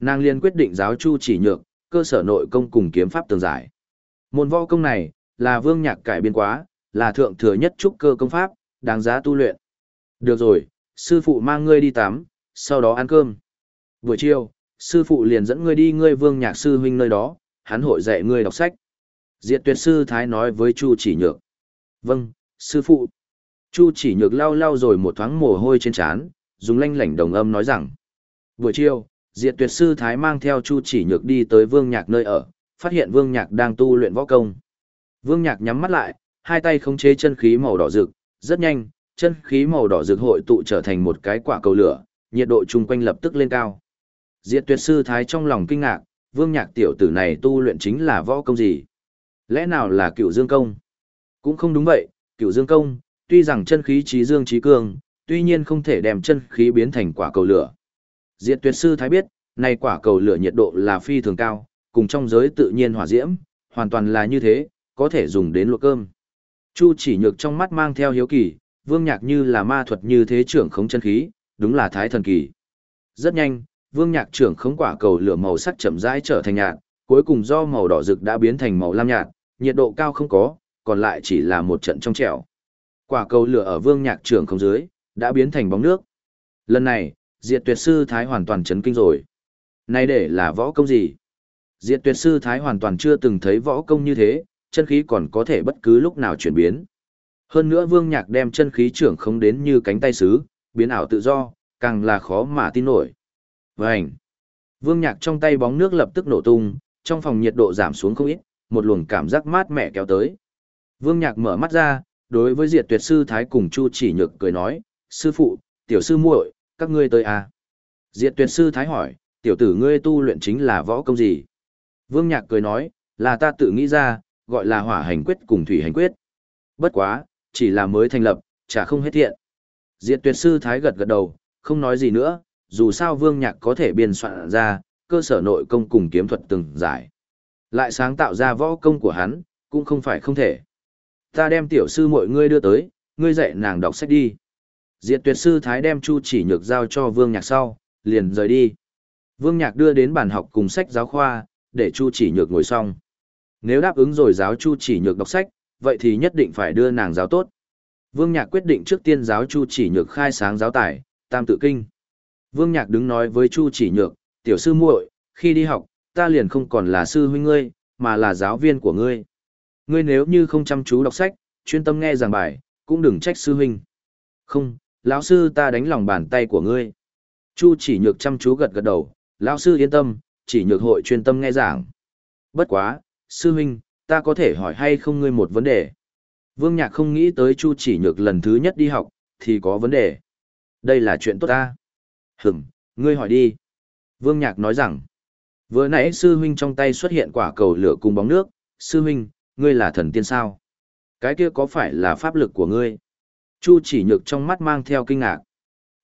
nàng liền quyết định giáo Chu chỉ nhược, cơ sở nội công cùng kiếm pháp tường giải. Môn võ công này, là vương nhạc cải biên quá, là thượng thừa nhất trúc cơ công pháp, đáng giá tu luyện. Được rồi, sư phụ mang ngươi đi tắm, sau đó ăn cơm. Buổi chiều, sư phụ liền dẫn ngươi đi ngươi vương nhạc sư huynh nơi đó, hắn hội dạy ngươi đọc sách. Diệt tuyệt sư thái nói với Chu chỉ nhược. Vâng, sư phụ. Chu chỉ nhược lau lau rồi một thoáng mồ hôi trên trán, dùng lanh lảnh đồng âm nói rằng. Buổi chiều, diệt tuyệt sư thái mang theo Chu chỉ nhược đi tới vương nhạc nơi ở, phát hiện vương nhạc đang tu luyện võ công. Vương nhạc nhắm mắt lại, hai tay khống chế chân khí màu đỏ rực, rất nhanh, chân khí màu đỏ rực hội tụ trở thành một cái quả cầu lửa, nhiệt độ chung quanh lập tức lên cao. Diệt tuyệt sư thái trong lòng kinh ngạc, vương nhạc tiểu tử này tu luyện chính là võ công gì? Lẽ nào là cựu dương công? Cũng không đúng vậy, cựu dương công, tuy rằng chân khí trí dương trí cường, tuy nhiên không thể đem chân khí biến thành quả cầu lửa. Diệt tuyệt sư thái biết, này quả cầu lửa nhiệt độ là phi thường cao, cùng trong giới tự nhiên hỏa diễm, hoàn toàn là như thế, có thể dùng đến luộc cơm. Chu chỉ nhược trong mắt mang theo hiếu kỳ, vương nhạc như là ma thuật như thế trưởng khống chân khí, đúng là thái thần kỳ. Rất nhanh, vương nhạc trưởng khống quả cầu lửa màu sắc chậm rãi trở thành nhạt, cuối cùng do màu đỏ rực đã biến thành màu lam nhạt, nhiệt độ cao không có, còn lại chỉ là một trận trong trẻo. Quả cầu lửa ở vương nhạc trưởng không dưới, đã biến thành bóng nước. Lần này, diệt tuyệt sư thái hoàn toàn chấn kinh rồi. Này để là võ công gì? Diệt tuyệt sư thái hoàn toàn chưa từng thấy võ công như thế, chân khí còn có thể bất cứ lúc nào chuyển biến. Hơn nữa vương nhạc đem chân khí trưởng không đến như cánh tay sứ, biến ảo tự do, càng là khó mà tin nổi. Vânh! Vương nhạc trong tay bóng nước lập tức nổ tung, trong phòng nhiệt độ giảm xuống không ít, một luồng cảm giác mát mẻ kéo tới. Vương nhạc mở mắt ra, đối với diệt tuyệt sư thái cùng chu chỉ nhược cười nói, sư phụ, tiểu sư muội, các ngươi tới à. Diệt tuyệt sư thái hỏi, tiểu tử ngươi tu luyện chính là võ công gì? Vương nhạc cười nói, là ta tự nghĩ ra, gọi là hỏa hành quyết cùng thủy hành quyết. Bất quá, chỉ là mới thành lập, chả không hết thiện. Diệt tuyệt sư thái gật gật đầu, không nói gì nữa, dù sao vương nhạc có thể biên soạn ra, cơ sở nội công cùng kiếm thuật từng giải. Lại sáng tạo ra võ công của hắn, cũng không phải không thể. Ta đem tiểu sư mọi ngươi đưa tới, ngươi dạy nàng đọc sách đi. Diệt tuyệt sư thái đem chu chỉ nhược giao cho vương nhạc sau, liền rời đi. Vương nhạc đưa đến bàn học cùng sách giáo khoa, để chu chỉ nhược ngồi xong. Nếu đáp ứng rồi giáo chu chỉ nhược đọc sách, vậy thì nhất định phải đưa nàng giáo tốt. Vương nhạc quyết định trước tiên giáo chu chỉ nhược khai sáng giáo tải tam tự kinh. Vương nhạc đứng nói với chu chỉ nhược, tiểu sư muội, khi đi học, ta liền không còn là sư huynh ngươi, mà là giáo viên của ngươi. Ngươi nếu như không chăm chú đọc sách, chuyên tâm nghe giảng bài, cũng đừng trách sư huynh. Không, lão sư ta đánh lòng bàn tay của ngươi. Chu chỉ nhược chăm chú gật gật đầu, lão sư yên tâm, chỉ nhược hội chuyên tâm nghe giảng. Bất quá, sư huynh, ta có thể hỏi hay không ngươi một vấn đề. Vương Nhạc không nghĩ tới Chu chỉ nhược lần thứ nhất đi học, thì có vấn đề. Đây là chuyện tốt ta. Hửm, ngươi hỏi đi. Vương Nhạc nói rằng, vừa nãy sư huynh trong tay xuất hiện quả cầu lửa cùng bóng nước, sư huynh, ngươi là thần tiên sao? Cái kia có phải là pháp lực của ngươi? Chu chỉ nhược trong mắt mang theo kinh ngạc.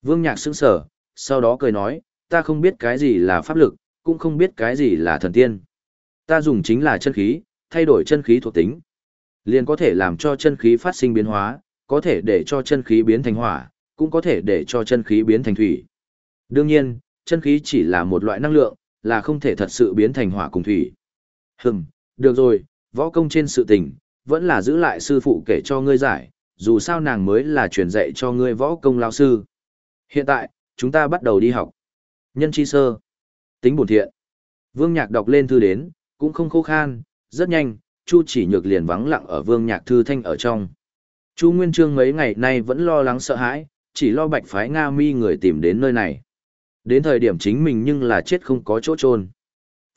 Vương Nhạc sững sờ, sau đó cười nói, ta không biết cái gì là pháp lực, cũng không biết cái gì là thần tiên. Ta dùng chính là chân khí, thay đổi chân khí thuộc tính. Liền có thể làm cho chân khí phát sinh biến hóa, có thể để cho chân khí biến thành hỏa, cũng có thể để cho chân khí biến thành thủy. Đương nhiên, chân khí chỉ là một loại năng lượng, là không thể thật sự biến thành hỏa cùng thủy. Hừm, được rồi, võ công trên sự tình, vẫn là giữ lại sư phụ kể cho ngươi giải, dù sao nàng mới là truyền dạy cho ngươi võ công lao sư. Hiện tại, chúng ta bắt đầu đi học. Nhân chi sơ. Tính bổn thiện. Vương Nhạc đọc lên thư đến, cũng không khô khan, rất nhanh, Chu chỉ nhược liền vắng lặng ở Vương Nhạc thư thanh ở trong. Chu Nguyên Trương mấy ngày nay vẫn lo lắng sợ hãi, chỉ lo bạch phái Nga mi người tìm đến nơi này. Đến thời điểm chính mình nhưng là chết không có chỗ trôn.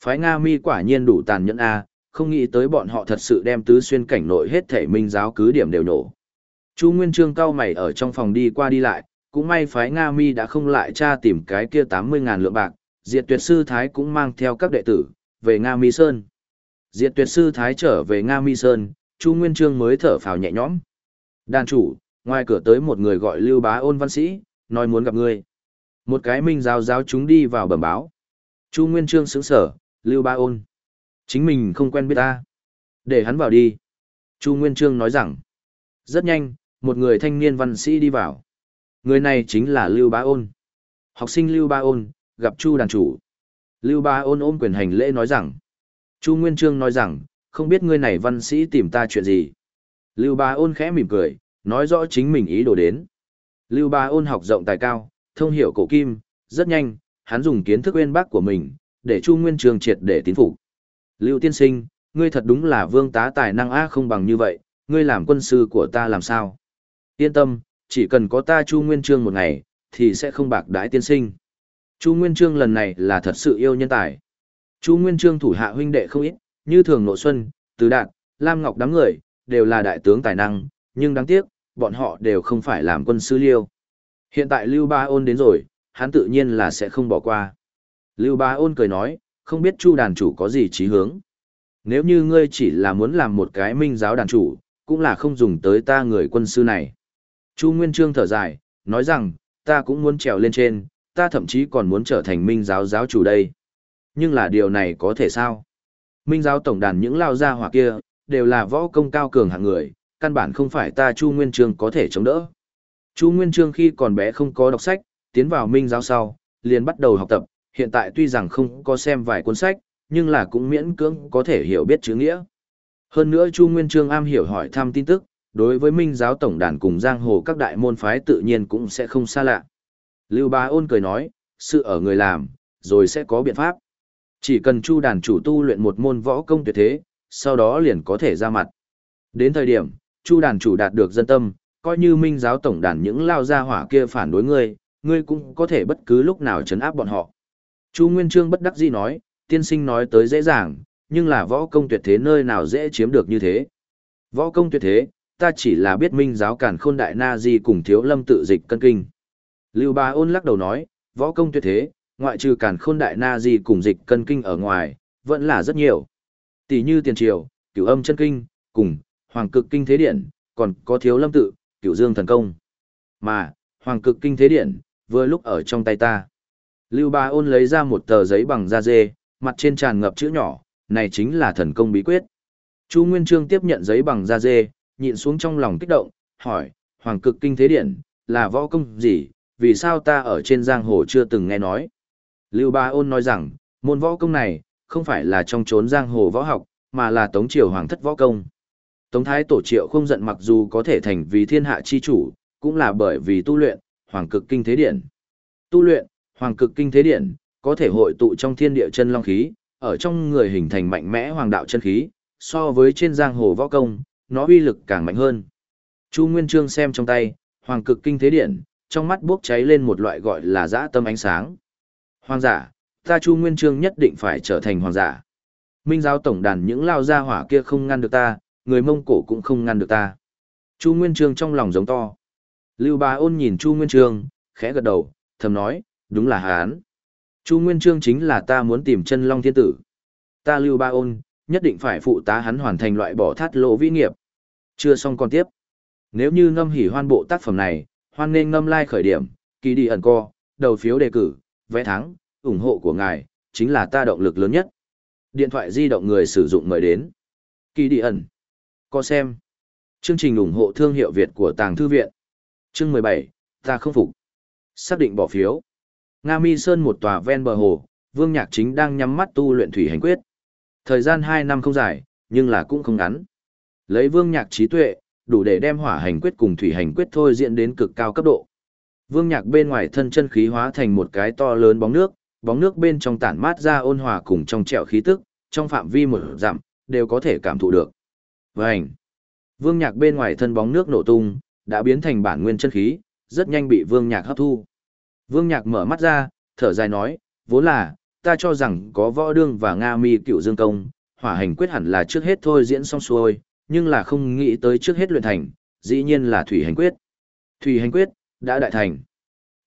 Phái Nga mi quả nhiên đủ tàn nhẫn a, không nghĩ tới bọn họ thật sự đem tứ xuyên cảnh nội hết thể minh giáo cứ điểm đều nổ. Chu Nguyên Trương cao mày ở trong phòng đi qua đi lại, cũng may phái Nga Mi đã không lại tra tìm cái kia 80.000 lượng bạc, Diệt Tuyệt Sư Thái cũng mang theo các đệ tử, về Nga Mi Sơn. Diệt Tuyệt Sư Thái trở về Nga Mi Sơn, Chu Nguyên Trương mới thở phào nhẹ nhõm. Đàn chủ, ngoài cửa tới một người gọi Lưu Bá Ôn văn sĩ, nói muốn gặp ngươi. Một cái minh giáo giáo chúng đi vào bẩm báo. Chu Nguyên Trương sững sở, Lưu Bá Ôn. Chính mình không quen biết ta. Để hắn vào đi. Chu Nguyên Trương nói rằng. Rất nhanh, một người thanh niên văn sĩ đi vào. Người này chính là Lưu Bá Ôn. Học sinh Lưu Bá Ôn, gặp Chu đàn chủ. Lưu Bá Ôn ôm quyền hành lễ nói rằng. Chu Nguyên Trương nói rằng, không biết người này văn sĩ tìm ta chuyện gì. Lưu Bá Ôn khẽ mỉm cười, nói rõ chính mình ý đồ đến. Lưu Bá Ôn học rộng tài cao, thông hiểu cổ kim, rất nhanh, hắn dùng kiến thức uyên bác của mình, để Chu Nguyên Trương triệt để tín phục. Lưu tiên sinh, ngươi thật đúng là vương tá tài năng a không bằng như vậy, ngươi làm quân sư của ta làm sao? Yên tâm, chỉ cần có ta Chu Nguyên Trương một ngày, thì sẽ không bạc đái tiên sinh. Chu Nguyên Trương lần này là thật sự yêu nhân tài. Chu Nguyên Trương thủ hạ huynh đệ không ít, như thường nội xuân, tứ đạt, Lam Ngọc đám người, đều là đại tướng tài năng, nhưng đáng tiếc, bọn họ đều không phải làm quân sư liêu. Hiện tại Lưu Ba Ôn đến rồi, hắn tự nhiên là sẽ không bỏ qua. Lưu Ba Ôn cười nói, không biết Chu đàn chủ có gì trí hướng. Nếu như ngươi chỉ là muốn làm một cái minh giáo đàn chủ, cũng là không dùng tới ta người quân sư này. Chu Nguyên Trương thở dài, nói rằng, ta cũng muốn trèo lên trên, ta thậm chí còn muốn trở thành minh giáo giáo chủ đây. Nhưng là điều này có thể sao? Minh giáo tổng đàn những lao gia hỏa kia, đều là võ công cao cường hạng người, căn bản không phải ta Chu Nguyên Trương có thể chống đỡ. Chu Nguyên Trương khi còn bé không có đọc sách, tiến vào minh giáo sau, liền bắt đầu học tập, hiện tại tuy rằng không có xem vài cuốn sách, nhưng là cũng miễn cưỡng có thể hiểu biết chữ nghĩa. Hơn nữa Chu Nguyên Trương am hiểu hỏi thăm tin tức, đối với minh giáo tổng đàn cùng giang hồ các đại môn phái tự nhiên cũng sẽ không xa lạ. Lưu Bá Ôn cười nói, sự ở người làm, rồi sẽ có biện pháp. Chỉ cần Chu đàn chủ tu luyện một môn võ công tuyệt thế, sau đó liền có thể ra mặt. Đến thời điểm, Chu đàn chủ đạt được dân tâm, coi như minh giáo tổng đàn những lao gia hỏa kia phản đối ngươi, ngươi cũng có thể bất cứ lúc nào chấn áp bọn họ. Chu Nguyên Trương bất đắc dĩ nói, tiên sinh nói tới dễ dàng, nhưng là võ công tuyệt thế nơi nào dễ chiếm được như thế. Võ công tuyệt thế, ta chỉ là biết minh giáo cản khôn đại na di cùng thiếu lâm tự dịch cân kinh. Lưu Ba ôn lắc đầu nói, võ công tuyệt thế, ngoại trừ cản khôn đại na di cùng dịch cân kinh ở ngoài, vẫn là rất nhiều. Tỷ như tiền triều, cửu âm chân kinh, cùng, hoàng cực kinh thế điển, còn có thiếu lâm tự, cửu dương thần công. Mà, hoàng cực kinh thế điển, vừa lúc ở trong tay ta. Lưu Ba ôn lấy ra một tờ giấy bằng da dê, mặt trên tràn ngập chữ nhỏ, này chính là thần công bí quyết. Chu Nguyên Trương tiếp nhận giấy bằng da dê, nhịn xuống trong lòng kích động, hỏi, Hoàng cực kinh thế điển, là võ công gì, vì sao ta ở trên giang hồ chưa từng nghe nói. Lưu Ba Ôn nói rằng, môn võ công này, không phải là trong chốn giang hồ võ học, mà là tống triều hoàng thất võ công. Tống thái tổ triệu không giận mặc dù có thể thành vì thiên hạ chi chủ, cũng là bởi vì tu luyện, hoàng cực kinh thế điển. Tu luyện, hoàng cực kinh thế điển, có thể hội tụ trong thiên địa chân long khí, ở trong người hình thành mạnh mẽ hoàng đạo chân khí, so với trên giang hồ võ công, nó uy lực càng mạnh hơn. Chu Nguyên Trương xem trong tay, hoàng cực kinh thế điện, trong mắt bốc cháy lên một loại gọi là dã tâm ánh sáng. Hoàng giả, ta Chu Nguyên Trương nhất định phải trở thành hoàng giả. Minh giáo tổng đàn những lao gia hỏa kia không ngăn được ta, người Mông Cổ cũng không ngăn được ta. Chu Nguyên Trương trong lòng giống to. Lưu Bá Ôn nhìn Chu Nguyên Trương, khẽ gật đầu, thầm nói, đúng là hán. Chu Nguyên Trương chính là ta muốn tìm chân Long Thiên Tử. Ta Lưu Bá Ôn, nhất định phải phụ tá hắn hoàn thành loại bỏ thát lộ vĩ nghiệp. Chưa xong còn tiếp. Nếu như ngâm hỉ hoan bộ tác phẩm này, hoan nên ngâm lai like khởi điểm, kỳ đi ẩn co, đầu phiếu đề cử, vẽ thắng, ủng hộ của ngài, chính là ta động lực lớn nhất. Điện thoại di động người sử dụng mời đến. Kỳ đi ẩn. co xem. Chương trình ủng hộ thương hiệu Việt của Tàng Thư Viện. Chương 17, ta không phục. Xác định bỏ phiếu. Nga Mi Sơn một tòa ven bờ hồ, Vương Nhạc Chính đang nhắm mắt tu luyện thủy hành quyết. Thời gian 2 năm không dài, nhưng là cũng không ngắn. Lấy Vương Nhạc trí tuệ, đủ để đem hỏa hành quyết cùng thủy hành quyết thôi diễn đến cực cao cấp độ. Vương Nhạc bên ngoài thân chân khí hóa thành một cái to lớn bóng nước, bóng nước bên trong tản mát ra ôn hòa cùng trong trẻo khí tức, trong phạm vi một dặm đều có thể cảm thụ được. Vành. Vương Nhạc bên ngoài thân bóng nước nổ tung, đã biến thành bản nguyên chân khí, rất nhanh bị Vương Nhạc hấp thu. Vương Nhạc mở mắt ra, thở dài nói, vốn là, ta cho rằng có võ đương và Nga mi cựu dương công, hỏa hành quyết hẳn là trước hết thôi diễn xong xuôi, nhưng là không nghĩ tới trước hết luyện thành, dĩ nhiên là thủy hành quyết. Thủy hành quyết, đã đại thành.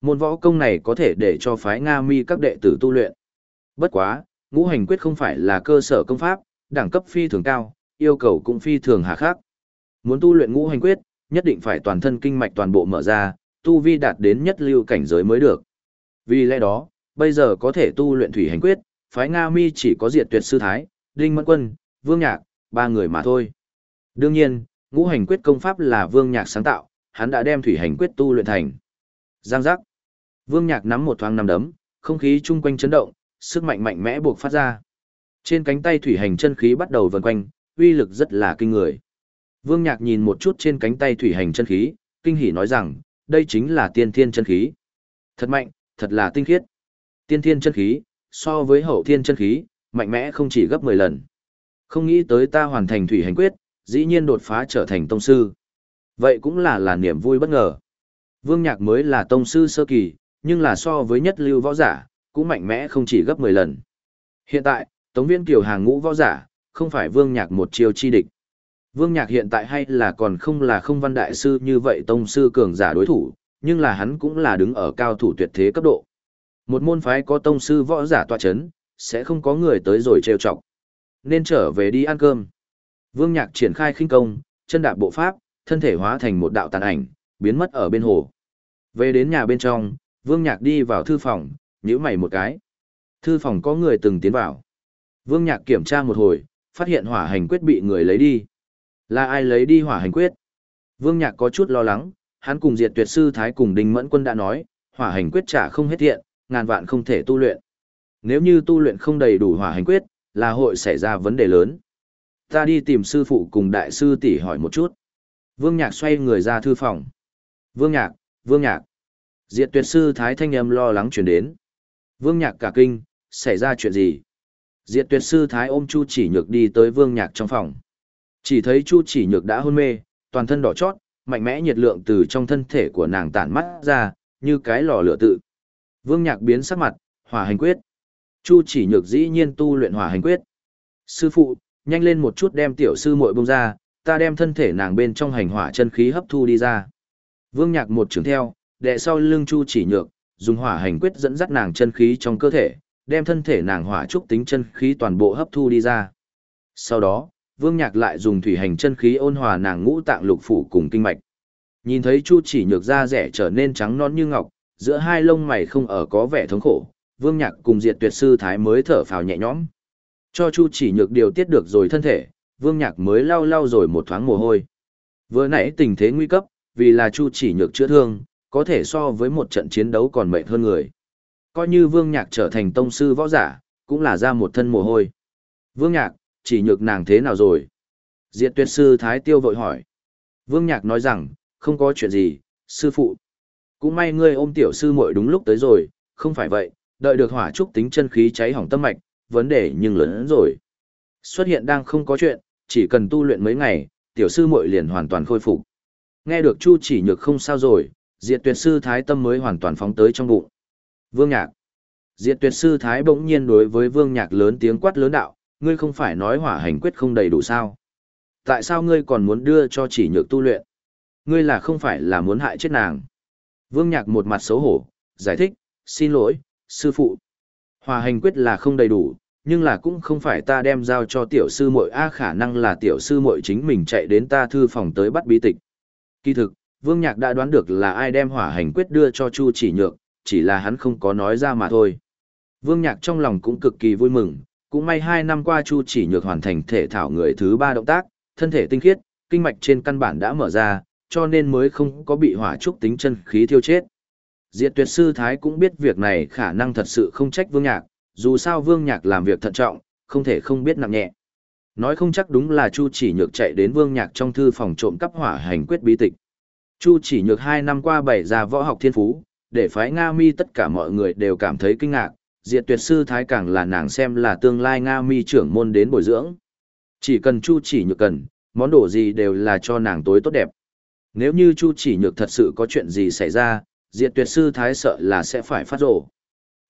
Môn võ công này có thể để cho phái Nga mi các đệ tử tu luyện. Bất quá, ngũ hành quyết không phải là cơ sở công pháp, đẳng cấp phi thường cao, yêu cầu cũng phi thường hà khắc. Muốn tu luyện ngũ hành quyết, nhất định phải toàn thân kinh mạch toàn bộ mở ra, tu vi đạt đến nhất lưu cảnh giới mới được. Vì lẽ đó, bây giờ có thể tu luyện thủy hành quyết, phái Nga Mi chỉ có diệt tuyệt sư thái, Đinh Mẫn Quân, Vương Nhạc, ba người mà thôi. Đương nhiên, ngũ hành quyết công pháp là Vương Nhạc sáng tạo, hắn đã đem thủy hành quyết tu luyện thành. Giang giác. Vương Nhạc nắm một thoáng nắm đấm, không khí chung quanh chấn động, sức mạnh mạnh mẽ buộc phát ra. Trên cánh tay thủy hành chân khí bắt đầu vần quanh, uy lực rất là kinh người. Vương Nhạc nhìn một chút trên cánh tay thủy hành chân khí, kinh hỉ nói rằng, đây chính là tiên thiên chân khí. Thật mạnh, thật là tinh khiết. Tiên thiên chân khí, so với hậu thiên chân khí, mạnh mẽ không chỉ gấp 10 lần. Không nghĩ tới ta hoàn thành thủy hành quyết, dĩ nhiên đột phá trở thành tông sư. Vậy cũng là là niềm vui bất ngờ. Vương Nhạc mới là tông sư sơ kỳ, nhưng là so với nhất lưu võ giả, cũng mạnh mẽ không chỉ gấp 10 lần. Hiện tại, Tống Viên Kiều hàng ngũ võ giả, không phải Vương Nhạc một chiêu chi địch. Vương Nhạc hiện tại hay là còn không là không văn đại sư như vậy tông sư cường giả đối thủ, nhưng là hắn cũng là đứng ở cao thủ tuyệt thế cấp độ. Một môn phái có tông sư võ giả tọa chấn, sẽ không có người tới rồi trêu chọc. Nên trở về đi ăn cơm. Vương Nhạc triển khai khinh công, chân đạp bộ pháp, thân thể hóa thành một đạo tàn ảnh, biến mất ở bên hồ. Về đến nhà bên trong, Vương Nhạc đi vào thư phòng, nhíu mày một cái. Thư phòng có người từng tiến vào. Vương Nhạc kiểm tra một hồi, phát hiện hỏa hành quyết bị người lấy đi. Là ai lấy đi hỏa hành quyết? Vương Nhạc có chút lo lắng, hắn cùng diệt tuyệt sư Thái cùng Đinh Mẫn Quân đã nói, hỏa hành quyết trả không hết thiện, ngàn vạn không thể tu luyện. Nếu như tu luyện không đầy đủ hỏa hành quyết, là hội xảy ra vấn đề lớn. Ta đi tìm sư phụ cùng đại sư tỷ hỏi một chút. Vương Nhạc xoay người ra thư phòng. Vương Nhạc, Vương Nhạc. Diệt tuyệt sư Thái Thanh âm lo lắng chuyển đến. Vương Nhạc cả kinh, xảy ra chuyện gì? Diệt tuyệt sư Thái ôm Chu chỉ nhược đi tới Vương Nhạc trong phòng. Chỉ thấy Chu chỉ nhược đã hôn mê, toàn thân đỏ chót, mạnh mẽ nhiệt lượng từ trong thân thể của nàng tản mắt ra, như cái lò lửa tự. Vương Nhạc biến sắc mặt, hỏa hành quyết. Chu chỉ nhược dĩ nhiên tu luyện hỏa hành quyết. Sư phụ, nhanh lên một chút đem tiểu sư muội bông ra, ta đem thân thể nàng bên trong hành hỏa chân khí hấp thu đi ra. Vương Nhạc một trường theo, đệ sau lưng Chu chỉ nhược, dùng hỏa hành quyết dẫn dắt nàng chân khí trong cơ thể, đem thân thể nàng hỏa trúc tính chân khí toàn bộ hấp thu đi ra. Sau đó, Vương Nhạc lại dùng thủy hành chân khí ôn hòa nàng ngũ tạng lục phủ cùng kinh mạch. Nhìn thấy Chu Chỉ Nhược da rẻ trở nên trắng non như ngọc, giữa hai lông mày không ở có vẻ thống khổ, Vương Nhạc cùng Diệt Tuyệt sư thái mới thở phào nhẹ nhõm. Cho Chu Chỉ Nhược điều tiết được rồi thân thể, Vương Nhạc mới lau lau rồi một thoáng mồ hôi. Vừa nãy tình thế nguy cấp, vì là Chu Chỉ Nhược chữa thương, có thể so với một trận chiến đấu còn mệt hơn người. Coi như Vương Nhạc trở thành tông sư võ giả, cũng là ra một thân mồ hôi. Vương Nhạc, chỉ nhược nàng thế nào rồi? Diệt tuyệt sư Thái Tiêu vội hỏi. Vương Nhạc nói rằng, không có chuyện gì, sư phụ. Cũng may ngươi ôm tiểu sư muội đúng lúc tới rồi, không phải vậy, đợi được hỏa trúc tính chân khí cháy hỏng tâm mạch, vấn đề nhưng lớn hơn rồi. Xuất hiện đang không có chuyện, chỉ cần tu luyện mấy ngày, tiểu sư muội liền hoàn toàn khôi phục. Nghe được Chu chỉ nhược không sao rồi, diệt tuyệt sư Thái Tâm mới hoàn toàn phóng tới trong bụng. Vương Nhạc. Diệt tuyệt sư Thái bỗng nhiên đối với Vương Nhạc lớn tiếng quát lớn đạo, ngươi không phải nói hỏa hành quyết không đầy đủ sao? Tại sao ngươi còn muốn đưa cho chỉ nhược tu luyện? Ngươi là không phải là muốn hại chết nàng? Vương Nhạc một mặt xấu hổ, giải thích, xin lỗi, sư phụ. Hỏa hành quyết là không đầy đủ, nhưng là cũng không phải ta đem giao cho tiểu sư muội a khả năng là tiểu sư muội chính mình chạy đến ta thư phòng tới bắt bí tịch. Kỳ thực, Vương Nhạc đã đoán được là ai đem hỏa hành quyết đưa cho Chu Chỉ Nhược, chỉ là hắn không có nói ra mà thôi. Vương Nhạc trong lòng cũng cực kỳ vui mừng, cũng may hai năm qua Chu chỉ nhược hoàn thành thể thảo người thứ ba động tác, thân thể tinh khiết, kinh mạch trên căn bản đã mở ra, cho nên mới không có bị hỏa trúc tính chân khí thiêu chết. Diệt tuyệt sư Thái cũng biết việc này khả năng thật sự không trách Vương Nhạc, dù sao Vương Nhạc làm việc thận trọng, không thể không biết nặng nhẹ. Nói không chắc đúng là Chu chỉ nhược chạy đến Vương Nhạc trong thư phòng trộm cắp hỏa hành quyết bí tịch. Chu chỉ nhược hai năm qua bày ra võ học thiên phú, để phái Nga mi tất cả mọi người đều cảm thấy kinh ngạc, diệt tuyệt sư thái càng là nàng xem là tương lai Nga mi trưởng môn đến bồi dưỡng. Chỉ cần Chu chỉ nhược cần, món đồ gì đều là cho nàng tối tốt đẹp. Nếu như Chu chỉ nhược thật sự có chuyện gì xảy ra, diệt tuyệt sư thái sợ là sẽ phải phát rổ.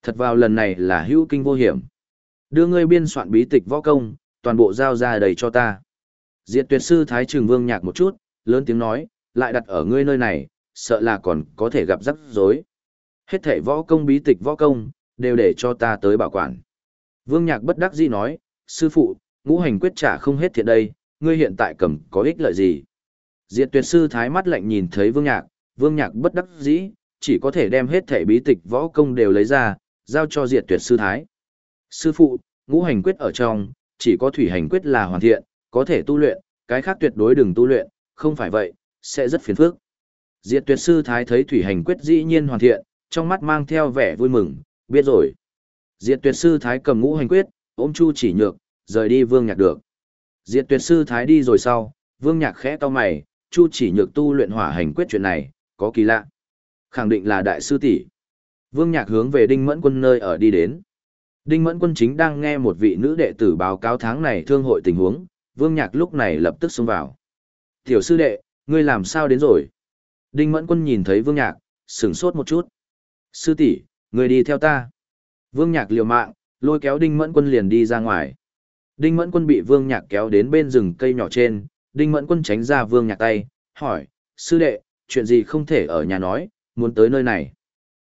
Thật vào lần này là hữu kinh vô hiểm. Đưa ngươi biên soạn bí tịch võ công, toàn bộ giao ra đầy cho ta. Diệt tuyệt sư thái trường vương nhạc một chút, lớn tiếng nói, lại đặt ở ngươi nơi này, sợ là còn có thể gặp rắc rối. Hết thảy võ công bí tịch võ công, đều để cho ta tới bảo quản. Vương Nhạc bất đắc dĩ nói, sư phụ, ngũ hành quyết trả không hết thiện đây, ngươi hiện tại cầm có ích lợi gì? Diệt tuyệt sư thái mắt lạnh nhìn thấy Vương Nhạc, Vương Nhạc bất đắc dĩ, chỉ có thể đem hết thảy bí tịch võ công đều lấy ra, giao cho diệt tuyệt sư thái. Sư phụ, ngũ hành quyết ở trong, chỉ có thủy hành quyết là hoàn thiện, có thể tu luyện, cái khác tuyệt đối đừng tu luyện, không phải vậy, sẽ rất phiền phức. Diệt tuyệt sư thái thấy thủy hành quyết dĩ nhiên hoàn thiện, trong mắt mang theo vẻ vui mừng, biết rồi. Diệt tuyệt sư thái cầm ngũ hành quyết, ôm chu chỉ nhược, rời đi vương nhạc được. Diệt tuyệt sư thái đi rồi sau, vương nhạc khẽ to mày, chu chỉ nhược tu luyện hỏa hành quyết chuyện này, có kỳ lạ. Khẳng định là đại sư tỷ. Vương nhạc hướng về đinh mẫn quân nơi ở đi đến. Đinh mẫn quân chính đang nghe một vị nữ đệ tử báo cáo tháng này thương hội tình huống, vương nhạc lúc này lập tức xông vào. Tiểu sư đệ, ngươi làm sao đến rồi? Đinh mẫn quân nhìn thấy vương nhạc, sửng sốt một chút. Sư tỷ, người đi theo ta. Vương Nhạc liều mạng, lôi kéo Đinh Mẫn Quân liền đi ra ngoài. Đinh Mẫn Quân bị Vương Nhạc kéo đến bên rừng cây nhỏ trên, Đinh Mẫn Quân tránh ra Vương Nhạc tay, hỏi, sư đệ, chuyện gì không thể ở nhà nói, muốn tới nơi này.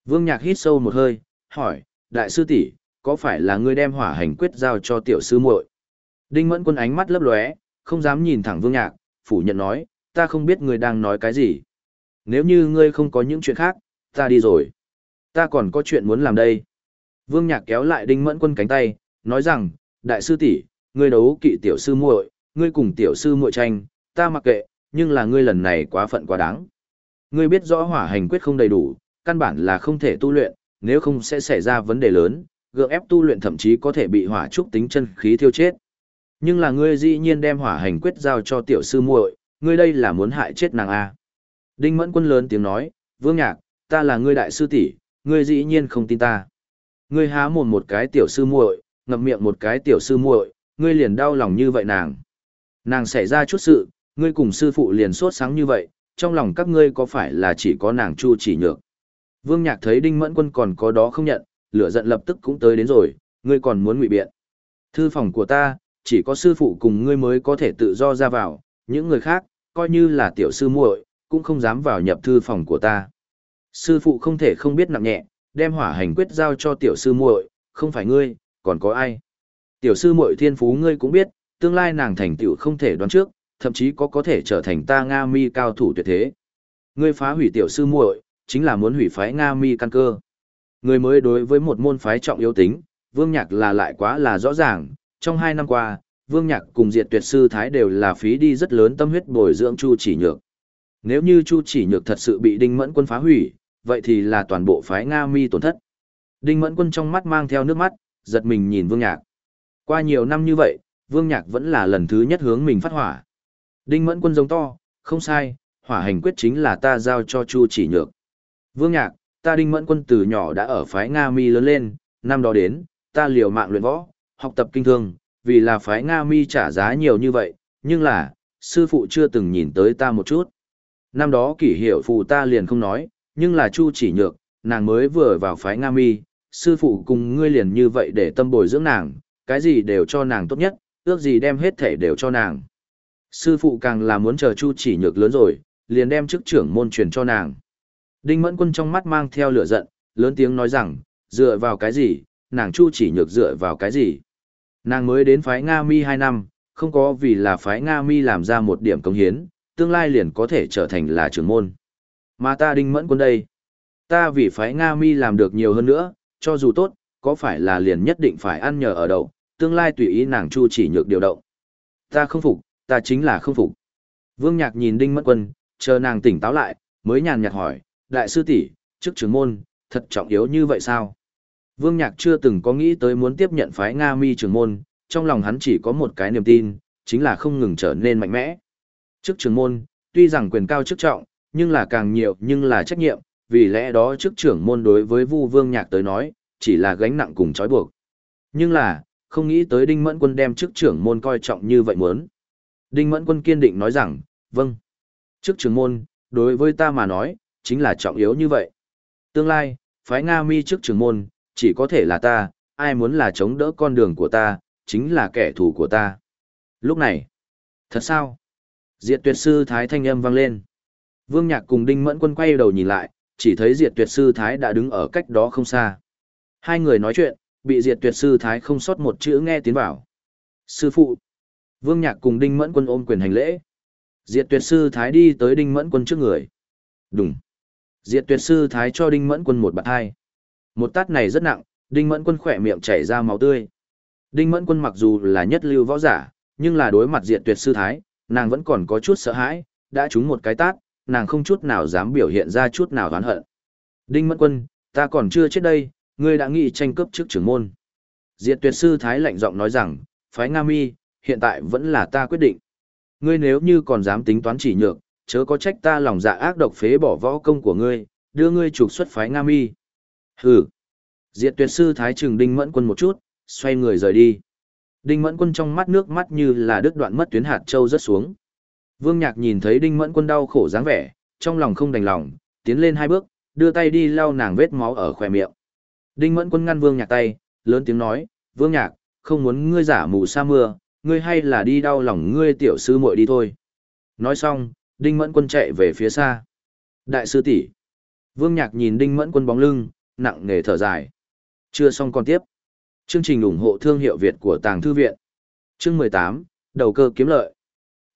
Vương Nhạc hít sâu một hơi, hỏi, đại sư tỷ, có phải là ngươi đem hỏa hành quyết giao cho tiểu sư muội? Đinh Mẫn Quân ánh mắt lấp lóe, không dám nhìn thẳng Vương Nhạc, phủ nhận nói, ta không biết ngươi đang nói cái gì. Nếu như ngươi không có những chuyện khác, ta đi rồi. Ta còn có chuyện muốn làm đây. Vương Nhạc kéo lại Đinh Mẫn Quân cánh tay, nói rằng, đại sư tỷ, ngươi đấu kỵ tiểu sư muội, ngươi cùng tiểu sư muội tranh, ta mặc kệ, nhưng là ngươi lần này quá phận quá đáng. Ngươi biết rõ hỏa hành quyết không đầy đủ, căn bản là không thể tu luyện, nếu không sẽ xảy ra vấn đề lớn, gượng ép tu luyện thậm chí có thể bị hỏa trúc tính chân khí thiêu chết. Nhưng là ngươi dĩ nhiên đem hỏa hành quyết giao cho tiểu sư muội, ngươi đây là muốn hại chết nàng a. Đinh Mẫn Quân lớn tiếng nói, "Vương Nhạc, ta là ngươi đại sư tỷ, ngươi dĩ nhiên không tin ta. Ngươi há mồm một cái tiểu sư muội, ngậm miệng một cái tiểu sư muội, ngươi liền đau lòng như vậy nàng. Nàng xảy ra chút sự, ngươi cùng sư phụ liền sốt sáng như vậy, trong lòng các ngươi có phải là chỉ có nàng chu chỉ nhược. Vương Nhạc thấy Đinh Mẫn Quân còn có đó không nhận, lửa giận lập tức cũng tới đến rồi, ngươi còn muốn ngụy biện. Thư phòng của ta, chỉ có sư phụ cùng ngươi mới có thể tự do ra vào, những người khác, coi như là tiểu sư muội, cũng không dám vào nhập thư phòng của ta. Sư phụ không thể không biết nặng nhẹ, đem hỏa hành quyết giao cho tiểu sư muội, không phải ngươi, còn có ai. Tiểu sư muội thiên phú ngươi cũng biết, tương lai nàng thành tựu không thể đoán trước, thậm chí có có thể trở thành ta Nga Mi cao thủ tuyệt thế. Ngươi phá hủy tiểu sư muội, chính là muốn hủy phái Nga Mi căn cơ. Ngươi mới đối với một môn phái trọng yếu tính, Vương Nhạc là lại quá là rõ ràng, trong hai năm qua, Vương Nhạc cùng Diệt Tuyệt sư thái đều là phí đi rất lớn tâm huyết bồi dưỡng Chu Chỉ Nhược. Nếu như Chu Chỉ Nhược thật sự bị Đinh Mẫn Quân phá hủy, vậy thì là toàn bộ phái Nga mi tổn thất. Đinh Mẫn Quân trong mắt mang theo nước mắt, giật mình nhìn Vương Nhạc. Qua nhiều năm như vậy, Vương Nhạc vẫn là lần thứ nhất hướng mình phát hỏa. Đinh Mẫn Quân giống to, không sai, hỏa hành quyết chính là ta giao cho Chu chỉ nhược. Vương Nhạc, ta Đinh Mẫn Quân từ nhỏ đã ở phái Nga mi lớn lên, năm đó đến, ta liều mạng luyện võ, học tập kinh thương, vì là phái Nga mi trả giá nhiều như vậy, nhưng là, sư phụ chưa từng nhìn tới ta một chút. Năm đó kỷ hiệu phụ ta liền không nói, nhưng là Chu chỉ nhược, nàng mới vừa vào phái Nga Mi, sư phụ cùng ngươi liền như vậy để tâm bồi dưỡng nàng, cái gì đều cho nàng tốt nhất, ước gì đem hết thể đều cho nàng. Sư phụ càng là muốn chờ Chu chỉ nhược lớn rồi, liền đem chức trưởng môn truyền cho nàng. Đinh Mẫn Quân trong mắt mang theo lửa giận, lớn tiếng nói rằng, dựa vào cái gì, nàng Chu chỉ nhược dựa vào cái gì. Nàng mới đến phái Nga Mi 2 năm, không có vì là phái Nga Mi làm ra một điểm công hiến, tương lai liền có thể trở thành là trưởng môn. Mà ta đinh mẫn quân đây. Ta vì phái Nga mi làm được nhiều hơn nữa, cho dù tốt, có phải là liền nhất định phải ăn nhờ ở đậu, tương lai tùy ý nàng chu chỉ nhược điều động. Ta không phục, ta chính là không phục. Vương Nhạc nhìn Đinh Mẫn Quân, chờ nàng tỉnh táo lại, mới nhàn nhạt hỏi, đại sư tỷ, chức trưởng môn, thật trọng yếu như vậy sao? Vương Nhạc chưa từng có nghĩ tới muốn tiếp nhận phái Nga mi trưởng môn, trong lòng hắn chỉ có một cái niềm tin, chính là không ngừng trở nên mạnh mẽ. Chức trưởng môn, tuy rằng quyền cao chức trọng, nhưng là càng nhiều nhưng là trách nhiệm, vì lẽ đó chức trưởng môn đối với Vu Vương Nhạc tới nói, chỉ là gánh nặng cùng trói buộc. Nhưng là, không nghĩ tới Đinh Mẫn Quân đem chức trưởng môn coi trọng như vậy muốn. Đinh Mẫn Quân kiên định nói rằng, vâng. Chức trưởng môn, đối với ta mà nói, chính là trọng yếu như vậy. Tương lai, phái Nga mi chức trưởng môn, chỉ có thể là ta, ai muốn là chống đỡ con đường của ta, chính là kẻ thù của ta. Lúc này, thật sao? Diệt tuyệt sư Thái thanh âm vang lên. Vương Nhạc cùng Đinh Mẫn Quân quay đầu nhìn lại, chỉ thấy Diệt tuyệt sư Thái đã đứng ở cách đó không xa. Hai người nói chuyện, bị Diệt tuyệt sư Thái không sót một chữ nghe tiến vào. Sư phụ. Vương Nhạc cùng Đinh Mẫn Quân ôm quyền hành lễ. Diệt tuyệt sư Thái đi tới Đinh Mẫn Quân trước người. Đúng. Diệt tuyệt sư Thái cho Đinh Mẫn Quân một bạt hai. Một tát này rất nặng, Đinh Mẫn Quân khỏe miệng chảy ra máu tươi. Đinh Mẫn Quân mặc dù là nhất lưu võ giả, nhưng là đối mặt Diệt tuyệt sư Thái, nàng vẫn còn có chút sợ hãi, đã trúng một cái tát, nàng không chút nào dám biểu hiện ra chút nào oán hận. Đinh Mẫn Quân, ta còn chưa chết đây, ngươi đã nghĩ tranh cướp trước trưởng môn. Diệt tuyệt sư Thái lạnh giọng nói rằng, phái Nga Mi, hiện tại vẫn là ta quyết định. Ngươi nếu như còn dám tính toán chỉ nhược, chớ có trách ta lòng dạ ác độc phế bỏ võ công của ngươi, đưa ngươi trục xuất phái Nga Mi. Hừ. Diệt tuyệt sư Thái trừng Đinh Mẫn Quân một chút, xoay người rời đi. Đinh Mẫn Quân trong mắt nước mắt như là đứt đoạn mất tuyến hạt châu rất xuống. Vương Nhạc nhìn thấy Đinh Mẫn Quân đau khổ dáng vẻ, trong lòng không đành lòng, tiến lên hai bước, đưa tay đi lau nàng vết máu ở khóe miệng. Đinh Mẫn Quân ngăn Vương Nhạc tay, lớn tiếng nói, "Vương Nhạc, không muốn ngươi giả mù sa mưa, ngươi hay là đi đau lòng ngươi tiểu sư muội đi thôi." Nói xong, Đinh Mẫn Quân chạy về phía xa. "Đại sư tỷ." Vương Nhạc nhìn Đinh Mẫn Quân bóng lưng, nặng nề thở dài. Chưa xong còn tiếp. Chương trình ủng hộ thương hiệu Việt của Tàng Thư Viện. Chương 18, đầu cơ kiếm lợi.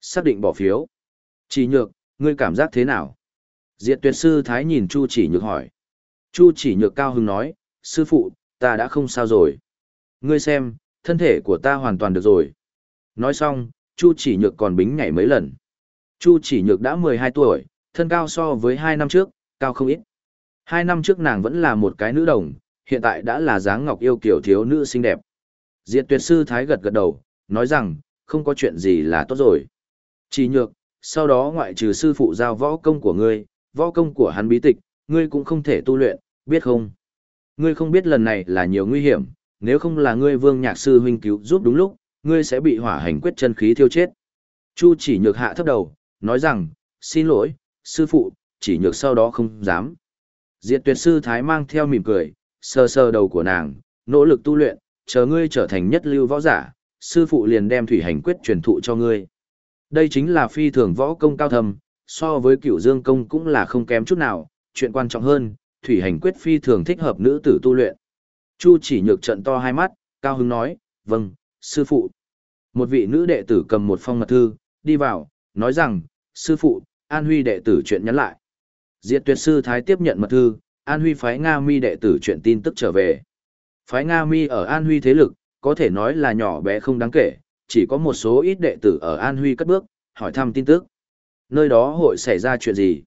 Xác định bỏ phiếu. Chỉ nhược, ngươi cảm giác thế nào? Diệt tuyệt sư Thái nhìn Chu chỉ nhược hỏi. Chu chỉ nhược cao hứng nói, sư phụ, ta đã không sao rồi. Ngươi xem, thân thể của ta hoàn toàn được rồi. Nói xong, Chu chỉ nhược còn bính nhảy mấy lần. Chu chỉ nhược đã 12 tuổi, thân cao so với 2 năm trước, cao không ít. Hai năm trước nàng vẫn là một cái nữ đồng, hiện tại đã là dáng ngọc yêu kiểu thiếu nữ xinh đẹp. Diệt tuyệt sư Thái gật gật đầu, nói rằng, không có chuyện gì là tốt rồi. Chỉ nhược, sau đó ngoại trừ sư phụ giao võ công của ngươi, võ công của hắn bí tịch, ngươi cũng không thể tu luyện, biết không? Ngươi không biết lần này là nhiều nguy hiểm, nếu không là ngươi vương nhạc sư huynh cứu giúp đúng lúc, ngươi sẽ bị hỏa hành quyết chân khí thiêu chết. Chu chỉ nhược hạ thấp đầu, nói rằng, xin lỗi, sư phụ, chỉ nhược sau đó không dám. Diệt tuyệt sư Thái mang theo mỉm cười, sờ sờ đầu của nàng, nỗ lực tu luyện, chờ ngươi trở thành nhất lưu võ giả, sư phụ liền đem thủy hành quyết truyền thụ cho ngươi. Đây chính là phi thường võ công cao thầm, so với cửu dương công cũng là không kém chút nào, chuyện quan trọng hơn, thủy hành quyết phi thường thích hợp nữ tử tu luyện. Chu chỉ nhược trận to hai mắt, cao hứng nói, vâng, sư phụ. Một vị nữ đệ tử cầm một phong mật thư, đi vào, nói rằng, sư phụ, An Huy đệ tử chuyện nhắn lại. Diệt tuyệt sư Thái tiếp nhận mật thư, An Huy phái Nga Mi đệ tử chuyện tin tức trở về. Phái Nga Mi ở An Huy thế lực, có thể nói là nhỏ bé không đáng kể, chỉ có một số ít đệ tử ở An Huy cất bước, hỏi thăm tin tức. Nơi đó hội xảy ra chuyện gì?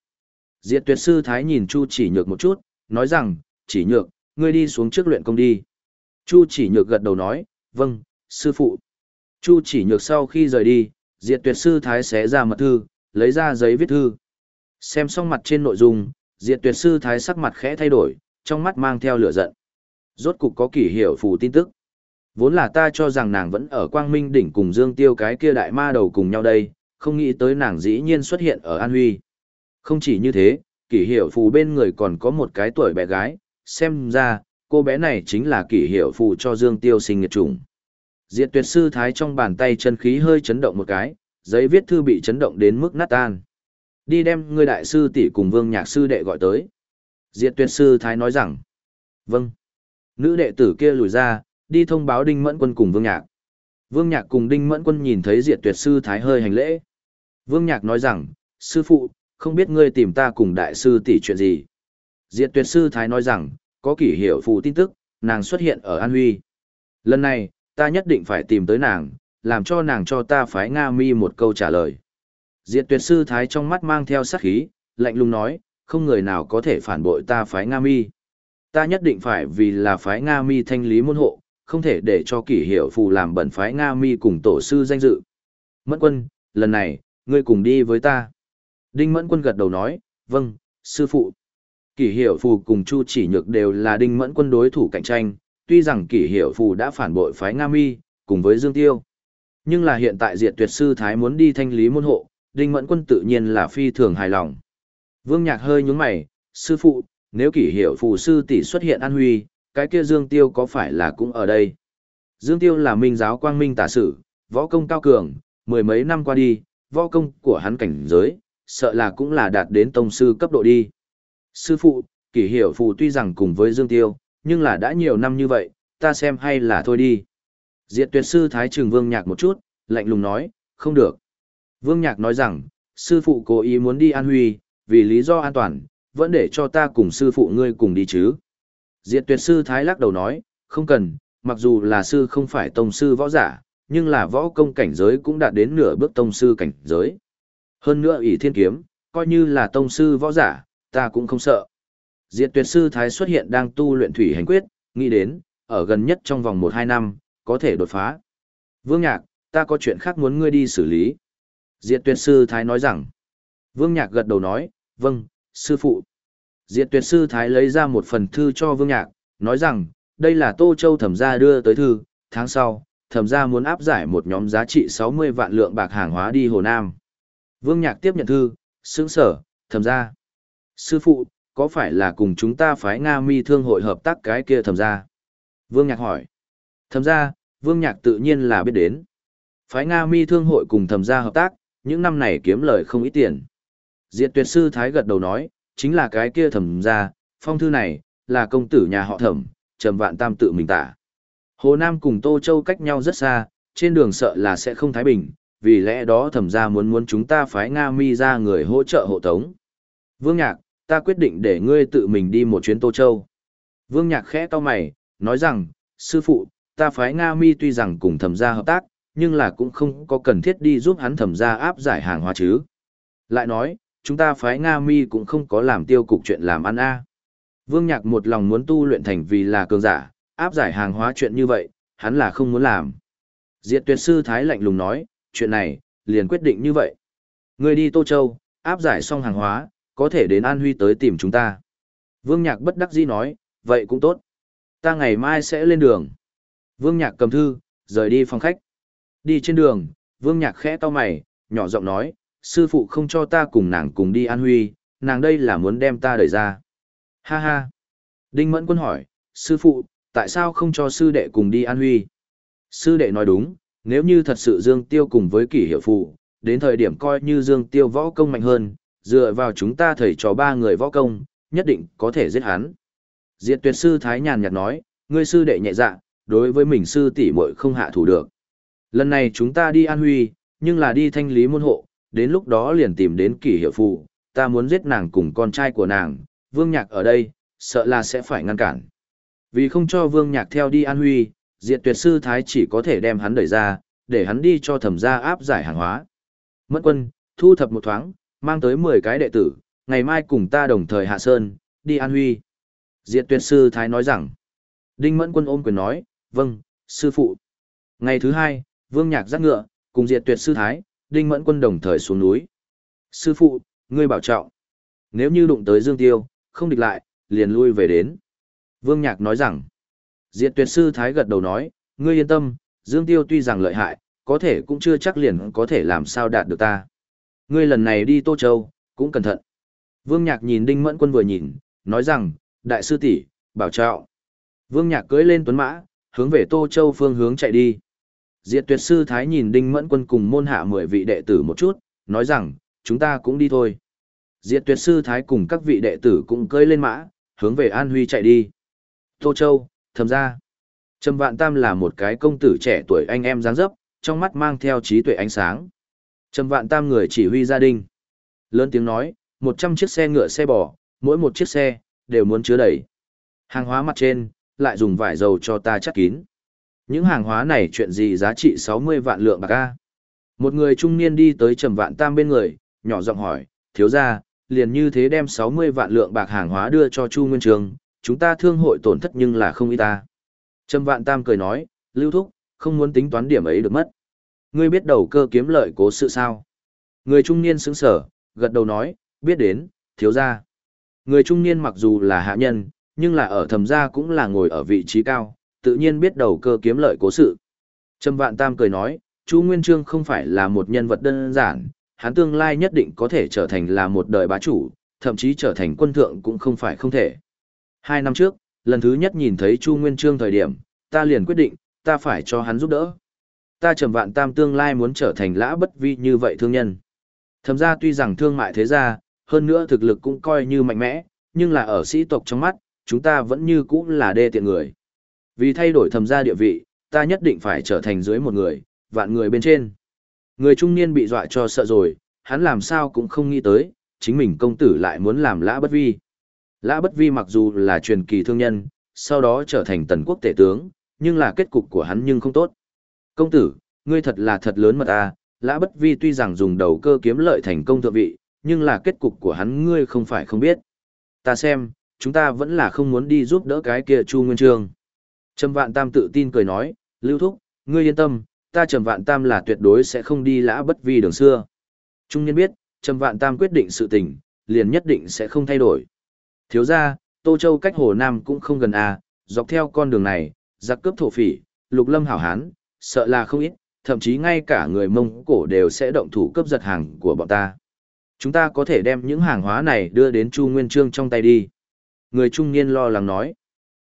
Diệt tuyệt sư Thái nhìn Chu chỉ nhược một chút, nói rằng, chỉ nhược, ngươi đi xuống trước luyện công đi. Chu chỉ nhược gật đầu nói, vâng, sư phụ. Chu chỉ nhược sau khi rời đi, diệt tuyệt sư Thái xé ra mật thư, lấy ra giấy viết thư. Xem xong mặt trên nội dung, diệt tuyệt sư Thái sắc mặt khẽ thay đổi, trong mắt mang theo lửa giận. Rốt cục có kỷ hiểu phù tin tức. Vốn là ta cho rằng nàng vẫn ở quang minh đỉnh cùng Dương Tiêu cái kia đại ma đầu cùng nhau đây, không nghĩ tới nàng dĩ nhiên xuất hiện ở An Huy. Không chỉ như thế, kỷ hiệu phù bên người còn có một cái tuổi bé gái, xem ra, cô bé này chính là kỷ hiệu phù cho Dương Tiêu sinh nghiệt trùng. Diệt tuyệt sư thái trong bàn tay chân khí hơi chấn động một cái, giấy viết thư bị chấn động đến mức nát tan. Đi đem người đại sư tỷ cùng vương nhạc sư đệ gọi tới. Diệt tuyệt sư thái nói rằng, vâng. Nữ đệ tử kia lùi ra, đi thông báo Đinh Mẫn Quân cùng Vương Nhạc. Vương Nhạc cùng Đinh Mẫn Quân nhìn thấy Diệt Tuyệt sư Thái hơi hành lễ. Vương Nhạc nói rằng, sư phụ, không biết ngươi tìm ta cùng đại sư tỷ chuyện gì. Diệt tuyệt sư Thái nói rằng, có kỷ hiểu phù tin tức, nàng xuất hiện ở An Huy. Lần này, ta nhất định phải tìm tới nàng, làm cho nàng cho ta phái Nga mi một câu trả lời. Diệt tuyệt sư Thái trong mắt mang theo sát khí, lạnh lùng nói, không người nào có thể phản bội ta phái Nga mi. Ta nhất định phải vì là phái Nga mi thanh lý môn hộ, không thể để cho kỷ hiểu phù làm bẩn phái Nga mi cùng tổ sư danh dự. Mất quân, lần này, ngươi cùng đi với ta. Đinh Mẫn quân gật đầu nói, vâng, sư phụ. Kỷ Hiểu phù cùng Chu chỉ nhược đều là Đinh Mẫn quân đối thủ cạnh tranh, tuy rằng kỷ Hiểu phù đã phản bội phái Nga mi, cùng với Dương Tiêu. Nhưng là hiện tại diệt tuyệt sư Thái muốn đi thanh lý môn hộ, Đinh Mẫn quân tự nhiên là phi thường hài lòng. Vương Nhạc hơi nhúng mày, sư phụ, nếu kỷ Hiểu phù sư tỷ xuất hiện an huy, cái kia Dương Tiêu có phải là cũng ở đây? Dương Tiêu là minh giáo quang minh tả sử, võ công cao cường, mười mấy năm qua đi, võ công của hắn cảnh giới, sợ là cũng là đạt đến tông sư cấp độ đi. Sư phụ, kỷ hiểu phụ tuy rằng cùng với Dương Tiêu, nhưng là đã nhiều năm như vậy, ta xem hay là thôi đi. Diệt tuyệt sư Thái Trường Vương Nhạc một chút, lạnh lùng nói, không được. Vương Nhạc nói rằng, sư phụ cố ý muốn đi An Huy, vì lý do an toàn, vẫn để cho ta cùng sư phụ ngươi cùng đi chứ. Diệt tuyệt sư Thái lắc đầu nói, không cần, mặc dù là sư không phải tông sư võ giả, nhưng là võ công cảnh giới cũng đạt đến nửa bước tông sư cảnh giới. Hơn nữa ỷ thiên kiếm, coi như là tông sư võ giả, ta cũng không sợ. Diệt tuyệt sư Thái xuất hiện đang tu luyện thủy hành quyết, nghĩ đến, ở gần nhất trong vòng 1-2 năm, có thể đột phá. Vương Nhạc, ta có chuyện khác muốn ngươi đi xử lý. Diệt tuyệt sư Thái nói rằng. Vương Nhạc gật đầu nói, vâng, sư phụ. Diệt tuyệt sư Thái lấy ra một phần thư cho Vương Nhạc, nói rằng, đây là Tô Châu thẩm gia đưa tới thư, tháng sau, thẩm gia muốn áp giải một nhóm giá trị 60 vạn lượng bạc hàng hóa đi Hồ Nam. Vương Nhạc tiếp nhận thư, sướng sở, thẩm gia. Sư phụ, có phải là cùng chúng ta phái Nga mi thương hội hợp tác cái kia thẩm gia? Vương Nhạc hỏi. Thẩm gia, Vương Nhạc tự nhiên là biết đến. Phái Nga mi thương hội cùng thẩm gia hợp tác, những năm này kiếm lời không ít tiền. Diệt tuyệt sư Thái gật đầu nói, chính là cái kia thẩm gia, phong thư này, là công tử nhà họ thẩm, trầm vạn tam tự mình tả. Hồ Nam cùng Tô Châu cách nhau rất xa, trên đường sợ là sẽ không thái bình, vì lẽ đó thẩm gia muốn muốn chúng ta phái Nga mi ra người hỗ trợ hộ tống. Vương Nhạc, ta quyết định để ngươi tự mình đi một chuyến Tô Châu. Vương Nhạc khẽ to mày, nói rằng, sư phụ, ta phái Nga mi tuy rằng cùng thẩm gia hợp tác, nhưng là cũng không có cần thiết đi giúp hắn thẩm gia áp giải hàng hóa chứ. Lại nói, chúng ta phái Nga mi cũng không có làm tiêu cục chuyện làm ăn a. Vương Nhạc một lòng muốn tu luyện thành vì là cường giả, áp giải hàng hóa chuyện như vậy, hắn là không muốn làm. Diệt tuyệt sư Thái lạnh lùng nói, chuyện này, liền quyết định như vậy. Người đi Tô Châu, áp giải xong hàng hóa, có thể đến An Huy tới tìm chúng ta. Vương Nhạc bất đắc dĩ nói, vậy cũng tốt. Ta ngày mai sẽ lên đường. Vương Nhạc cầm thư, rời đi phòng khách. Đi trên đường, Vương Nhạc khẽ to mày, nhỏ giọng nói, sư phụ không cho ta cùng nàng cùng đi An Huy, nàng đây là muốn đem ta đẩy ra. Ha ha. Đinh Mẫn Quân hỏi, sư phụ, tại sao không cho sư đệ cùng đi An Huy? Sư đệ nói đúng, nếu như thật sự Dương Tiêu cùng với kỷ hiệu phụ, đến thời điểm coi như Dương Tiêu võ công mạnh hơn, dựa vào chúng ta thầy trò ba người võ công, nhất định có thể giết hắn. Diệt tuyệt sư Thái nhàn nhạt nói, ngươi sư đệ nhẹ dạ, đối với mình sư tỷ muội không hạ thủ được. Lần này chúng ta đi An Huy, nhưng là đi thanh lý môn hộ, đến lúc đó liền tìm đến kỷ hiệu phụ, ta muốn giết nàng cùng con trai của nàng, Vương Nhạc ở đây, sợ là sẽ phải ngăn cản. Vì không cho Vương Nhạc theo đi An Huy, Diệt Tuyệt Sư Thái chỉ có thể đem hắn đẩy ra, để hắn đi cho thẩm gia áp giải hàng hóa. Mất quân, thu thập một thoáng, mang tới 10 cái đệ tử, ngày mai cùng ta đồng thời hạ sơn, đi An Huy. Diệt Tuyệt Sư Thái nói rằng, Đinh Mẫn quân ôm quyền nói, vâng, sư phụ. Ngày thứ hai, Vương Nhạc dắt ngựa, cùng Diệt Tuyệt Sư Thái, Đinh Mẫn quân đồng thời xuống núi. Sư phụ, ngươi bảo trọng. Nếu như đụng tới Dương Tiêu, không địch lại, liền lui về đến. Vương Nhạc nói rằng, Diệt tuyệt sư Thái gật đầu nói, ngươi yên tâm, Dương Tiêu tuy rằng lợi hại, có thể cũng chưa chắc liền có thể làm sao đạt được ta. Ngươi lần này đi Tô Châu, cũng cẩn thận. Vương Nhạc nhìn Đinh Mẫn Quân vừa nhìn, nói rằng, đại sư tỷ, bảo trọng. Vương Nhạc cưỡi lên tuấn mã, hướng về Tô Châu phương hướng chạy đi. Diệt tuyệt sư Thái nhìn Đinh Mẫn Quân cùng môn hạ mười vị đệ tử một chút, nói rằng, chúng ta cũng đi thôi. Diệt tuyệt sư Thái cùng các vị đệ tử cũng cưỡi lên mã, hướng về An Huy chạy đi. Tô Châu, thầm ra. Trầm Vạn Tam là một cái công tử trẻ tuổi anh em dáng dấp, trong mắt mang theo trí tuệ ánh sáng. Trầm Vạn Tam người chỉ huy gia đình. Lớn tiếng nói, 100 chiếc xe ngựa xe bò, mỗi một chiếc xe, đều muốn chứa đầy. Hàng hóa mặt trên, lại dùng vải dầu cho ta chắc kín. Những hàng hóa này chuyện gì giá trị 60 vạn lượng bạc a? Một người trung niên đi tới Trầm Vạn Tam bên người, nhỏ giọng hỏi, thiếu gia, liền như thế đem 60 vạn lượng bạc hàng hóa đưa cho Chu Nguyên Trường, chúng ta thương hội tổn thất nhưng là không ít ta. Trâm Vạn Tam cười nói, lưu thúc, không muốn tính toán điểm ấy được mất. Ngươi biết đầu cơ kiếm lợi cố sự sao? Người trung niên sững sở, gật đầu nói, biết đến, thiếu gia. Người trung niên mặc dù là hạ nhân, nhưng là ở thầm gia cũng là ngồi ở vị trí cao, tự nhiên biết đầu cơ kiếm lợi cố sự. Trâm Vạn Tam cười nói, Chu Nguyên Trương không phải là một nhân vật đơn giản, hắn tương lai nhất định có thể trở thành là một đời bá chủ, thậm chí trở thành quân thượng cũng không phải không thể. Hai năm trước, lần thứ nhất nhìn thấy Chu Nguyên Trương thời điểm, ta liền quyết định, ta phải cho hắn giúp đỡ. Ta trầm vạn tam tương lai muốn trở thành lã bất vi như vậy thương nhân. Thầm ra tuy rằng thương mại thế gia, hơn nữa thực lực cũng coi như mạnh mẽ, nhưng là ở sĩ tộc trong mắt, chúng ta vẫn như cũng là đê tiện người. Vì thay đổi thầm gia địa vị, ta nhất định phải trở thành dưới một người, vạn người bên trên. Người trung niên bị dọa cho sợ rồi, hắn làm sao cũng không nghĩ tới, chính mình công tử lại muốn làm lã bất vi. Lã bất vi mặc dù là truyền kỳ thương nhân, sau đó trở thành tần quốc tể tướng, nhưng là kết cục của hắn nhưng không tốt. Công tử, ngươi thật là thật lớn mật à? lã bất vi tuy rằng dùng đầu cơ kiếm lợi thành công thượng vị, nhưng là kết cục của hắn ngươi không phải không biết. Ta xem, chúng ta vẫn là không muốn đi giúp đỡ cái kia Chu Nguyên Trương. Trầm Vạn Tam tự tin cười nói, Lưu Thúc, ngươi yên tâm, ta Trầm Vạn Tam là tuyệt đối sẽ không đi lã bất vi đường xưa. Trung nhân biết, Trầm Vạn Tam quyết định sự tình, liền nhất định sẽ không thay đổi. Thiếu ra, Tô Châu cách Hồ Nam cũng không gần à, dọc theo con đường này, giặc cướp thổ phỉ, lục lâm hảo hán, sợ là không ít, thậm chí ngay cả người Mông Cổ đều sẽ động thủ cướp giật hàng của bọn ta. Chúng ta có thể đem những hàng hóa này đưa đến Chu Nguyên Trương trong tay đi. Người trung niên lo lắng nói.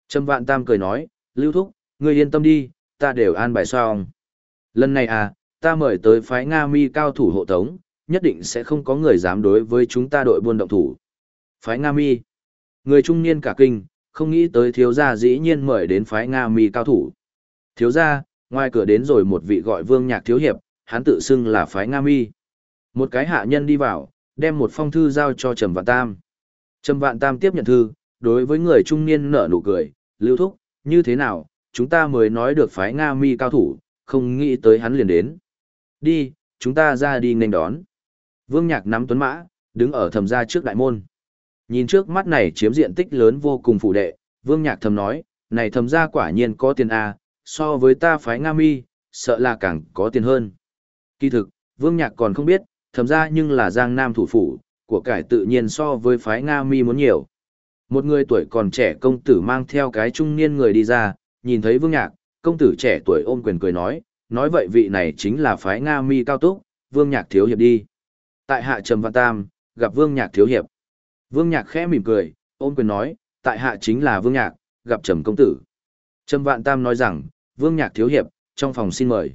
Trâm Vạn Tam cười nói, Lưu Thúc, người yên tâm đi, ta đều an bài xong. Lần này à, ta mời tới phái Nga mi cao thủ hộ tống, nhất định sẽ không có người dám đối với chúng ta đội buôn động thủ. Phái Nga mi. Người trung niên cả kinh, không nghĩ tới thiếu gia dĩ nhiên mời đến phái Nga mi cao thủ. Thiếu gia, ngoài cửa đến rồi một vị gọi vương nhạc thiếu hiệp, hắn tự xưng là phái Nga mi. Một cái hạ nhân đi vào, đem một phong thư giao cho Trầm Vạn Tam. Trầm Vạn Tam tiếp nhận thư, đối với người trung niên nở nụ cười, lưu thúc, như thế nào, chúng ta mới nói được phái Nga mi cao thủ, không nghĩ tới hắn liền đến. Đi, chúng ta ra đi nghênh đón. Vương Nhạc nắm tuấn mã, đứng ở thầm gia trước đại môn. Nhìn trước mắt này chiếm diện tích lớn vô cùng phụ đệ, Vương Nhạc thầm nói, này thầm gia quả nhiên có tiền A, so với ta phái Nga mi, sợ là càng có tiền hơn. Kỳ thực, Vương Nhạc còn không biết, thầm gia nhưng là giang nam thủ phủ, của cải tự nhiên so với phái Nga mi muốn nhiều. Một người tuổi còn trẻ công tử mang theo cái trung niên người đi ra, nhìn thấy Vương Nhạc, công tử trẻ tuổi ôm quyền cười nói, nói vậy vị này chính là phái Nga mi cao túc, Vương Nhạc thiếu hiệp đi. Tại hạ Trầm Văn Tam, gặp Vương Nhạc thiếu hiệp. Vương Nhạc khẽ mỉm cười, ôn quyền nói, tại hạ chính là Vương Nhạc, gặp Trầm công tử. Trầm Vạn Tam nói rằng, Vương Nhạc thiếu hiệp, trong phòng xin mời.